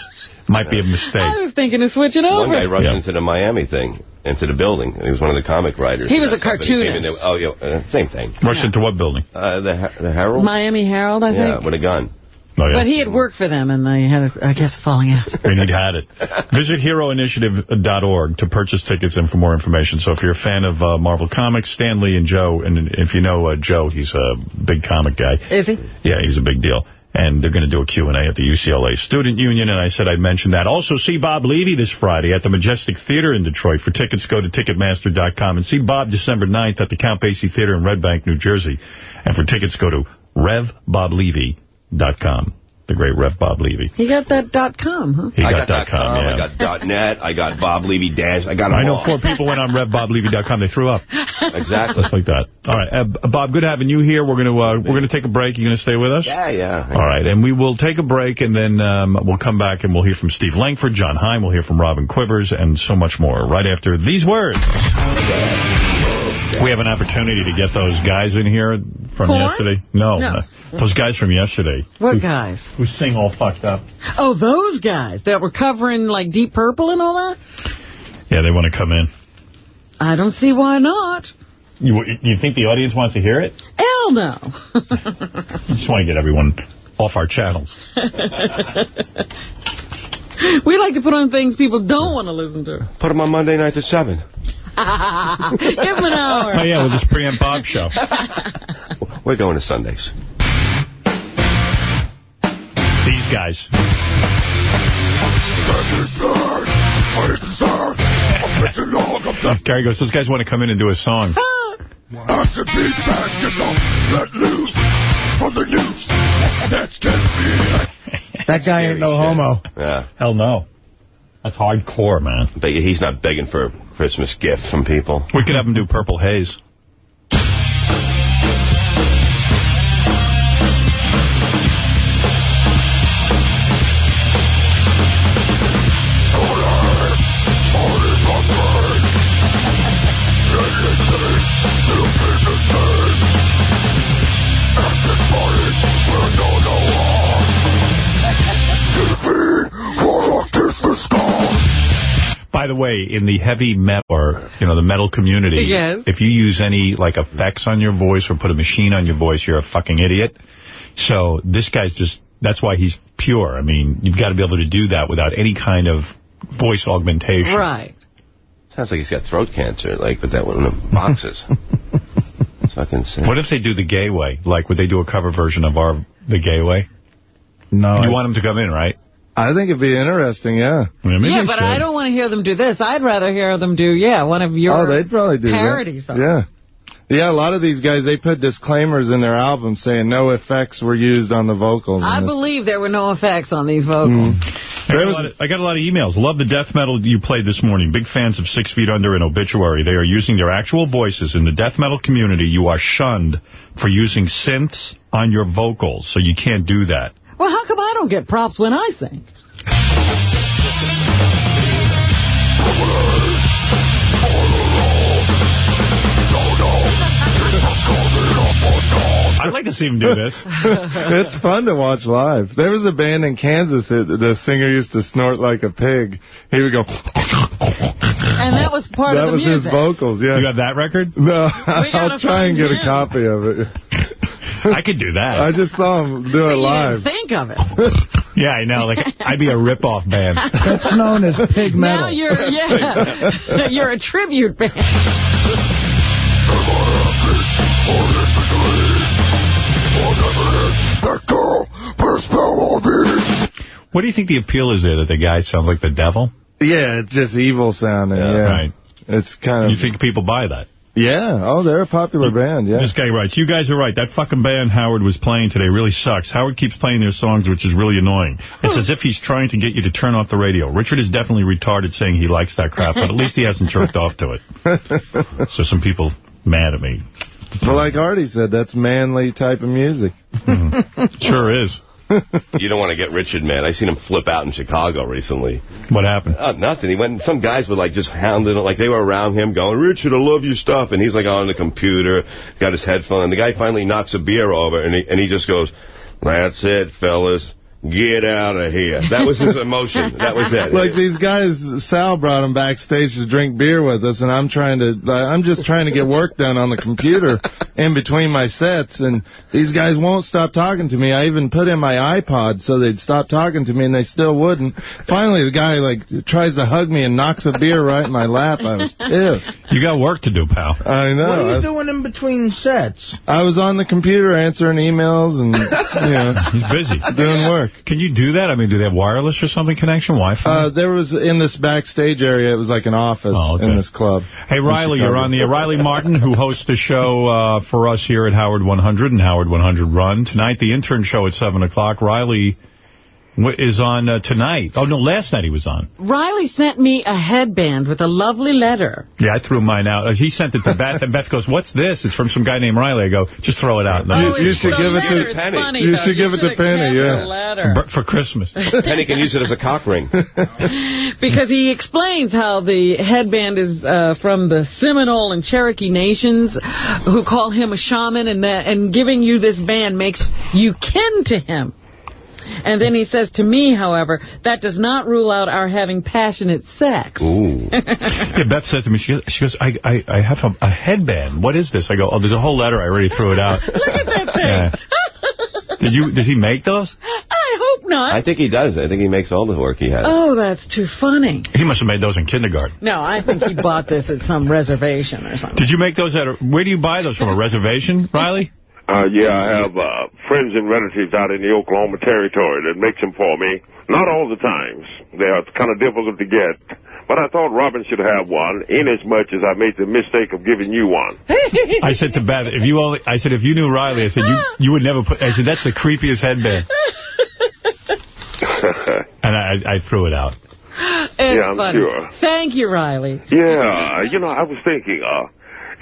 might be a mistake. I was thinking of switching One over. guy rushed into the Miami thing, into the building. He was one of the comic writers. He was a Somebody came in cartoonist. there- Oh, yeah, uh, same thing. Rushed into what building? Uh, the the Herald? Miami Herald, I yeah, think. with a gun. Oh, But he had worked for them, and they had, a, I guess, falling out. And he'd had it. Visit heroinitiative.org to purchase tickets and for more information. So if you're a fan of uh, Marvel Comics, Stan Lee and Joe, and if you know uh, Joe, he's a big comic guy. Is he? Yeah, he's a big deal. And they're going to do a Q&A at the UCLA Student Union, and I said I'd mention that. Also, see Bob Levy this Friday at the Majestic Theater in Detroit. For tickets, go to Ticketmaster.com. And see Bob December 9th at the Count Basie Theater in Red Bank, New Jersey. And for tickets, go to RevBobLevy.com. The great Rev Bob Levy. He got that dot .com, huh? He I got, got dot .com, .com, yeah. I got dot .net, I got Bob Levy Dash, I got 'em I know all. four people went on RevBobLevy.com. They threw up. Exactly. Just like that. All right, uh, Bob, good having you here. We're going to uh, we're going to take a break. You going to stay with us? Yeah, yeah. All right, and we will take a break, and then um, we'll come back and we'll hear from Steve Langford, Jon Hein, we'll hear from Robin Quivers, and so much more right after these words. We have an opportunity to get those guys in here from Four? yesterday. No, No. uh, those guys from yesterday. What who, guys? Who sing all fucked up. Oh, those guys that were covering, like, Deep Purple and all that? Yeah, they want to come in. I don't see why not. You, you think the audience wants to hear it? Hell no. I just want to get everyone off our channels. we like to put on things people don't want to listen to. Put them on Monday nights at 7. Give them an hour. Oh, yeah, we'll just preempt Bob's show. We're going to Sundays. These guys. Gary goes, those guys want to come in and do a song. That guy ain't no homo. Yeah. Hell no. That's hardcore, man. But he's not begging for a Christmas gift from people. We could have him do Purple Haze. The way, in the heavy metal, or, you know, the metal community, Yes. if you use any, like, effects on your voice or put a machine on your voice, you're a fucking idiot. So this guy's just, that's why he's pure. I mean, you've got to be able to do that without any kind of voice augmentation. Right. Sounds like he's got throat cancer, like with that one in the boxes. Fucking sick. What if they do the gay way? Like, would they do a cover version of our The Gay Way? No. You want him to come in, right? I think it'd be interesting, yeah. yeah, but I don't want to hear them do this. I'd rather hear them do, yeah, one of your Oh, they'd probably do parody that. songs. Yeah. Yeah, a lot of these guys, they put disclaimers in their albums saying no effects were used on the vocals. I believe there were no effects on these vocals. Mm. I got, a lot of, I got a lot of emails. Love the death metal you played this morning. Big fans of Six Feet Under and Obituary. They are using their actual voices. In the death metal community, you are shunned for using synths on your vocals, so you can't do that. Well, how come I don't get props when I sing? I'd like to see him do this. it's fun to watch live. There was a band in Kansas that the singer used to snort like a pig. He would go... And that was part that of the was music. his vocals, yeah. You got that record? No, I'll try and get him. a copy of it. I could do that. I just saw him do it You live. didn't think of it. Yeah, I know. Like I'd be a rip-off band. That's known as pig metal. Now metal. you're, yeah, you're a tribute band. What do you think the appeal is there, that the guy sounds like the devil? Yeah, it's just evil sounding, yeah. Right. It's kind of... You think people buy that? Yeah, oh, they're a popular band, yeah. This guy writes, you guys are right. That fucking band Howard was playing today really sucks. Howard keeps playing their songs, which is really annoying. It's as if he's trying to get you to turn off the radio. Richard is definitely retarded saying he likes that crap, but at least he hasn't jerked off to it. So some people mad at me. But like Artie said, that's manly type of music. Hmm. Sure is. you don't want to get Richard mad. I seen him flip out in Chicago recently. What happened? Uh, nothing. He went. Some guys were like just hounding it, like they were around him, going, "Richard, I love your stuff," and he's like on the computer, got his headphone, and the guy finally knocks a beer over, and he and he just goes, "That's it, fellas." Get out of here. That was his emotion. That was it. Like these guys, Sal brought him backstage to drink beer with us, and I'm trying to, I'm just trying to get work done on the computer in between my sets, and these guys won't stop talking to me. I even put in my iPod so they'd stop talking to me, and they still wouldn't. Finally, the guy like tries to hug me and knocks a beer right in my lap. I was pissed. You got work to do, pal. I know. What are I you was, doing in between sets? I was on the computer answering emails and, you know, He's busy. doing work. Can you do that? I mean, do they have wireless or something connection, Wi-Fi? Uh, there was, in this backstage area, it was like an office Oh, okay. in this club. Hey, Riley, you're on the air. Riley Martin, who hosts the show uh, for us here at Howard 100 and Howard 100 Run. Tonight, the intern show at 7 o'clock. Riley is on uh, tonight. Oh, no, last night he was on. Riley sent me a headband with a lovely letter. Yeah, I threw mine out. He sent it to Beth, and Beth goes, what's this? It's from some guy named Riley. I go, just throw it out. No, You- you should funny. give it to Penny. funny, You though. should give it to Penny, yeah. the For Christmas. Penny can use it as a cock ring. because he explains how the headband is uh, from the Seminole and Cherokee nations who call him a shaman and that and giving you this band makes you kin to him. And then he says to me, however, that does not rule out our having passionate sex. Ooh. yeah, Beth said to me, she goes, she goes I, I, I have a, a headband. What is this? I go, oh, there's a whole letter. I already threw it out. Look at that thing. Yeah. Did you? Does he make those? I hope not. I think he does. I think he makes all the work he has. Oh, that's too funny. He must have made those in kindergarten. No, I think he bought this at some reservation or something. Did you make those at a... Where do you buy those from? A reservation, Riley? Uh, yeah, I have uh, friends and relatives out in the Oklahoma Territory that makes them for me. Not all the times. They are kind of difficult to get. But I thought Robin should have one, in as much as I made the mistake of giving you one. I said to Beth, if you only... I said, if you knew Riley, I said, you you would never put... I said, that's the creepiest headband. And I, I threw it out. It's Yeah, I'm funny. sure. Thank you, Riley. Yeah, you know, I was thinking, uh,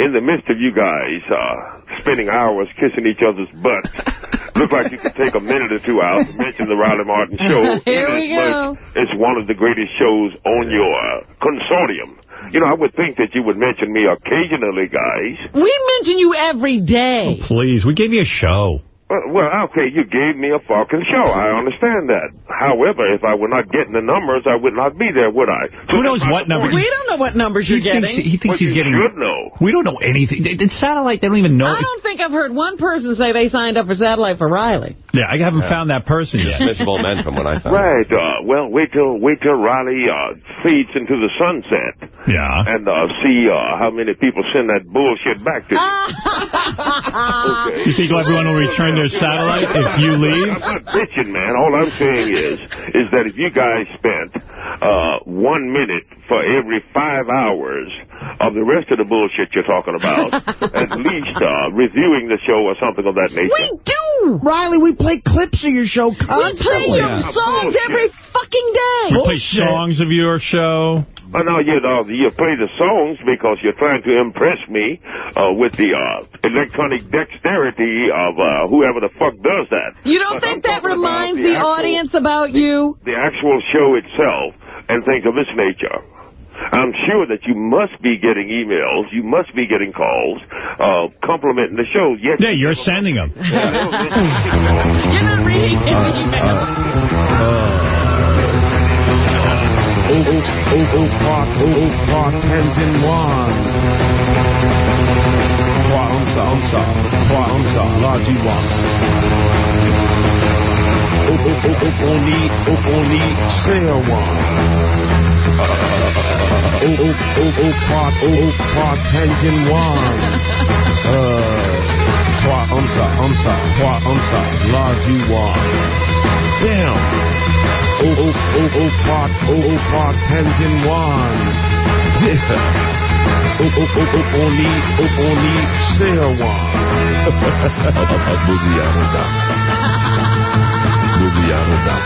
in the midst of you guys uh, spending hours kissing each other's butts, Looks like you could take a minute or two out to mention the Riley Martin Show. Here we go. It's one of the greatest shows on your consortium. You know, I would think that you would mention me occasionally, guys. We mention you every day. Oh, please, we gave you a show. Uh, well, okay, you gave me a fucking show. I understand that. However, if I were not getting the numbers, I would not be there, would I? Who knows what numbers? We don't know what numbers you're he thinks, getting. he thinks Well, he's you getting... should know. We don't know anything. It's satellite. They don't even know. I don't think I've heard one person say they signed up for Satellite for Riley. Yeah, I haven't found that person yet. Miserable men from what I found. Right. Uh, well, wait till wait till Riley uh, fades into the sunset. Yeah. And uh, see uh, how many people send that bullshit back to you. You think everyone will return their satellite if you leave? I'm not bitching, man. All I'm saying is, is that if you guys spent uh, one minute for every five hours of the rest of the bullshit you're talking about. At least uh, reviewing the show or something of that nature. We do! Riley, we play clips of your show constantly. We play your songs every fucking day. You play songs of your show. Oh, no, you know, you play the songs because you're trying to impress me uh, with the uh, electronic dexterity of uh, whoever the fuck does that. You don't But I'm think that reminds the the, actual- audience about you? The actual show itself and things of this nature. I'm sure that you must be getting emails, you must be getting calls, uh, complimenting the show. Yes, Yeah, you're sending them. You're not reading his email. Oh, oh, oh, oh, part, oh, oh. Oh, oh, oh, oh, oh. Oh, oh, oh, oh, oh, oh, part, Tenzin Wan. Uh, kwa umsa, umsa, kwa umsa, laji wan. Damn. Oh, oh, oh, oh, part, oh, oh, part, Tenzin Wan. Yeah. Oh, oh, oh, oh, only, oh, only, sail one. Boogie out of that. Boogie out of that.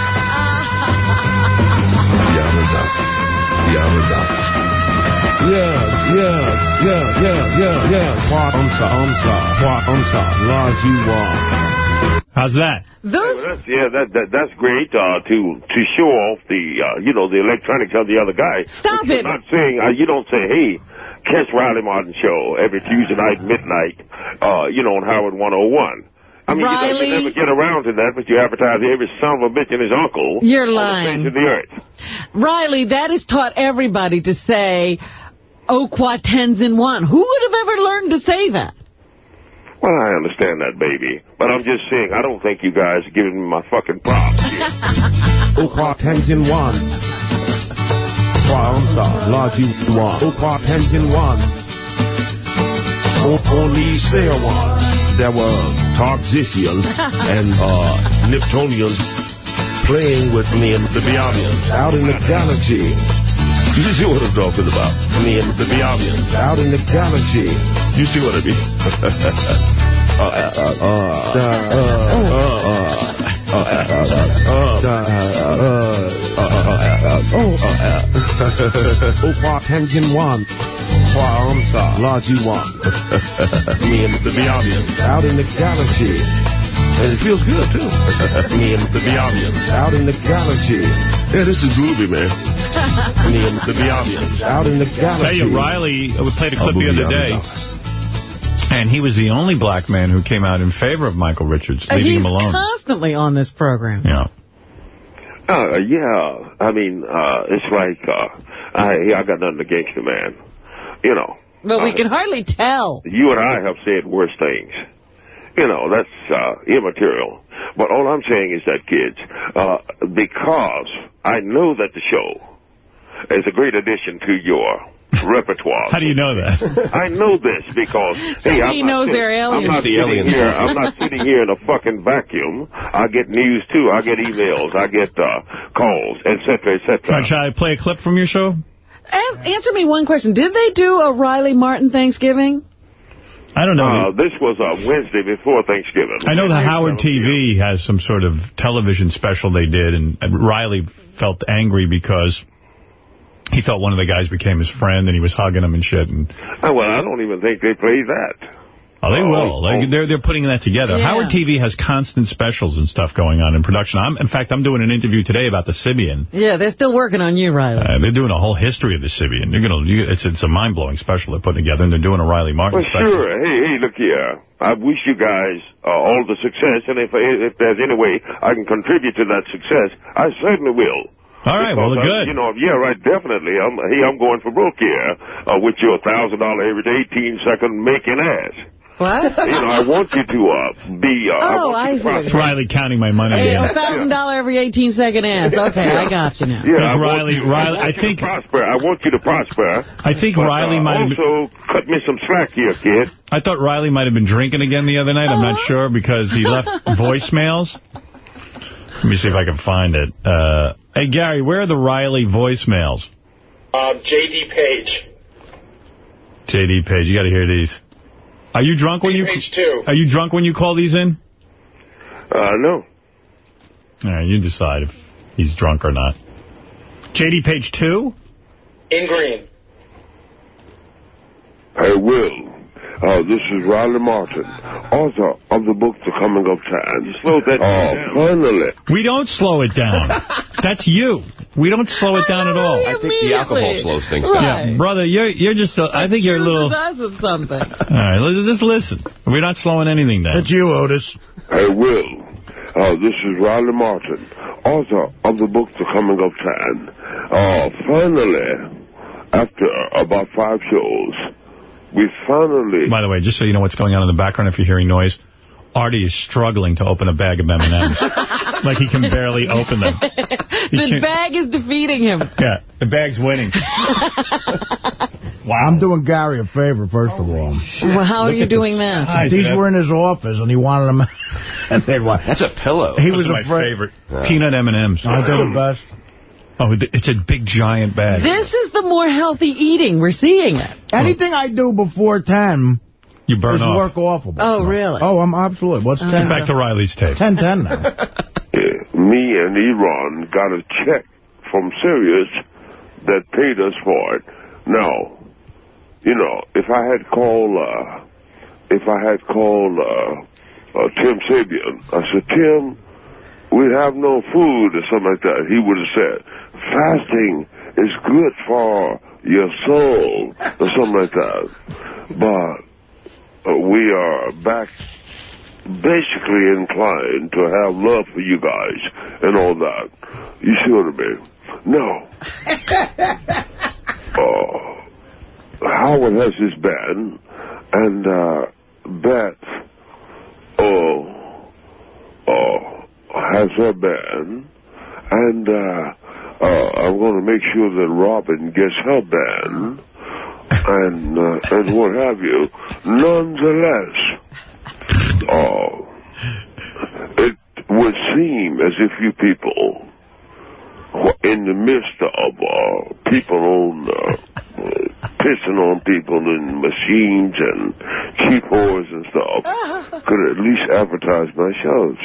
Boogie out of. Yeah, yeah, yeah, yeah, yeah, yeah. Part, umsa, umsa, part, umsa, large you. How's that? Those Yeah, that's, yeah, that, that that's great uh, to to show off the uh, you know the electronics of the other guy. Stop But you're it. Not saying uh, you don't say, hey, catch Riley Martin show every Tuesday night midnight, uh, you know on Howard 101. I mean, you, know, you never get around to that, but you advertise every son of a bitch and his uncle. You're lying. The face of the earth. Riley, that has taught everybody to say, oh, qua Tenzin one. Who would have ever learned to say that? Well, I understand that, baby, but I'm just saying I don't think you guys are giving me my fucking props. Oh, part, Tenzin Wan. Kwa umsa, large you want. Oh, part, Tenzin Wan. Oh, only sail one. There were Tarxicians and uh, Niptonians playing with me and the Biavians out in the galaxy. You see what I'm talking about? Me and the Biavians out in the galaxy. You see what I mean? uh, uh, uh, uh, Oh, part Tenzin one. Kwa Umsa, Laji one. Me and the Biavians out in the galaxy. And it feels good, too. Me and the Biavians out in the galaxy. Yeah, this is groovy, man. Me and the Biavians out in the galaxy. You, Riley, we played a clip the other day, and he was the only black man who came out in favor of Michael Richards, leaving He's him alone. constantly on this program. Yeah. Uh, yeah, I mean, uh, it's like, uh, I, I got nothing against the man. You know, But we can hardly tell. you and I have said worse things. You know, that's, uh, immaterial. But all I'm saying is that, kids, uh, because I know that the show is a great addition to your repertoire. How do you know that? I know this because hey, I'm He knows sitting- they're aliens. I'm not The sitting aliens. here. I'm not sitting here in a fucking vacuum. I get news too. I get emails. I get uh, calls, etc., etc. Shall I play a clip from your show? An- answer me one question. Did they do a Riley Martin Thanksgiving? I don't know. Uh, this was uh, Wednesday before Thanksgiving. I know the Howard TV has some sort of television special they did, and, and Riley felt angry because he thought one of the guys became his friend, and he was hugging him and shit. And Uh, well, I don't even think they play that. oh, they Oh, will. They, they're they're putting that together. Yeah. Howard TV has constant specials and stuff going on in production. I'm, in fact, I'm doing an interview today about the Sybian. Yeah, they're still working on you, Riley. Uh, they're doing a whole history of the Sybian. They're gonna. You, it's it's a mind blowing special they're putting together, and they're doing a Riley Martin Well, special. sure. Hey, hey, look here. I wish you guys uh, all the success, and if if there's any way I can contribute to that success, I certainly will. All right, well, Because, uh, good. You know, yeah, right, definitely. I'm, hey, I'm going for broke here uh, with your thousand dollar every day, 18 second making ass. What? You know, I want you to uh, be. Uh, Oh, I want I see. It's Riley counting my money Hey, again. a thousand dollar every 18 second ass. Okay, I got you now. Yeah, I Riley- you- Riley- I, I think- prosper. I want you to prosper. I think But, Riley uh, might have been- also cut me some slack here, kid. I thought Riley might have been drinking again the other night. I'm not sure because he left voicemails. Let me see if I can find it. Uh, hey, Gary, where are the Riley voicemails? Um, J.D. Page. J.D. Page, you got to hear these. Are you drunk when you... Page two. Are you drunk when you call these in? Uh, no. All right, you decide if he's drunk or not. J.D. Page 2? In green. I Will. Uh, this is Riley Martin, author of the book The Coming of Time. slow that Oh, finally. We don't slow it down. That's you. We don't slow it down at all. I think the alcohol slows things down. Right. Yeah, brother, you're you're just. A, I think you're a little. Us of something. All right, let's just listen. We're not slowing anything down. It's you, Otis. I Will. Uh, this is Riley Martin, author of the book The Coming of Time. Uh, finally, after about five shows, we finally... By the way, just so you know what's going on in the background, if you're hearing noise, Artie is struggling to open a bag of M&M's. like he can barely open them. He the can't- bag is defeating him. Yeah, the bag's winning. Wow. I'm doing Gary a favor, first of all. Well, how are you doing that? These were in his office, and he wanted them. and they were. That's a pillow. He Those was are my afraid. favorite. Peanut M&M's. Aren't they the best? Oh, it's a big, giant bag. This is the more healthy eating. We're seeing it. Anything I do before 10 You burn off. work awful. Oh, really? Oh, I'm absolutely. What's 10? Get back to Riley's tape. 10 10 now. me and Iran got a check from Sirius that paid us for it. Now, you know, if I had called, uh, if I had called uh, uh, Tim Sabean, I said, Tim, we have no food or something like that. He would have said, fasting is good for your soul or something like that. But uh, we are back basically inclined to have love for you guys and all that. You see what I mean? No. Uh, Howard has his band, and uh, Beth oh, oh, has her band, and uh, uh, I'm going to make sure that Robin gets her band, and uh, and what have you. Nonetheless, oh, it would seem as if you people in the midst of uh, people on uh, uh, pissing on people in machines and cheap whores and stuff could at least advertise my shows.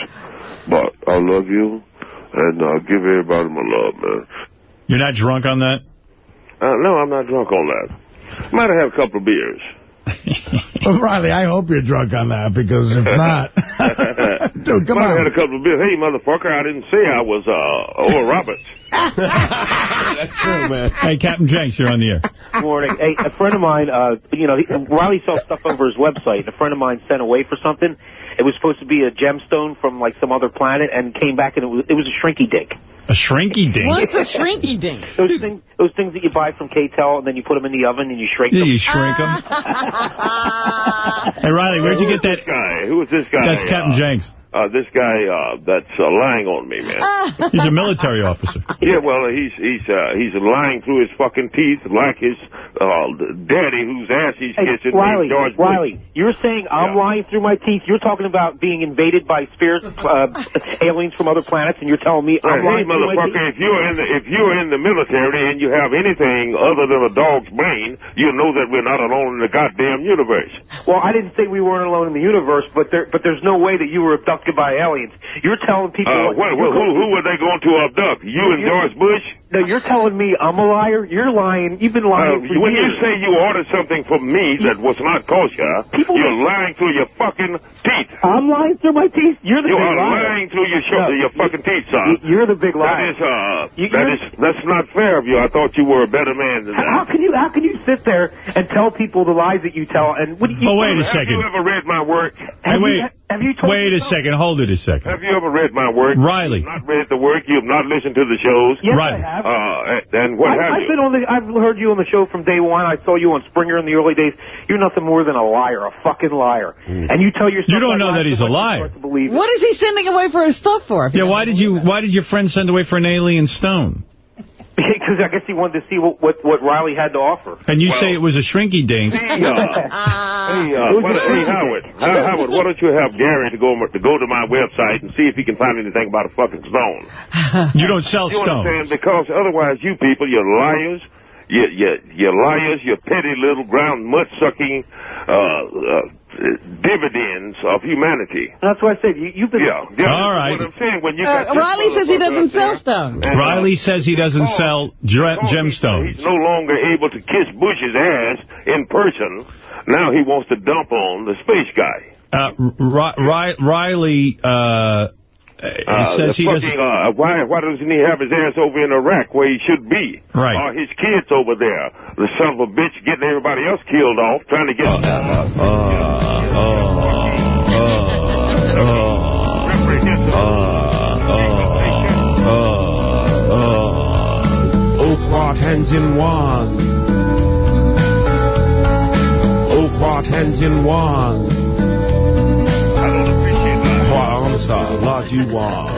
But I love you, and uh, give everybody my love, man. You're not drunk on that? Uh, no, I'm not drunk on that. Might have had a couple of beers. Well, Riley, I hope you're drunk on that, because if not... Dude, come Might have on. had a couple of beers. Hey, motherfucker, I didn't say I was uh, Oral Roberts. That's true, man. Hey, Captain Jenks, you're on the air. Morning. Hey, a friend of mine, uh, you know, he, Riley saw stuff over his website. A friend of mine sent away for something. It was supposed to be a gemstone from like some other planet, and came back and it was it was a shrinky dink. A shrinky dink? What's a shrinky dink? Those things, those things that you buy from K-Tel, and then you put them in the oven and you shrink Yeah, them. you shrink them. Hey, Riley, where'd you get that? guy? Who was this guy? That's Captain uh, Jenks. Uh, this guy uh, that's uh, lying on me, man. He's a military officer. Yeah, well, he's he's uh, he's lying through his fucking teeth like his uh, daddy, whose ass he's Hey, kissing. Riley, named George Riley, Bush. you're saying I'm lying through my teeth. You're talking about being invaded by spirits, uh, aliens from other planets, and you're telling me I'm Hey, lying through my motherfucker, teeth. if you're in the if you're in the military and you have anything other than a dog's brain, you know that we're not alone in the goddamn universe. Well, I didn't say we weren't alone in the universe, but there, but there's no way that you were abducted by aliens. You're telling people. Uh, what, you're what, who, who were they going to abduct? You and George Bush? No, you're telling me I'm a liar. You're lying. You've been Uh, lying for when you say you ordered something from me that was not kosher, you're lying through your fucking teeth. I'm lying through my teeth. You're the You big liar. You are lying through your show, No, your fucking teeth, son. You're the big liar. is, uh, You- that that's not fair of you. I thought you were a better man than that. How can you how can you sit there and tell people the lies that you tell? And what do you? Oh, wait a second. Have you ever read my work? Hey, wait. Have you told Wait a second. Hold it a second. Have you ever read my work? Riley. You have not read the work. You have not listened to the shows. Yes, Right. I have. Uh, and what I, have I've you? been on the. I've heard you on the show from day one. I saw you on Springer in the early days. You're nothing more than a liar, a fucking liar. And you tell yourself You don't know that he's a liar. start to believe. What is he sending away for his stuff for? Yeah, why did you? believe? Why did your friend send away for an alien stone? Because I guess he wanted to see what, what, what Riley had to offer. And you say it was a shrinky dink. Hey, uh, hey, uh, what, hey, Howard, How- Howard, why don't you have Gary to go to go to my website and see if he can find anything about a fucking stone? You don't sell You stones. understand? Because otherwise, you people, you're liars. You, you, you're liars. You're petty little ground mud-sucking uh, uh, dividends of humanity. That's why I said you, you've been. Yeah, yeah. All right. What I'm saying, when you Uh, got Riley says he doesn't sell stones. and, uh, Riley says he doesn't Oh. sell dre- gemstones. He's no longer able to kiss Bush's ass in person. Now he wants to dump on the space guy. Uh, Ri- Ri- Riley uh, he Uh, says he fucking, doesn't... uh, why, why doesn't he have his ass over in Iraq where he should be? Right. Or his kids over there. The son of a bitch getting everybody else killed off, trying to get... Okra hands in one. Okra hands in one. Kwanzaa, Lajiwan.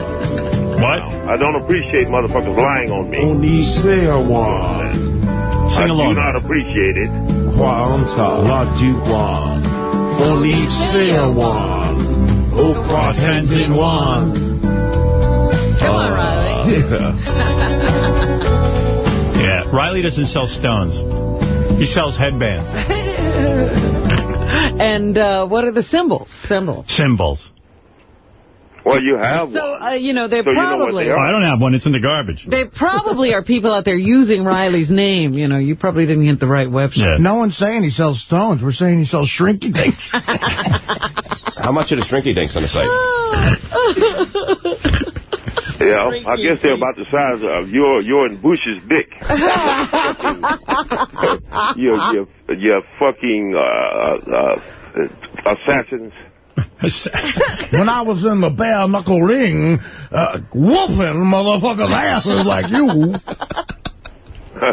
What? I don't appreciate motherfuckers lying on me. Onisewan. Sing I along. do not appreciate it. Kwanzaa, Lajiwan. Onisewan. Okra hands in one. Come on, Riley. Yeah, Riley doesn't sell stones. He sells headbands. and uh, what are the symbols? Symbols. Symbols. Well, you have So, uh, you know, they So you know probably... they are. I don't have one. It's in the garbage. They probably are people out there using Riley's name. You know, you probably didn't hit the right website. No one's saying he sells stones. We're saying he sells shrinky dinks. How much are the shrinky dinks on the site? Yeah, I guess they're about the size of your your and Bush's dick. you you you fucking uh, uh, assassins. when I was in the bare knuckle ring, uh, whooping motherfuckers' asses like you. All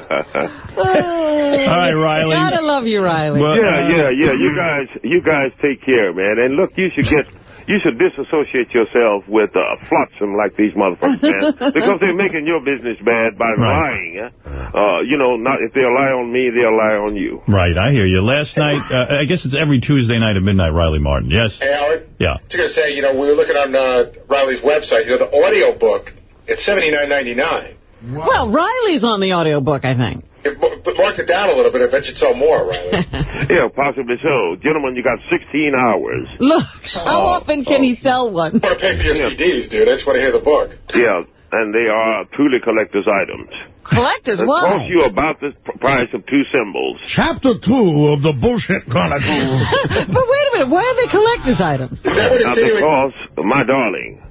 right, Riley. Gotta love you, Riley. yeah, yeah, yeah. You guys, you guys take care, man. And look, you should get, you should disassociate yourself with uh, flotsam like these motherfuckers, man, because they're making your business bad by lying. Uh, you know, not if they'll lie on me, they'll lie on you. Right, I hear you. Last night, uh, I guess it's every Tuesday night at midnight, Riley Martin. Yes? Hey, Howard. Yeah. I was going to say, you know, we were looking on uh, Riley's website. You know, the audio book, it's seventy nine ninety nine. Well, Riley's on the audio book, I think. But mark it down a little bit. I bet you'd sell more, Riley. Yeah, possibly so. Gentlemen, you got 16 hours. Look, how often can he sell one? I want to pay for your CDs, dude. I just want to hear the book. Yeah, and they are truly collector's items. Collectors, It why? costs you about the price of two symbols. Chapter 2 of the Bullshit Chronicles. but wait a minute, why are they collector's items? Now, because, my darling,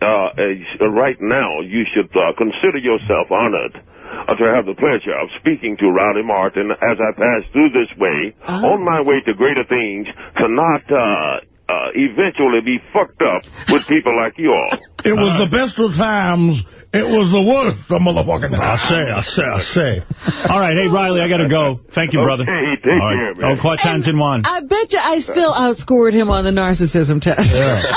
uh, uh, right now you should uh, consider yourself honored to have the pleasure of speaking to Riley Martin as I pass through this way on my way to greater things to not uh, uh, eventually be fucked up with people like you all. It was the best of times. It was the worst of motherfucking times. I say, I say, I say. All right, hey, Riley, I got to go. Thank you, brother. Okay, take All care, man. Oh, Quatans in one. I bet you I still outscored him on the narcissism test.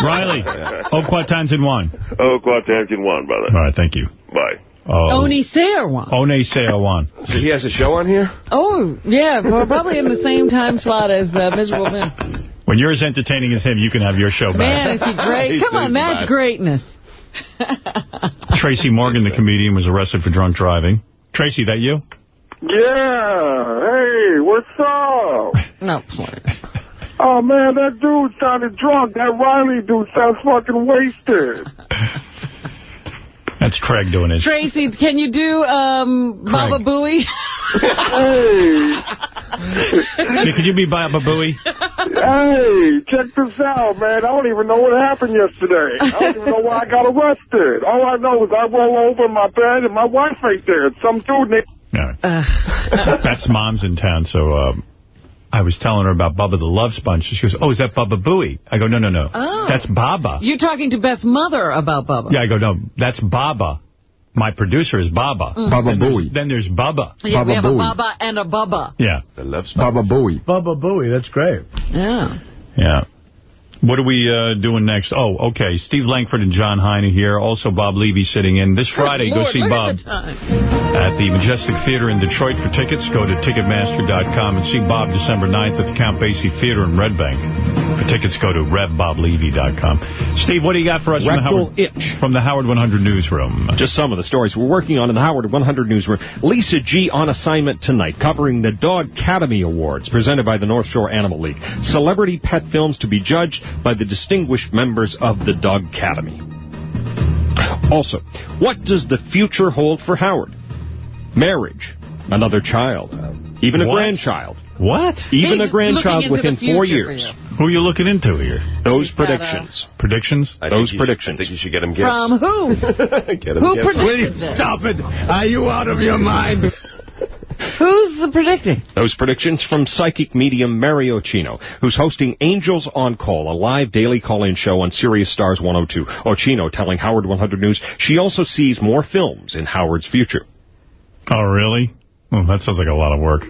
Riley, oh, Quatans in one. Oh, Quatans in one, brother. All right, thank you. Bye. Oh, Oni Sayer one. One Sayer one. So he has a show on here? Oh, yeah, well, probably in the same time slot as uh, Miserable Men. When you're as entertaining as him, you can have your show back. Man, is he great. Come on, that's greatness. Tracy Morgan, the comedian, was arrested for drunk driving. Tracy, that you? Yeah. Hey, what's up? No, Oh, man, that dude sounded drunk. That Riley dude sounds fucking wasted. That's Craig doing his. Tracy, can you do um, Baba Booey? hey. Yeah, Could you be Baba Booey? Hey, check this out, man. I don't even know what happened yesterday. I don't even know why I got arrested. All I know is I roll over in my bed and my wife ain't there. Some dude named... That's mom's in town, so um, I was telling her about Bubba the Love Sponge. She goes, oh, is that Bubba Booey? I go, no, no, no. Oh. That's Baba. You're talking to Beth's mother about Bubba. Yeah, I go, no, that's Baba. My producer is Baba. Mm. Baba Then there's- Booey. Then there's Bubba. Yeah, we have a Baba and a Bubba. Yeah. The Love Sponge. Baba Booey. Bubba Booey, that's great. Yeah. Yeah. What are we uh, doing next? Oh, okay. Steve Langford and Jon Hein here. Also, Bob Levy sitting in. This Friday, Lord, go see Bob at the at the Majestic Theater in Detroit. For tickets, go to Ticketmaster.com and see Bob December 9th at the Count Basie Theater in Red Bank. For tickets, go to RevBobLevy.com. Steve, what do you got for us from the, Howard, itch. from the Howard 100 newsroom? Just some of the stories we're working on in the Howard 100 newsroom. Lisa G. on assignment tonight, covering the Dog Academy Awards presented by the North Shore Animal League. Celebrity pet films to be judged by the distinguished members of the Dog Academy. Also, what does the future hold for Howard? Marriage, another child, uh, even a What? grandchild. What? Even He's a grandchild within four years. Who are you looking into here? Those He's got a- predictions. Predictions? I Those predictions. Should, I think you should get him gifts. From who? get him Who gifts. predicted this? Stop it. Are you out of your mind? Who's the predicting? Those predictions from psychic medium Mary Occhino, who's hosting Angels on Call, a live daily call-in show on Sirius Stars 102. Occhino telling Howard 100 News she also sees more films in Howard's future. Oh, really? Oh, that sounds like a lot of work.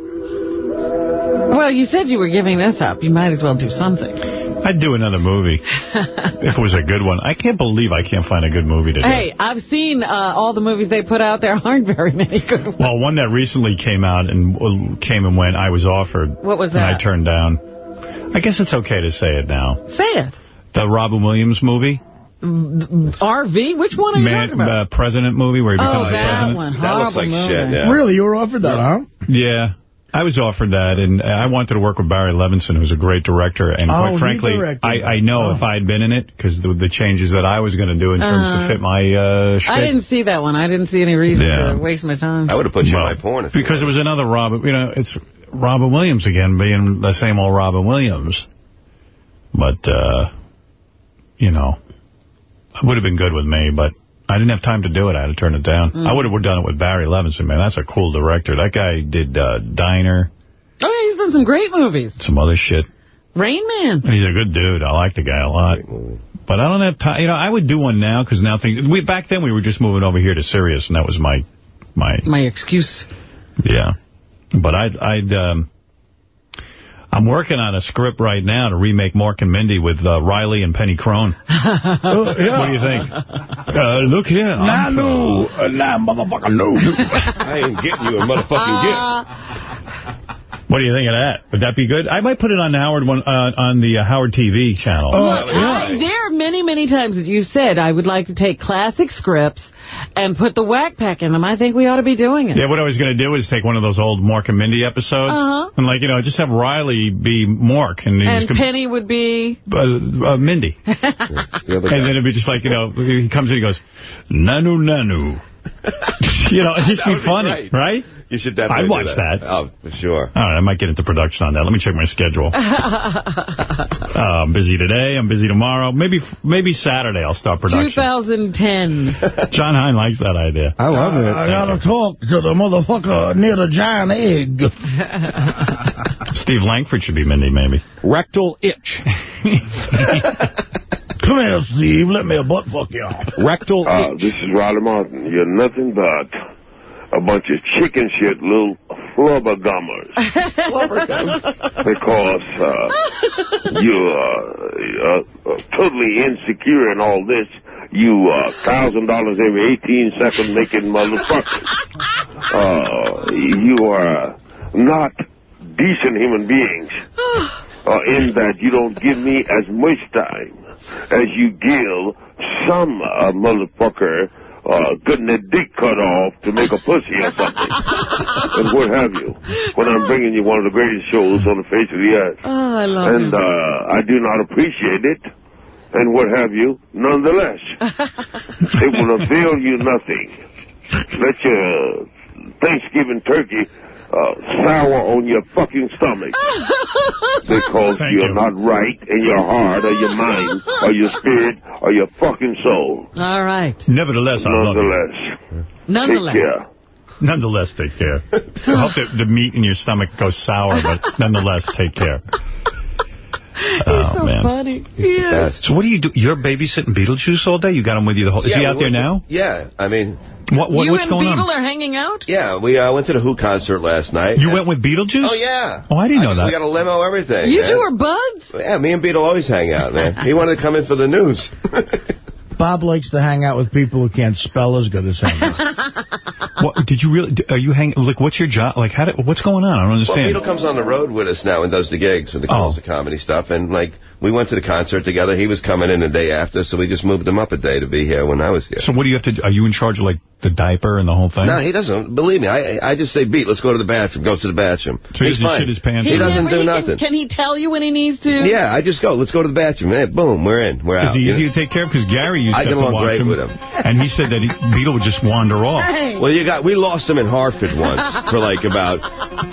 Well, you said you were giving this up. You might as well do something. I'd do another movie if it was a good one. I can't believe I can't find a good movie to do. Hey, I've seen uh, all the movies they put out. There aren't very many good ones. Well, one that recently came out and came and went, I was offered. What was that? And I turned down. I guess it's okay to say it now. Say it. The Robin Williams movie, RV? Which one are you talking about? uh, President movie, where he oh, becomes the that president. one. That looks like movie. shit, yeah. Really? You were offered that, huh? Yeah. I was offered that, and I wanted to work with Barry Levinson, who's a great director. And Oh, quite frankly, I. I know Oh. if I had been in it, because the, the changes that I was going to do in terms Uh-huh. to fit my uh, shtick. I didn't see that one. I didn't see any reason Yeah. to waste my time. I would have put you Well, in my porn. If because it was another Robin, you know, it's Robin Williams again being the same old Robin Williams. But, uh, you know, it would have been good with me, but I didn't have time to do it. I had to turn it down. Mm. I would have done it with Barry Levinson, man. That's a cool director. That guy did uh, Diner, Oh, yeah, he's done some great movies. some other shit. Rain Man. And he's a good dude. I like the guy a lot. But I don't have time. You know, I would do one now because now things. We back then we were just moving over here to Sirius, and that was my my My excuse. Yeah. But I'd, I'd, um, I'm working on a script right now to remake Mork and Mindy with uh, Riley and Penny Crone. Oh, yeah. What do you think? Uh, look here. Nah, I'm no. Uh, nah, motherfucker, no. I ain't getting you a motherfucking Uh, What do you think of that? Would that be good? I might put it on Howard one uh, on the uh, Howard TV channel. Look, I, there are many, many times that you said I would like to take classic scripts and put the whack pack in them. I think we ought to be doing it. Yeah, what I was going to do is take one of those old Mork and Mindy episodes Uh-huh. and, like, you know, just have Riley be Mork and, And he's Penny would be... uh, uh, Mindy. and then it'd be just like, you know, he comes in and he goes, Nanu Nanu. you know, it'd just be That be funny, great. right? You should definitely I'd do watch that. Oh, for sure. All right, I might get into production on that. Let me check my schedule. Uh, I'm busy today. I'm busy tomorrow. Maybe maybe Saturday I'll start production. 2010. Jon Hein likes that idea. I love it. I gotta talk to the motherfucker near the giant egg. Steve Langford should be Mindy, maybe. Rectal itch. Come here, Steve. Let me a butt fuck you. Rectal Uh, itch. this is Riley Martin. You're nothing but a bunch of chicken shit little flubber gummers. because uh, you are uh, uh, totally insecure in all this. You uh, thousand dollars every 18 second making motherfuckers. Uh, you are not decent human beings. Uh, in that you don't give me as much time as you give some uh, motherfucker uh, getting their dick cut off to make a pussy or something. and what have you. When I'm bringing you one of the greatest shows on the face of the earth. Oh, I love And uh, I do not appreciate it. And what have you. Nonetheless, it will avail you nothing. Let your Thanksgiving turkey uh, sour on your fucking stomach. because Thank you're you. not right in your heart or your mind or your spirit or your fucking soul. All right. Nevertheless, I love you. Nonetheless, Nonetheless. take care. Nonetheless, take care. I hope that the meat in your stomach goes sour, but nonetheless, take care. oh, so man. funny. Yes. So what do you do? You're babysitting Beetlejuice all day? You got him with you the whole... Is he out there went to- now? Yeah, I mean... What, what you What's and going Beetle on? are hanging out? Yeah, we uh, went to the Who concert last night. You went with Beetlejuice? Oh, yeah. Oh, I didn't know that. We got a limo, everything. You man. two are buds? Yeah, me and Beetle always hang out, man. He wanted to come in for the news. Bob likes to hang out with people who can't spell as good as him. What, did you really... Are you hanging... Like, what's your job? Like, how did, what's going on? I don't understand. Well, understand. Beetle comes on the road with us now and does the gigs and the calls oh. the comedy stuff. And, like, we went to the concert together. He was coming in the day after, so we just moved him up a day to be here when I was here. So what do you have to? Are you in charge of, like, the diaper and the whole thing? No, he doesn't. Believe me, I I just say, Beat, let's go to the bathroom. Goes to the bathroom. So he He's doesn't fine. shit his pants He or doesn't do he nothing. Can, can he tell you when he needs to? Yeah, I just go. Let's go to the bathroom. Hey, boom, we're in. We're out. Is he easy know? to take care of? Because Gary used I to get have to along watch great him, with him. And he said that he, Beetle would just wander off. Well, you got we lost him in Hartford once for like about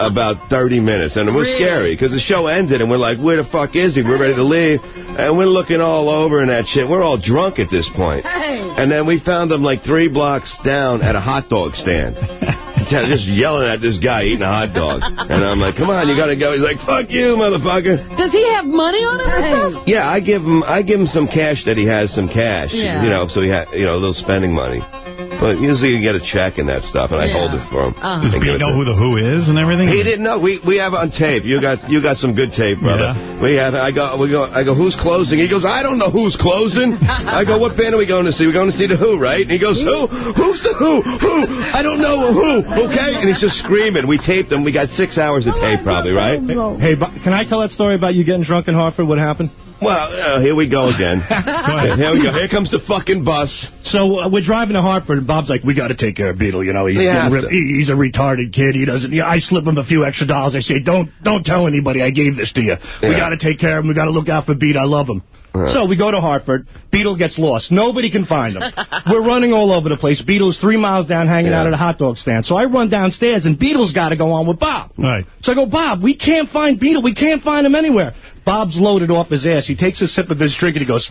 about 30 minutes, and it was Really? scary because the show ended, and we're like, where the fuck is he? We're ready to leave, and we're looking all over and that shit. We're all drunk at this point. And then we found him like three blocks down at a hot dog stand. Just yelling at this guy eating a hot dog. And I'm like, come on, you gotta go. He's like, fuck you, motherfucker. Does he have money on him or stuff? Yeah, I give him I give him some cash that he has some cash. Yeah. You know, so he had you know, a little spending money. But usually you get a check and that stuff, and I hold it for him. Does And give Beat it know who the Who is and everything? he didn't know. We we have it on tape. You got you got some good tape, brother. We have. I go. We go. I go. Who's closing? He goes. I don't know who's closing. I go. What band are we going to see? We're going to see the Who, right? And he goes. Who? Who's the Who? Who? I don't know who. Okay. And he's just screaming. We taped him. We got six hours of tape, probably, right? Hey, can I tell that story about you getting drunk in Hartford? What happened? Well, uh, here we go again. Here we go. Here comes the fucking bus. So uh, we're driving to Hartford, and Bob's like, "We got to take care of Beetle. You know, he's You getting have rip- to. he- he's a retarded kid. He doesn't. Yeah, I slip him a few extra dollars. I say, don't don't tell anybody I gave this to you. We got to take care of him. We got to look out for Beat. I love him." So we go to Hartford. Beetle gets lost. Nobody can find him. We're running all over the place. Beetle's three miles down hanging Yeah. out at a hot dog stand. So I run downstairs, and Beetle's got to go on with Bob. Right. So I go, Bob, we can't find Beetle. We can't find him anywhere. Bob's loaded off his ass. He takes a sip of his drink, and he goes,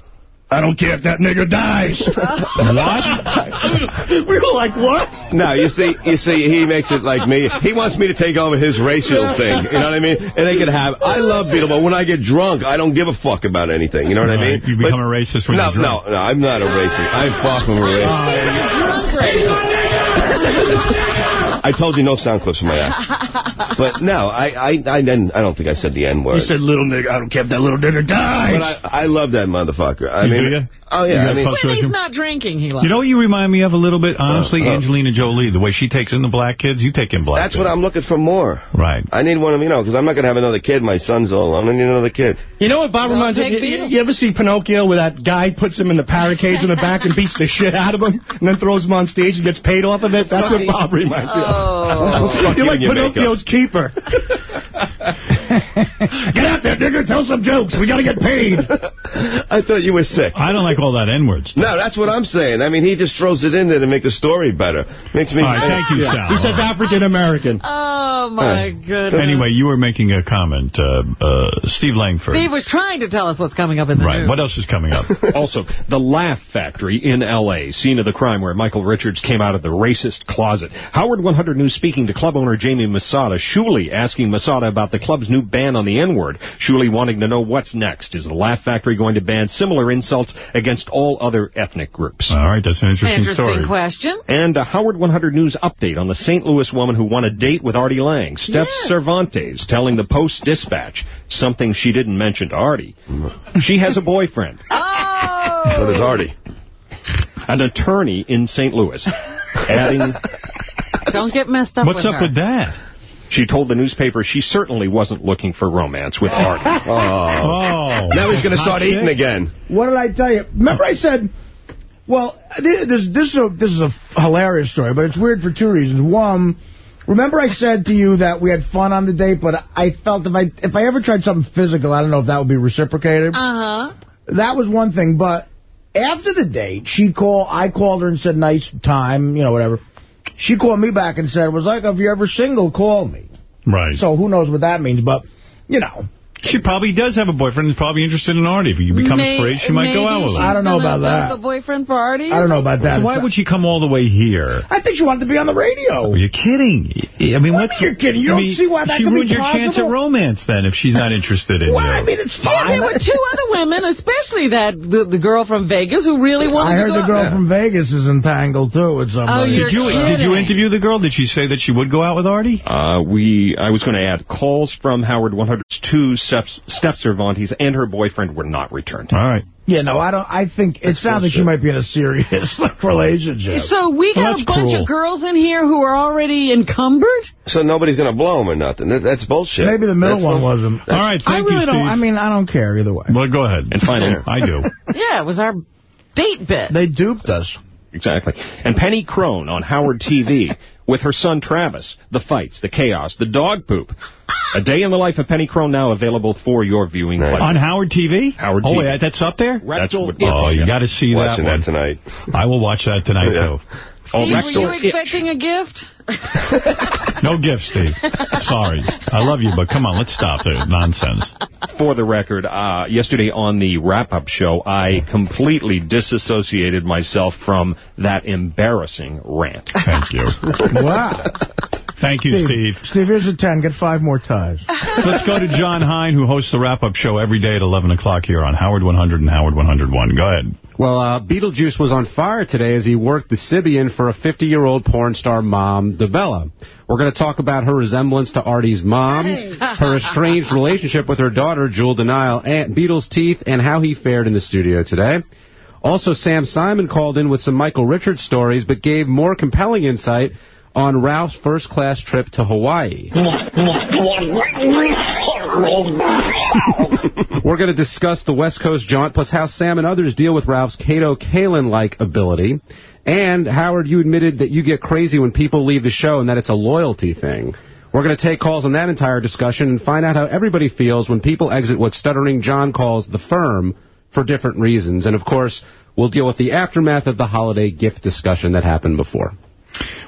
I don't care if that nigger dies. what? we were like, what? No, you see, you see, he makes it like me. He wants me to take over his racial thing. You know what I mean? And they can have. I love Beetle, but when I get drunk, I don't give a fuck about anything. You know what I mean? You become a racist when no, you're drunk. no, no. I'm not a racist. I'm far from a racist. I told you no sound clips from my act. But no, I, I, I, didn't, I don't think I said the N word. You said little nigger. I don't care if that little nigger dies. But I, I love that motherfucker. I You mean, do ya? oh yeah. got I mean, When it? he's not drinking, he loves You know what you remind me of a little bit? Honestly, Uh, uh. Angelina Jolie, the way she takes in the black kids, you take in black that's kids. what I'm looking for more. Right. I need one of you know because I'm not gonna have another kid. My son's all alone. I need another kid. You know what Bob Well, reminds me? You, you ever see Pinocchio where that guy puts him in the parrot cage in the back and beats the shit out of him and then throws him on stage and gets paid off of it? That's what Bob reminds me of. Oh. You're like you and your Pinocchio's keeper. get out there, nigger. Tell some jokes. We got to get paid. I thought you were sick. I don't like all that N-word stuff. No, that's what I'm saying. I mean, he just throws it in there to make the story better. Makes me. All right, thank you, Sal. He says African American. Oh, my goodness. Anyway, you were making a comment, uh, uh, Steve Langford. Steve was trying to tell us what's coming up in the Right. news. What else is coming up? also, the Laugh Factory in L.A., scene of the crime where Michael Richards came out of the racist closet. Howard 100 News speaking to club owner Jamie Masada. Shuli asking Masada about the club's new ban on the N-word. Shuli wanting to know what's next. Is the Laugh Factory going to ban similar insults against all other ethnic groups? All right, that's an interesting, Interesting story. question. And a Howard 100 News update on the St. Louis woman who won a date with Artie Lange. Steph Yes. Cervantes telling the Post-Dispatch something she didn't mention to Artie. She has a boyfriend, Oh! So does Artie. an attorney in St. Louis. Adding, Don't get messed up What's with up her. with that? she told the newspaper she certainly wasn't looking for romance with Artie. Oh. Oh. Now he's gonna start eating again. What did I tell you? Remember I said, well, this, this, this, is a, this is a hilarious story, but it's weird for two reasons. One, remember I said to you that we had fun on the date, but I felt if I if I ever tried something physical, I don't know if that would be reciprocated. Uh-huh. That was one thing, but after the date, she called, I called her and said, nice time, you know, whatever. She called me back and said, it was like, if you're ever single, call me. Right. So who knows what that means, but, you know, She probably does have a boyfriend who's probably interested in Artie. If you become May- his parade, she might go out with him. I don't know about that. The boyfriend for Artie? I don't know about that. So why would she come all the way here? I think she wanted to be on the radio. Are you kidding? I mean, What what's you mean you're kidding? You I don't see why that She could be possible. She ruined your chance at romance then if she's not interested in Well, you. I mean, it's Yeah, fine. there were two other women, especially that the, the girl from Vegas who really wanted I heard the girl out. from Vegas is entangled, too, with somebody. you're did you did you interview the girl? Did she say that she would go out with Artie? Uh, we, I was going to add calls from Howard 100's two step, step Cervantes and her boyfriend were not returned. All right. Yeah, no, I don't. I think it sounds like she might be in a serious like, relationship. So we Well, got that's a bunch cruel. of girls in here who are already encumbered? So nobody's going to blow them or nothing. That, that's bullshit. Maybe the middle That's one what- wasn't. All right, I thank really you, don't. Steve. I mean, I don't care either way. Well, go ahead. And finally, I do. Yeah, it was our date bit. They duped us. Exactly. And Penny Crone on Howard TV with her son Travis. The fights, the chaos, the dog poop. A day in the life of Penny Crone now available for your viewing pleasure. On Howard TV? Howard Oh, TV. yeah, that's up there? That's what, Oh, you got to see Watching that one. that tonight. I will watch that tonight, Yeah. too. Oh, Steve, next were you expecting a gift? No gift, Steve. Sorry. I love you, but come on, let's stop the nonsense. For the record, uh, yesterday on the wrap-up show, I completely disassociated myself from that embarrassing rant. Thank you. Wow. Thank you, Steve. Steve, here's a 10. Get five more ties. Let's go to Jon Hein, who hosts the wrap-up show every day at 11 o'clock here on Howard 100 and Howard 101. Go ahead. Well, uh, Beetlejuice was on fire today as he worked the Sybian for a 50-year-old porn star mom, DeBella. We're going to talk about her resemblance to Artie's mom, her estranged relationship with her daughter, Jewel De'Nyle, and Beetle's teeth, and how he fared in the studio today. Also, Sam Simon called in with some Michael Richards stories, but gave more compelling insight on Ralph's first-class trip to Hawaii. We're going to discuss the West Coast jaunt, plus how Sam and others deal with Ralph's Kato Kaelin-like ability. And, Howard, you admitted that you get crazy when people leave the show and that it's a loyalty thing. We're going to take calls on that entire discussion and find out how everybody feels when people exit what Stuttering John calls the firm for different reasons. And, of course, we'll deal with the aftermath of the holiday gift discussion that happened before.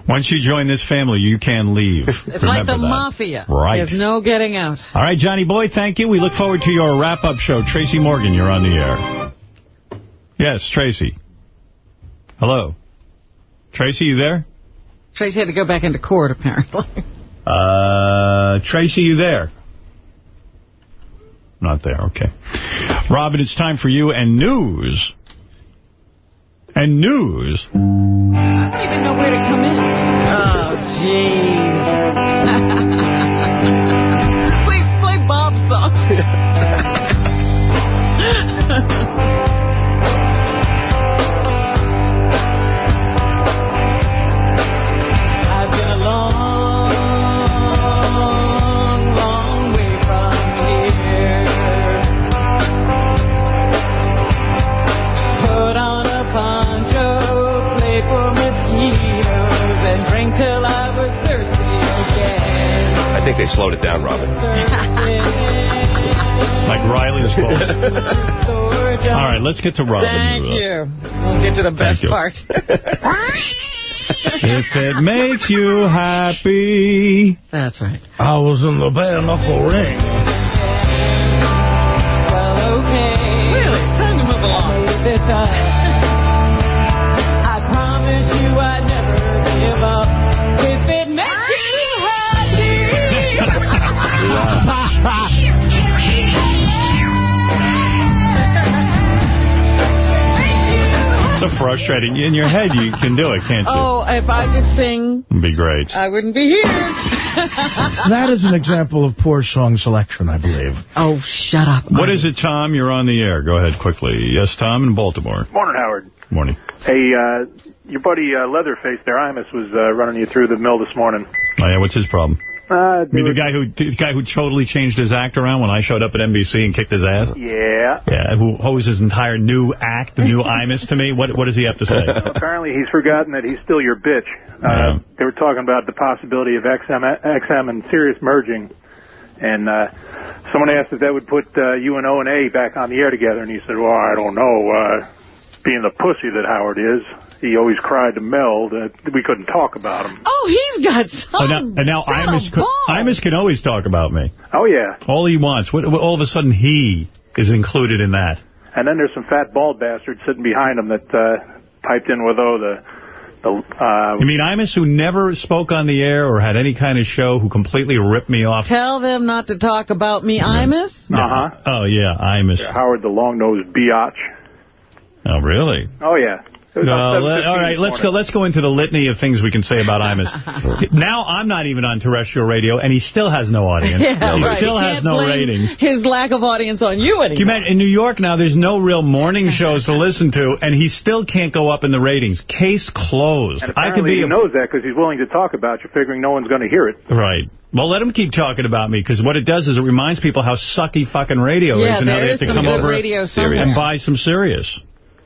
Once you join this family, you can leave. It's like the that. mafia. Right. There's no getting out. All right, Johnny Boy, thank you. We look forward to your wrap-up show. Tracy Morgan, you're on the air. Yes, Tracy. Hello. Tracy, you there? Tracy had to go back into court, apparently. Uh, Tracy, you there? Not there, okay. Robin, it's time for you and news. And news. I don't even know where to come in. Oh, jeez. Please play Bob's song. think they slowed it down, Robin. Like Riley's voice. All right, let's get to Robin. Thank you. We'll get to the best part. If it makes you happy. That's right. I was in the bare knuckle ring. Well, okay. Really? Time to move along. This, uh, So frustrating. In your head, you can do it, can't you? oh, if I could sing, It'd be great. I wouldn't be here. That is an example of poor song selection, I believe. Oh, shut up. What is it, Tom? You're on the air. Go ahead quickly. Yes, Tom in Baltimore. Morning, Howard. Morning. Hey, uh, your buddy uh, Leatherface there, Imus, was uh, running you through the mill this morning. Oh, yeah, what's his problem? Uh, I mean, the guy who the guy who totally changed his act around when I showed up at NBC and kicked his ass? Yeah. Yeah, who owes his entire new act, the new Imus to me? What What does he have to say? Apparently, he's forgotten that he's still your bitch. Uh, They were talking about the possibility of XM, XM and Sirius merging, and uh, someone asked if that would put uh, you and O and A back on the air together, and he said, "Well, I don't know. Uh, being the pussy that Howard is, he always cried to Mel that we couldn't talk about him. Oh, he's got some. Oh, now, and now Imus, co- Imus can always talk about me. Oh, yeah. All he wants. What, what- all of a sudden, he is included in that. And then there's some fat bald bastard sitting behind him that uh, piped in with, oh, the... the uh, You mean Imus, who never spoke on the air or had any kind of show, who completely ripped me off? Tell them not to talk about me, Imus. Uh-huh. Oh, yeah, Imus. Howard the long-nosed biatch. Oh, really? Oh, yeah. It was No, let- all right, let's go. Let's go into the litany of things we can say about Imus. now I'm not even on terrestrial radio, and he still has no audience. Yeah, he right. still You has no ratings. His lack of audience on you Can you imagine, in New York now, there's no real morning shows to listen to, and he still can't go up in the ratings. Case closed. And I could apparently be he knows that because he's willing to talk about you, figuring no one's going to hear it. Right. Well, let him keep talking about me, because what it does is it reminds people how sucky fucking radio Yeah, is, and how they have to come over radio somewhere. and buy some Sirius.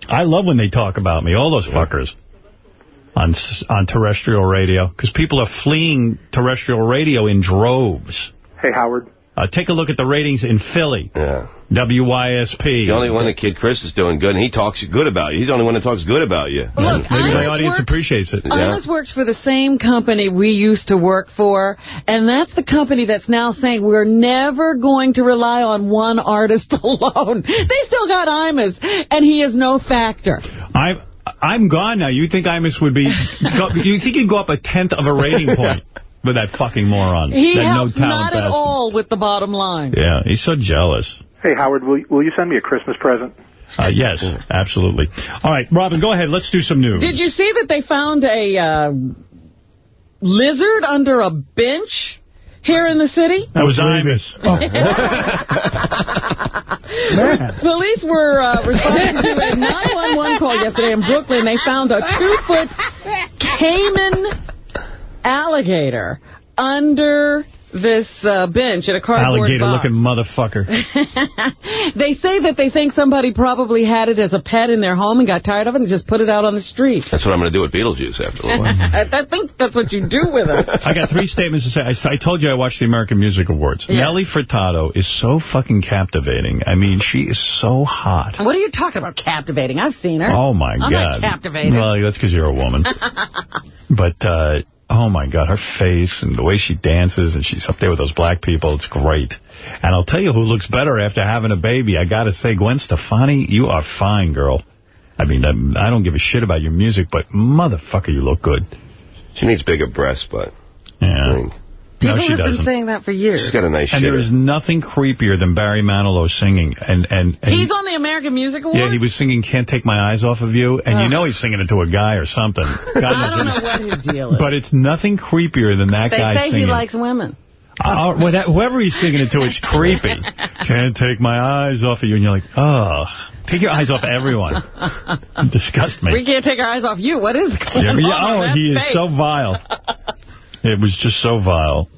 I love when they talk about me, all those fuckers, on on terrestrial radio, because people are fleeing terrestrial radio in droves. Hey, Howard. Uh, take a look at the ratings in Philly. Yeah. WYSP. The only one that Kid Chris is doing good, and he talks good about you. He's the only one that talks good about you. Look, Maybe my audience works- appreciates it. Imus works for the same company we used to work for, and that's the company that's now saying we're never going to rely on one artist alone. They still got Imus, and he is no factor. I'm I'm gone now. You think Imus would be... Go, you think he'd go up a tenth of a rating point with that fucking moron? He that helps no talent not at bastard. all with the bottom line. Yeah, he's so jealous. Hey, Howard, will, will you send me a Christmas present? Uh, yes, absolutely. All right, Robin, go ahead. Let's do some news. Did you see that they found a uh, lizard under a bench here in the city? That was Imus. Police were uh, responding to a 911 call yesterday in Brooklyn. They found a two-foot caiman alligator under this uh, bench at a cardboard box. Alligator-looking motherfucker. they say that they think somebody probably had it as a pet in their home and got tired of it and just put it out on the street. That's what I'm going to do with Beetlejuice after a while. I think that's what you do with it. I got three statements to say. I, I told you I watched the American Music Awards. Yeah. Nelly Furtado is so fucking captivating. I mean, she is so hot. What are you talking about captivating? I've seen her. Oh, my I'm God. not captivated. Well, that's because you're a woman. but, uh, oh, my God, her face and the way she dances, and she's up there with those black people, it's great. And I'll tell you who looks better after having a baby. I got to say, Gwen Stefani, you are fine, girl. I mean, I don't give a shit about your music, but motherfucker, you look good. She needs bigger breasts, but... Yeah. People no, she have been doesn't. saying that for years. She's got a nice And there shitter. is nothing creepier than Barry Manilow singing. And, and, and He's on the American Music Awards? Yeah, he was singing Can't Take My Eyes Off of You, and you know he's singing it to a guy or something. God I don't know what his deal is. But it's nothing creepier than that they guy say singing. he likes women. Uh, well, that, whoever he's singing it to, it's creepy. Can't take my eyes off of you. And you're like, oh, take your eyes off everyone. Disgust me. We can't take our eyes off you. What is going Yeah, on? oh, he face? is so vile. It was just so vile.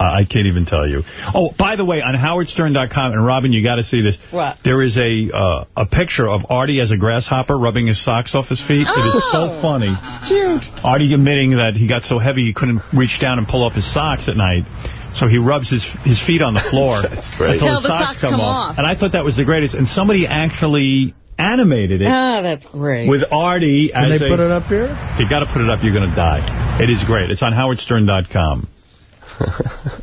I I can't even tell you. Oh, by the way, on howardstern.com, and Robin, you got to see this. What? There is a uh, a picture of Artie as a grasshopper rubbing his socks off his feet. It is so Oh. funny. Cute. Artie admitting that he got so heavy he couldn't reach down and pull up his socks at night. So he rubs his his feet on the floor That's great. until Till the socks, socks come, come off. off. And I thought that was the greatest. And somebody actually animated it Ah, that's great. with Artie Can they a... put it up here? You got to put it up. You're going to die. It is great. It's on howardstern.com.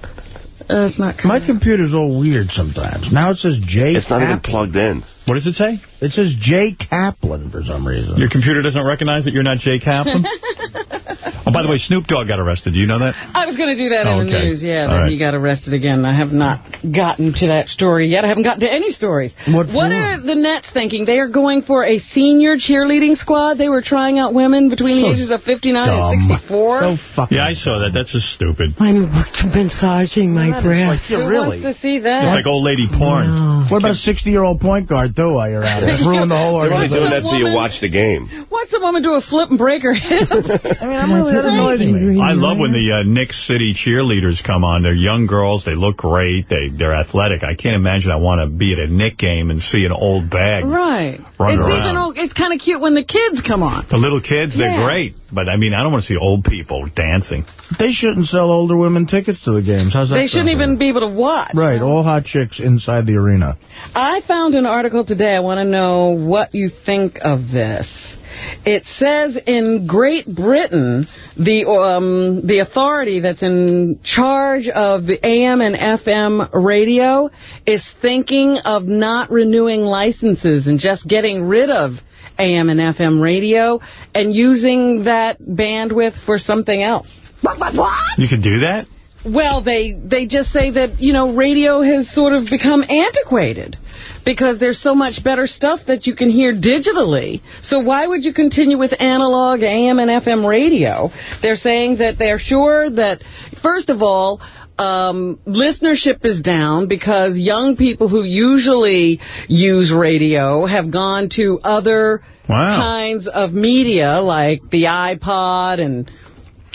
Uh, it's not My computer's all weird sometimes. Now it says J. It's not even plugged in. What does it say? It says J. Kaplan for some reason. Your computer doesn't recognize that you're not Jay Kaplan? oh, by the way, Snoop Dogg got arrested. Do you know that? I was going to do that Oh, in the okay. news, yeah, All that right. he got arrested again. I have not gotten to that story yet. I haven't gotten to any stories. What for? are the Nets thinking? They are going for a senior cheerleading squad. They were trying out women between the ages of 59 and 64. So fucking Yeah, I saw that. That's just stupid. I'm massaging my breasts. yeah, Who really? wants to see that? It's like old lady porn. What about a 60-year-old point guard, too, while you're at it? Ruin the whole They're only doing that so you watch the game. What's the woman do a flip and break her hip? I mean, I'm really that annoys me. I love when the uh, Knick City cheerleaders come on. They're young girls. They look great. They, they're athletic. I can't imagine I want to be at a Knick game and see an old bag. Right. Running it's around. even o- it's kind of cute when the kids come on. The little kids, they're Yeah. great. But, I mean, I don't want to see old people dancing. They shouldn't sell older women tickets to the games. How's that They shouldn't sound? even be able to watch. Right, all hot chicks inside the arena. I found an article today. I want to know what you think of this. It says in Great Britain, the um, the authority that's in charge of the AM and FM radio is thinking of not renewing licenses and just getting rid of AM and FM radio and using that bandwidth for something else. What? You can do that? Well, they they just say that, you know, radio has sort of become antiquated because there's so much better stuff that you can hear digitally. So why would you continue with analog AM and FM radio? They're saying that they're sure that, first of all, um, listenership is down because young people who usually use radio have gone to other Wow. kinds of media like the iPod and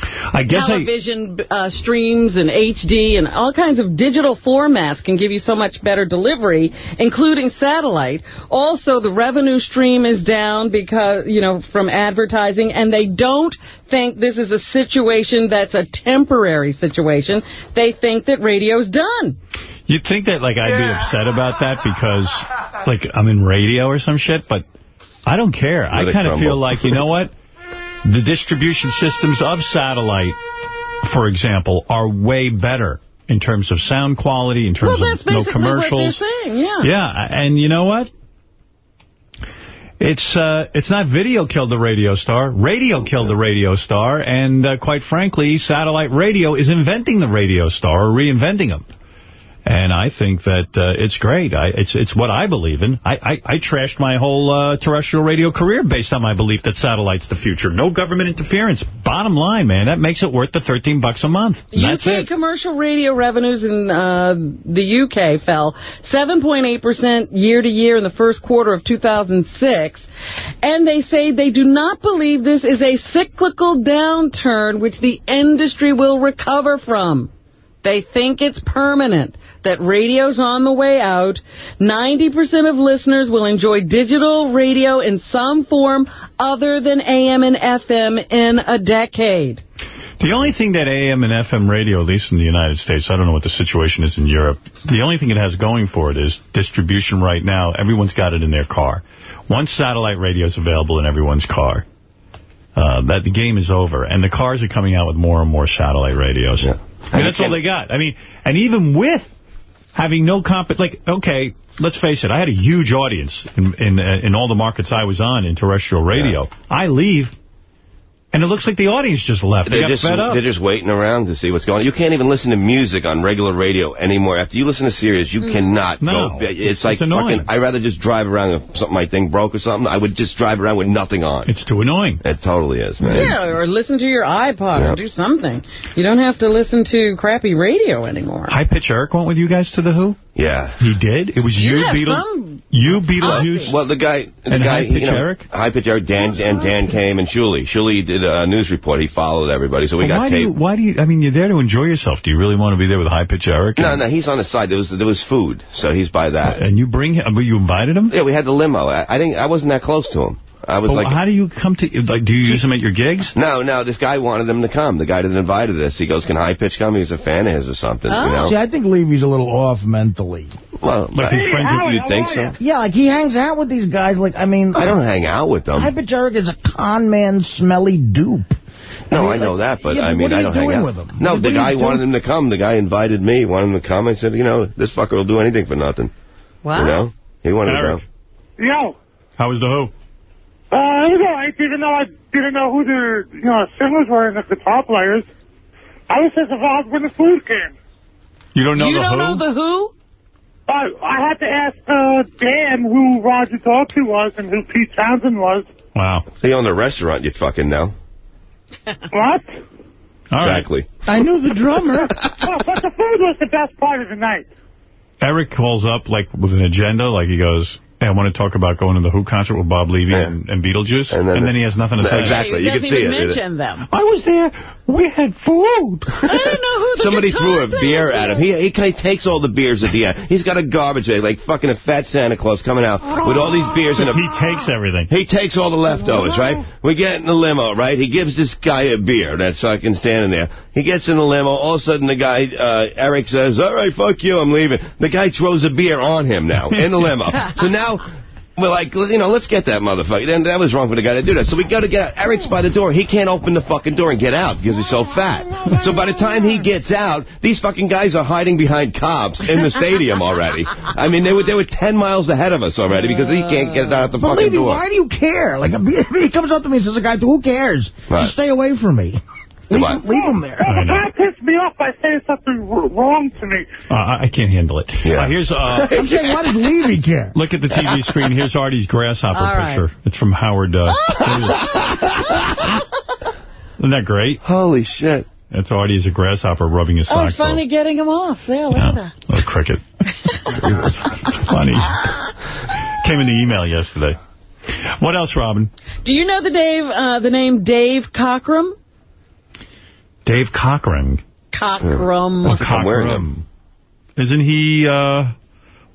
I guess I, television uh, streams and HD and all kinds of digital formats can give you so much better delivery, including satellite. Also, the revenue stream is down because, you know, from advertising, and they don't think this is a situation that's a temporary situation. They think that radio's done. You'd think that, like, I'd be upset about that because, like, I'm in radio or some shit, but I don't care. I Let it kind of feel like, you know what? The distribution systems of satellite, for example, are way better in terms of sound quality, in terms Well, of no basically what they're commercials. saying, yeah. Yeah, and you know what? It's uh, it's not video killed the radio star. Radio killed the radio star, and uh, quite frankly, satellite radio is inventing the radio star or reinventing them. And I think that uh, it's great. I, it's it's what I believe in. I, I, I trashed my whole uh, terrestrial radio career based on my belief that satellite's the future. No government interference. Bottom line, man, that makes it worth the 13 bucks a month. UK commercial radio revenues in uh, the UK fell 7.8% year to year in the first quarter of 2006. And they say they do not believe this is a cyclical downturn which the industry will recover from. They think it's permanent, that radio's on the way out. 90% of listeners will enjoy digital radio in some form other than AM and FM in a decade. The only thing that AM and FM radio, at least in the United States, I don't know what the situation is in Europe, the only thing it has going for it is distribution right now. Everyone's got it in their car. Once satellite radio is available in everyone's car, uh, that the game is over. And the cars are coming out with more and more satellite radios. I mean, that's all they got. I mean, and even with having no comp, like, okay, let's face it, I had a huge audience in in, uh, in all the markets I was on in terrestrial radio. I leave, and it looks like the audience just left. They They're got just, fed up. they're just waiting around to see what's going on. You can't even listen to music on regular radio anymore. After you listen to Sirius, you mm. cannot No, go. It's, it's- like it's annoying. fucking, I'd rather just drive around if something my thing broke or something. I would just drive around with nothing on. It's too annoying. It totally is, man. Yeah, or listen to your iPod Yeah. or do something. You don't have to listen to crappy radio anymore. High Pitch Eric went with you guys to the Who? Yeah. He did? It was you, Yeah, Beetle, some- you, Beetlejuice? Well, the guy, the And guy, High Pitch you know, Eric? High Pitch Eric, Dan, and Dan came, and Shuli. Shuli did a news report. He followed everybody, so we But got why do you, why do you, I mean, you're there to enjoy yourself. Do you really want to be there with High Pitch Eric? No, no, he's on the side. There was there was food, so he's by that. And you bring him, but you invited him? Yeah, we had the limo. I, I didn't. I wasn't that close to him. I was But like, how do you come to, like, do you use him at your gigs? no, no. This guy wanted them to come. The guy that invited us. He goes, "Can High Pitch come?" He's a fan of his or something. You oh. know. See, I think Levy's a little off mentally. Well, Like his friends, you think so? Yeah, like he hangs out with these guys. Like, I mean, I don't hang out with them. Hyper Eric is a con man, smelly dupe. No, I I know like, that, but yeah, I mean, I don't hang out with him? No, What the guy wanted him to come. The guy invited me, wanted him to come. I said, you know, this fucker will do anything for nothing. Wow. You know, he wanted Eric. to go. Yo, How was the Who? Uh, it was all right, even though I didn't know who the you know singers were and the guitar players. I was just involved when the food came. You don't know you the don't Who? know the Who? I, I had to ask uh, Dan who Roger Daltrey was and who Pete Townshend was. Wow. He owned a restaurant. You fucking know. What? All right. exactly. I knew the drummer. well, but the food was the best part of the night. Eric calls up, like, with an agenda, like he goes, hey, I want to talk about going to the Who concert with Bob Levy Yeah. and, and Beetlejuice, And and then- then, he has nothing to say. Exactly. He You can doesn't see even it. mention them. I was there. We had food. I didn't know who the Somebody threw a beer at him. He he kind of takes all the beers at the end. He's got a garbage bag, like fucking a fat Santa Claus coming out with all these beers in a. He takes everything. He takes all the leftovers, right? We get in the limo, right? He gives this guy a beer that's fucking standing there. He gets in the limo. All of a sudden, the guy, uh, Eric says, all right, fuck you, I'm leaving. The guy throws a beer on him now, in the limo. so now, we're like, you know, let's get that motherfucker. Then that was wrong for the guy to do that. So we go to get out. Eric's by the door. He can't open the fucking door and get out because he's so fat. So by the time he gets out, these fucking guys are hiding behind cops in the stadium already. I mean, they were they were 10 miles ahead of us already because he can't get out the fucking Levy, door. why do you care? Like, he comes up to me and says, "A guy, who cares? Right. Just stay away from me. Leave, What? him, leave him there." I know. That pissed me off by saying something wrong to me. Uh, I I can't handle it. Uh, here's uh, I'm saying, why does Levy care? Look at the TV screen. Here's Artie's grasshopper All right. picture. It's from Howard. Uh, isn't that great? Holy shit. That's Artie as a grasshopper rubbing his Oh, socks it's finally getting him off. Yeah, look at that. off. Oh, cricket. Funny. Came in the email yesterday. What else, Robin? Do you know the Dave, uh, the name Dave Cockrum? Dave Cochran. Cockrum. Oh, Cochran. Isn't he uh,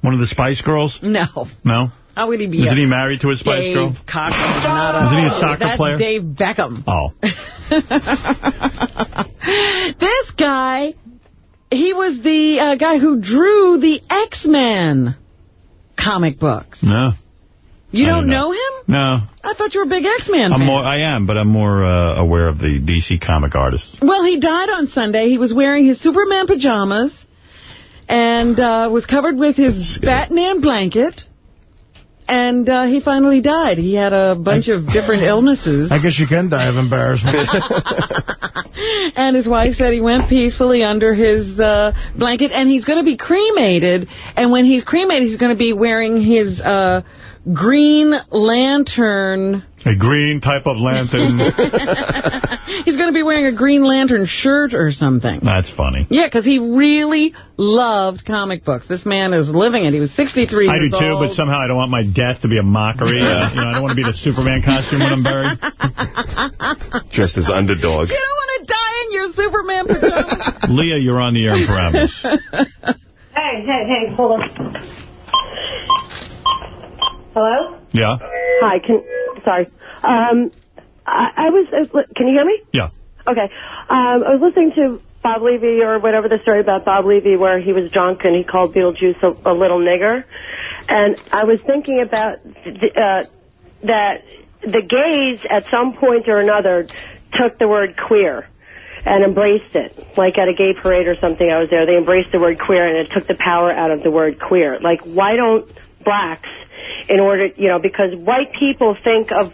one of the Spice Girls? No. No? How would he be? Isn't a he married to a Spice Dave Girl? Cockrum, not a, Isn't he a soccer that's player? Dave Beckham. Oh. This guy, he was the uh, guy who drew the X-Men comic books. No. You don't don't know. know him? No. I thought you were a big X-Man I'm fan. more, I am, but I'm more uh, aware of the DC comic artists. Well, he died on Sunday. He was wearing his Superman pajamas and uh, was covered with his Batman blanket. And uh, he finally died. He had a bunch of different illnesses. I guess you can die of embarrassment. And his wife said he went peacefully under his uh, blanket. And he's going to be cremated. And when he's cremated, he's going to be wearing his uh, green lantern... A green type of lantern. He's going to be wearing a Green Lantern shirt or something. That's funny. Yeah, because he really loved comic books. This man is living it. He was 63 I do too, old. but somehow I don't want my death to be a mockery. Uh, you know, I don't want to be in a Superman costume when I'm buried. Dressed as underdog. You don't want to die in your Superman pajamas. Leah, you're on the air in Paramus. Hey, hey, hey, hold on. Hello? Yeah? Hi, can, sorry. Um, I, I was, uh, can you hear me? Yeah. Okay. Um, I was listening to Bob Levy or whatever the story about Bob Levy where he was drunk and he called Beetlejuice a, a little nigger. And I was thinking about the, uh, that the gays at some point or another took the word queer and embraced it. Like at a gay parade or something I was there, they embraced the word queer and it took the power out of the word queer. Like why don't blacks in order, you know, because white people think of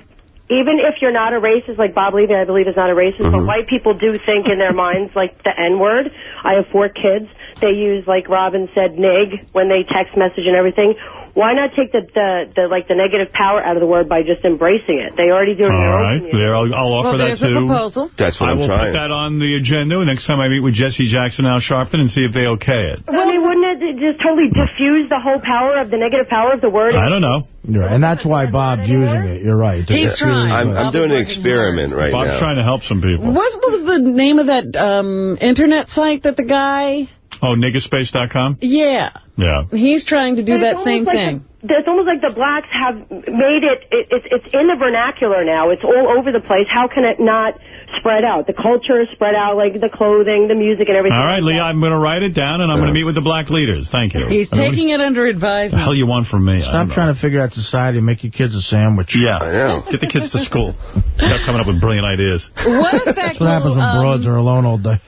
even if you're not a racist, like Bob Levy, I believe, is not a racist, but mm-hmm. white people do think in their minds like the N-word. I have four kids. They use, like Robin said, nig when they text message and everything. Why not take the, the, the like the negative power out of the word by just embracing it? They already do it in All their own right. community. There, I'll, I'll offer Well, that there's a too. proposal. That's what I I'm will trying. put that on the agenda next time I meet with Jesse Jackson and Al Sharpton and see if they okay it. I mean, wouldn't it just totally diffuse the whole power of the negative power of the word? I don't know. Right. And that's why Bob's using it. You're right. He's It's trying. I'm. I'm doing an experiment right Bob's now. trying to help some people. What was the name of that um, internet site that the guy... Oh, niggerspace.com? Yeah. Yeah. He's trying to do that same almost like thing. The, it's almost like the blacks have made it, it, it's it's in the vernacular now. It's all over the place. How can it not spread out? The culture is spread out, like the clothing, the music, and everything. All right, Leah, I'm going to write it down, and I'm going to meet with the black leaders. Thank you. He's taking it under What the advisement. hell you want from me? Stop don't know. trying to figure out society and make your kids a sandwich. Yeah. I know. Get the kids to school. Stop coming up with brilliant ideas. What effect That's what happens when um, broads are alone all day.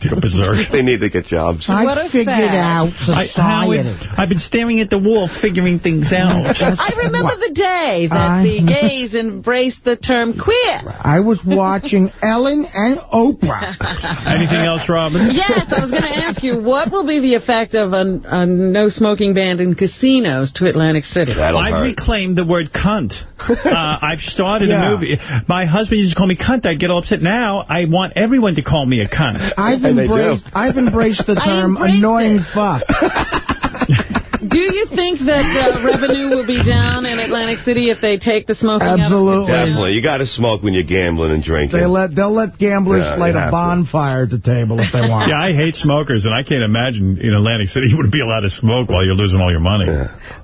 To go berserk. They need to get jobs. What I a figured fact. out I, society. I've been staring at the wall, figuring things out. I remember the day that I- the gays embraced the term queer. I was watching Ellen and Oprah. Anything else, Robin? Yes, I was going to ask you, what will be the effect of a, a no smoking ban in casinos to Atlantic City? That'll I've hurt. reclaimed the word cunt. Uh, I've started Yeah. a movie. My husband used to call me cunt. I'd get all upset. Now I want everyone to call me a cunt. I've And they do. embraced, I've embraced the term embraced annoying it. fuck. Do you think that uh, revenue will be down in Atlantic City if they take the smoking out of Absolutely. Definitely. You got to smoke when you're gambling and drinking. They let they'll let gamblers Yeah, light a have to. bonfire at the table if they want. Yeah, I hate smokers, and I can't imagine in Atlantic City you would be allowed to smoke while you're losing all your money.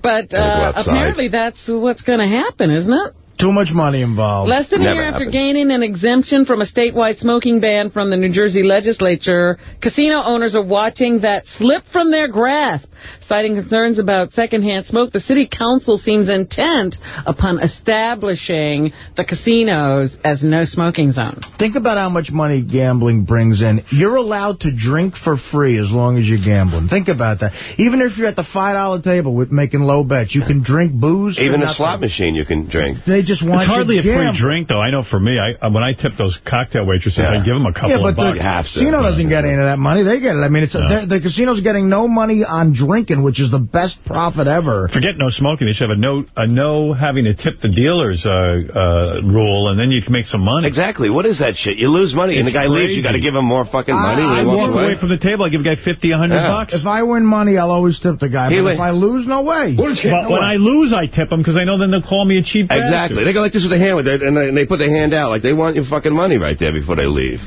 But uh, apparently that's what's going to happen, isn't it? Too much money involved. Less than a year after gaining an exemption from a statewide smoking ban from the New Jersey legislature, casino owners are watching that slip from their grasp. Citing concerns about secondhand smoke, the city council seems intent upon establishing the casinos as no smoking zones. Think about how much money gambling brings in. You're allowed to drink for free as long as you're gambling. Think about that. Even if you're at the $5 table with making low bets, you can drink booze. Even a a slot machine you can drink. They just want It's hardly a to free drink, though. I know for me, I uh, when I tip those cocktail waitresses, I give them a couple yeah, but of bucks. the casino doesn't get any of that money. They get it. I mean, it's No. the, the casino's getting no money on drinking, which is the best profit ever. Forget no smoking. They should have a no, a no having to tip the dealers uh, uh, rule, and then you can make some money. Exactly. What is that shit? You lose money, and the It's guy leaves. You got to give him more fucking money. I, when he walk walks away from the table. I give a guy 50, 100 Yeah. bucks. If I win money, I'll always tip the guy. He But win- if I lose, no way. But when I lose, I tip him because I know then they'll call me a cheap bastard. Exactly. They go like this with their hand, with their, and, they, and they put their hand out like they want your fucking money right there before they leave.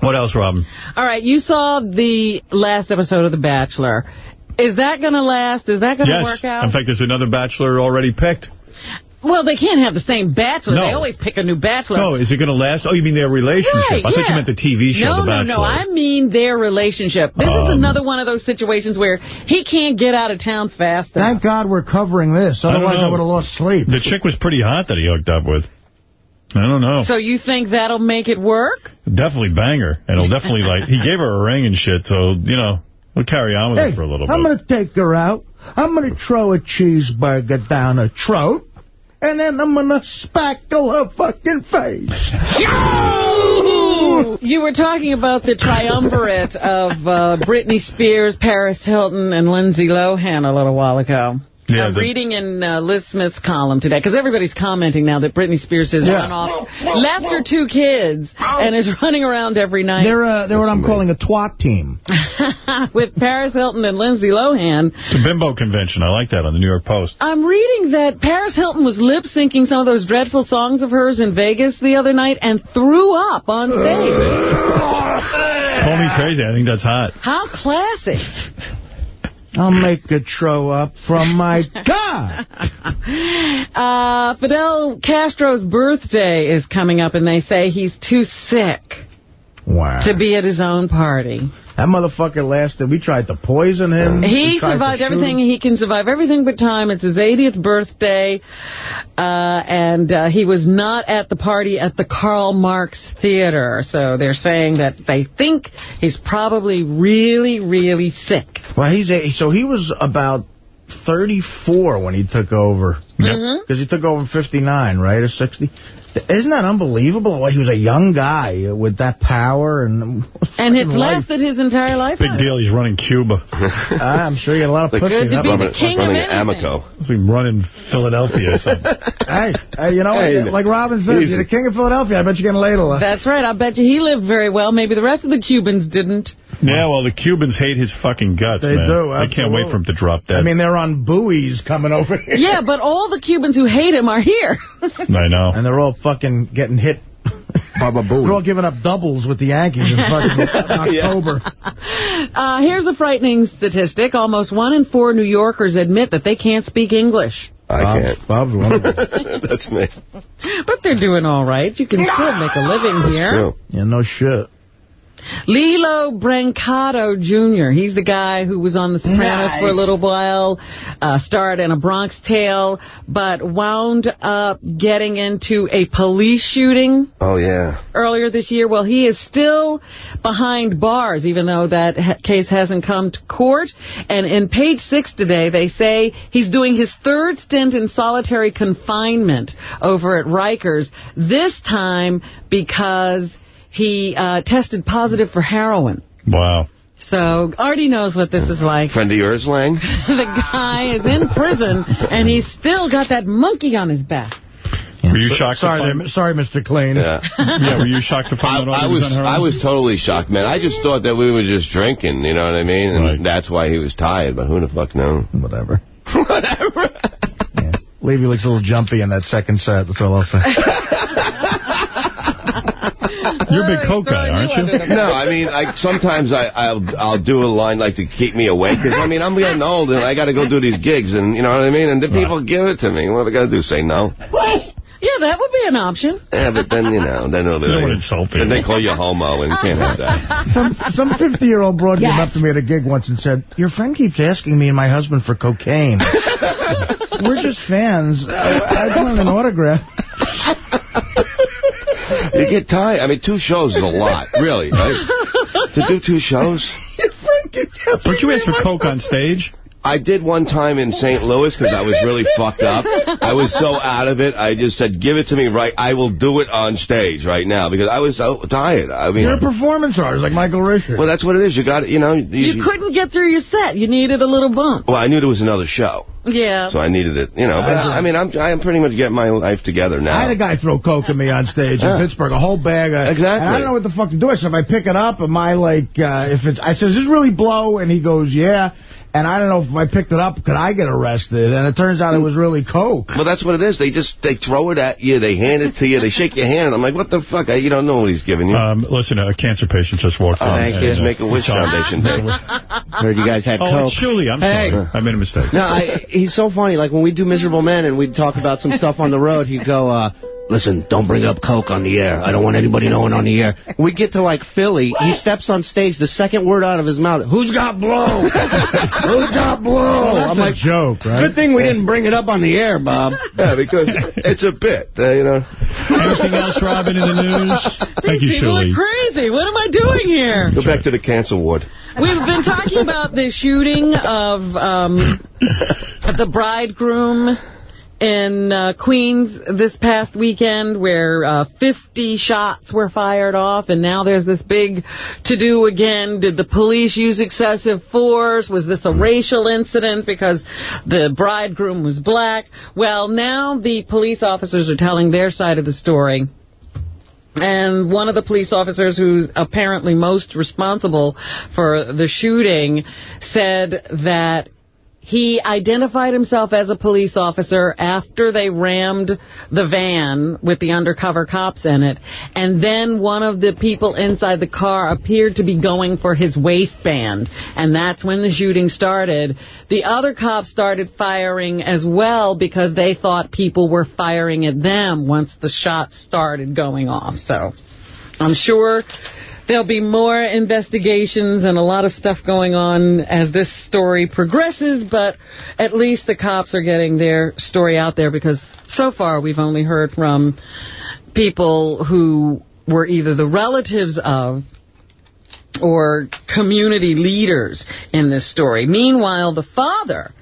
What else, Robin? All right, you saw the last episode of The Bachelor. Is that going to last? Is that going to Yes. work out? In fact, there's another bachelor already picked. Well, they can't have the same bachelor. No. They always pick a new bachelor. No, is it going to last? Oh, you mean their relationship? Right, I thought you meant the TV show, no, The Bachelor. No, no, I mean their relationship. This is Um, another one of those situations where he can't get out of town fast enough. Thank God we're covering this. Otherwise, I, know. would have lost sleep. The chick was pretty hot that he hooked up with. I don't know. So you think that'll make it work? definitely bang her. And he'll definitely, like, he gave her a ring and shit, so, you know, we'll carry on with Hey, it for a little bit. I'm going to take her out. I'm going to throw a cheeseburger down her throat. And then I'm going to spackle her fucking face. You were talking about the triumvirate of uh, Britney Spears, Paris Hilton, and Lindsay Lohan a little while ago. Yeah, I'm the- reading in uh, Liz Smith's column today, because everybody's commenting now that Britney Spears has Yeah. run off, left her two kids, and is running around every night They're, uh, they're what I'm calling a twat team. with Paris Hilton and Lindsay Lohan. It's a bimbo convention. I like that on the New York Post. I'm reading that Paris Hilton was lip-syncing some of those dreadful songs of hers in Vegas the other night and threw up on stage. Call me crazy. I think that's hot. How classy. I'll make a throw up from my God. Uh, Fidel Castro's birthday is coming up, and they say he's too sick Wow. to be at his own party. That motherfucker lasted. We tried to poison him. He survived everything. him. He can survive everything but time. It's his 80th birthday, uh, and uh, he was not at the party at the Karl Marx Theater. So they're saying that they think he's probably really, really sick. Well, he's a, so he was about 34 when he took over. Because he took over in 59, right, or 60? Isn't that unbelievable? Well, he was a young guy with that power and And it's fucking life. lasted his entire life. Big deal. He's running Cuba. Ah, I'm sure you got a lot of Like, pussy. Good to be mother- the king of running anything. Amoco. He's like running Philadelphia or something. hey, hey, you know, Hey, like Robin says, easy. you're the king of Philadelphia. I bet you're getting laid a lot. That's right. I bet you he lived very well. Maybe the rest of the Cubans didn't. Yeah, well, the Cubans hate his fucking guts, They man. do, I can't wait for him to drop dead. I mean, they're on buoys coming over here. Yeah, but all the Cubans who hate him are here. I know. And they're all fucking getting hit. Baba They're all giving up doubles with the Yankees in fucking October. Uh, here's a frightening statistic. Almost one in four New Yorkers admit that they can't speak English. I Bob's- can't. Bob's one of them. That's me. But they're doing all right. You can still make a living here. True. Yeah, no shit. Lillo Brancato Jr., he's the guy who was on The Sopranos Nice. for a little while, uh, starred in A Bronx Tale, but wound up getting into a police shooting Oh, yeah. earlier this year. Well, he is still behind bars, even though that ha- case hasn't come to court. And in page six today, they say he's doing his third stint in solitary confinement over at Rikers, this time because he uh, tested positive for heroin. Wow. So Artie knows what this is like. Friend of yours, Lange? the guy is in prison, and he's still got that monkey on his back. Were you shocked Sorry, to find... there- sorry, Mr. Clean. Yeah. yeah, were you shocked to I, find out I he was was on heroin? I was totally shocked, man. I just thought that we were just drinking, you know what I mean? And Right. that's why he was tired, but who the fuck knows? Whatever. Whatever. Levy looks a little jumpy in that second set. That's all I'll say. You're a big coke guy, aren't you? No, I mean, like sometimes I, I'll I'll do a line like to keep me awake because I mean I'm getting old and I got to go do these gigs and you know what I mean. And the people give it to me. What have I got to do? Say no? Yeah, that would be an option. Yeah, but then, you know, then they'll be You don't like, want then they call you homo and you can't have that. Some some 50-year-old broad came up to me at a gig once and said, your friend keeps asking me and my husband for cocaine. We're just fans. I, I want an autograph. You get tired. I mean, two shows is a lot, really. Right? to do two shows? Don't you ask for coke on stage? I did one time in St. Louis because I was really fucked up. I was so out of it. I just said, give it to me right. I will do it on stage right now because I was so tired. I mean, You're a performance artist like Michael Richards. well, that's what it is. You got it, you know. You, You couldn't get through your set. You needed a little bump. Well, I knew there was another show, Yeah. so I needed it. You know, but I mean, I'm I'm pretty much getting my life together now. I had a guy throw coke at me on stage Yeah. in Pittsburgh, a whole bag of... Exactly. And I don't know what the fuck to do. I said, if I pick it up, am I like, uh, if it's... I said, does this really blow? And he goes, yeah. And I don't know if I picked it up, could I get arrested? And it turns out it was really coke. Well, that's what it is. They just they throw it at you. They hand it to you. They shake your hand. I'm like, what the fuck? I, you don't know what he's giving you. Um, listen, a cancer patient just walked in. Thank you. uh, Make-A-Wish. Foundation Day. Heard you guys had Oh, coke. it's Shuli. I'm Hey. sorry. I made a mistake. No, I, he's so funny. Like, when we do Miserable Men and we'd talk about some stuff on the road, he'd go, uh, listen, don't bring up Coke on the air. I don't want anybody knowing on the air. We get to, like, Philly. He steps on stage. The second word out of his mouth, who's got blow? who's got blow? I'm like, joke, right? Good thing we didn't bring it up on the air, Bob. Yeah, because it's a bit, uh, you know. Anything else, Robin, in the news? Thank you, People are crazy. What am I doing here? Go back to the cancer ward. We've been talking about the shooting of um, the bridegroom in uh, Queens this past weekend where uh, 50 shots were fired off and now there's this big to-do again. Did the police use excessive force? Was this a racial incident because the bridegroom was black? Well, now the police officers are telling their side of the story. And one of the police officers who's apparently most responsible for the shooting said that he identified himself as a police officer after they rammed the van with the undercover cops in it. And then one of the people inside the car appeared to be going for his waistband. And that's when the shooting started. The other cops started firing as well because they thought people were firing at them once the shots started going off. So I'm sure there'll be more investigations and a lot of stuff going on as this story progresses, but at least the cops are getting their story out there because so far we've only heard from people who were either the relatives of or community leaders in this story. Meanwhile, the father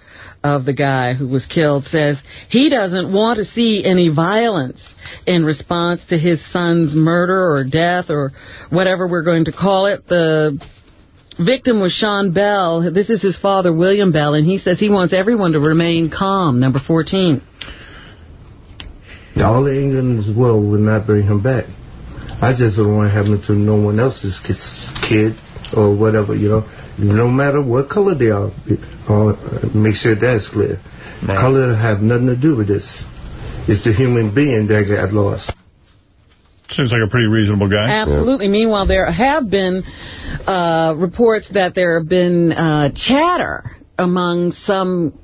of the guy who was killed says he doesn't want to see any violence in response to his son's murder or death or whatever we're going to call it. The victim was Sean Bell. This is his father, William Bell, and he says he wants everyone to remain calm. Number 14. All the anger in this world will not bring him back. I just don't want it happen to no one else's kid or whatever, you know. No matter what color they are, uh, make sure that's clear. Color have nothing to do with this. It's the human being that got lost. Seems like a pretty reasonable guy. Absolutely. Meanwhile, there have been uh, reports that there have been uh, chatter among some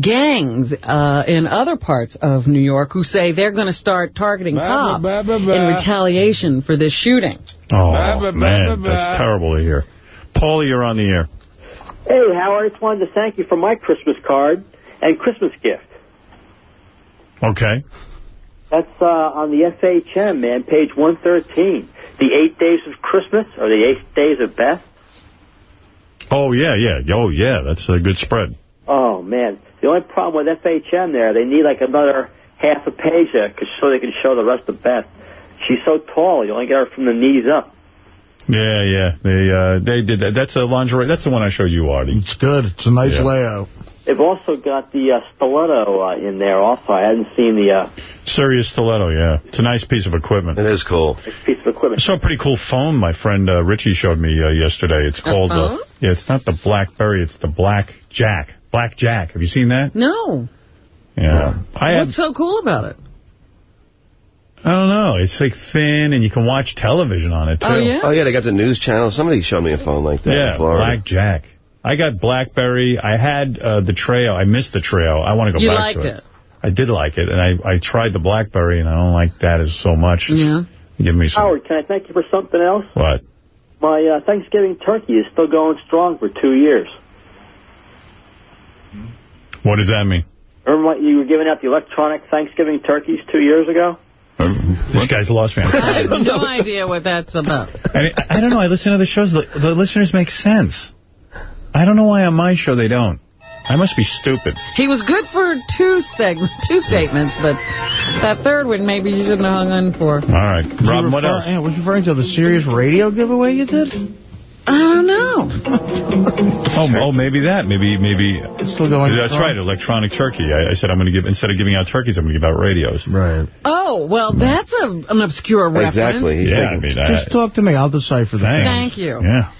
gangs uh, in other parts of New York who say they're going to start targeting Bah, cops bah, bah, bah. in retaliation for this shooting. Oh, Bah, bah, bah, man, bah, that's bah. terrible to hear. Paulie, you're on the air. Hey, Howard, I just wanted to thank you for my Christmas card and Christmas gift. Okay. That's uh, on the FHM, man, page 113. The eight days of Christmas, or the eight days of Beth. Oh, yeah, yeah. Oh, yeah, that's a good spread. Oh, man. The only problem with FHM there, they need like another half a page there 'cause- so they can show the rest of Beth. She's so tall, you only get her from the knees up. Yeah, yeah. They uh, they did that. That's a lingerie. That's the one I showed you, Artie. It's good. It's a nice Yeah. layout. They've also got the uh, stiletto uh, in there also. I hadn't seen the uh, Sirius Stiletto, yeah. It's a nice piece of equipment. It is cool. It's a piece of equipment. I saw a pretty cool phone my friend uh, Richie showed me uh, yesterday. It's called, uh, phone? yeah, it's not the Blackberry, it's the Black Jack. Black Jack. Have you seen that? No. Yeah. I have, What's so cool about it? I don't know. It's like thin and you can watch television on it, too. Oh, yeah? Oh, yeah, they got the news channel. Somebody showed me a phone like that Yeah, in Florida. Black Jack. I got BlackBerry. I had uh, the Treo. I missed the Treo. I want to go You back to it. it? I did like it, and I, I tried the blackberry, and I don't like that as so much. It's Yeah. Give me some... Howard, can I thank you for something else? What? My uh, Thanksgiving turkey is still going strong for two years. What does that mean? Remember when you were giving out the electronic Thanksgiving turkeys two years ago? Um, this guy's a lost me. I have no idea what that's about. I, mean, I don't know. I listen to the shows. The, the listeners make sense. I don't know why on my show they don't. I must be stupid. He was good for two segment, two statements, but that third one maybe you shouldn't have hung on for. All right. Robin, what else? Yeah, was you referring to the Sirius radio giveaway you did? I don't know. Oh, oh, maybe that. Maybe, maybe. It's still going That's strong? right. Electronic turkey. I, I said I'm going to give instead of giving out turkeys, I'm going to give out radios. Right. Oh, well, that's a, an obscure reference. Exactly. Yeah, I mean, Just talk to me. I'll decipher the Thanks. Thank you. Yeah.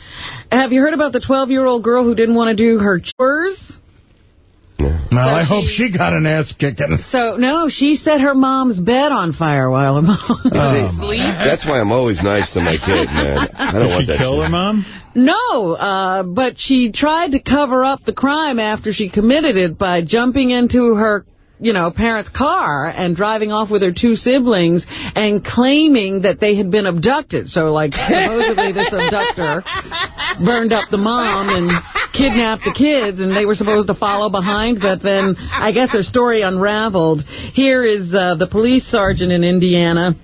Have you heard about the 12-year-old girl who didn't want to do her chores? Well, I hope she got an ass kicking. So, no, she set her mom's bed on fire while her mom was See, asleep. That's why I'm always nice to my kid, man. I don't Did want she that kill shit. her mom? No, uh, but she tried to cover up the crime after she committed it by jumping into her, you know, parents' car and driving off with her two siblings and claiming that they had been abducted. So, like, supposedly this abductor burned up the mom and kidnapped the kids, and they were supposed to follow behind, but then I guess her story unraveled. Here is uh, the police sergeant in Indiana,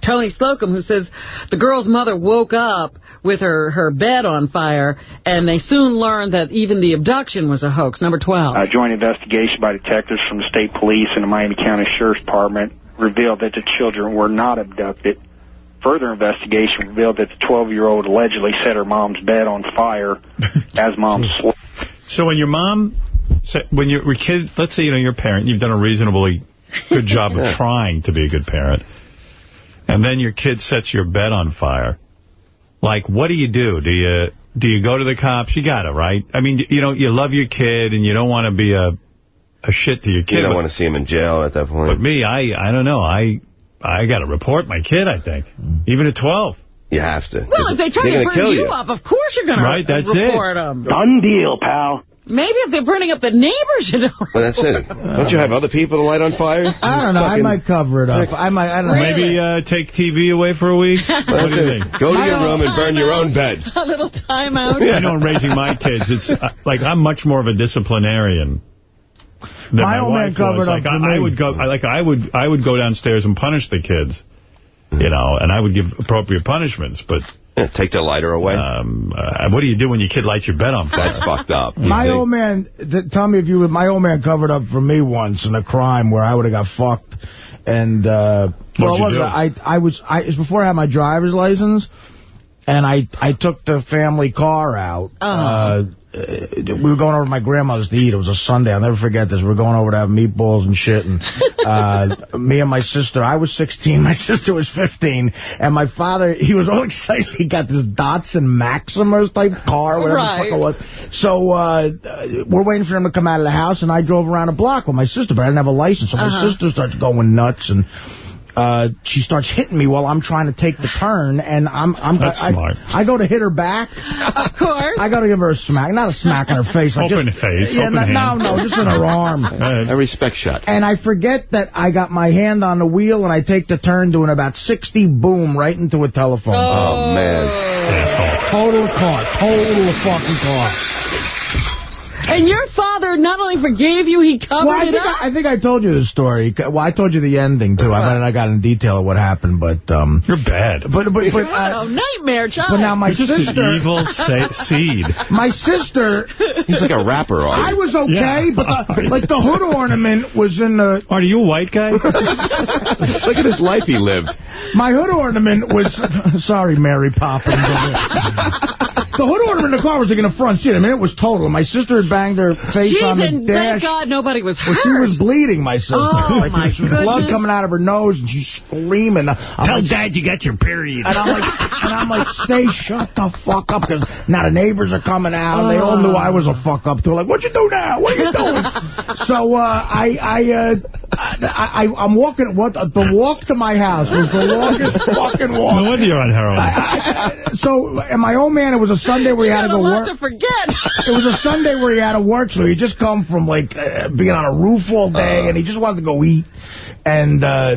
Tony Slocum, who says the girl's mother woke up with her, her bed on fire, and they soon learned that even the abduction was a hoax. Number 12. A joint investigation by detectives from the state police and the Miami County Sheriff's Department revealed that the children were not abducted. Further investigation revealed that the 12-year-old allegedly set her mom's bed on fire as mom slept. So when your mom, sa- when you're kid, let's say, you know, you're a parent, you've done a reasonably good job of trying to be a good parent, and then your kid sets your bed on fire, like, what do you do? Do you do you go to the cops? You got to, right? I mean, you know, you love your kid, and you don't want to be a a shit to your kid. You don't want to see him in jail at that point. But me, I I don't know. I I got to report my kid, I think. Even at 12. You have to. Well, if they try to gonna burn kill you, you. up, of course you're going Right, to that's it. them. Done deal, pal. Maybe if they're burning up the neighbors, you don't Well, that's it. Don't you have other people to light on fire? I don't know. I might cover it up. I might. I don't know. Maybe uh, take TV away for a week. what do you think? Go to your room and burn your own bed. a little time timeout. I know in raising my kids, it's uh, like I'm much more of a disciplinarian. Than My my, old man covered was. up Like for I, I would go, I, like I would, I would go downstairs and punish the kids, you know, and I would give appropriate punishments. But take the lighter away. Um, uh, what do you do when your kid lights your bed on fire? That's fucked up. My old man, th tell me if you my old man covered up for me once in a crime where I would have got fucked. And, uh, well, What'd you it do? wasn't, I, I was, I, it was before I had my driver's license. And I, I took the family car out. Uh, uh, we were going over to my grandmother's to eat. It was a Sunday. I'll never forget this. We were going over to have meatballs and shit. And uh, me and my sister, I was 16. My sister was 15. And my father, he was all excited. He got this Datsun Maximus type car, whatever Right. the fuck it was. So uh, uh, we're waiting for him to come out of the house. And I drove around a block with my sister, but I didn't have a license. So my Uh-huh. sister starts going nuts. And uh, she starts hitting me while I'm trying to take the turn, and I'm I'm That's I, smart. I go to hit her back. Of course. I go to give her a smack, not a smack in her face. Like Open just, face, Yeah, open no, hand. no, no, just in her arm. A respect shot. And I forget that I got my hand on the wheel, and I take the turn doing about 60, boom, right into a telephone. Oh, man. Total car, total fucking car. And your father not only forgave you, he covered Well, I it think up. I, I think I told you the story. Well, I told you the ending too. I mean, I got in detail of what happened, but um, you're bad. But but but. oh, Uh, nightmare child. but now my You're just an sister, evil seed. my sister, He's like a rapper, I was okay, Yeah. but the, like the hood ornament was in the. Are you a white guy? Look at his life he lived. My hood ornament was. Sorry, Mary Poppins. the hood ornament in the car was like in the front seat. I mean, it was total. My sister had banged her face Jeez, on the and dash. thank God nobody was Well, hurt. she was bleeding, my sister. Oh, like, my there was blood coming out of her nose, and she's screaming. I'm Tell like, Dad you got your period. And I'm like, and I'm like, stay shut the fuck up, because now the neighbors are coming out. And they all knew I was a fuck up. They're like, what you do now? What are you doing? so uh, I, I, uh, I, I, I'm walking. What the walk to my house was the longest fucking walk. No wonder you're on heroin. So, and my old man, it was a Sunday where he had to go work. to forget. It was a Sunday where he had of work, so he just come from, like, uh, being on a roof all day, and he just wanted to go eat. And uh,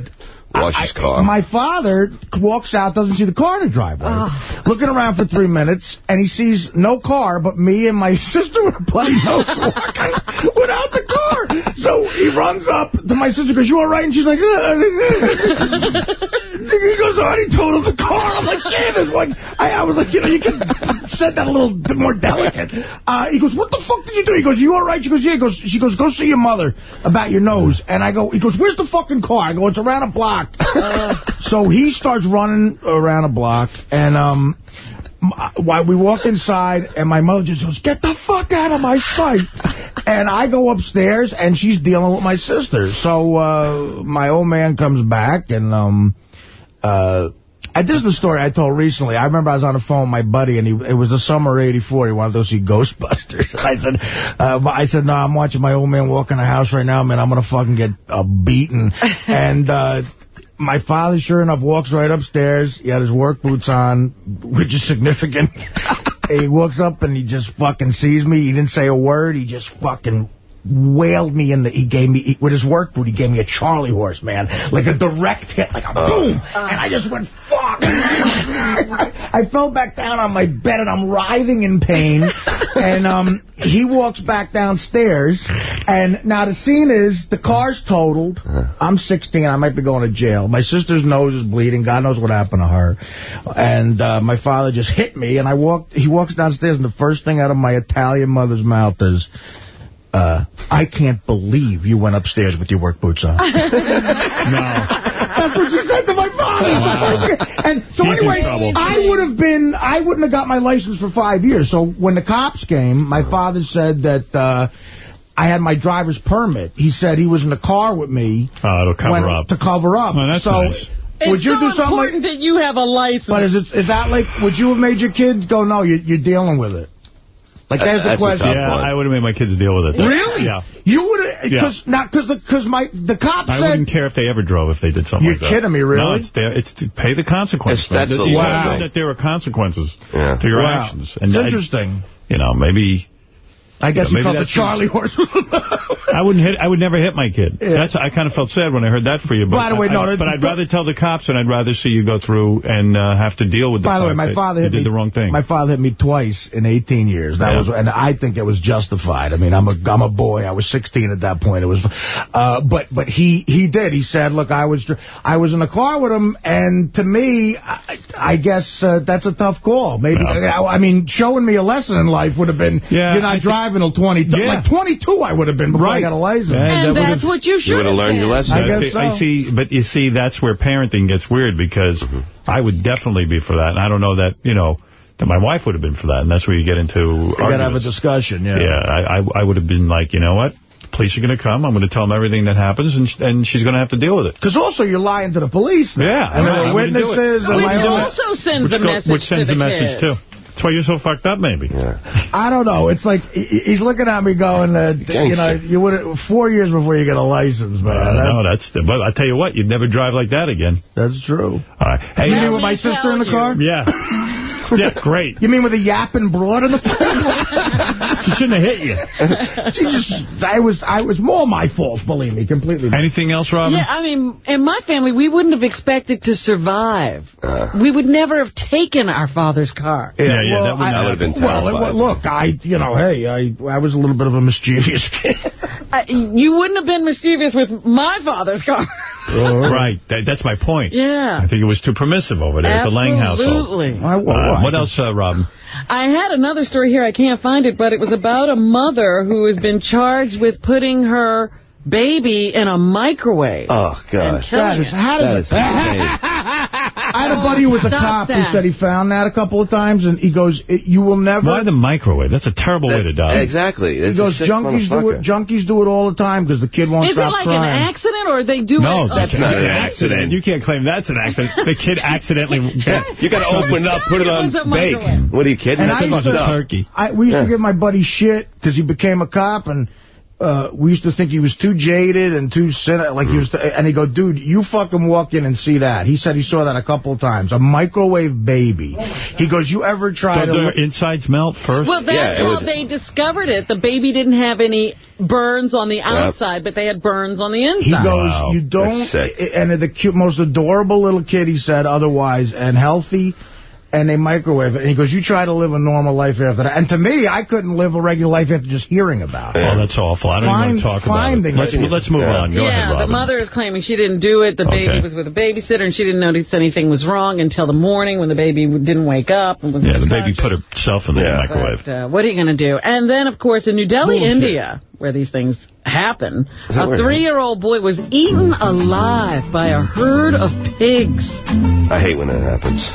Wash his car. my father walks out, doesn't see the car in the driveway. Looking around for three minutes, and he sees no car but me and my sister with a bloody nose walking without the car. So he runs up to my sister, goes, you all right? And she's like, uh, he goes, I already totaled the car. I'm like, Jesus. Like, I, I was like, you know, you could said that a little bit more delicate. Uh, he goes, what the fuck did you do? He goes, you all right? She goes, yeah. He goes, she goes, go see your mother about your nose. And I go, he goes, where's the fucking car? I go, it's around a block. so he starts running around a block, and um, while we walk inside, and my mother just goes, get the fuck out of my sight. and I go upstairs, and she's dealing with my sister. So uh, my old man comes back, and um, uh, I, this is the story I told recently. I remember I was on the phone with my buddy, and he, it was the summer of '84. He wanted to go see Ghostbusters. I said, uh, I said, no, I'm watching my old man walk in the house right now, man. I'm gonna fucking get uh, beaten. and uh, my father, sure enough, walks right upstairs. He had his work boots on, which is significant. he walks up and he just fucking sees me. He didn't say a word. He just fucking wailed me in the, he gave me, he, with his work boot, he gave me a Charlie horse, man. Like a direct hit, like a boom. And I just went, fuck. I fell back down on my bed and I'm writhing in pain. and um, he walks back downstairs. And now the scene is, the car's totaled. I'm 16. I might be going to jail. My sister's nose is bleeding. God knows what happened to her. And uh, my father just hit me. And I walked. he walks downstairs and the first thing out of my Italian mother's mouth is, uh, I can't believe you went upstairs with your work boots on. no. That's what she said to my father. And so He's anyway. I would have been, I wouldn't have got my license for five years. So when the cops came, my father said that uh, I had my driver's permit. He said he was in the car with me. Oh, it'll cover when- up. To cover up. Oh, that's so nice. would it's you so do something like... important that you have a license. But is, it, is that like, would you have made your kids go, no, you're, you're dealing with it? Like, there's the question. Yeah, I would have made my kids deal with it. That- Really? Yeah. You would have, Yeah. because not because the because my the cops I said wouldn't care if they ever drove if they did something You're like that. kidding me, really? No, it's there. It's to pay the consequences. It's- that's man. the You law. know that there are consequences Yeah. to your Wow. actions. It's I- interesting. you know, maybe. I guess yeah, you felt the Charlie horse was. I wouldn't hit. I would never hit my kid. Yeah. That's. I kind of felt sad when I heard that for you. But by the way, I, no. I, but I'd rather tell the cops, and I'd rather see you go through and uh, have to deal with. By the, way, my father hit me, did the wrong thing. My father hit me twice in 18 years. That yeah. was, and I think it was justified. I mean, I'm a I'm a boy. I was 16 at that point. It was, uh, but but he he did. He said, look, I was I was in the car with him, and to me, I, I guess uh, that's a tough call. Maybe I mean, showing me a lesson in life would have been yeah, you're not driving 22. Yeah. Like 22 I would have been before right. I got a license. And, and that that's what you should you have learned your lesson. I guess so. I see, but you see, that's where parenting gets weird because mm -hmm. I would definitely be for that. And I don't know that, you know, that my wife would have been for that. And that's where you get into You got to have a discussion, yeah. Yeah, I, I, I would have been like, you know what? police are going to come. I'm going to tell them everything that happens, and sh and she's going to have to deal with it. Because also you're lying to the police. Now. Yeah. And right. there are witnesses. Which also sends a message Which sends a message, too. That's why you're so fucked up, maybe. Yeah. I don't know. It's like he's looking at me going, uh, you know, you would four years before you get a license, man. That- no, that's. The, but I tell you what, you'd never drive like that again. that's true. All right. Hey, You mean with my sister in the car? Yeah. yeah, great. You mean with a yapping broad in the front? She shouldn't have hit you. She just, I was, I was more my fault. Believe me, completely. Anything else, Robin? Yeah, I mean, in my family, we wouldn't have expected to survive. we would never have taken our father's car. Yeah, yeah, well, that would I- not have been Well, it, terrified. look, I, you know, hey, I, I was a little bit of a mischievous kid. Uh, you wouldn't have been mischievous with my father's car. Right. That, that's my point. yeah. I think it was too permissive over there at the Lange household. Absolutely. I, well, Uh, what else, uh, Robin? I had another story here. I can't find it, but it was about a mother who has been charged with putting her baby in a microwave. Oh, God. That is, how does is it? insane. I had a buddy who was a Stop cop who said he found that a couple of times, and he goes, "You will never." Why the microwave? That's a terrible way to die. Exactly. He goes, junkies do it. Junkies do it all the time because the kid won't Is it stop like crying. an accident, or they do No, it? that's not an accident. You can't claim that's an accident. The kid accidentally... You got to open it up, put it It on bake. What are you kidding? And That's I used to- up. turkey. I, we used Yeah. to give my buddy shit because he became a cop, and uh, we used to think he was too jaded and too cynical. Like he was, and he go, dude, you fucking walk in and see that. He said he saw that a couple of times. A microwave baby. He goes, you ever try So to... their insides melt first? Well, that's how they discovered it. The baby didn't have any burns on the outside, but they had burns on the inside. He goes, you don't, and the cute, most adorable little kid, he said, otherwise, and healthy, and they microwave it. And he goes, you try to live a normal life after that. And to me, I couldn't live a regular life after just hearing about it. Oh, that's awful. I don't Find- even want to talk about it. Let's, let's move on. Go yeah, ahead, the mother is claiming she didn't do it. The baby was with a babysitter, and she didn't notice anything was wrong until the morning when the baby didn't wake up. And was Yeah, the baby put herself in the microwave. But, uh, what are you going to do? And then, of course, in New Delhi, Bullshit. India, where these things happen, a three-year-old boy was eaten alive by a herd of pigs. I hate when that happens.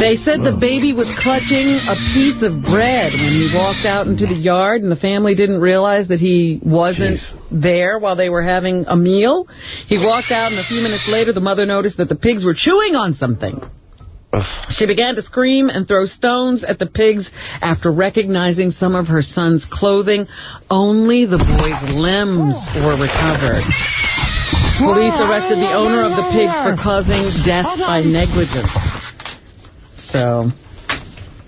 They said the baby was clutching a piece of bread when he walked out into the yard, and the family didn't realize that he wasn't there while they were having a meal. He walked out, and a few minutes later, the mother noticed that the pigs were chewing on something. She began to scream and throw stones at the pigs after recognizing some of her son's clothing. Only the boy's limbs were recovered. Police arrested the owner of the pigs for causing death by negligence. So,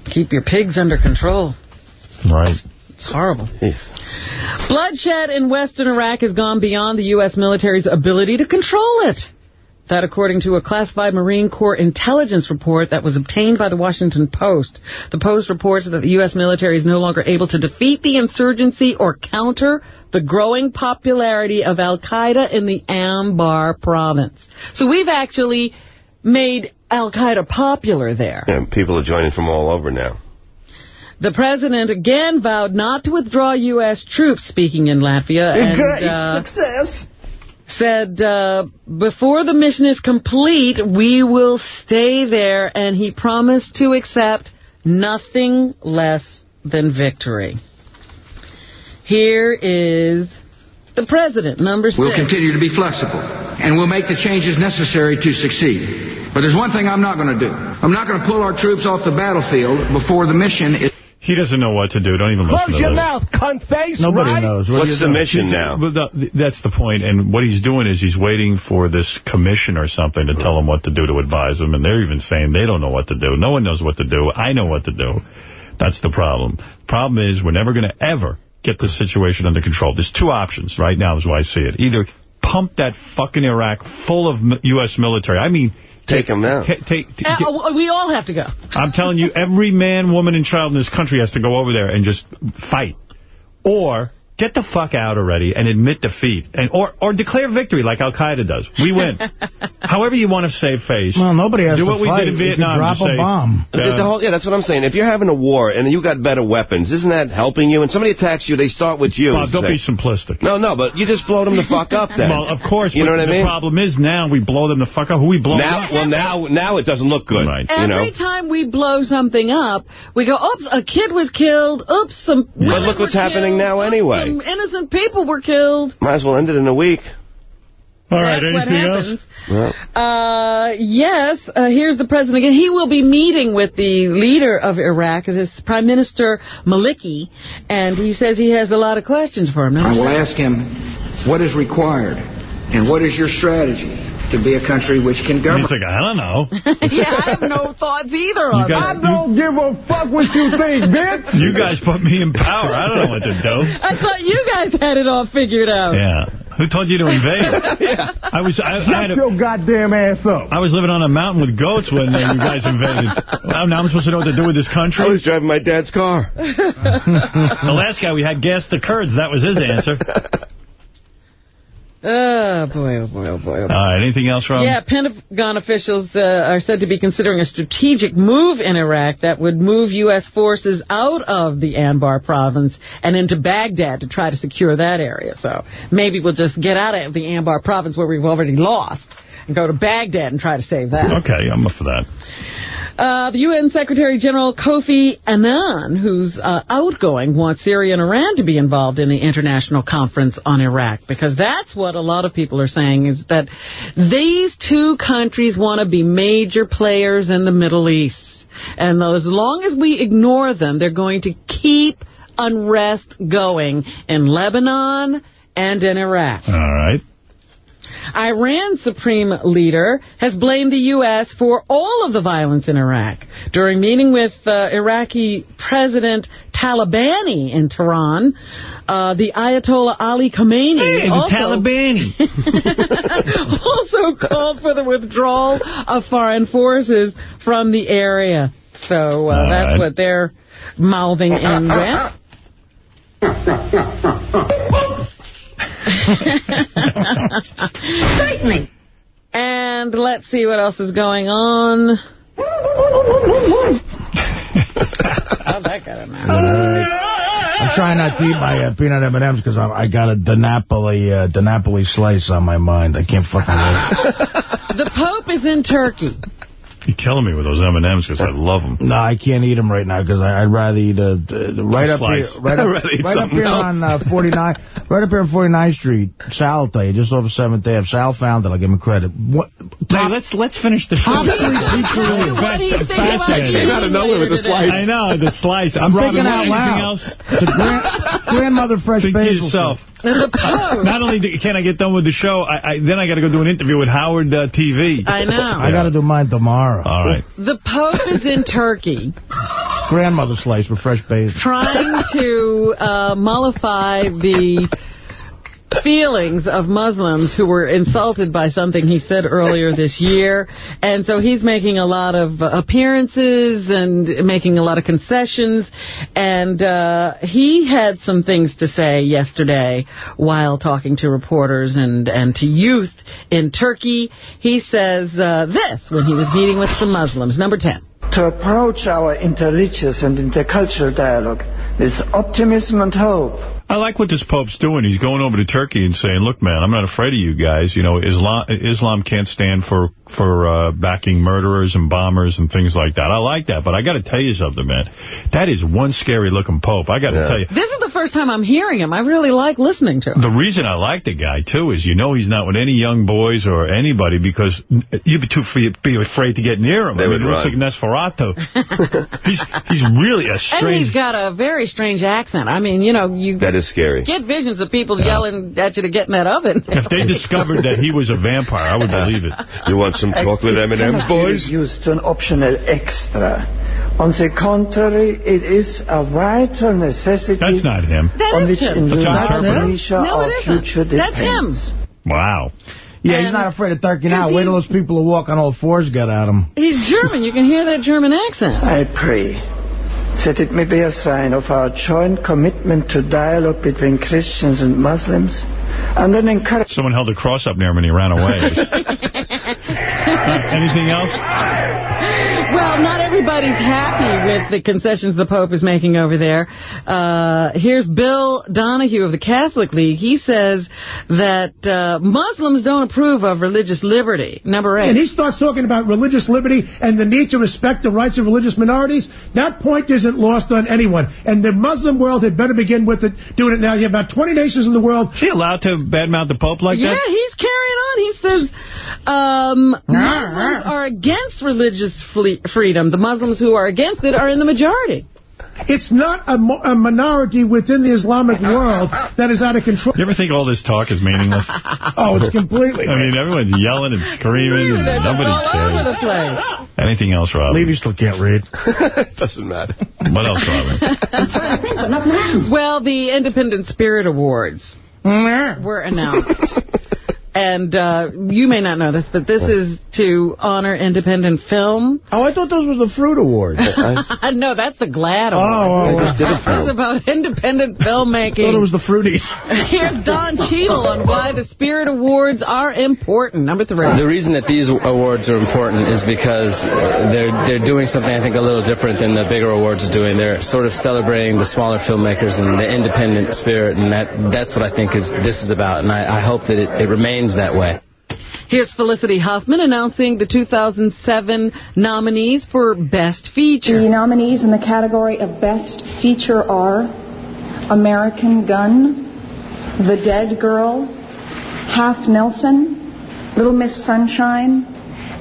keep your pigs under control. Right. It's horrible. Bloodshed in western Iraq has gone beyond the U.S. military's ability to control it. That according to a classified Marine Corps intelligence report that was obtained by the Washington Post. The Post reports that the U.S. military is no longer able to defeat the insurgency or counter the growing popularity of al-Qaeda in the Anbar province. So we've actually made al-Qaeda popular there. And people are joining from all over now. The president again vowed not to withdraw U.S. troops, speaking in Latvia. and, Great uh, success. Said, uh, before the mission is complete, we will stay there, and he promised to accept nothing less than victory. Here is the president, number six. We'll continue to be flexible, and we'll make the changes necessary to succeed. But there's one thing I'm not going to do. I'm not going to pull our troops off the battlefield before the mission is... He doesn't know what to do. Don't even listen Close your this. mouth, cunt face, Nobody right? knows. What's the doing? mission now? Well, the- that's the point. And what he's doing is he's waiting for this commission or something to tell him what to do to advise him. And they're even saying they don't know what to do. No one knows what to do. I know what to do. That's the problem. Problem is we're never going to ever get this situation under control. There's two options right now is why I see it. Either pump that fucking Iraq full of U.S. military. I mean... Take them out. Take, take, Uh, we all have to go. I'm telling you, every man, woman, and child in this country has to go over there and just fight. Or get the fuck out already and admit defeat. and Or or declare victory like Al-Qaeda does. We win. However you want to save face. Well, nobody has Do to what we fight. did in You Vietnam. drop a say, bomb. Uh, the, the whole, yeah, that's what I'm saying. If you're having a war and you got better weapons, isn't that helping you? And somebody attacks you, they start with you. Bob, don't Say- be simplistic. No, no, but you just blow them the fuck up then. Well, of course. You know what I mean? the problem is now we blow them the fuck up. Who we blow Now, up? well, now, now it doesn't look good. Right. You know? Every time we blow something up, we go, oops, a kid was killed. Oops, some But look what's happening killed. now anyway. Some innocent people were killed. Might as well end it in a week. All right, That's what anything happens. else? Uh, yes, uh, here's the president again. He will be meeting with the leader of Iraq, this Prime Minister Maliki, and he says he has a lot of questions for him. I will ask him what is required and what is your strategy to be a country which can govern. He's like, I don't know. yeah, I have no thoughts either You on got- that. don't give a fuck what you think, bitch. You guys put me in power. I don't know what to do. I thought you guys had it all figured out. Yeah. Who told you to invade? yeah. I was I, I had a, your goddamn ass up. I was living on a mountain with goats when uh, you guys invaded. Well, now I'm supposed to know what to do with this country? I was driving my dad's car. the last guy we had gassed the Kurds. That was his answer. Oh, boy, oh, boy, oh, boy. Oh, boy. All right, anything else, Rob? Yeah, Pentagon officials uh, are said to be considering a strategic move in Iraq that would move U.S. forces out of the Anbar province and into Baghdad to try to secure that area. So maybe we'll just get out of the Anbar province where we've already lost and go to Baghdad and try to save that. Okay, I'm up for that. Uh, the UN Secretary General Kofi Annan, who's uh, outgoing, wants Syria and Iran to be involved in the international conference on Iraq because that's what a lot of people are saying is that these two countries want to be major players in the Middle East. And as long as we ignore them, they're going to keep unrest going in Lebanon and in Iraq. All right. Iran's supreme leader has blamed the U.S. for all of the violence in Iraq. During meeting with uh, Iraqi President Talabani in Tehran, uh, the Ayatollah Ali Khamenei Hey, also, Talabani. also called for the withdrawal of foreign forces from the area. So uh, that's what they're mouthing in with. Certainly. And let's see what else is going on. How'd that get in there? I'm trying not to eat my uh, peanut M&M's because I, I got a DiNapoli, uh, DiNapoli slice on my mind. I can't fucking wait. The Pope is in Turkey. You're killing me with those M&M's because I love them. No, I can't eat them right now because I'd rather eat a, uh, right up slice. here, right up, rather right up here else. on uh, 49, right up here on 49th Street. Sal will tell you, just over 7th Ave. Sal found it. I'll give him credit. What? Hey, let's let's finish the Top show. three pizzerias. What do you think about Fascinating. getting Out of nowhere with the slice. I know, the slice. I'm Robin, thinking want out anything loud. else? The grand, grandmother fresh Think to basil. yourself. The Pope. Not only do, can I get done with the show, I, I then I got to go do an interview with Howard uh, TV. I know. I got to do mine tomorrow. All right. The Pope is in Turkey Grandmother slice with fresh basil. trying to uh, mollify the feelings of Muslims who were insulted by something he said earlier this year. And so he's making a lot of uh, appearances and making a lot of concessions. And uh, he had some things to say yesterday while talking to reporters and, and to youth in Turkey. He says uh, this when he was meeting with some Muslims. Number 10. to approach our interreligious and intercultural dialogue with optimism and hope. I like what this Pope's doing. He's going over to Turkey and saying, look, man, I'm not afraid of you guys. You know, Islam Islam can't stand for for uh, backing murderers and bombers and things like that. I like that. But I got to tell you something, man. That is one scary-looking Pope. I got to tell you. This is the first time I'm hearing him. I really like listening to him. The reason I like the guy, too, is you know he's not with any young boys or anybody because you'd be too be afraid to get near him. They I mean, would it looks run. like Nosferatu. he's he's really a strange... And he's got a very strange accent. I mean, you know, you That is scary. get visions of people yelling at you to get in that oven. If they discovered that he was a vampire, I would believe it. You want some talk with M&M's, cannot be boys? reduced to an optional extra. On the contrary, it is a vital necessity That's not him. on which him. That's our interpreter. Indonesia No, our it isn't. That's him. Wow. Yeah, he's not afraid of Turkey now. Wait till those people who walk on all fours get at him. He's German. You can hear that German accent. I pray that it may be a sign of our joint commitment to dialogue between Christians and Muslims, and an encouragement. Someone held a cross up near him and he ran away. Anything else? Well, not everybody's happy with the concessions the Pope is making over there. Uh, here's Bill Donohue of the Catholic League. He says that uh, Muslims don't approve of religious liberty. Number eight. And he starts talking about religious liberty and the need to respect the rights of religious minorities. That point isn't lost on anyone. And the Muslim world had better begin with it, doing it now. You have about 20 nations in the world. Is he allowed to badmouth the Pope like yeah, that? Yeah, he's carrying on. He says um, Muslims are against religious freedom. The Muslims who are against it are in the majority. It's not a, mo- a minority within the Islamic world that is out of control. You ever think all this talk is meaningless? Oh, it's completely. I mean, everyone's yelling and screaming and nobody all over cares. the place. Anything else, Robin? Levy still can't read. Doesn't matter. What else, Robin? Well, the Independent Spirit Awards were announced. And uh, you may not know this, but this is to honor independent film. Oh, I thought those were the Fruit Awards. no, that's the GLAAD Oh, Award. oh, I just did a film. This is about independent I thought it was the Fruity. Here's Don Cheadle on why the Spirit Awards are important. Number three. The reason that these awards are important is because they're they're doing something I think a little different than the bigger awards are doing. They're sort of celebrating the smaller filmmakers and the independent spirit, and that that's what I think is this is about. And I, I hope that it, it remains that way. Here's Felicity Huffman announcing the 2007 nominees for Best Feature. The nominees in the category of Best Feature are American Gun, The Dead Girl, Half Nelson, Little Miss Sunshine,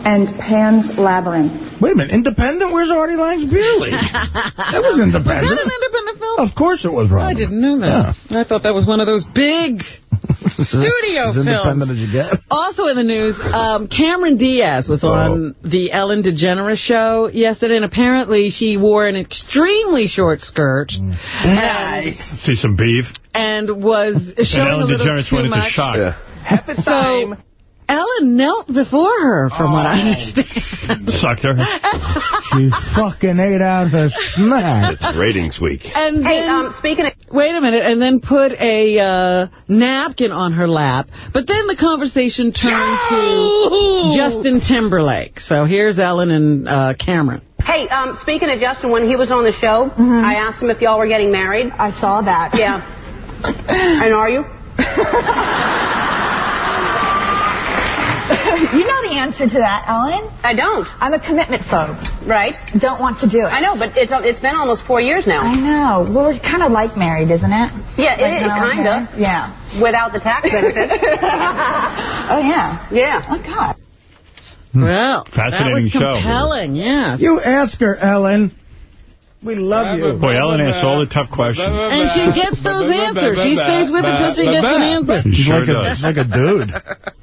and Pan's Labyrinth. Wait a minute, Independent? Where's Artie Lange's Beer League? that was Independent. Was that an independent film? Of course it was, Robin. I didn't know that. I thought that was one of those big studio as films. independent as you get. Also in the news, um, Cameron Diaz was on the Ellen DeGeneres show yesterday, and apparently she wore an extremely short skirt. Nice. See some beef. And was showing and Ellen a little DeGeneres too went into much. shock. So, Ellen knelt before her, from what I understand. Sucked her. She fucking ate out her smack. It's ratings week. And Hey, then, um, speaking of... wait a minute, and then put a uh, napkin on her lap. But then the conversation turned to Justin Timberlake. So here's Ellen and uh, Cameron. Hey, um, speaking of Justin, when he was on the show, I asked him if y'all were getting married. I saw that. Yeah. and are you? You know the answer to that, Ellen. I don't. I'm a commitment phobe. Right. Don't want to do it. I know, but it's it's been almost four years now. I know. Well, we're kind of like married, isn't it? Yeah, Like it, it how I'm kind of. Yeah. Without the tax benefits. Oh, yeah. yeah. Oh, God. Hmm. Well, Fascinating that was show. compelling, yeah. You ask her, Ellen. We love you. Boy, Ellen asks all the tough questions. And she gets those answers. She stays with it until she gets an answer. She She's sure like, a, does. she's like a dude.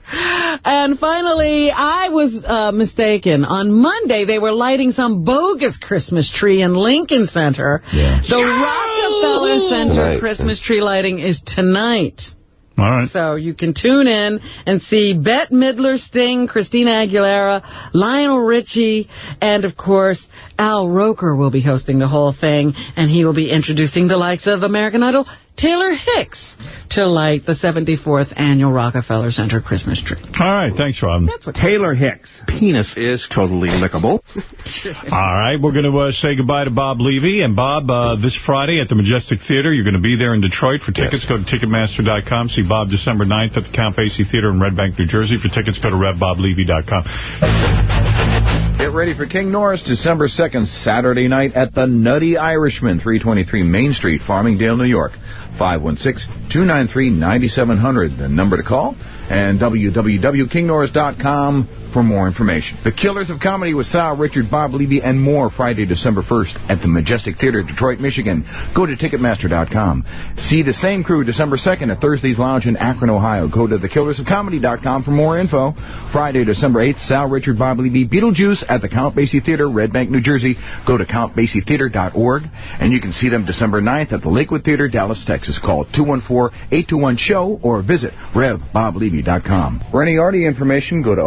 And finally, I was uh, mistaken. On Monday, they were lighting some bogus Christmas tree in Lincoln Center. The Rockefeller Center Right. Christmas tree lighting is tonight. All right. So you can tune in and see Bette Midler, Sting, Christina Aguilera, Lionel Richie, and, of course, Al Roker will be hosting the whole thing, and he will be introducing the likes of American Idol Taylor Hicks to light the 74th Annual Rockefeller Center Christmas tree. All right. Thanks, Robin. Taylor Hicks. Penis is totally lickable. All right, we're going to uh, say goodbye to Bob Levy. And Bob, uh, this Friday at the Majestic Theater, you're going to be there in Detroit. For tickets, go to Ticketmaster.com. See Bob December 9th at the Count Basie Theater in Red Bank, New Jersey. For tickets, go to RevBobLevy.com. Get ready for King Norris December 2nd, Saturday night at the Nutty Irishman, 323 Main Street, Farmingdale, New York. 516-293-9700, the number to call, and www.kingnorris.com for more information. The Killers of Comedy with Sal, Richard, Bob Levy, and more Friday, December 1st at the Majestic Theater, Detroit, Michigan. Go to Ticketmaster.com. See the same crew December 2nd at Thursday's Lounge in Akron, Ohio. Go to thekillersofcomedy.com for more info. Friday, December 8th, Sal, Richard, Bob Levy, Beetlejuice at the Count Basie Theater, Red Bank, New Jersey. Go to CountBasieTheater.org, and you can see them December 9th at the Lakewood Theater, Dallas, Texas. Call 214-821-SHOW or visit RevBobLevy.com. For any Artie information, go to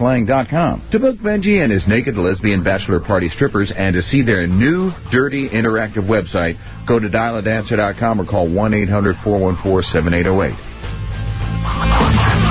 BenjiLang.com to book Benji and his naked lesbian bachelor party strippers and to see their new dirty interactive website, go to dialadancer.com or call 1-800-414-7808.